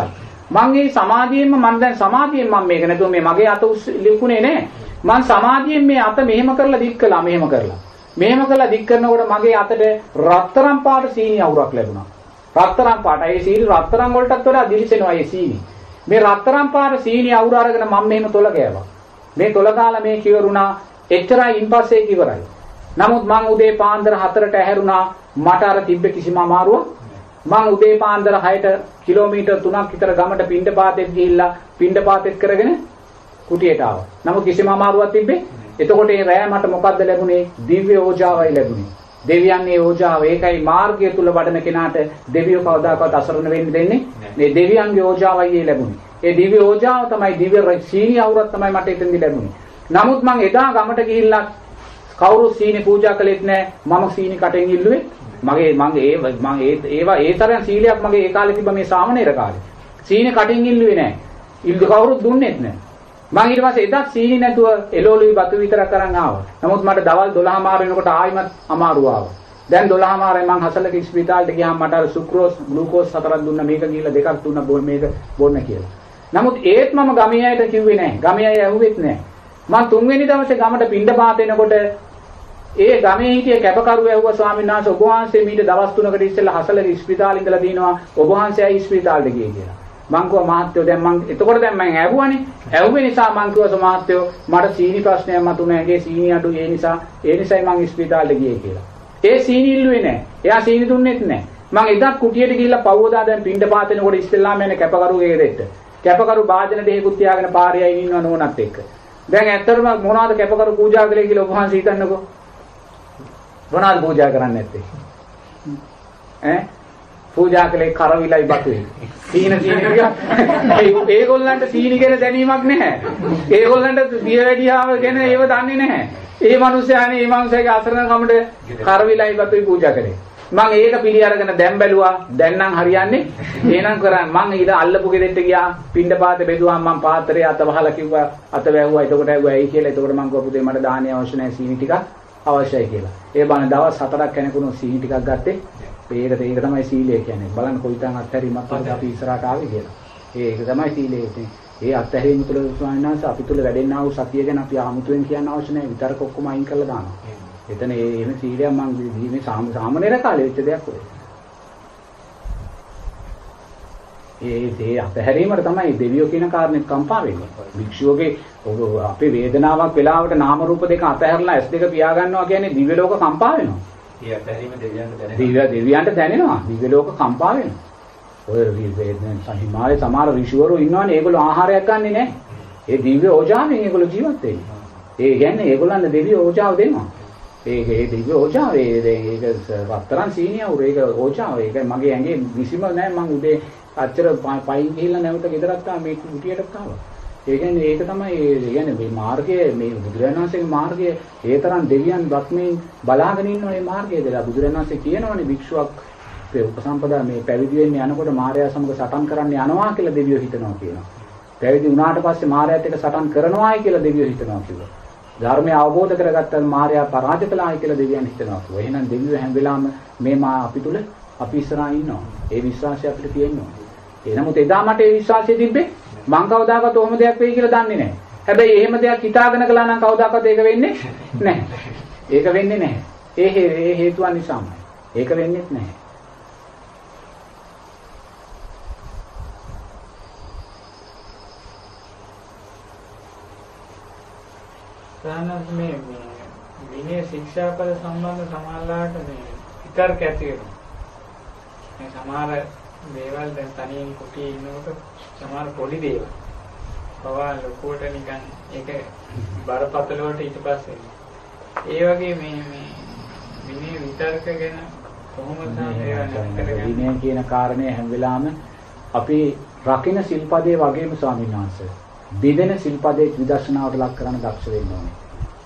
මම මේ සමාධියෙන්ම මම දැන් සමාධියෙන් මම මේක නැතුව මේ මගේ අත ලිකුනේ නෑ. මම සමාධියෙන් මේ අත මෙහෙම කරලා දික් කළා මෙහෙම කරලා. මෙහෙම කළා දික් කරනකොට මගේ අතට රත්තරන් පාට සීනි අවුරක් ලැබුණා. රත්තරන් පාට. ඒ සීනි රත්තරන් වලටත් වඩා දිලිසෙනවා ඒ සීනි. මේ රත්තරන් පාට සීනි අවුර අරගෙන මම මෙහෙම තොල ගෑවා. මේ තොල කාලා මේ කිවරුණා එච්චරයි ඉන්පස්සේ කිවරයි. නමුත් මං උදේ පාන්දර 4ට ඇහැරුණා මට අර තිබ්බ කිසිම අමාරුවක් මං උදේ පාන්දර 6ට කිලෝමීටර් 3ක් විතර ගමට පින්ඩපාතෙත් ගිහිල්ලා පින්ඩපාතෙත් කරගෙන කුටියට ආවා. නමුත් කිසිම අමාරුවක් තිබ්බේ එතකොට ඒ රෑ මට මොකද්ද ලැබුණේ? දිව්‍ය ඕජාවයි ලැබුණේ. දෙවියන්ගේ ඕජාව ඒකයි මාර්ගය තුල වඩන කෙනාට දෙවියෝ කවදාකවත් අසරණ වෙන්න දෙන්නේ මේ දෙවියන්ගේ ඕජාවයි ලැබුණේ. ඒ දිව්‍ය ඕජාව තමයි දිව්‍ය සීනි අවුරක් තමයි මට එතෙන්දි ලැබුණේ. නමුත් මං එදා ගමට ගිහිල්ලා කවුරු සීනි පූජා කළෙත් නැහැ. මම සීනි කටෙන් ඉල්ලුවේ. මගේ මගේ ඒ මම ඒ ඒවා ඒ තරම් සීලයක් මගේ ඒ කාලේ තිබ්බ මේ සාමනීර කාලේ. සීනි කටින් ඉල්ලුවේ නැහැ. ඉල්ලු කවුරුත් දුන්නෙත් නැහැ. මම ඊට පස්සේ එදත් සීනි නැතුව එළවලුයි බතු විතරක් අරන් ආවා. නමුත් මට දවල් 12 මාර වෙනකොට ආයිමත් අමාරු ආවා. දැන් 12 මාරේ මං හසලක ස්පිතාලෙට ගියාම මට අර සුක්‍රෝස් ග්ලූකෝස් හතරක් දුන්නා මේක ගිහිල්ලා දෙකක් දුන්නා බොල් මේක බොන්න කියලා. නමුත් ඒත් මම ගමේ අයට කිව්වේ නැහැ. ගමේ අය ඇහුවෙත් නැහැ. මං තුන්වෙනි දවසේ ගමට පින්ඩ පාත එනකොට ඒ ගමේ හිටිය කැපකරුවෝ ඇහුවා ස්වාමීන් වහන්සේ ඔබ වහන්සේ මීට දවස් 3කට ඉස්සෙල්ලා හසලක ස්පිතාලේ ඉඳලා දිනවා ඔබ වහන්සේ ඇයි ස්පිතාලෙට ගියේ කියලා. මං කිව්වා මහත්තයෝ දැන් මං එතකොට දැන් මං ඇහුවානේ. ඇහුවේ නිසා මං කිව්වා මහත්තයෝ මට සීනි ප්‍රශ්නයක් මතුනේ ඇගේ සීනි අඩු ඒ නිසා ඒ නිසායි මං ස්පිතාලෙට ගියේ කියලා. ඒ සීනි ඉල්ලුවේ නැහැ. එයා සීනි දුන්නෙත් නැහැ. මං එදා කුටියට ගිහිල්ලා පවෝදා දැන් පින්ඩ පාතෙනකොට ඉස්සෙල්ලාම එන කැපකරුගේ දෙන්න කැපකරු වාදන දෙහෙකුත් තියාගෙන පාරේ ඉන්නව නෝනත් එක්ක. දැන් ඇත්තටම මොනවද කැපකරු පූජා කළේ කියලා ඔබ වහන්සේ හිතන්නකෝ? මොනවද පූජා කරන්නේ නැත්තේ? ඈ? පූජා කළේ කරවිලයි බතුයි. සීන සීන කිය. ඒගොල්ලන්ට සීනි ගැන දැනීමක් නැහැ. ඒගොල්ලන්ට දිය වැඩියාව ගැන ඒව දන්නේ නැහැ. ඒ මිනිස්යානේ මේ මිනිස්යාගේ අසරණ කමට කරවිලයි බතුයි පූජා කළේ. මම ඒක පිළි අරගෙන දැන් බැලුවා. දැන් නම් හරියන්නේ. එහෙනම් කරන්න මම ඊට අල්ලපු ගෙදෙට්ට ගියා. පින්ඩ පාත බෙදුවා මම පාත්‍රය අත වහලා කිව්වා අත වැහුවා. එතකොට ඇහුවා ඇයි කියලා. එතකොට මම කිව්වා පුතේ මට දාහනේ අවශ්‍ය නැහැ සීනි ටිකක් අවශ්‍යයි කියලා. ඒ බණ දවස් හතරක් කෙනෙකුණු සීනි ටිකක් ගත්තේ. ඒකට ඒක තමයි සීලය කියන්නේ. බලන්න කොයිතරම් අත්හැරීමක් වලද අපි ඉස්සරහට ආවේ කියලා. ඒක තමයි සීලය. ඒ අත්හැරීම තුළ ස්වාමීන් වහන්සේ අපි තුළ වැඩෙනා වූ සතිය ගැන අපි ආමුතුවෙන් කියන්න අවශ්‍ය නැහැ. විතරක ඔක්කොම අයින් කරලා දානවා. එතන ඒ එහෙම සීලයක් මම දීමේ සාමනීර කාලේ වෙච්ච දෙයක් ඔය. ඒ දේ අතහැරීමට තමයි දෙවියෝ කියන කාරණේ කම්පා වෙන්නේ. භික්ෂුවගේ අපේ වේදනාවක් වෙලාවට නාම රූප දෙක අතහැරලා S2 පියා ගන්නවා කියන්නේ දිව්‍ය ලෝක කම්පා වෙනවා. ඒ අතහැරීම දෙවියන්ට දැනෙනවා. දිව්‍ය දෙවියන්ට දැනෙනවා. දිව්‍ය ලෝක කම්පා වෙනවා. ඔය හිමාලයේ සමහර ඍෂිවරු ඉන්නවනේ ඒගොල්ලෝ ආහාරයක් ගන්නෙ නැහැ. ඒ දිව්‍ය ඕජාවෙන් ඒගොල්ලෝ ජීවත් වෙන්නේ. ඒ කියන්නේ ඒගොල්ලන්ට දෙවිය ඕජාව දෙනවා. ඒක ඒ දිව්‍ය ඕජාව ඒ ඒක රත්තරන් සීනියවුර ඒක ඕජාව ඒක මගේ ඇඟේ විසීම නැහැ මං උදේ අච්චර පයින් ගිහිල්ලා නැවත ගෙදරක් ආවා මේ කුටියටත් ආවා. ඒ කියන්නේ ඒක තමයි ඒ කියන්නේ මේ මාර්ගය මේ බුදුරජාණන් වහන්සේගේ මාර්ගය ඒ තරම් දෙවියන් වත්මෙන් බලාගෙන ඉන්න මේ මාර්ගය දලා බුදුරජාණන් වහන්සේ කියනවනේ භික්ෂුවක් උපසම්පදා මේ පැවිදි වෙන්න යනකොට මාර්යා සමග සටන් කරන්න යනවා කියලා දෙවියෝ හිතනවා කියනවා. පැවිදි වුණාට පස්සේ මාර්යාත් එක්ක සටන් කරනවායි කියලා දෙවියෝ හිතනවා කිව්වා. ධර්මය අවබෝධ කරගත්තම මාර්යා පරාජය කළායි කියලා දෙවියන් හිතනවා කිව්වා. එහෙනම් දෙවියෝ හැම වෙලාවෙම මේ මා අපි තුල අපි ඉස්සරහා ඉන්නවා. ඒ විශ්වාසය අපිට තියෙනවා. ඒ නමුත් එදා මට ඒ විශ්වාසය තිබ්බේ මං කවදාකවත් ඔහොම දෙයක් වෙයි කියලා දන්නේ නැහැ. හැබැයි එහෙම දෙයක් හිතාගෙන කළා නම් කවදාකවත් ඒක වෙන්නේ නැහැ. ඒක වෙන්නේ නැහැ. ඒ ඒ හේතුන් නිසාමයි. ඒක වෙන්නේ නැහැ. සාහනත් මේ විනය ශික්ෂාපද සම්බන්ධ සමාජලාට මේ විතර්ක ඇති වෙනවා. මේ සමහර දේවල් දැන් තනියෙන් කුටි ඉන්නකොට සමහර පොඩි දේවල්. පවා ලොකුවට නිකන් ඒක බරපතලවට ඊට පස්සේ ඒ වගේ මේ මේ විනය විතර්ක ගැන කොහොමද විනය කියන කාරණේ හැම වෙලාවෙම අපි රකින්න සිල්පදේ වගේම ස්වාමීන් වහන්සේ බෙදෙන සිල්පදේ විදර්ශනාවට ලක් කරන්න දක්ෂ වෙන්න ඕනේ.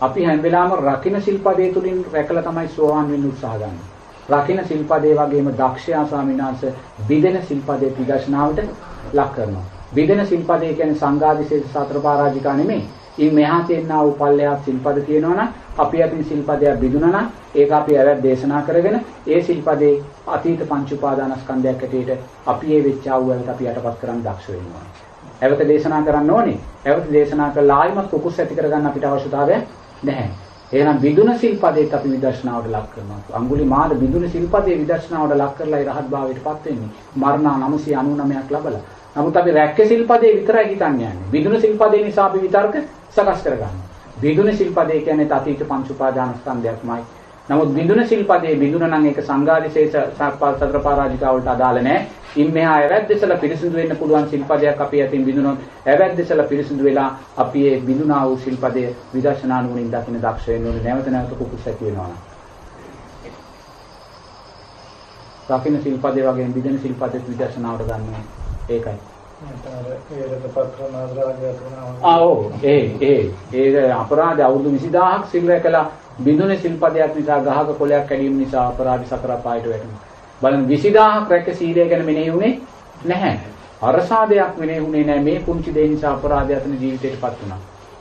අපි හැම වෙලාවෙම රකින්න සිල්පදේ තුලින් රැකලා තමයි සෝවාන් වෙන්න උත්සාහ ගන්න. රකින්න සිල්පදේ වගේම දක්ෂයා ස්වාමීන් වහන්සේ බෙදෙන සිල්පදේ විදර්ශනාවට ලක් කරනවා. බෙදෙන සිල්පදේ කියන්නේ සංඝාදිශේෂ සතර පරාජිකා නෙමෙයි. ඉන් මෙහා තියෙනා වූ පල්ලෙහා සිල්පද තියෙනවා නම් අපි අතින් සිල්පදයක් බෙදුනා නම් ඒක අපි ඇරත් දේශනා කරගෙන ඒ සිල්පදේ අතීත පංච උපාදානස්කන්ධයක් ඇටියට අපි ඒ වෙච්ච ආවුවලට අපි යටපත් කරන්න දක්ෂ වෙනවා. ඇවත දේශනා කරන්න ඕනේ. ඇවත දේශනා කළා ආයිමත් කුකුස් ඇති කරගන්න අපිට අවශ්‍යතාවය නැහැ. එහෙනම් විදුන සිල්පදේත් අපි විදර්ශනාවට ලක් කරනවා. අඟුලිමාල විදුන සිල්පදේ විදර්ශනාවට ලක් කරලා ඒ රහත් භාවයටපත් වෙන්නේ. මරණ 999ක් ලබලා. නමුත් අපි රැක්කේ සිල්පදේ විතරයි හිතන්නේ යන්නේ. විදුන සිල්පදේ නිසා අපි විතර්ක සකස් කරගන්නවා. විදුන සිල්පදේ කියන්නේ තතීත පංච උපාදානස්කන්ධයක්මයි. නමුත් බිඳුන සිල්පදේ බිඳුන නම් ඒක සංඝාදිශේෂ සතර පරාජිකා වලට අදාළ නැහැ. ඉන් මෙහා ඇවැද්දසල පිරිසිදු වෙන්න පුළුවන් සිල්පදයක් අපි අතින් බිඳුනොත් ඇවැද්දසල පිරිසිදු වෙලා අපි ඒ බිඳුනා වූ සිල්පදයේ විදර්ශනා නුවණින් දකින්න දක්ෂ වෙන්න ඕනේ. නැවත නැවත කුකුස් ඇති වෙනවා. දකින්න සිල්පදේ වගේ බිඳින සිල්පදේ විදර්ශනාවට ගන්න ඒකයි. ආ ඔව් ඒ ඒ ඒ අපරාධ අවුරුදු 20000ක් සිල් රැකලා බිඳුනේ සිල්පදයක් නිසා ගහක කොලයක් කැඩීම නිසා අපරාධ සතර පායට වැටෙනවා. බලන්න 20000ක් රැක සීලය ගැන මෙනෙහි වුණේ නැහැ. අරසාදයක් මෙනෙහි වුණේ නැහැ. මේ පුංචි දේ නිසා අපරාධය අතන ජීවිතේටපත් වුණා.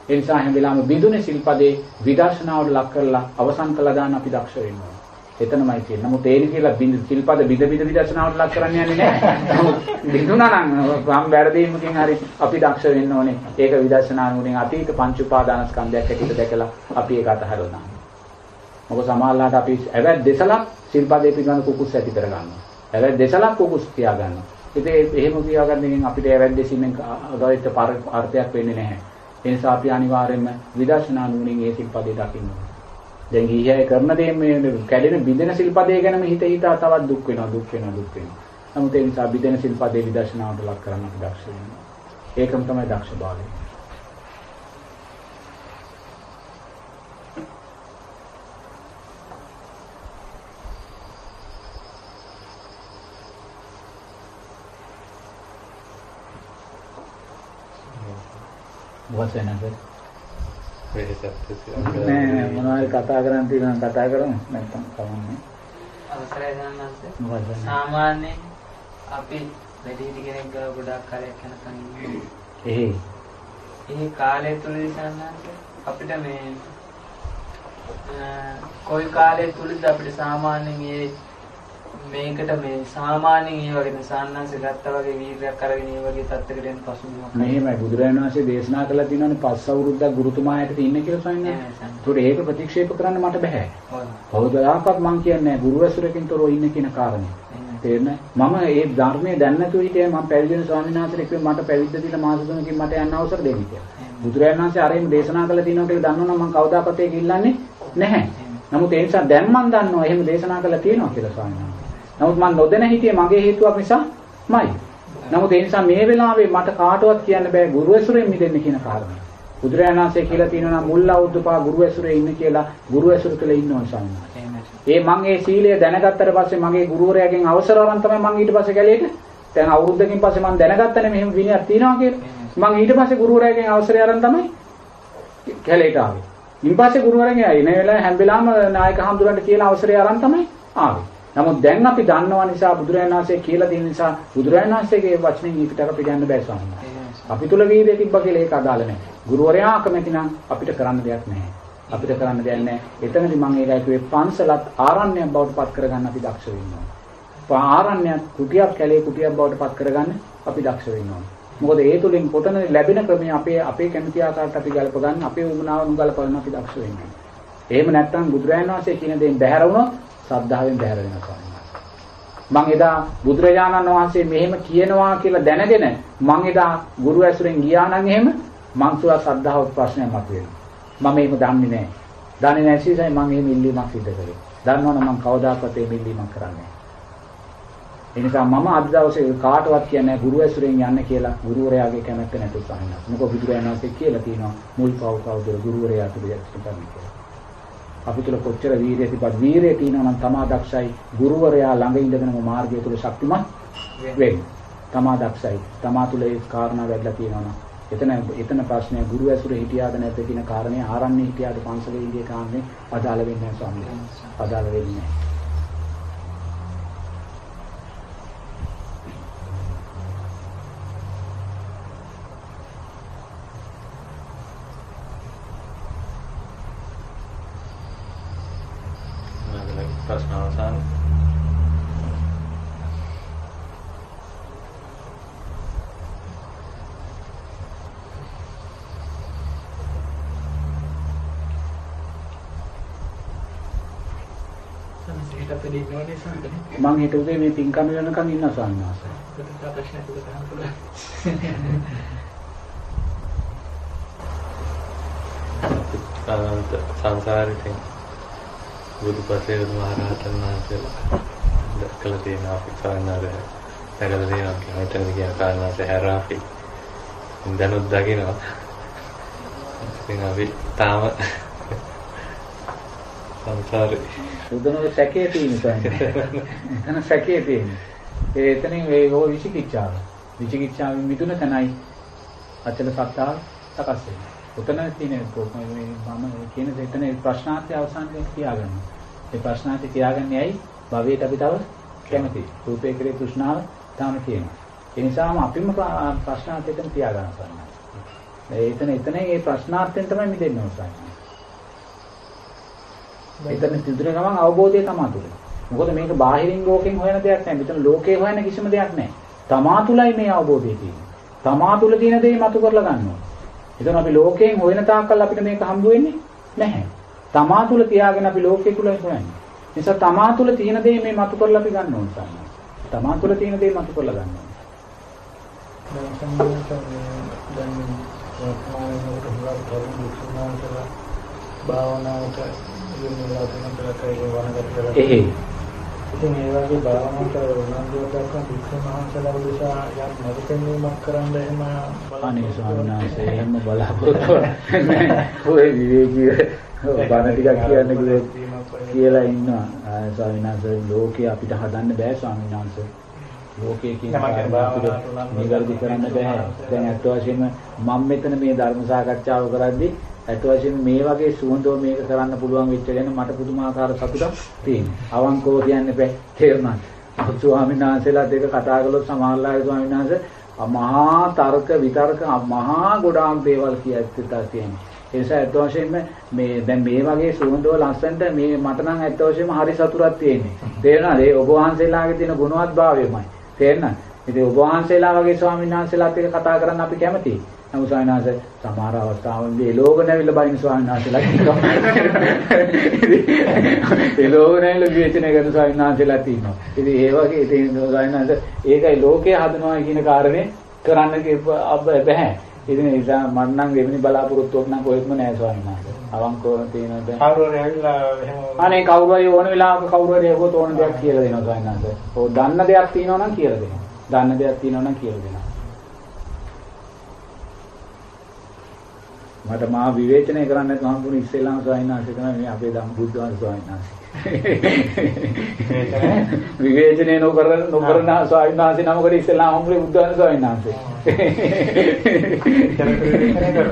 ඒ නිසා හැම වෙලාවෙම බිඳුනේ සිල්පදේ විදර්ශනාවට ලක් කරලා අවසන් කළා දාන්න අපි දක්ෂ වෙන්න ඕනේ. එතනමයි තියෙන්නේ. නමුත් ඒ කියලා බිඳ සිල්පද බිඳ බිඳ විදර්ශනාවට ලක් කරන්න යන්නේ නැහැ. නමුත් බිඳුනා නම් වම් වැරදීමකින් හරි අපි දක්ෂ වෙන්න ඕනේ. ඒක විදර්ශනානුවලින් අතීත පංච උපාදානස්කන්ධයක් හැටියට දැකලා අපි ඒක අතහරනවා. මොකද සමාල්ලාට අපි ඇවැත් දෙසලක් සිල්පදේ පිළිබඳ කුකුස් ඇති කරගන්නවා. ඇවැත් දෙසලක් කුකුස් තියාගන්නවා. ඉතින් එහෙම තියාගන්නකින් අපිට ඇවැත් දෙසීමෙන් අදායිත අර්ථයක් වෙන්නේ නැහැ. ඒ නිසා අපි අනිවාර්යයෙන්ම විදර්ශනා නුවණින් ඒ සිල්පදේ දකින්න ඕනේ. දැන් ගිහියයි කරන දේ මේ කැඩෙන බිඳෙන සිල්පදේ ගැනම හිත හිතා තවත් දුක් වෙනවා දුක් වෙනවා දුක් වෙනවා. නමුත් ඒ නිසා බිඳෙන සිල්පදේ විදර්ශනාවට ලක් කරන්න අපි දක්ෂ වෙනවා. ඒකම තමයි දක්ෂභාවය. මොකද නැද්ද? නෑ මොනවද කතා කරන් තියෙනවා කතා කරමු නැත්තම් කවන්නේ. අවසරයි ගන්නත්. සාමාන්‍යයෙන් අපි වැඩිහිටි කෙනෙක් ගාව ගොඩක් කාලයක් යනකම් ඉන්නේ. එහේ. ඒ කාලය තුලදී සන්නත් අපිට මේ කොයි කාලය තුලද අපිට සාමාන්‍යයෙන් මේ මේකට මේ සාමාන්‍යයෙන් ඒ වගේ සාන්නංශ ගත්තා වගේ වීර්යයක් කරගෙන ඒ වගේ තත්ත්වයකට එන්න පසුබිමක් මෙහෙමයි බුදුරජාණන් වහන්සේ දේශනා කළා තියෙනවානේ පස් අවුරුද්දක් ගුරුතුමා යටතේ ඉන්න කියලා සොයන්නේ. ඒකට ඒක ප්‍රතික්ෂේප කරන්න මට බෑ. කවදාකවත් මම කියන්නේ ගුරු ඇසුරකින් තොරව ඉන්න කියන කාරණේ. තේරෙන්නේ මම ඒ ධර්මයේ දැන් නැතුව හිටියේ මම පැවිදි වෙන ස්වාමීන් වහන්සේට කිව්වේ මට පැවිද්ද දීලා මාස තුනකින් මට යන්න අවසර දෙන්න කියලා. බුදුරජාණන් වහන්සේ අරින් දේශනා කළා තියෙනවා කියලා දන්නවනම් මම කවදාකවත් ඒක ඉල්ලන්නේ නැහැ. නමුත් ඒ නිසා දැන් මම දන්නවා එහෙම දේශනා කළා තියෙනවා කියලා ස්වාමීන් වහන්සේ. නමුත් මම නොදැන හිටියේ මගේ හේතුවක් නිසා මයි. නමුත් ඒ නිසා මේ වෙලාවේ මට කාටවත් කියන්න බෑ ගුරු ඇසුරෙන් මිදෙන්න කියන කාරණා. බුදුරජාණන් වහන්සේ කියලා තියෙනවා නම් මුල් අවුරුදු පහ ගුරු ඇසුරේ ඉන්න කියලා ගුරු ඇසුර තුළ ඉන්න ඕන සම්මාන. ඒ මං ඒ සීලය දැනගත්තට පස්සේ මගේ ගුරුවරයාගෙන් අවසර අරන් තමයි මං ඊට පස්සේ ගැලේට දැන් අවුරුද්දකින් පස්සේ මං දැනගත්තනේ මෙහෙම විනයක් තියෙනවා කියලා. මං ඊට පස්සේ ගුරුවරයාගෙන් අවසරය අරන් තමයි ගැලේට ආවේ. ඊට පස්සේ ගුරුවරයාගෙන් ආයේ නේ වෙලාවේ හැම වෙලාවම නායක හඳුරන්න කියලා අවසරය අරන් තමයි ආවේ. නමුත් දැන් අපි දන්නවා නිසා බුදුරජාණන් වහන්සේ කියලා දෙන නිසා බුදුරජාණන් වහන්සේගේ වචනෙන් ඊකට අපි ගන්න බෑ ස්වාමීනි. අපි තුල වීර්යය තිබ්බ කියලා ඒක අදාළ නැහැ. ගුරුවරයා කැමති නම් අපිට කරන්න දෙයක් නැහැ. අපිට කරන්න දෙයක් නැහැ. එතනදි මම ඒකයි කිව්වේ පන්සලත් ආරණ්‍යයක් බවට පත් කරගන්න අපි දක්ෂ වෙන්න ඕනේ. ආරණ්‍යයක් කුටියක් කැලේ කුටියක් බවට පත් කරගන්න අපි දක්ෂ වෙන්න ඕනේ. මොකද ඒ තුලින් කොතන ලැබෙන ක්‍රමය අපේ අපේ කැමති ආකාරයට අපි ගලප ගන්න අපේ උමනාව නුගලප ගන්න අපි දක්ෂ වෙන්න ඕනේ. එහෙම නැත්නම් බුදුරජාණන් වහන්සේ කියන දේෙන් බැහැර වුණොත් සද්ධාවෙන් බැහැර වෙනවා. මං එදා බුදුරජාණන් වහන්සේ මෙහෙම කියනවා කියලා දැනගෙන මං එදා ගුරු ඇසුරෙන් ගියා නම් එහෙම මං තුල සද්ධාව ප්‍රශ්නයක් මතුවෙනවා. මම එහෙම දන්නේ නැහැ. දන්නේ නැති නිසා මම එහෙම ඉල්ලීමක් සිදු කරේ. දන්නවනම් මම කවදාකවත් එහෙම ඉල්ලීමක් කරන්නේ නැහැ. ඒ නිසා මම අද දවසේ කාටවත් කියන්නේ ගුරු ඇසුරෙන් යන්න කියලා ගුරුවරයාගේ කැමැත්ත නැතුව සාහිනා. මොකද බුදුරජාණන් වහන්සේ කියලා තියෙනවා මුල් පව කවුද ගුරුවරයා තුළ යන්න කියලා. අපි තුල කොච්චර වීරිය තිබ්බත් වීරිය තියෙනවා නම් තමා දක්ෂයි ගුරුවරයා ළඟ ඉඳගෙනම මාර්ගය තුල ශක්තිමත් වෙන්නේ. තමා දක්ෂයි. තමා තුල ඒ කාරණා වැඩිලා තියෙනවා නම් එතන එතන ප්‍රශ්නය ගුරු ඇසුර හිටියාද නැද්ද කියන කාරණේ ආරණ්‍ය හිටියාද පන්සලේ ඉඳී කාන්නේ අදාළ වෙන්නේ නැහැ ස්වාමීන්. අදාළ වෙන්නේ නැහැ. ප්‍රශ්න අවසන් මම හිත උදේ මේ පින්කම වෙනකන් ඉන්න ස්වාමීන් වහන්සේ. අනන්ත සංසාරයෙන් බුදුපසේ මහරහතන් වහන්සේලා දැකලා තියෙන අපි සාරණාර දැකලා තියෙනවා කියලා හිතන කියන කාරණාට හැර අපි දැනුත් දකිනවා. ඉතින් අපි තාම සංසාරේ උදනෝ සැකේ තියෙන තැන. එතන සැකේ තියෙන. ඒ එතනින් ඒ හෝ විචිකිච්ඡාව. විචිකිච්ඡාවෙන් මිදුන තැනයි අචල සත්‍තාව සකස් වෙන්නේ. උතන තියෙන මම කියන දෙතන ප්‍රශ්නාර්ථය අවසානයේ කියාගන්න. ඒ ප්‍රශ්නාර්ථය කියාගන්නේ ඇයි? භවයට අපි තව කැමති. රූපේ කෙරේ තෘෂ්ණාව තාම තියෙනවා. ඒ නිසාම අපිම ප්‍රශ්නාර්ථයෙන් තියාගන්න සම්මා. එතන එතන මේ ප්‍රශ්නාර්ථයෙන් තමයි මිදෙන්න ඕන. එතන තිදුන ගමන් අවබෝධය තමා තුළ. මොකද මේක බාහිරින් ලෝකෙන් හොයන දෙයක් නෑ. මෙතන ලෝකේ හොයන කිසිම දෙයක් නෑ. තමා තුළයි මේ අවබෝධය තියෙන්නේ. තමා තුළ තියෙන දේ මතු කරලා ගන්න ඕනේ. එතන අපි ලෝකයෙන් හොයන තාක්කල් අපිට මේක හම්බ වෙන්නේ නැහැ. තමා තුළ තියාගෙන අපි ලෝකේ තුල හොයන්නේ. නිසා තමා තුළ තියෙන දේ මේ මතු කරලා අපි ගන්න ඕනේ සම්මා. තමා තුළ තියෙන දේ මතු කරලා ගන්න ඕනේ. දැන් සම්මත දැන් වර්තමානයේ හුඟක් තරුණ වික්ෂුණාන්තලා භාවනාවට එහෙයි. ඉතින් ඒ වගේ භාවනාවට උනන්දුවක් දක්වන වික්ෂුණාන්තලා උදෙසා යම් මතකෙන්නීමක් කරන්න එහෙම අනේ ස්වාමීන් වහන්සේ එහෙම බලාපොරොත්තු නැහැ. ඔය විවේකී බණ ටිකක් කියන්න කියලා ඉන්නවා. ස්වාමීන් වහන්සේ ලෝකේ අපිට හදන්න බෑ ස්වාමීන් වහන්සේ. ලෝකයේ කියන නිවැරදි කරන්න බෑ. දැන් අත් වශයෙන්ම මම මෙතන මේ ධර්ම සාකච්ඡාව කරද්දී අත් වශයෙන් මේ වගේ සුවඳව මේක කරන්න පුළුවන් වෙච්ච ගැන මට පුදුමාකාර සතුටක් තියෙනවා. අවංකව කියන්න බෑ. තේරුණා. ස්වාමීන් වහන්සේලා දෙක කතා කළොත් සමහරවල් ස්වාමීන් වහන්සේ මහා තර්ක විතර්ක මහා ගොඩාක් දේවල් කියත් තියෙනවා. ඒ නිසා ඇත්ත වශයෙන්ම මේ දැන් මේ වගේ සුවඳව ලස්සනට මේ මට නම් ඇත්ත වශයෙන්ම හරි සතුටක් තියෙන්නේ. තේරෙනවද? ඒ ඔබ වහන්සේලාගේ තියෙන ගුණවත් භාවයමයි. තේරෙනවද? ඉතින් ඔබ වහන්සේලා වගේ ස්වාමීන් වහන්සේලාත් එක්ක කතා කරන්න අපි කැමතියි. නමුත් ස්වාමීන් වහන්සේ සමහර අවස්ථාවලදී එලෝග නැවිලා බයින් ස්වාමීන් වහන්සේලා කියනවා. එලෝග නැවිලා විචනය කරන ස්වාමීන් වහන්සේලා තියෙනවා. ඉතින් ඒ වගේ ඉතින් ස්වාමීන් වහන්සේ ඒකයි ලෝකයේ හදනවා කියන කාරණේ කරන්න බෑ. ඉතින් ඒ නිසා මම නම් එවැනි බලාපොරොත්තුවක් නම් කොහෙත්ම නැහැ ස්වාමීන් වහන්සේ. අවංකව තියෙන දැන් කවුරු හරි ඇවිල්ලා එහෙම අනේ කවුරු හරි ඕන වෙලාවක කවුරු හරි ඒකෝ තෝරන දෙයක් කියලා දෙනවා ස්වාමීන් වහන්සේ. ඔව් දන්න දෙයක් තියෙනවා නම් කියලා දෙනවා. දන්න දෙයක් තියෙනවා නම් කියලා දෙනවා. මට මා විවේචනය කරන්න නැතුව හම්බුනේ ඉස්සෙල්ලාම ස්වාමීන් වහන්සේ තමයි මේ අපේ ධම්ම බුද්ධ වහන්සේ ස්වාමීන් වහන්සේ. විවේචනය නොකර නොකරන ස්වාමීන් වහන්සේ නමකට ඉස්සෙල්ලාම හම්බුනේ බුද්ධ වහන්සේ ස්වාමීන් වහන්සේ.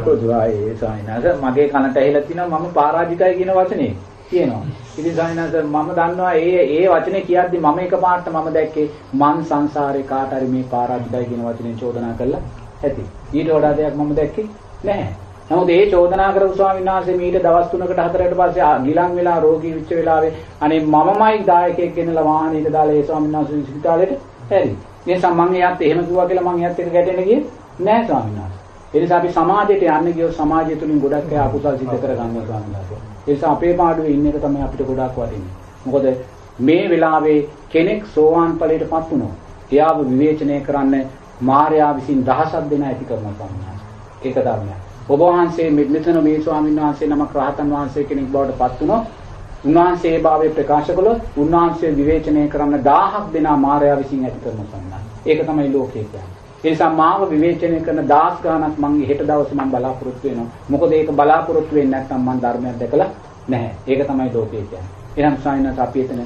පොදුයි ස්වාමීන් වහන්සේ මගේ කනට ඇහිලා තිනවා මම පරාජිකයි කියන වචනේ කියනවා. ඉතින් ස්වාමීන් වහන්සේ මම දන්නවා ඒ ඒ වචනේ කියද්දි මම එකපාරට මම දැක්කේ මං සංසාරේ කාට හරි මේ පරාජිකයි කියන වචනේ චෝදනා කළා ඇති. ඊට වඩා දෙයක් මම දැක්කේ නැහැ. නමුත් ඒ චෝදනා කරපු ස්වාමීන් වහන්සේ මීට දවස් 3කට 4කට පස්සේ ගිලන් වෙලා රෝගී වෙච්ච වෙලාවේ අනේ මමමයි දායකයෙක් ගෙනලා වාහනයක දාලා ඒ ස්වාමීන් වහන්සේ ස්පිතාලෙට හැරි. ඒ නිසා මම එයාත් එහෙම කිව්වා කියලා මම එයාත් එක්ක ගැටෙන්න ගියේ නෑ ස්වාමීන් වහන්සේ. ඒ නිසා අපි සමාජයට යන්න ගියොත් සමාජය තුලින් ගොඩක් අය අකුසල් සිද්ධ කරගන්නවා ස්වාමීන් වහන්සේ. ඒ නිසා අපේ පාඩුවේ ඉන්න එක තමයි අපිට ගොඩක් වටින්නේ. මොකද මේ වෙලාවේ කෙනෙක් සෝවාන් ඵලයටපත් වුණොත් එයාව විවේචනය කරන්න මාර්යා විසින් දහසක් දෙනා ඇති කරනවා ස්වාමීන් වහන්සේ. ඒක ධර්මයක්. ඔබ වහන්සේ මෙතන මේ ස්වාමීන් වහන්සේ නමක් රහතන් වහන්සේ කෙනෙක් බවට පත් වුණොත් උන්වහන්සේ ඒ භාවයේ ප්‍රකාශ කළොත් උන්වහන්සේ විවේචනය කරන 1000ක් දෙනා මායя විසින් ඇති කරන සම්මාන. ඒක තමයි ලෝකයේ කියන්නේ. ඒ නිසා මාව විවේචනය කරන 10 ගාණක් මම හෙට දවසේ මම බලාපොරොත්තු වෙනවා. මොකද ඒක බලාපොරොත්තු වෙන්නේ නැත්නම් මම ධර්මයක් දැකලා නැහැ. ඒක තමයි ලෝකයේ කියන්නේ. එහෙනම් සායනත් අපි එතන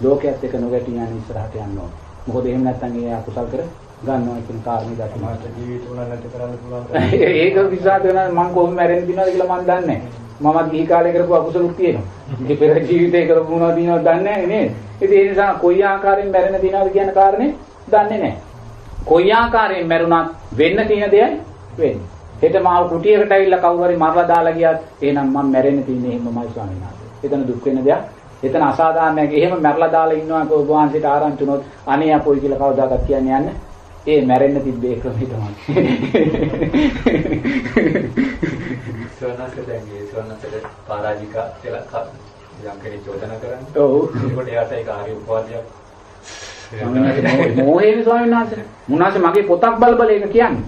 ලෝකයේත් එක නොගැටි යන ඉස්සරහට යන්න ඕනේ. මොකද එහෙම නැත්නම් ඒ අකුසල් කර ගන්නවා කියන කාරණේ දකින්න. මාත් ජීවිත උනන් නැති කරන්න පුළුවන්. ඒක විශ්වාස වෙනවා මම කොහොම මැරෙන්න දිනවද කියලා මම දන්නේ නැහැ. මමත් ගිහි කාලේ කරපු අකුසලුත් තියෙනවා. මේ පෙර ජීවිතේ කරපු මොනවද දිනවද දන්නේ නැහැ නේද? ඉතින් ඒ නිසා කොයි ආකාරයෙන් මැරෙන්න දිනවද කියන කාරණේ දන්නේ නැහැ. කොයි ආකාරයෙන් මැරුණත් වෙන්න තියෙන දෙයයි වෙන්නේ. හෙට මාව කුටියකට ඇවිල්ලා කවුරු හරි මරලා දාලා ගියත් එහෙනම් මම මැරෙන්න තියෙන්නේ එහෙමමයි ස්වාමීන් වහන්සේ. එතන දුක් වෙන දෙයක් එතන අසාධාරණයක්. එහෙම මැරලා දාලා ඉන්නවා ඔබ වහන්සේට ආරංචි වුණොත් අනේ අපොයි කියලා කවදාකවත් කියන්නේ යන්නේ ඒ මැරෙන්න තිබ්බේ ක්‍රමය තමයි. ස්වර්ණස්ස දැන් මේ ස්වර්ණස්සට පරාජික කියලා යම් කෙනෙක් චෝදනා කරන්නේ. ඔව්. ඒකට එයාට ඒක ආර්ය උපවාදයක්. මොහේනේ ස්වාමීන් වහන්සේ. මුනාසේ මගේ පොතක් බල බල ඒක කියන්නේ.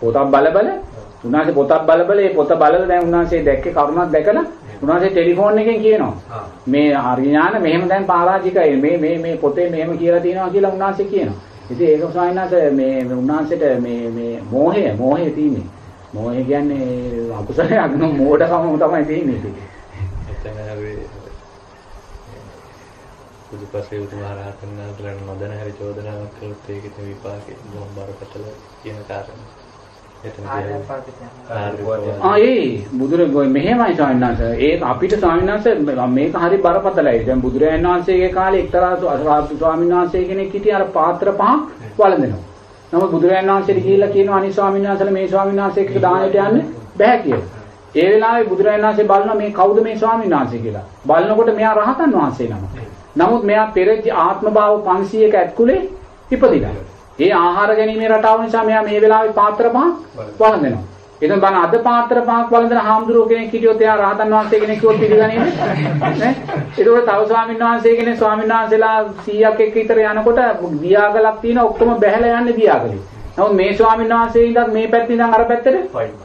පොතක් බල බල උන්වහන්සේ පොතක් බල බල ඒ පොත බලලා දැන් උන්වහන්සේ දැක්කේ කරුණක් දැකලා උන්වහන්සේ ටෙලිෆෝන් එකෙන් කියනවා. මේ හරිඥාන මෙහෙම දැන් පරාජිකයි. මේ මේ මේ පොතේ මෙහෙම කියලා තියෙනවා කියලා උන්වහන්සේ කියනවා. ඉතින් ඒක ස්වාමීන් වහන්සේ මේ උන්වහන්සේට මේ මේ මෝහය මෝහය තියෙන්නේ. මෝහය කියන්නේ අකුසලයක් නෙවෙයි මෝඩකම තමයි තියෙන්නේ ඉතින්. එතන අපි බුදුපසේ උතුමහරහතන් වහන්සේලාට නොදැන හරි චෝදනාවක් කළොත් ඒකේ තියෙන විපාකේ බොහොම බරපතල කියන කාරණා. එතන ආ ඒ බුදුරජාණන් මෙහෙමයි ස්වාමීන් වහන්සේ. ඒක අපිට ස්වාමීන් වහන්සේ මේක හරි බරපතලයි. දැන් බුදුරජාණන් වහන්සේගේ කාලේ එක්තරා ස්වාමීන් වහන්සේ කෙනෙක් හිටිය අර පාත්‍ර පහක් වළඳනවා. නමුත් බුදුරජාණන් වහන්සේට ගිහිල්ලා කියනවා අනිත් ස්වාමීන් වහන්සේලා මේ ස්වාමීන් වහන්සේ එක්ක දානෙට යන්න බෑ කියලා. ඒ වෙලාවේ බුදුරජාණන් වහන්සේ බලනවා මේ කවුද මේ ස්වාමීන් වහන්සේ කියලා. බලනකොට මෙයා රහතන් වහන්සේ නමක්. නමුත් මෙයා පෙර ආත්ම භාව 500ක ඇත්කුලේ ඉපදිලා. ඒ ආහාර ගැනීමේ රටාව නිසා මෙයා මේ වෙලාවේ පාත්‍ර පහක් වළඳනවා. එතන බලන්න අද පාත්‍ර පහක් වළඳන හාමුදුරුවෝ කෙනෙක් හිටියොත් එයා රහතන් වහන්සේ කෙනෙක් කිව්වොත් පිළිගන්නේ නේ? ඒකෝට තව ස්වාමීන් වහන්සේ කෙනෙක් ස්වාමීන් වහන්සේලා 100ක් එක්ක විතර යනකොට දියාගලක් තියෙන ඔක්කොම බැහැලා යන්නේ දියාගලේ. නමුත් මේ ස්වාමීන් වහන්සේ ඉඳන් මේ පැත්තේ ඉඳන් අර පැත්තට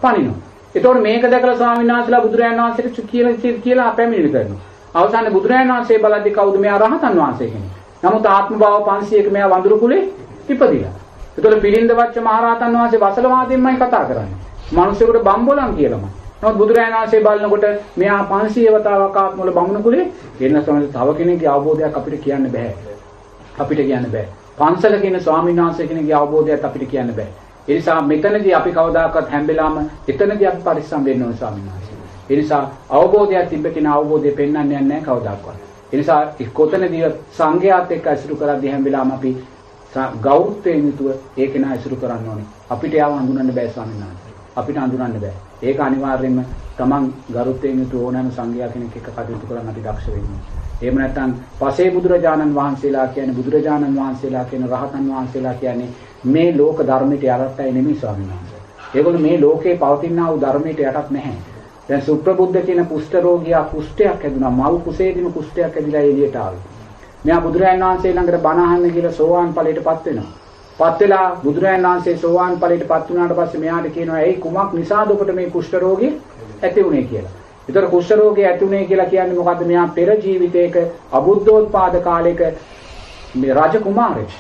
පනිනවා. ඒතකොට මේක දැකලා ස්වාමීන් වහන්සේලා බුදුරජාණන් වහන්සේට කියලා කියලා පැමිණිලි කරනවා. අවසානයේ බුදුරජාණන් වහන්සේ බලද්දි කවුද මෙයා රහතන් වහන්සේ කෙනෙක්. නමුත් ආත්ම භාව 500ක මෙයා වඳුරු කුලේ ඉපදිලා. ඒතකොට පිළිඳ වච්ච මහරහතන් වහන්සේ වසලවාදයෙන්මයි කතා කරන්නේ. මිනිස්සුන්ට බම්බොලන් කියලාමයි. නමුත් බුදුරජාණන් වහන්සේ බලනකොට මෙයා 500 වතාවක් ආත්මවල බමුණු කුලේ එන්න සමහර තව කෙනෙක්ගේ අවබෝධයක් අපිට කියන්න බෑ. අපිට කියන්න බෑ. පන්සල කියන ස්වාමීන් වහන්සේ කෙනෙක්ගේ අවබෝධයක් අපිට කියන්න බෑ. ඒ නිසා මෙතනදී අපි කවදාකවත් හැම වෙලාවම එතනදී අපි පරිස්සම් වෙන්න ඕනේ ස්වාමීන් වහන්සේ. ඒ නිසා අවබෝධයක් තිබ්බ කෙනා අවබෝධය පෙන්වන්නේ නැහැ කවදාකවත්. ඒ නිසා කොතනදී සංඝයාත් එක්ක අසුරු කරද්දී හැම වෙලාවම අපි ගෞරවයෙන් යුතුව ඒක නා අසුරු කරන්න ඕනේ. අපිට යාව හඳුනන්න බෑ ස්වාමීන් වහන්සේ. අපිට හඳුනන්න බෑ. ඒක අනිවාර්යයෙන්ම Taman ගරුත්වයෙන් යුතුව ඕනෑම සංඝයා කෙනෙක් එක්ක කටයුතු කරන්න අපි දක්ෂ වෙන්න එහෙම නැත්නම් පසේ බුදුරජාණන් වහන්සේලා කියන්නේ බුදුරජාණන් වහන්සේලා කියන රහතන් වහන්සේලා කියන්නේ මේ ලෝක ධර්මයට යටත්යි නෙමෙයි ස්වාමීන් වහන්සේ. ඒගොල්ලෝ මේ ලෝකේ පවතිනා වූ ධර්මයට යටත් නැහැ. දැන් සුප්‍රබුද්ධ කියන කුෂ්ඨ රෝගියා කුෂ්ඨයක් හැදුනා. මව් කුසේදීම කුෂ්ඨයක් හැදිලා එළියට ආවා. මෙයා බුදුරජාණන් වහන්සේ ළඟට බණ අහන්න කියලා සෝවාන් ඵලයටපත් වෙනවා. පත් වෙලා බුදුරජාණන් වහන්සේ සෝවාන් ඵලයටපත් වුණාට පස්සේ මෙයාට කියනවා "ඇයි කුමක් නිසාද ඔබට මේ කුෂ්ඨ රෝගය ඇති වුනේ" කියලා. ඒතර කුෂ්ඨ රෝගය ඇති වුනේ කියලා කියන්නේ මොකද්ද? මෙයා පෙර ජීවිතයක අබුද්ධෝත්පාද කාලයක මේ රාජ කුමාරයෙක්.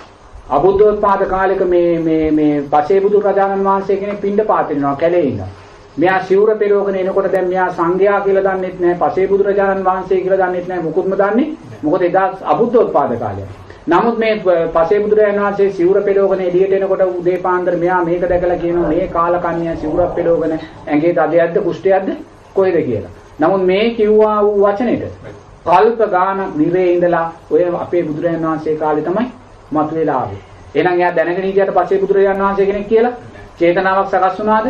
අබුද්ධෝත්පාද කාලෙක මේ මේ මේ පසේ බුදු රජාණන් වහන්සේ කෙනෙක් පින්ඩ පාතිනවා කැලේ ඉඳලා. මෙයා සිවුර පෙරෝගෙන එනකොට දැන් මෙයා සංඝයා කියලා දන්නෙත් නැහැ පසේ බුදු රජාණන් වහන්සේ කියලා දන්නෙත් නැහැ මුකුත්ම දන්නේ. මොකද එදා අබුද්ධෝත්පාද කාලය. නමුත් මේ පසේ බුදු රජාණන් වහන්සේ සිවුර පෙරෝගෙන එළියට එනකොට උදේ පාන්දර මෙයා මේක දැකලා කියනවා මේ කාලකන්‍ය සිවුරක් පෙරෝගෙන ඇඟේ තදයක්ද කුෂ්ඨයක්ද කොහෙද කියලා. නමුත් මේ කිව්වා වූ වචනෙට කල්ප ගානක් නිරේ ඉඳලා ඔය අපේ බුදුරජාණන් වහන්සේ කාලේ තමයි මතුවලා ආවේ. එහෙනම් එයා දැනගෙන හිටියට පස්සේ බුදුරජාණන් වහන්සේ කෙනෙක් කියලා චේතනාවක් සකස් වුණාද?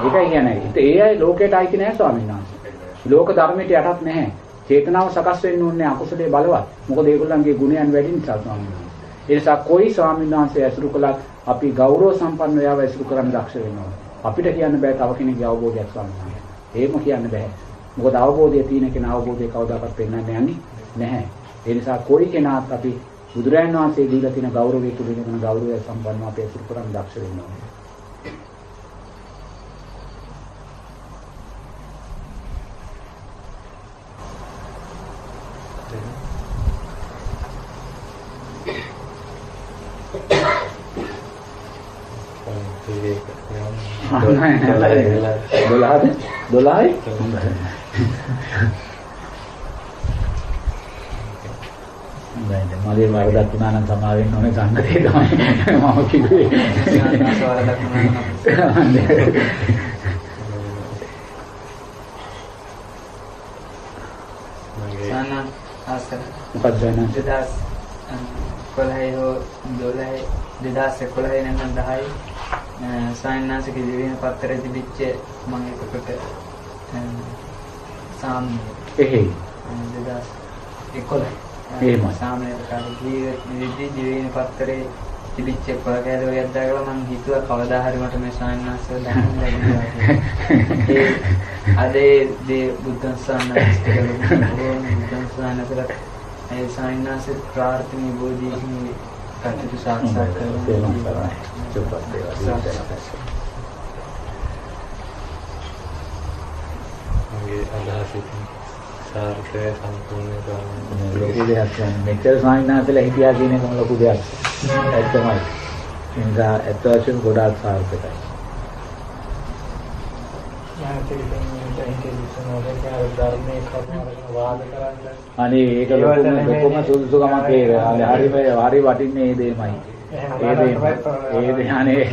ඒකයි කියන්නේ. ඒ අය ලෝකයට අයිති නැහැ ස්වාමීන් වහන්සේ. ලෝක ධර්මයට යටත් නැහැ. චේතනාව සකස් වෙන්න ඕනේ අකුසලයේ බලවත්. මොකද ඒගොල්ලන්ගේ ගුණයන් වැඩි නිසා ස්වාමීන් වහන්සේ. ඒ නිසා કોઈ ස්වාමීන් වහන්සේ ඇසුරු කළත් අපි ගෞරව සම්පන්නව යව ඇසුරු කරන්න දක්ෂ වෙන්න ඕනේ. අපිට කියන්න බෑ තව කෙනෙක්ගේ අවබෝධයක් ස්වාමීන් වහන්සේ. එහෙම කියන්න බෑ. මොකද අවබෝධය තියෙන කෙනා අවබෝධය කවදාකවත් පෙන්වන්න යන්නේ නැහැ. ඒ නිසා කොයි කෙනාත් අපි බුදුරයන් වහන්සේ දීලා තියෙන ගෞරවය තුලින් කරන ගෞරවය සම්පන්නව අපි අසුර කරන් දක්ෂ වෙන්න ඕනේ. දොළහද? දොළහයි? නෑ මගේ වරදක් වුණා නම් සමා වෙන්න ඕනේ සංගතේ තමයි මම කිව්වේ. සානා ආසන මොකක්ද වෙනස්? 2011 හෝ 12 2011 නැත්නම් 10 සායනාසික ජීවන පත්‍රය තිබිච්ච මම එකට සාම් එහෙයි. 2011 එහෙමයි. සාමනීර කාලේ ජීවන පත්‍රයේ තිබිච්ච පොරකෑද ඔය අද්දාගල මම හිතුවා කවදා හරි මට මේ සායනාසව දැනගන්න ලැබෙනවා ඒ අදේ දේ බුද්ධ සානස්කල බුද්ධ සානසල ඒ සායනාසේ ප්‍රාර්ථනීය බෝධිසත්ව කටයුතු සාක්ෂාත් කරගන්න මගේ අදහස ඉතින් සාර්ථකය සම්පූර්ණ කරන්න ලොකු දෙයක් කියන්නේ මෙච්චර සාහිණාතලා හිටියා කියන එකම ලොකු දෙයක්. ඇත්තමයි. ඒ නිසා ඇත්ත වශයෙන්ම ගොඩාක් සාර්ථකයි. අනේ ඒක ලොකුම ලොකුම සුදුසුකමක් ඒක. හරිම හරි වටින්නේ මේ දෙයමයි. ඒ දෙයම. ඒ දෙය අනේ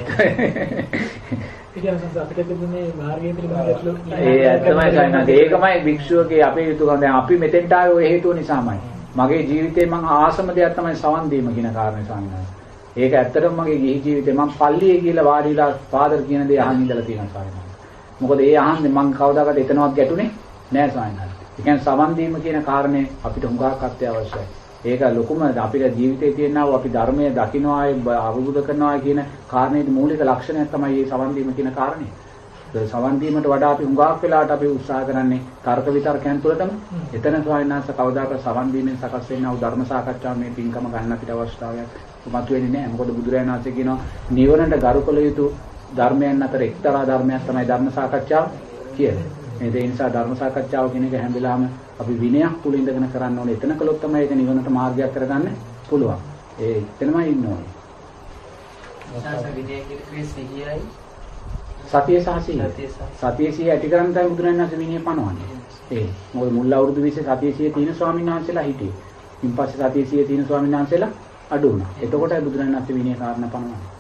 ඒ ඇත්තමයි සයින්නාද ඒකමයි භික්ෂුවගේ අපේ යුතුයකම දැන් අපි මෙතෙන්ට ආවේ ওই හේතුව නිසාමයි. මගේ ජීවිතේ මං ආසම දෙයක් තමයි සවන් දීම කියන කාරණේ සයින්නාද ඒක ඇත්තටම මගේ ගිහි ජීවිතේ මං පල්ලියේ ගිහලා වාඩිලා ෆාදර් කියන දේ අහන් ඉඳලා තියෙනවා සයින්නාද මොකද ඒ අහන්නේ මං කවදාකවත් එතනවත් ගැටුනේ නෑ සයින්නාද ඒ කියන්නේ සවන් දීම කියන කාරණේ අපිට හුඟක් අත්‍යවශ්‍යයි ඒක ලොකුම අපිට ජීවිතේ තියෙනා අපි ධර්මයේ දකින්නවා අවබෝධ කරනවා කියන කාරණේට මූලික ලක්ෂණයක් තමයි මේ සවන් දීම කියන කාරණේ. ඒ සවන් දීමට වඩා අපි හුඟක් වෙලාවට අපි උත්සාහ කරන්නේ තර්ක විතර්කයන් තුළටම. එතන ස්වාමීනාංශ කවදාකවත් සවන් දීමෙන් සකස් වෙන්නා වූ ධර්ම සාකච්ඡාව මේ පින්කම ගන්න අපිට අවස්ථාවක් මතුවෙන්නේ නැහැ. මොකද බුදුරජාණන් වහන්සේ කියනවා නිවනට ගරුකල යුතු ධර්මයන් අතර එක්තරා ධර්මයක් තමයි ධර්ම සාකච්ඡාව කියන්නේ. ඒ නිසා ධර්ම සාකච්ඡාව කියන එක හැම වෙලාවෙම අපි විනයක් තුල ඉඳගෙන කරන්න ඕනේ. එතන කළොත් තමයි ඒක නිවනට මාර්ගයක් කරගන්න පුළුවන්. ඒ එතනමයි ඉන්න ඕනේ. සතිය සහ සීල. සතිය සීල ඇති කරන් තමයි බුදුරජාණන් වහන්සේ විනය පනවන්නේ. ඒ මොකද මුල් අවුරුදු 20 සතිය සීල තියෙන ස්වාමීන් වහන්සේලා හිටියේ. ඉන් පස්සේ සතිය සීල තියෙන ස්වාමීන් වහන්සේලා අඩු වුණා. එතකොටයි බුදුරජාණන් වහන්සේ විනය කාරණා පනවන්නේ.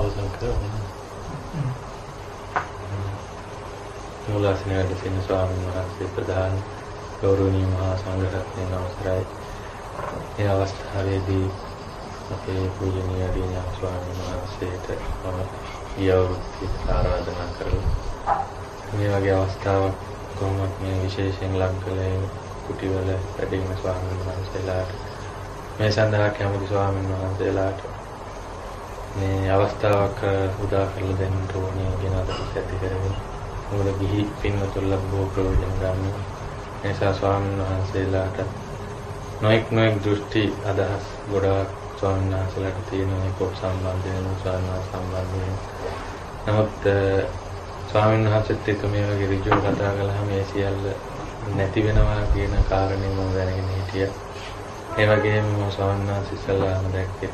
අවසන් කරනවා. මූලාසනයේ වැඩ සිටින ස්වාමීන් වහන්සේ ප්‍රධාන ගෞරවනීය මහා සංඝරත්නයන් අවසරයි. මේ අවස්ථාවේදී අපේ පූජනීය දිනා ස්වාමීන් වහන්සේට මම ඊයවෘත්ති ආරාධනා කරලා මේ වගේ අවස්ථාවක් කොහොමද මේ විශේෂයෙන් ලංකලේ කුටිවල වැඩ ඉන්න ස්වාමීන් වහන්සේලාට මේ සඳහා කැමති ස්වාමීන් වහන්සේලාට මේ අවස්ථාවක් උදා කරලා දෙන්න ඕනේ කියන අදහස ඇති කරගෙන මොකද ගිහි පින්වතුන්ලා බොහෝ ප්‍රයෝජන ගන්න නිසා ස්වාමීන් වහන්සේලාට නොඑක් නොඑක් දෘෂ්ටි අදහස් ගොඩාක් ස්වාමීන් වහන්සේලාට තියෙන මේ පොත් සම්බන්ධයෙන් ස්වාමීන් වහන්සේ සම්බන්ධයෙන්. නමුත් ස්වාමීන් වහන්සේත් එක්ක මේ වගේ ඍජුව කතා කළාම මේ සියල්ල නැති වෙනවා කියන කාරණේ මම දැනගෙන හිටියා. ඒ වගේම මම ස්වාමීන් වහන්සේ ඉස්සල්ලාම දැක්කේ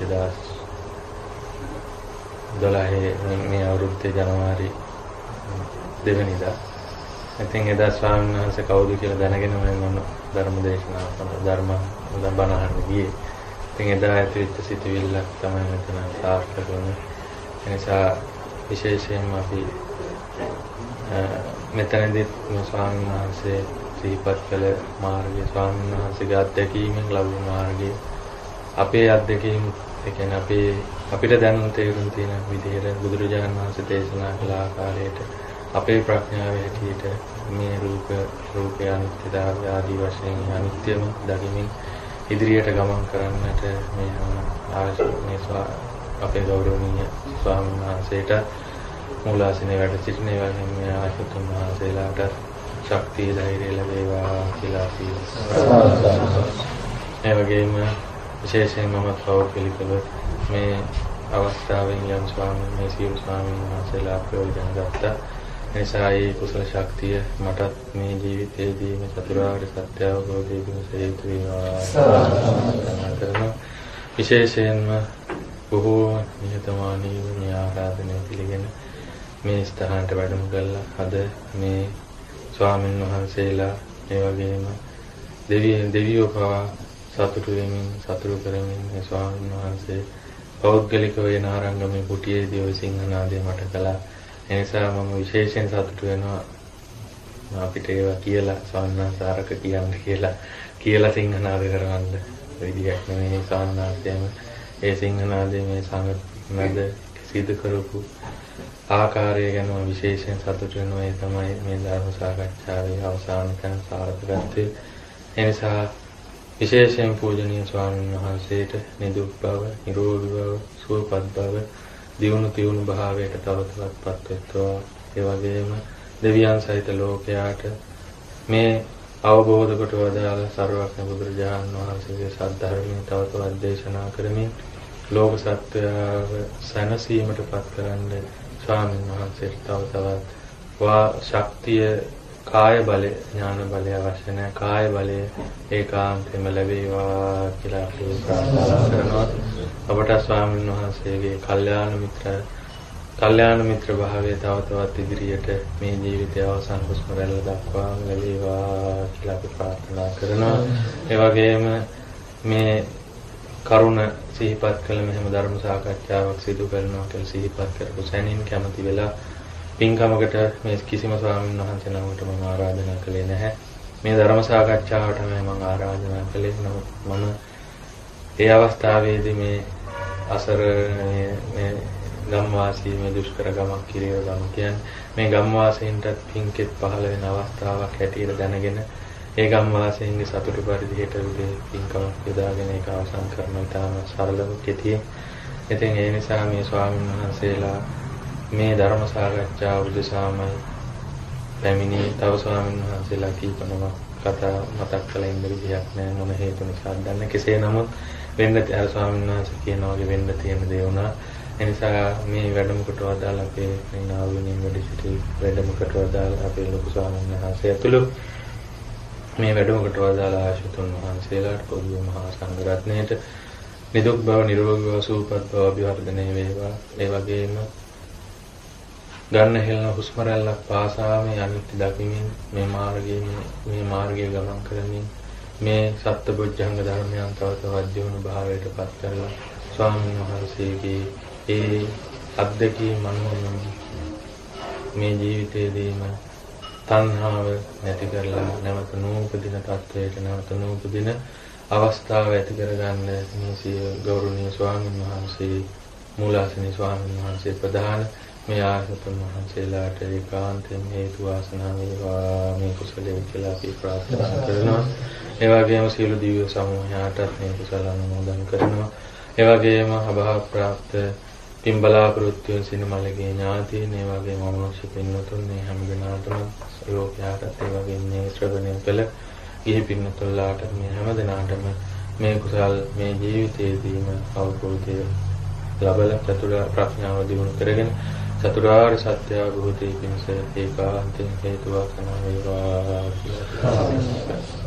2012 මේ අවුරුද්දේ ජනවාරි දෙවෙනිදා. ඉතින් එදා ස්වාමීන් වහන්සේ කවුද කියලා දැනගෙන මම ධර්ම දේශනාව ධර්ම බණ අහන්න ගියේ. ඉතින් එදා ඇතිවෙච්ච සිතුවිල්ලක් තමයි මෙතන සාර්ථක වුණේ. ඒ නිසා විශේෂයෙන්ම අපි මෙතනදී ස්වාමීන් වහන්සේ සිහිපත් කළ මාර්ගය ස්වාමීන් වහන්සේගේ අත්දැකීමෙන් ලැබුණු මාර්ගය අපේ අත්දැකීම් ඒ කියන්නේ අපේ අපිට දැනුම් තේරුම් තියෙන විදිහට බුදුරජාණන් වහන්සේ දේශනා කළ ආකාරයට අපේ ප්‍රඥාව හැටියට මේ රූප රූපය අනිත්‍යතාවය ආදී වශයෙන් අනිත්‍යම දකිමින් ඉදිරියට ගමන් කරන්නට මේ මේ අපේ ගෞරවනීය ස්වාමීන් වහන්සේට මූලාසනේ වැඩ සිටින ඒ වගේම මේ ආශිතුන් වහන්සේලාට ශක්තිය ධෛර්යය ලැබේවා කියලා අපි ඒ වගේම විශේෂයෙන්ම මම පෞද්ගලිකව මේ අවස්ථාවෙන් යම් ස්වාමීන් මේ සියලු ස්වාමීන් වහන්සේලා ප්‍රයෝජන ගත්තා. එනිසා ඒ කුසල ශක්තිය මටත් මේ ජීවිතයේදී මේ චතුරාර්ය සත්‍ය අවබෝධය පිණිස හේතු වේවා. විශේෂයෙන්ම බොහෝ නිහතමානීව මේ ආරාධනය පිළිගෙන මේ ස්ථානට වැඩම කළා. අද මේ ස්වාමීන් වහන්සේලා ඒ වගේම දෙවියන් දෙවියෝ පවා සතුටු වෙමින් සතුටු කරමින් මේ ස්වාමීන් වහන්සේ පෞද්ගලික වේනාරංගමේ කුටියේදී ඔය සිංහනාදය මට කළා. ඒ නිසා මම විශේෂයෙන් සතුටු වෙනවා අපිට ඒවා කියලා සවන්නාසාරක කියන්න කියලා කියලා සිංහනාද කරවන්න විදියක් නෙමෙයි සවන්නාසයම ඒ සිංහනාදයේ මේ සංගත සිදු කරපු ආකාරය ගැන විශේෂයෙන් සතුටු වෙනවා ඒ තමයි මේ ධර්ම සාකච්ඡාවේ අවසාන තැන සාර්ථකත්වය. ඒ නිසා විශේෂයෙන් පූජනීය ස්වාමීන් වහන්සේට නිදුක් බව, නිරෝගී බව, සුවපත් බව, දියුණු තියුණු භාවයට තව තවත්පත් වෙත්වා. ඒ වගේම දෙවියන් සහිත ලෝකයාට මේ අවබෝධ කොට වදාළ සර්වඥ බුදුරජාණන් වහන්සේගේ සද්ධර්මයේ තව තවත් දේශනා කරමින් ලෝක සත්‍යව සැනසීමටපත් කරන්නේ ස්වාමීන් වහන්සේට තව තවත් වා ශක්තිය කාය බලය ඥාන බලය අවශ්‍ය නැහැ. කාය බලය ඒකාන්තයෙන්ම ලැබේවා කියලා අපි ප්‍රාර්ථනා කරනවා. අපට ස්වාමීන් වහන්සේගේ කල්යාණ මිත්‍ර කල්යාණ මිත්‍ර භාවය තව තවත් ඉදිරියට මේ ජීවිතය අවසන් හුස්ම රැල්ල දක්වා ලැබේවා කියලා අපි ප්‍රාර්ථනා කරනවා. ඒ වගේම මේ කරුණ සිහිපත් කළ මෙහෙම ධර්ම සාකච්ඡාවක් සිදු කරනවා කියලා සිහිපත් කරපු සැනින් කැමති වෙලා පින්කමකට මේ කිසිම ස්වාමීන් වහන්සේ නමකට මම ආරාධනා කළේ නැහැ. මේ ධර්ම සාකච්ඡාවට මම ආරාධනා කළේ මම ඒ අවස්ථාවේදී මේ අසර මේ ගම්වාසී මේ දුෂ්කර ගමක් කිරිය ගම කියන්නේ මේ ගම්වාසීන්ටත් පින්කෙත් පහළ වෙන අවස්ථාවක් හැටියට දැනගෙන ඒ ගම්වාසීන්ගේ සතුටු පරිදි හෙට උදේ පින්කම යොදාගෙන ඒක අවසන් කරන ඉතාම සරලව කෙටියෙන්. ඉතින් ඒ නිසා මේ ස්වාමීන් වහන්සේලා මේ ධර්ම සාකච්ඡාව උදෙසාමයි පැමිණි තව ස්වාමීන් වහන්සේලා කීපනම කතා මතක් කළ ඉන්න විදියක් නෑ. මොන හේතු නිසා දන්න කෙසේ නමුත් වෙන්න අර ස්වාමීන් වහන්සේ කියන වගේ වෙන්න තියෙන දේ වුණා. ඒ නිසා මේ වැඩමුකට වදාළ අපේ නාවිනින් වැඩ සිටි වැඩමුකට වදාළ අපේ ලොකු ස්වාමීන් වහන්සේ ඇතුළු මේ වැඩමුකට වදාළ ආශිතුන් වහන්සේලාට පොදු මහා සංඝරත්නයට නිදුක් බව නිරෝගී බව සූපත් බව අභිවර්ධනය වේවා. ඒ වගේම ගන්න හෙළන හුස්ම රැල්ලක් පාසා මේ අනිත්‍ය දකිමින් මේ මාර්ගයේ මේ මාර්ගයේ ගමන් කරමින් මේ සත්බොජ්ජංග ධර්මයන් තව තවත් දියුණු භාවයට පත් කරලා ස්වාමීන් වහන්සේගේ ඒ අත්දැකීම් අනුව මේ ජීවිතයේදීම තණ්හාව නැති කරලා නැවත නූපදින තත්වයට නැවත නූපදින අවස්ථාව ඇති කරගන්න මේ සිය ගෞරවනීය ස්වාමීන් වහන්සේ මූලාසනී ස්වාමීන් වහන්සේ ප්‍රධාන මේ ආසතුන් වහන්සේලාට ඒකාන්තයෙන් හේතු වාසනා වේවා මේ කුසලයේ කියලා අපි ප්‍රාර්ථනා කරනවා. ඒ වගේම සියලු දිව්‍ය සමූහයාටත් මේ කුසල අනුමෝදන් කරනවා. ඒ වගේම අභාව ප්‍රාප්ත පින් බලාපොරොත්තු වෙන සිනමලගේ ඥාතීන් ඒ වගේම මනුෂ්‍ය පින්නතුන් මේ හැම දිනාටම ලෝකයාටත් ඒ වගේ මේ ශ්‍රවණය කළ ගිහි පින්නතුල්ලාට මේ හැම දිනාටම මේ කුසල් මේ ජීවිතයේදීම අවබෝධය ලබලා චතුරාර්ය ප්‍රඥාව දිනු කරගෙන චතුරාර්ය සත්‍ය අවබෝධයේ පිණිස ඒකාන්තයෙන් හේතුවක් වන වේවා කියලා.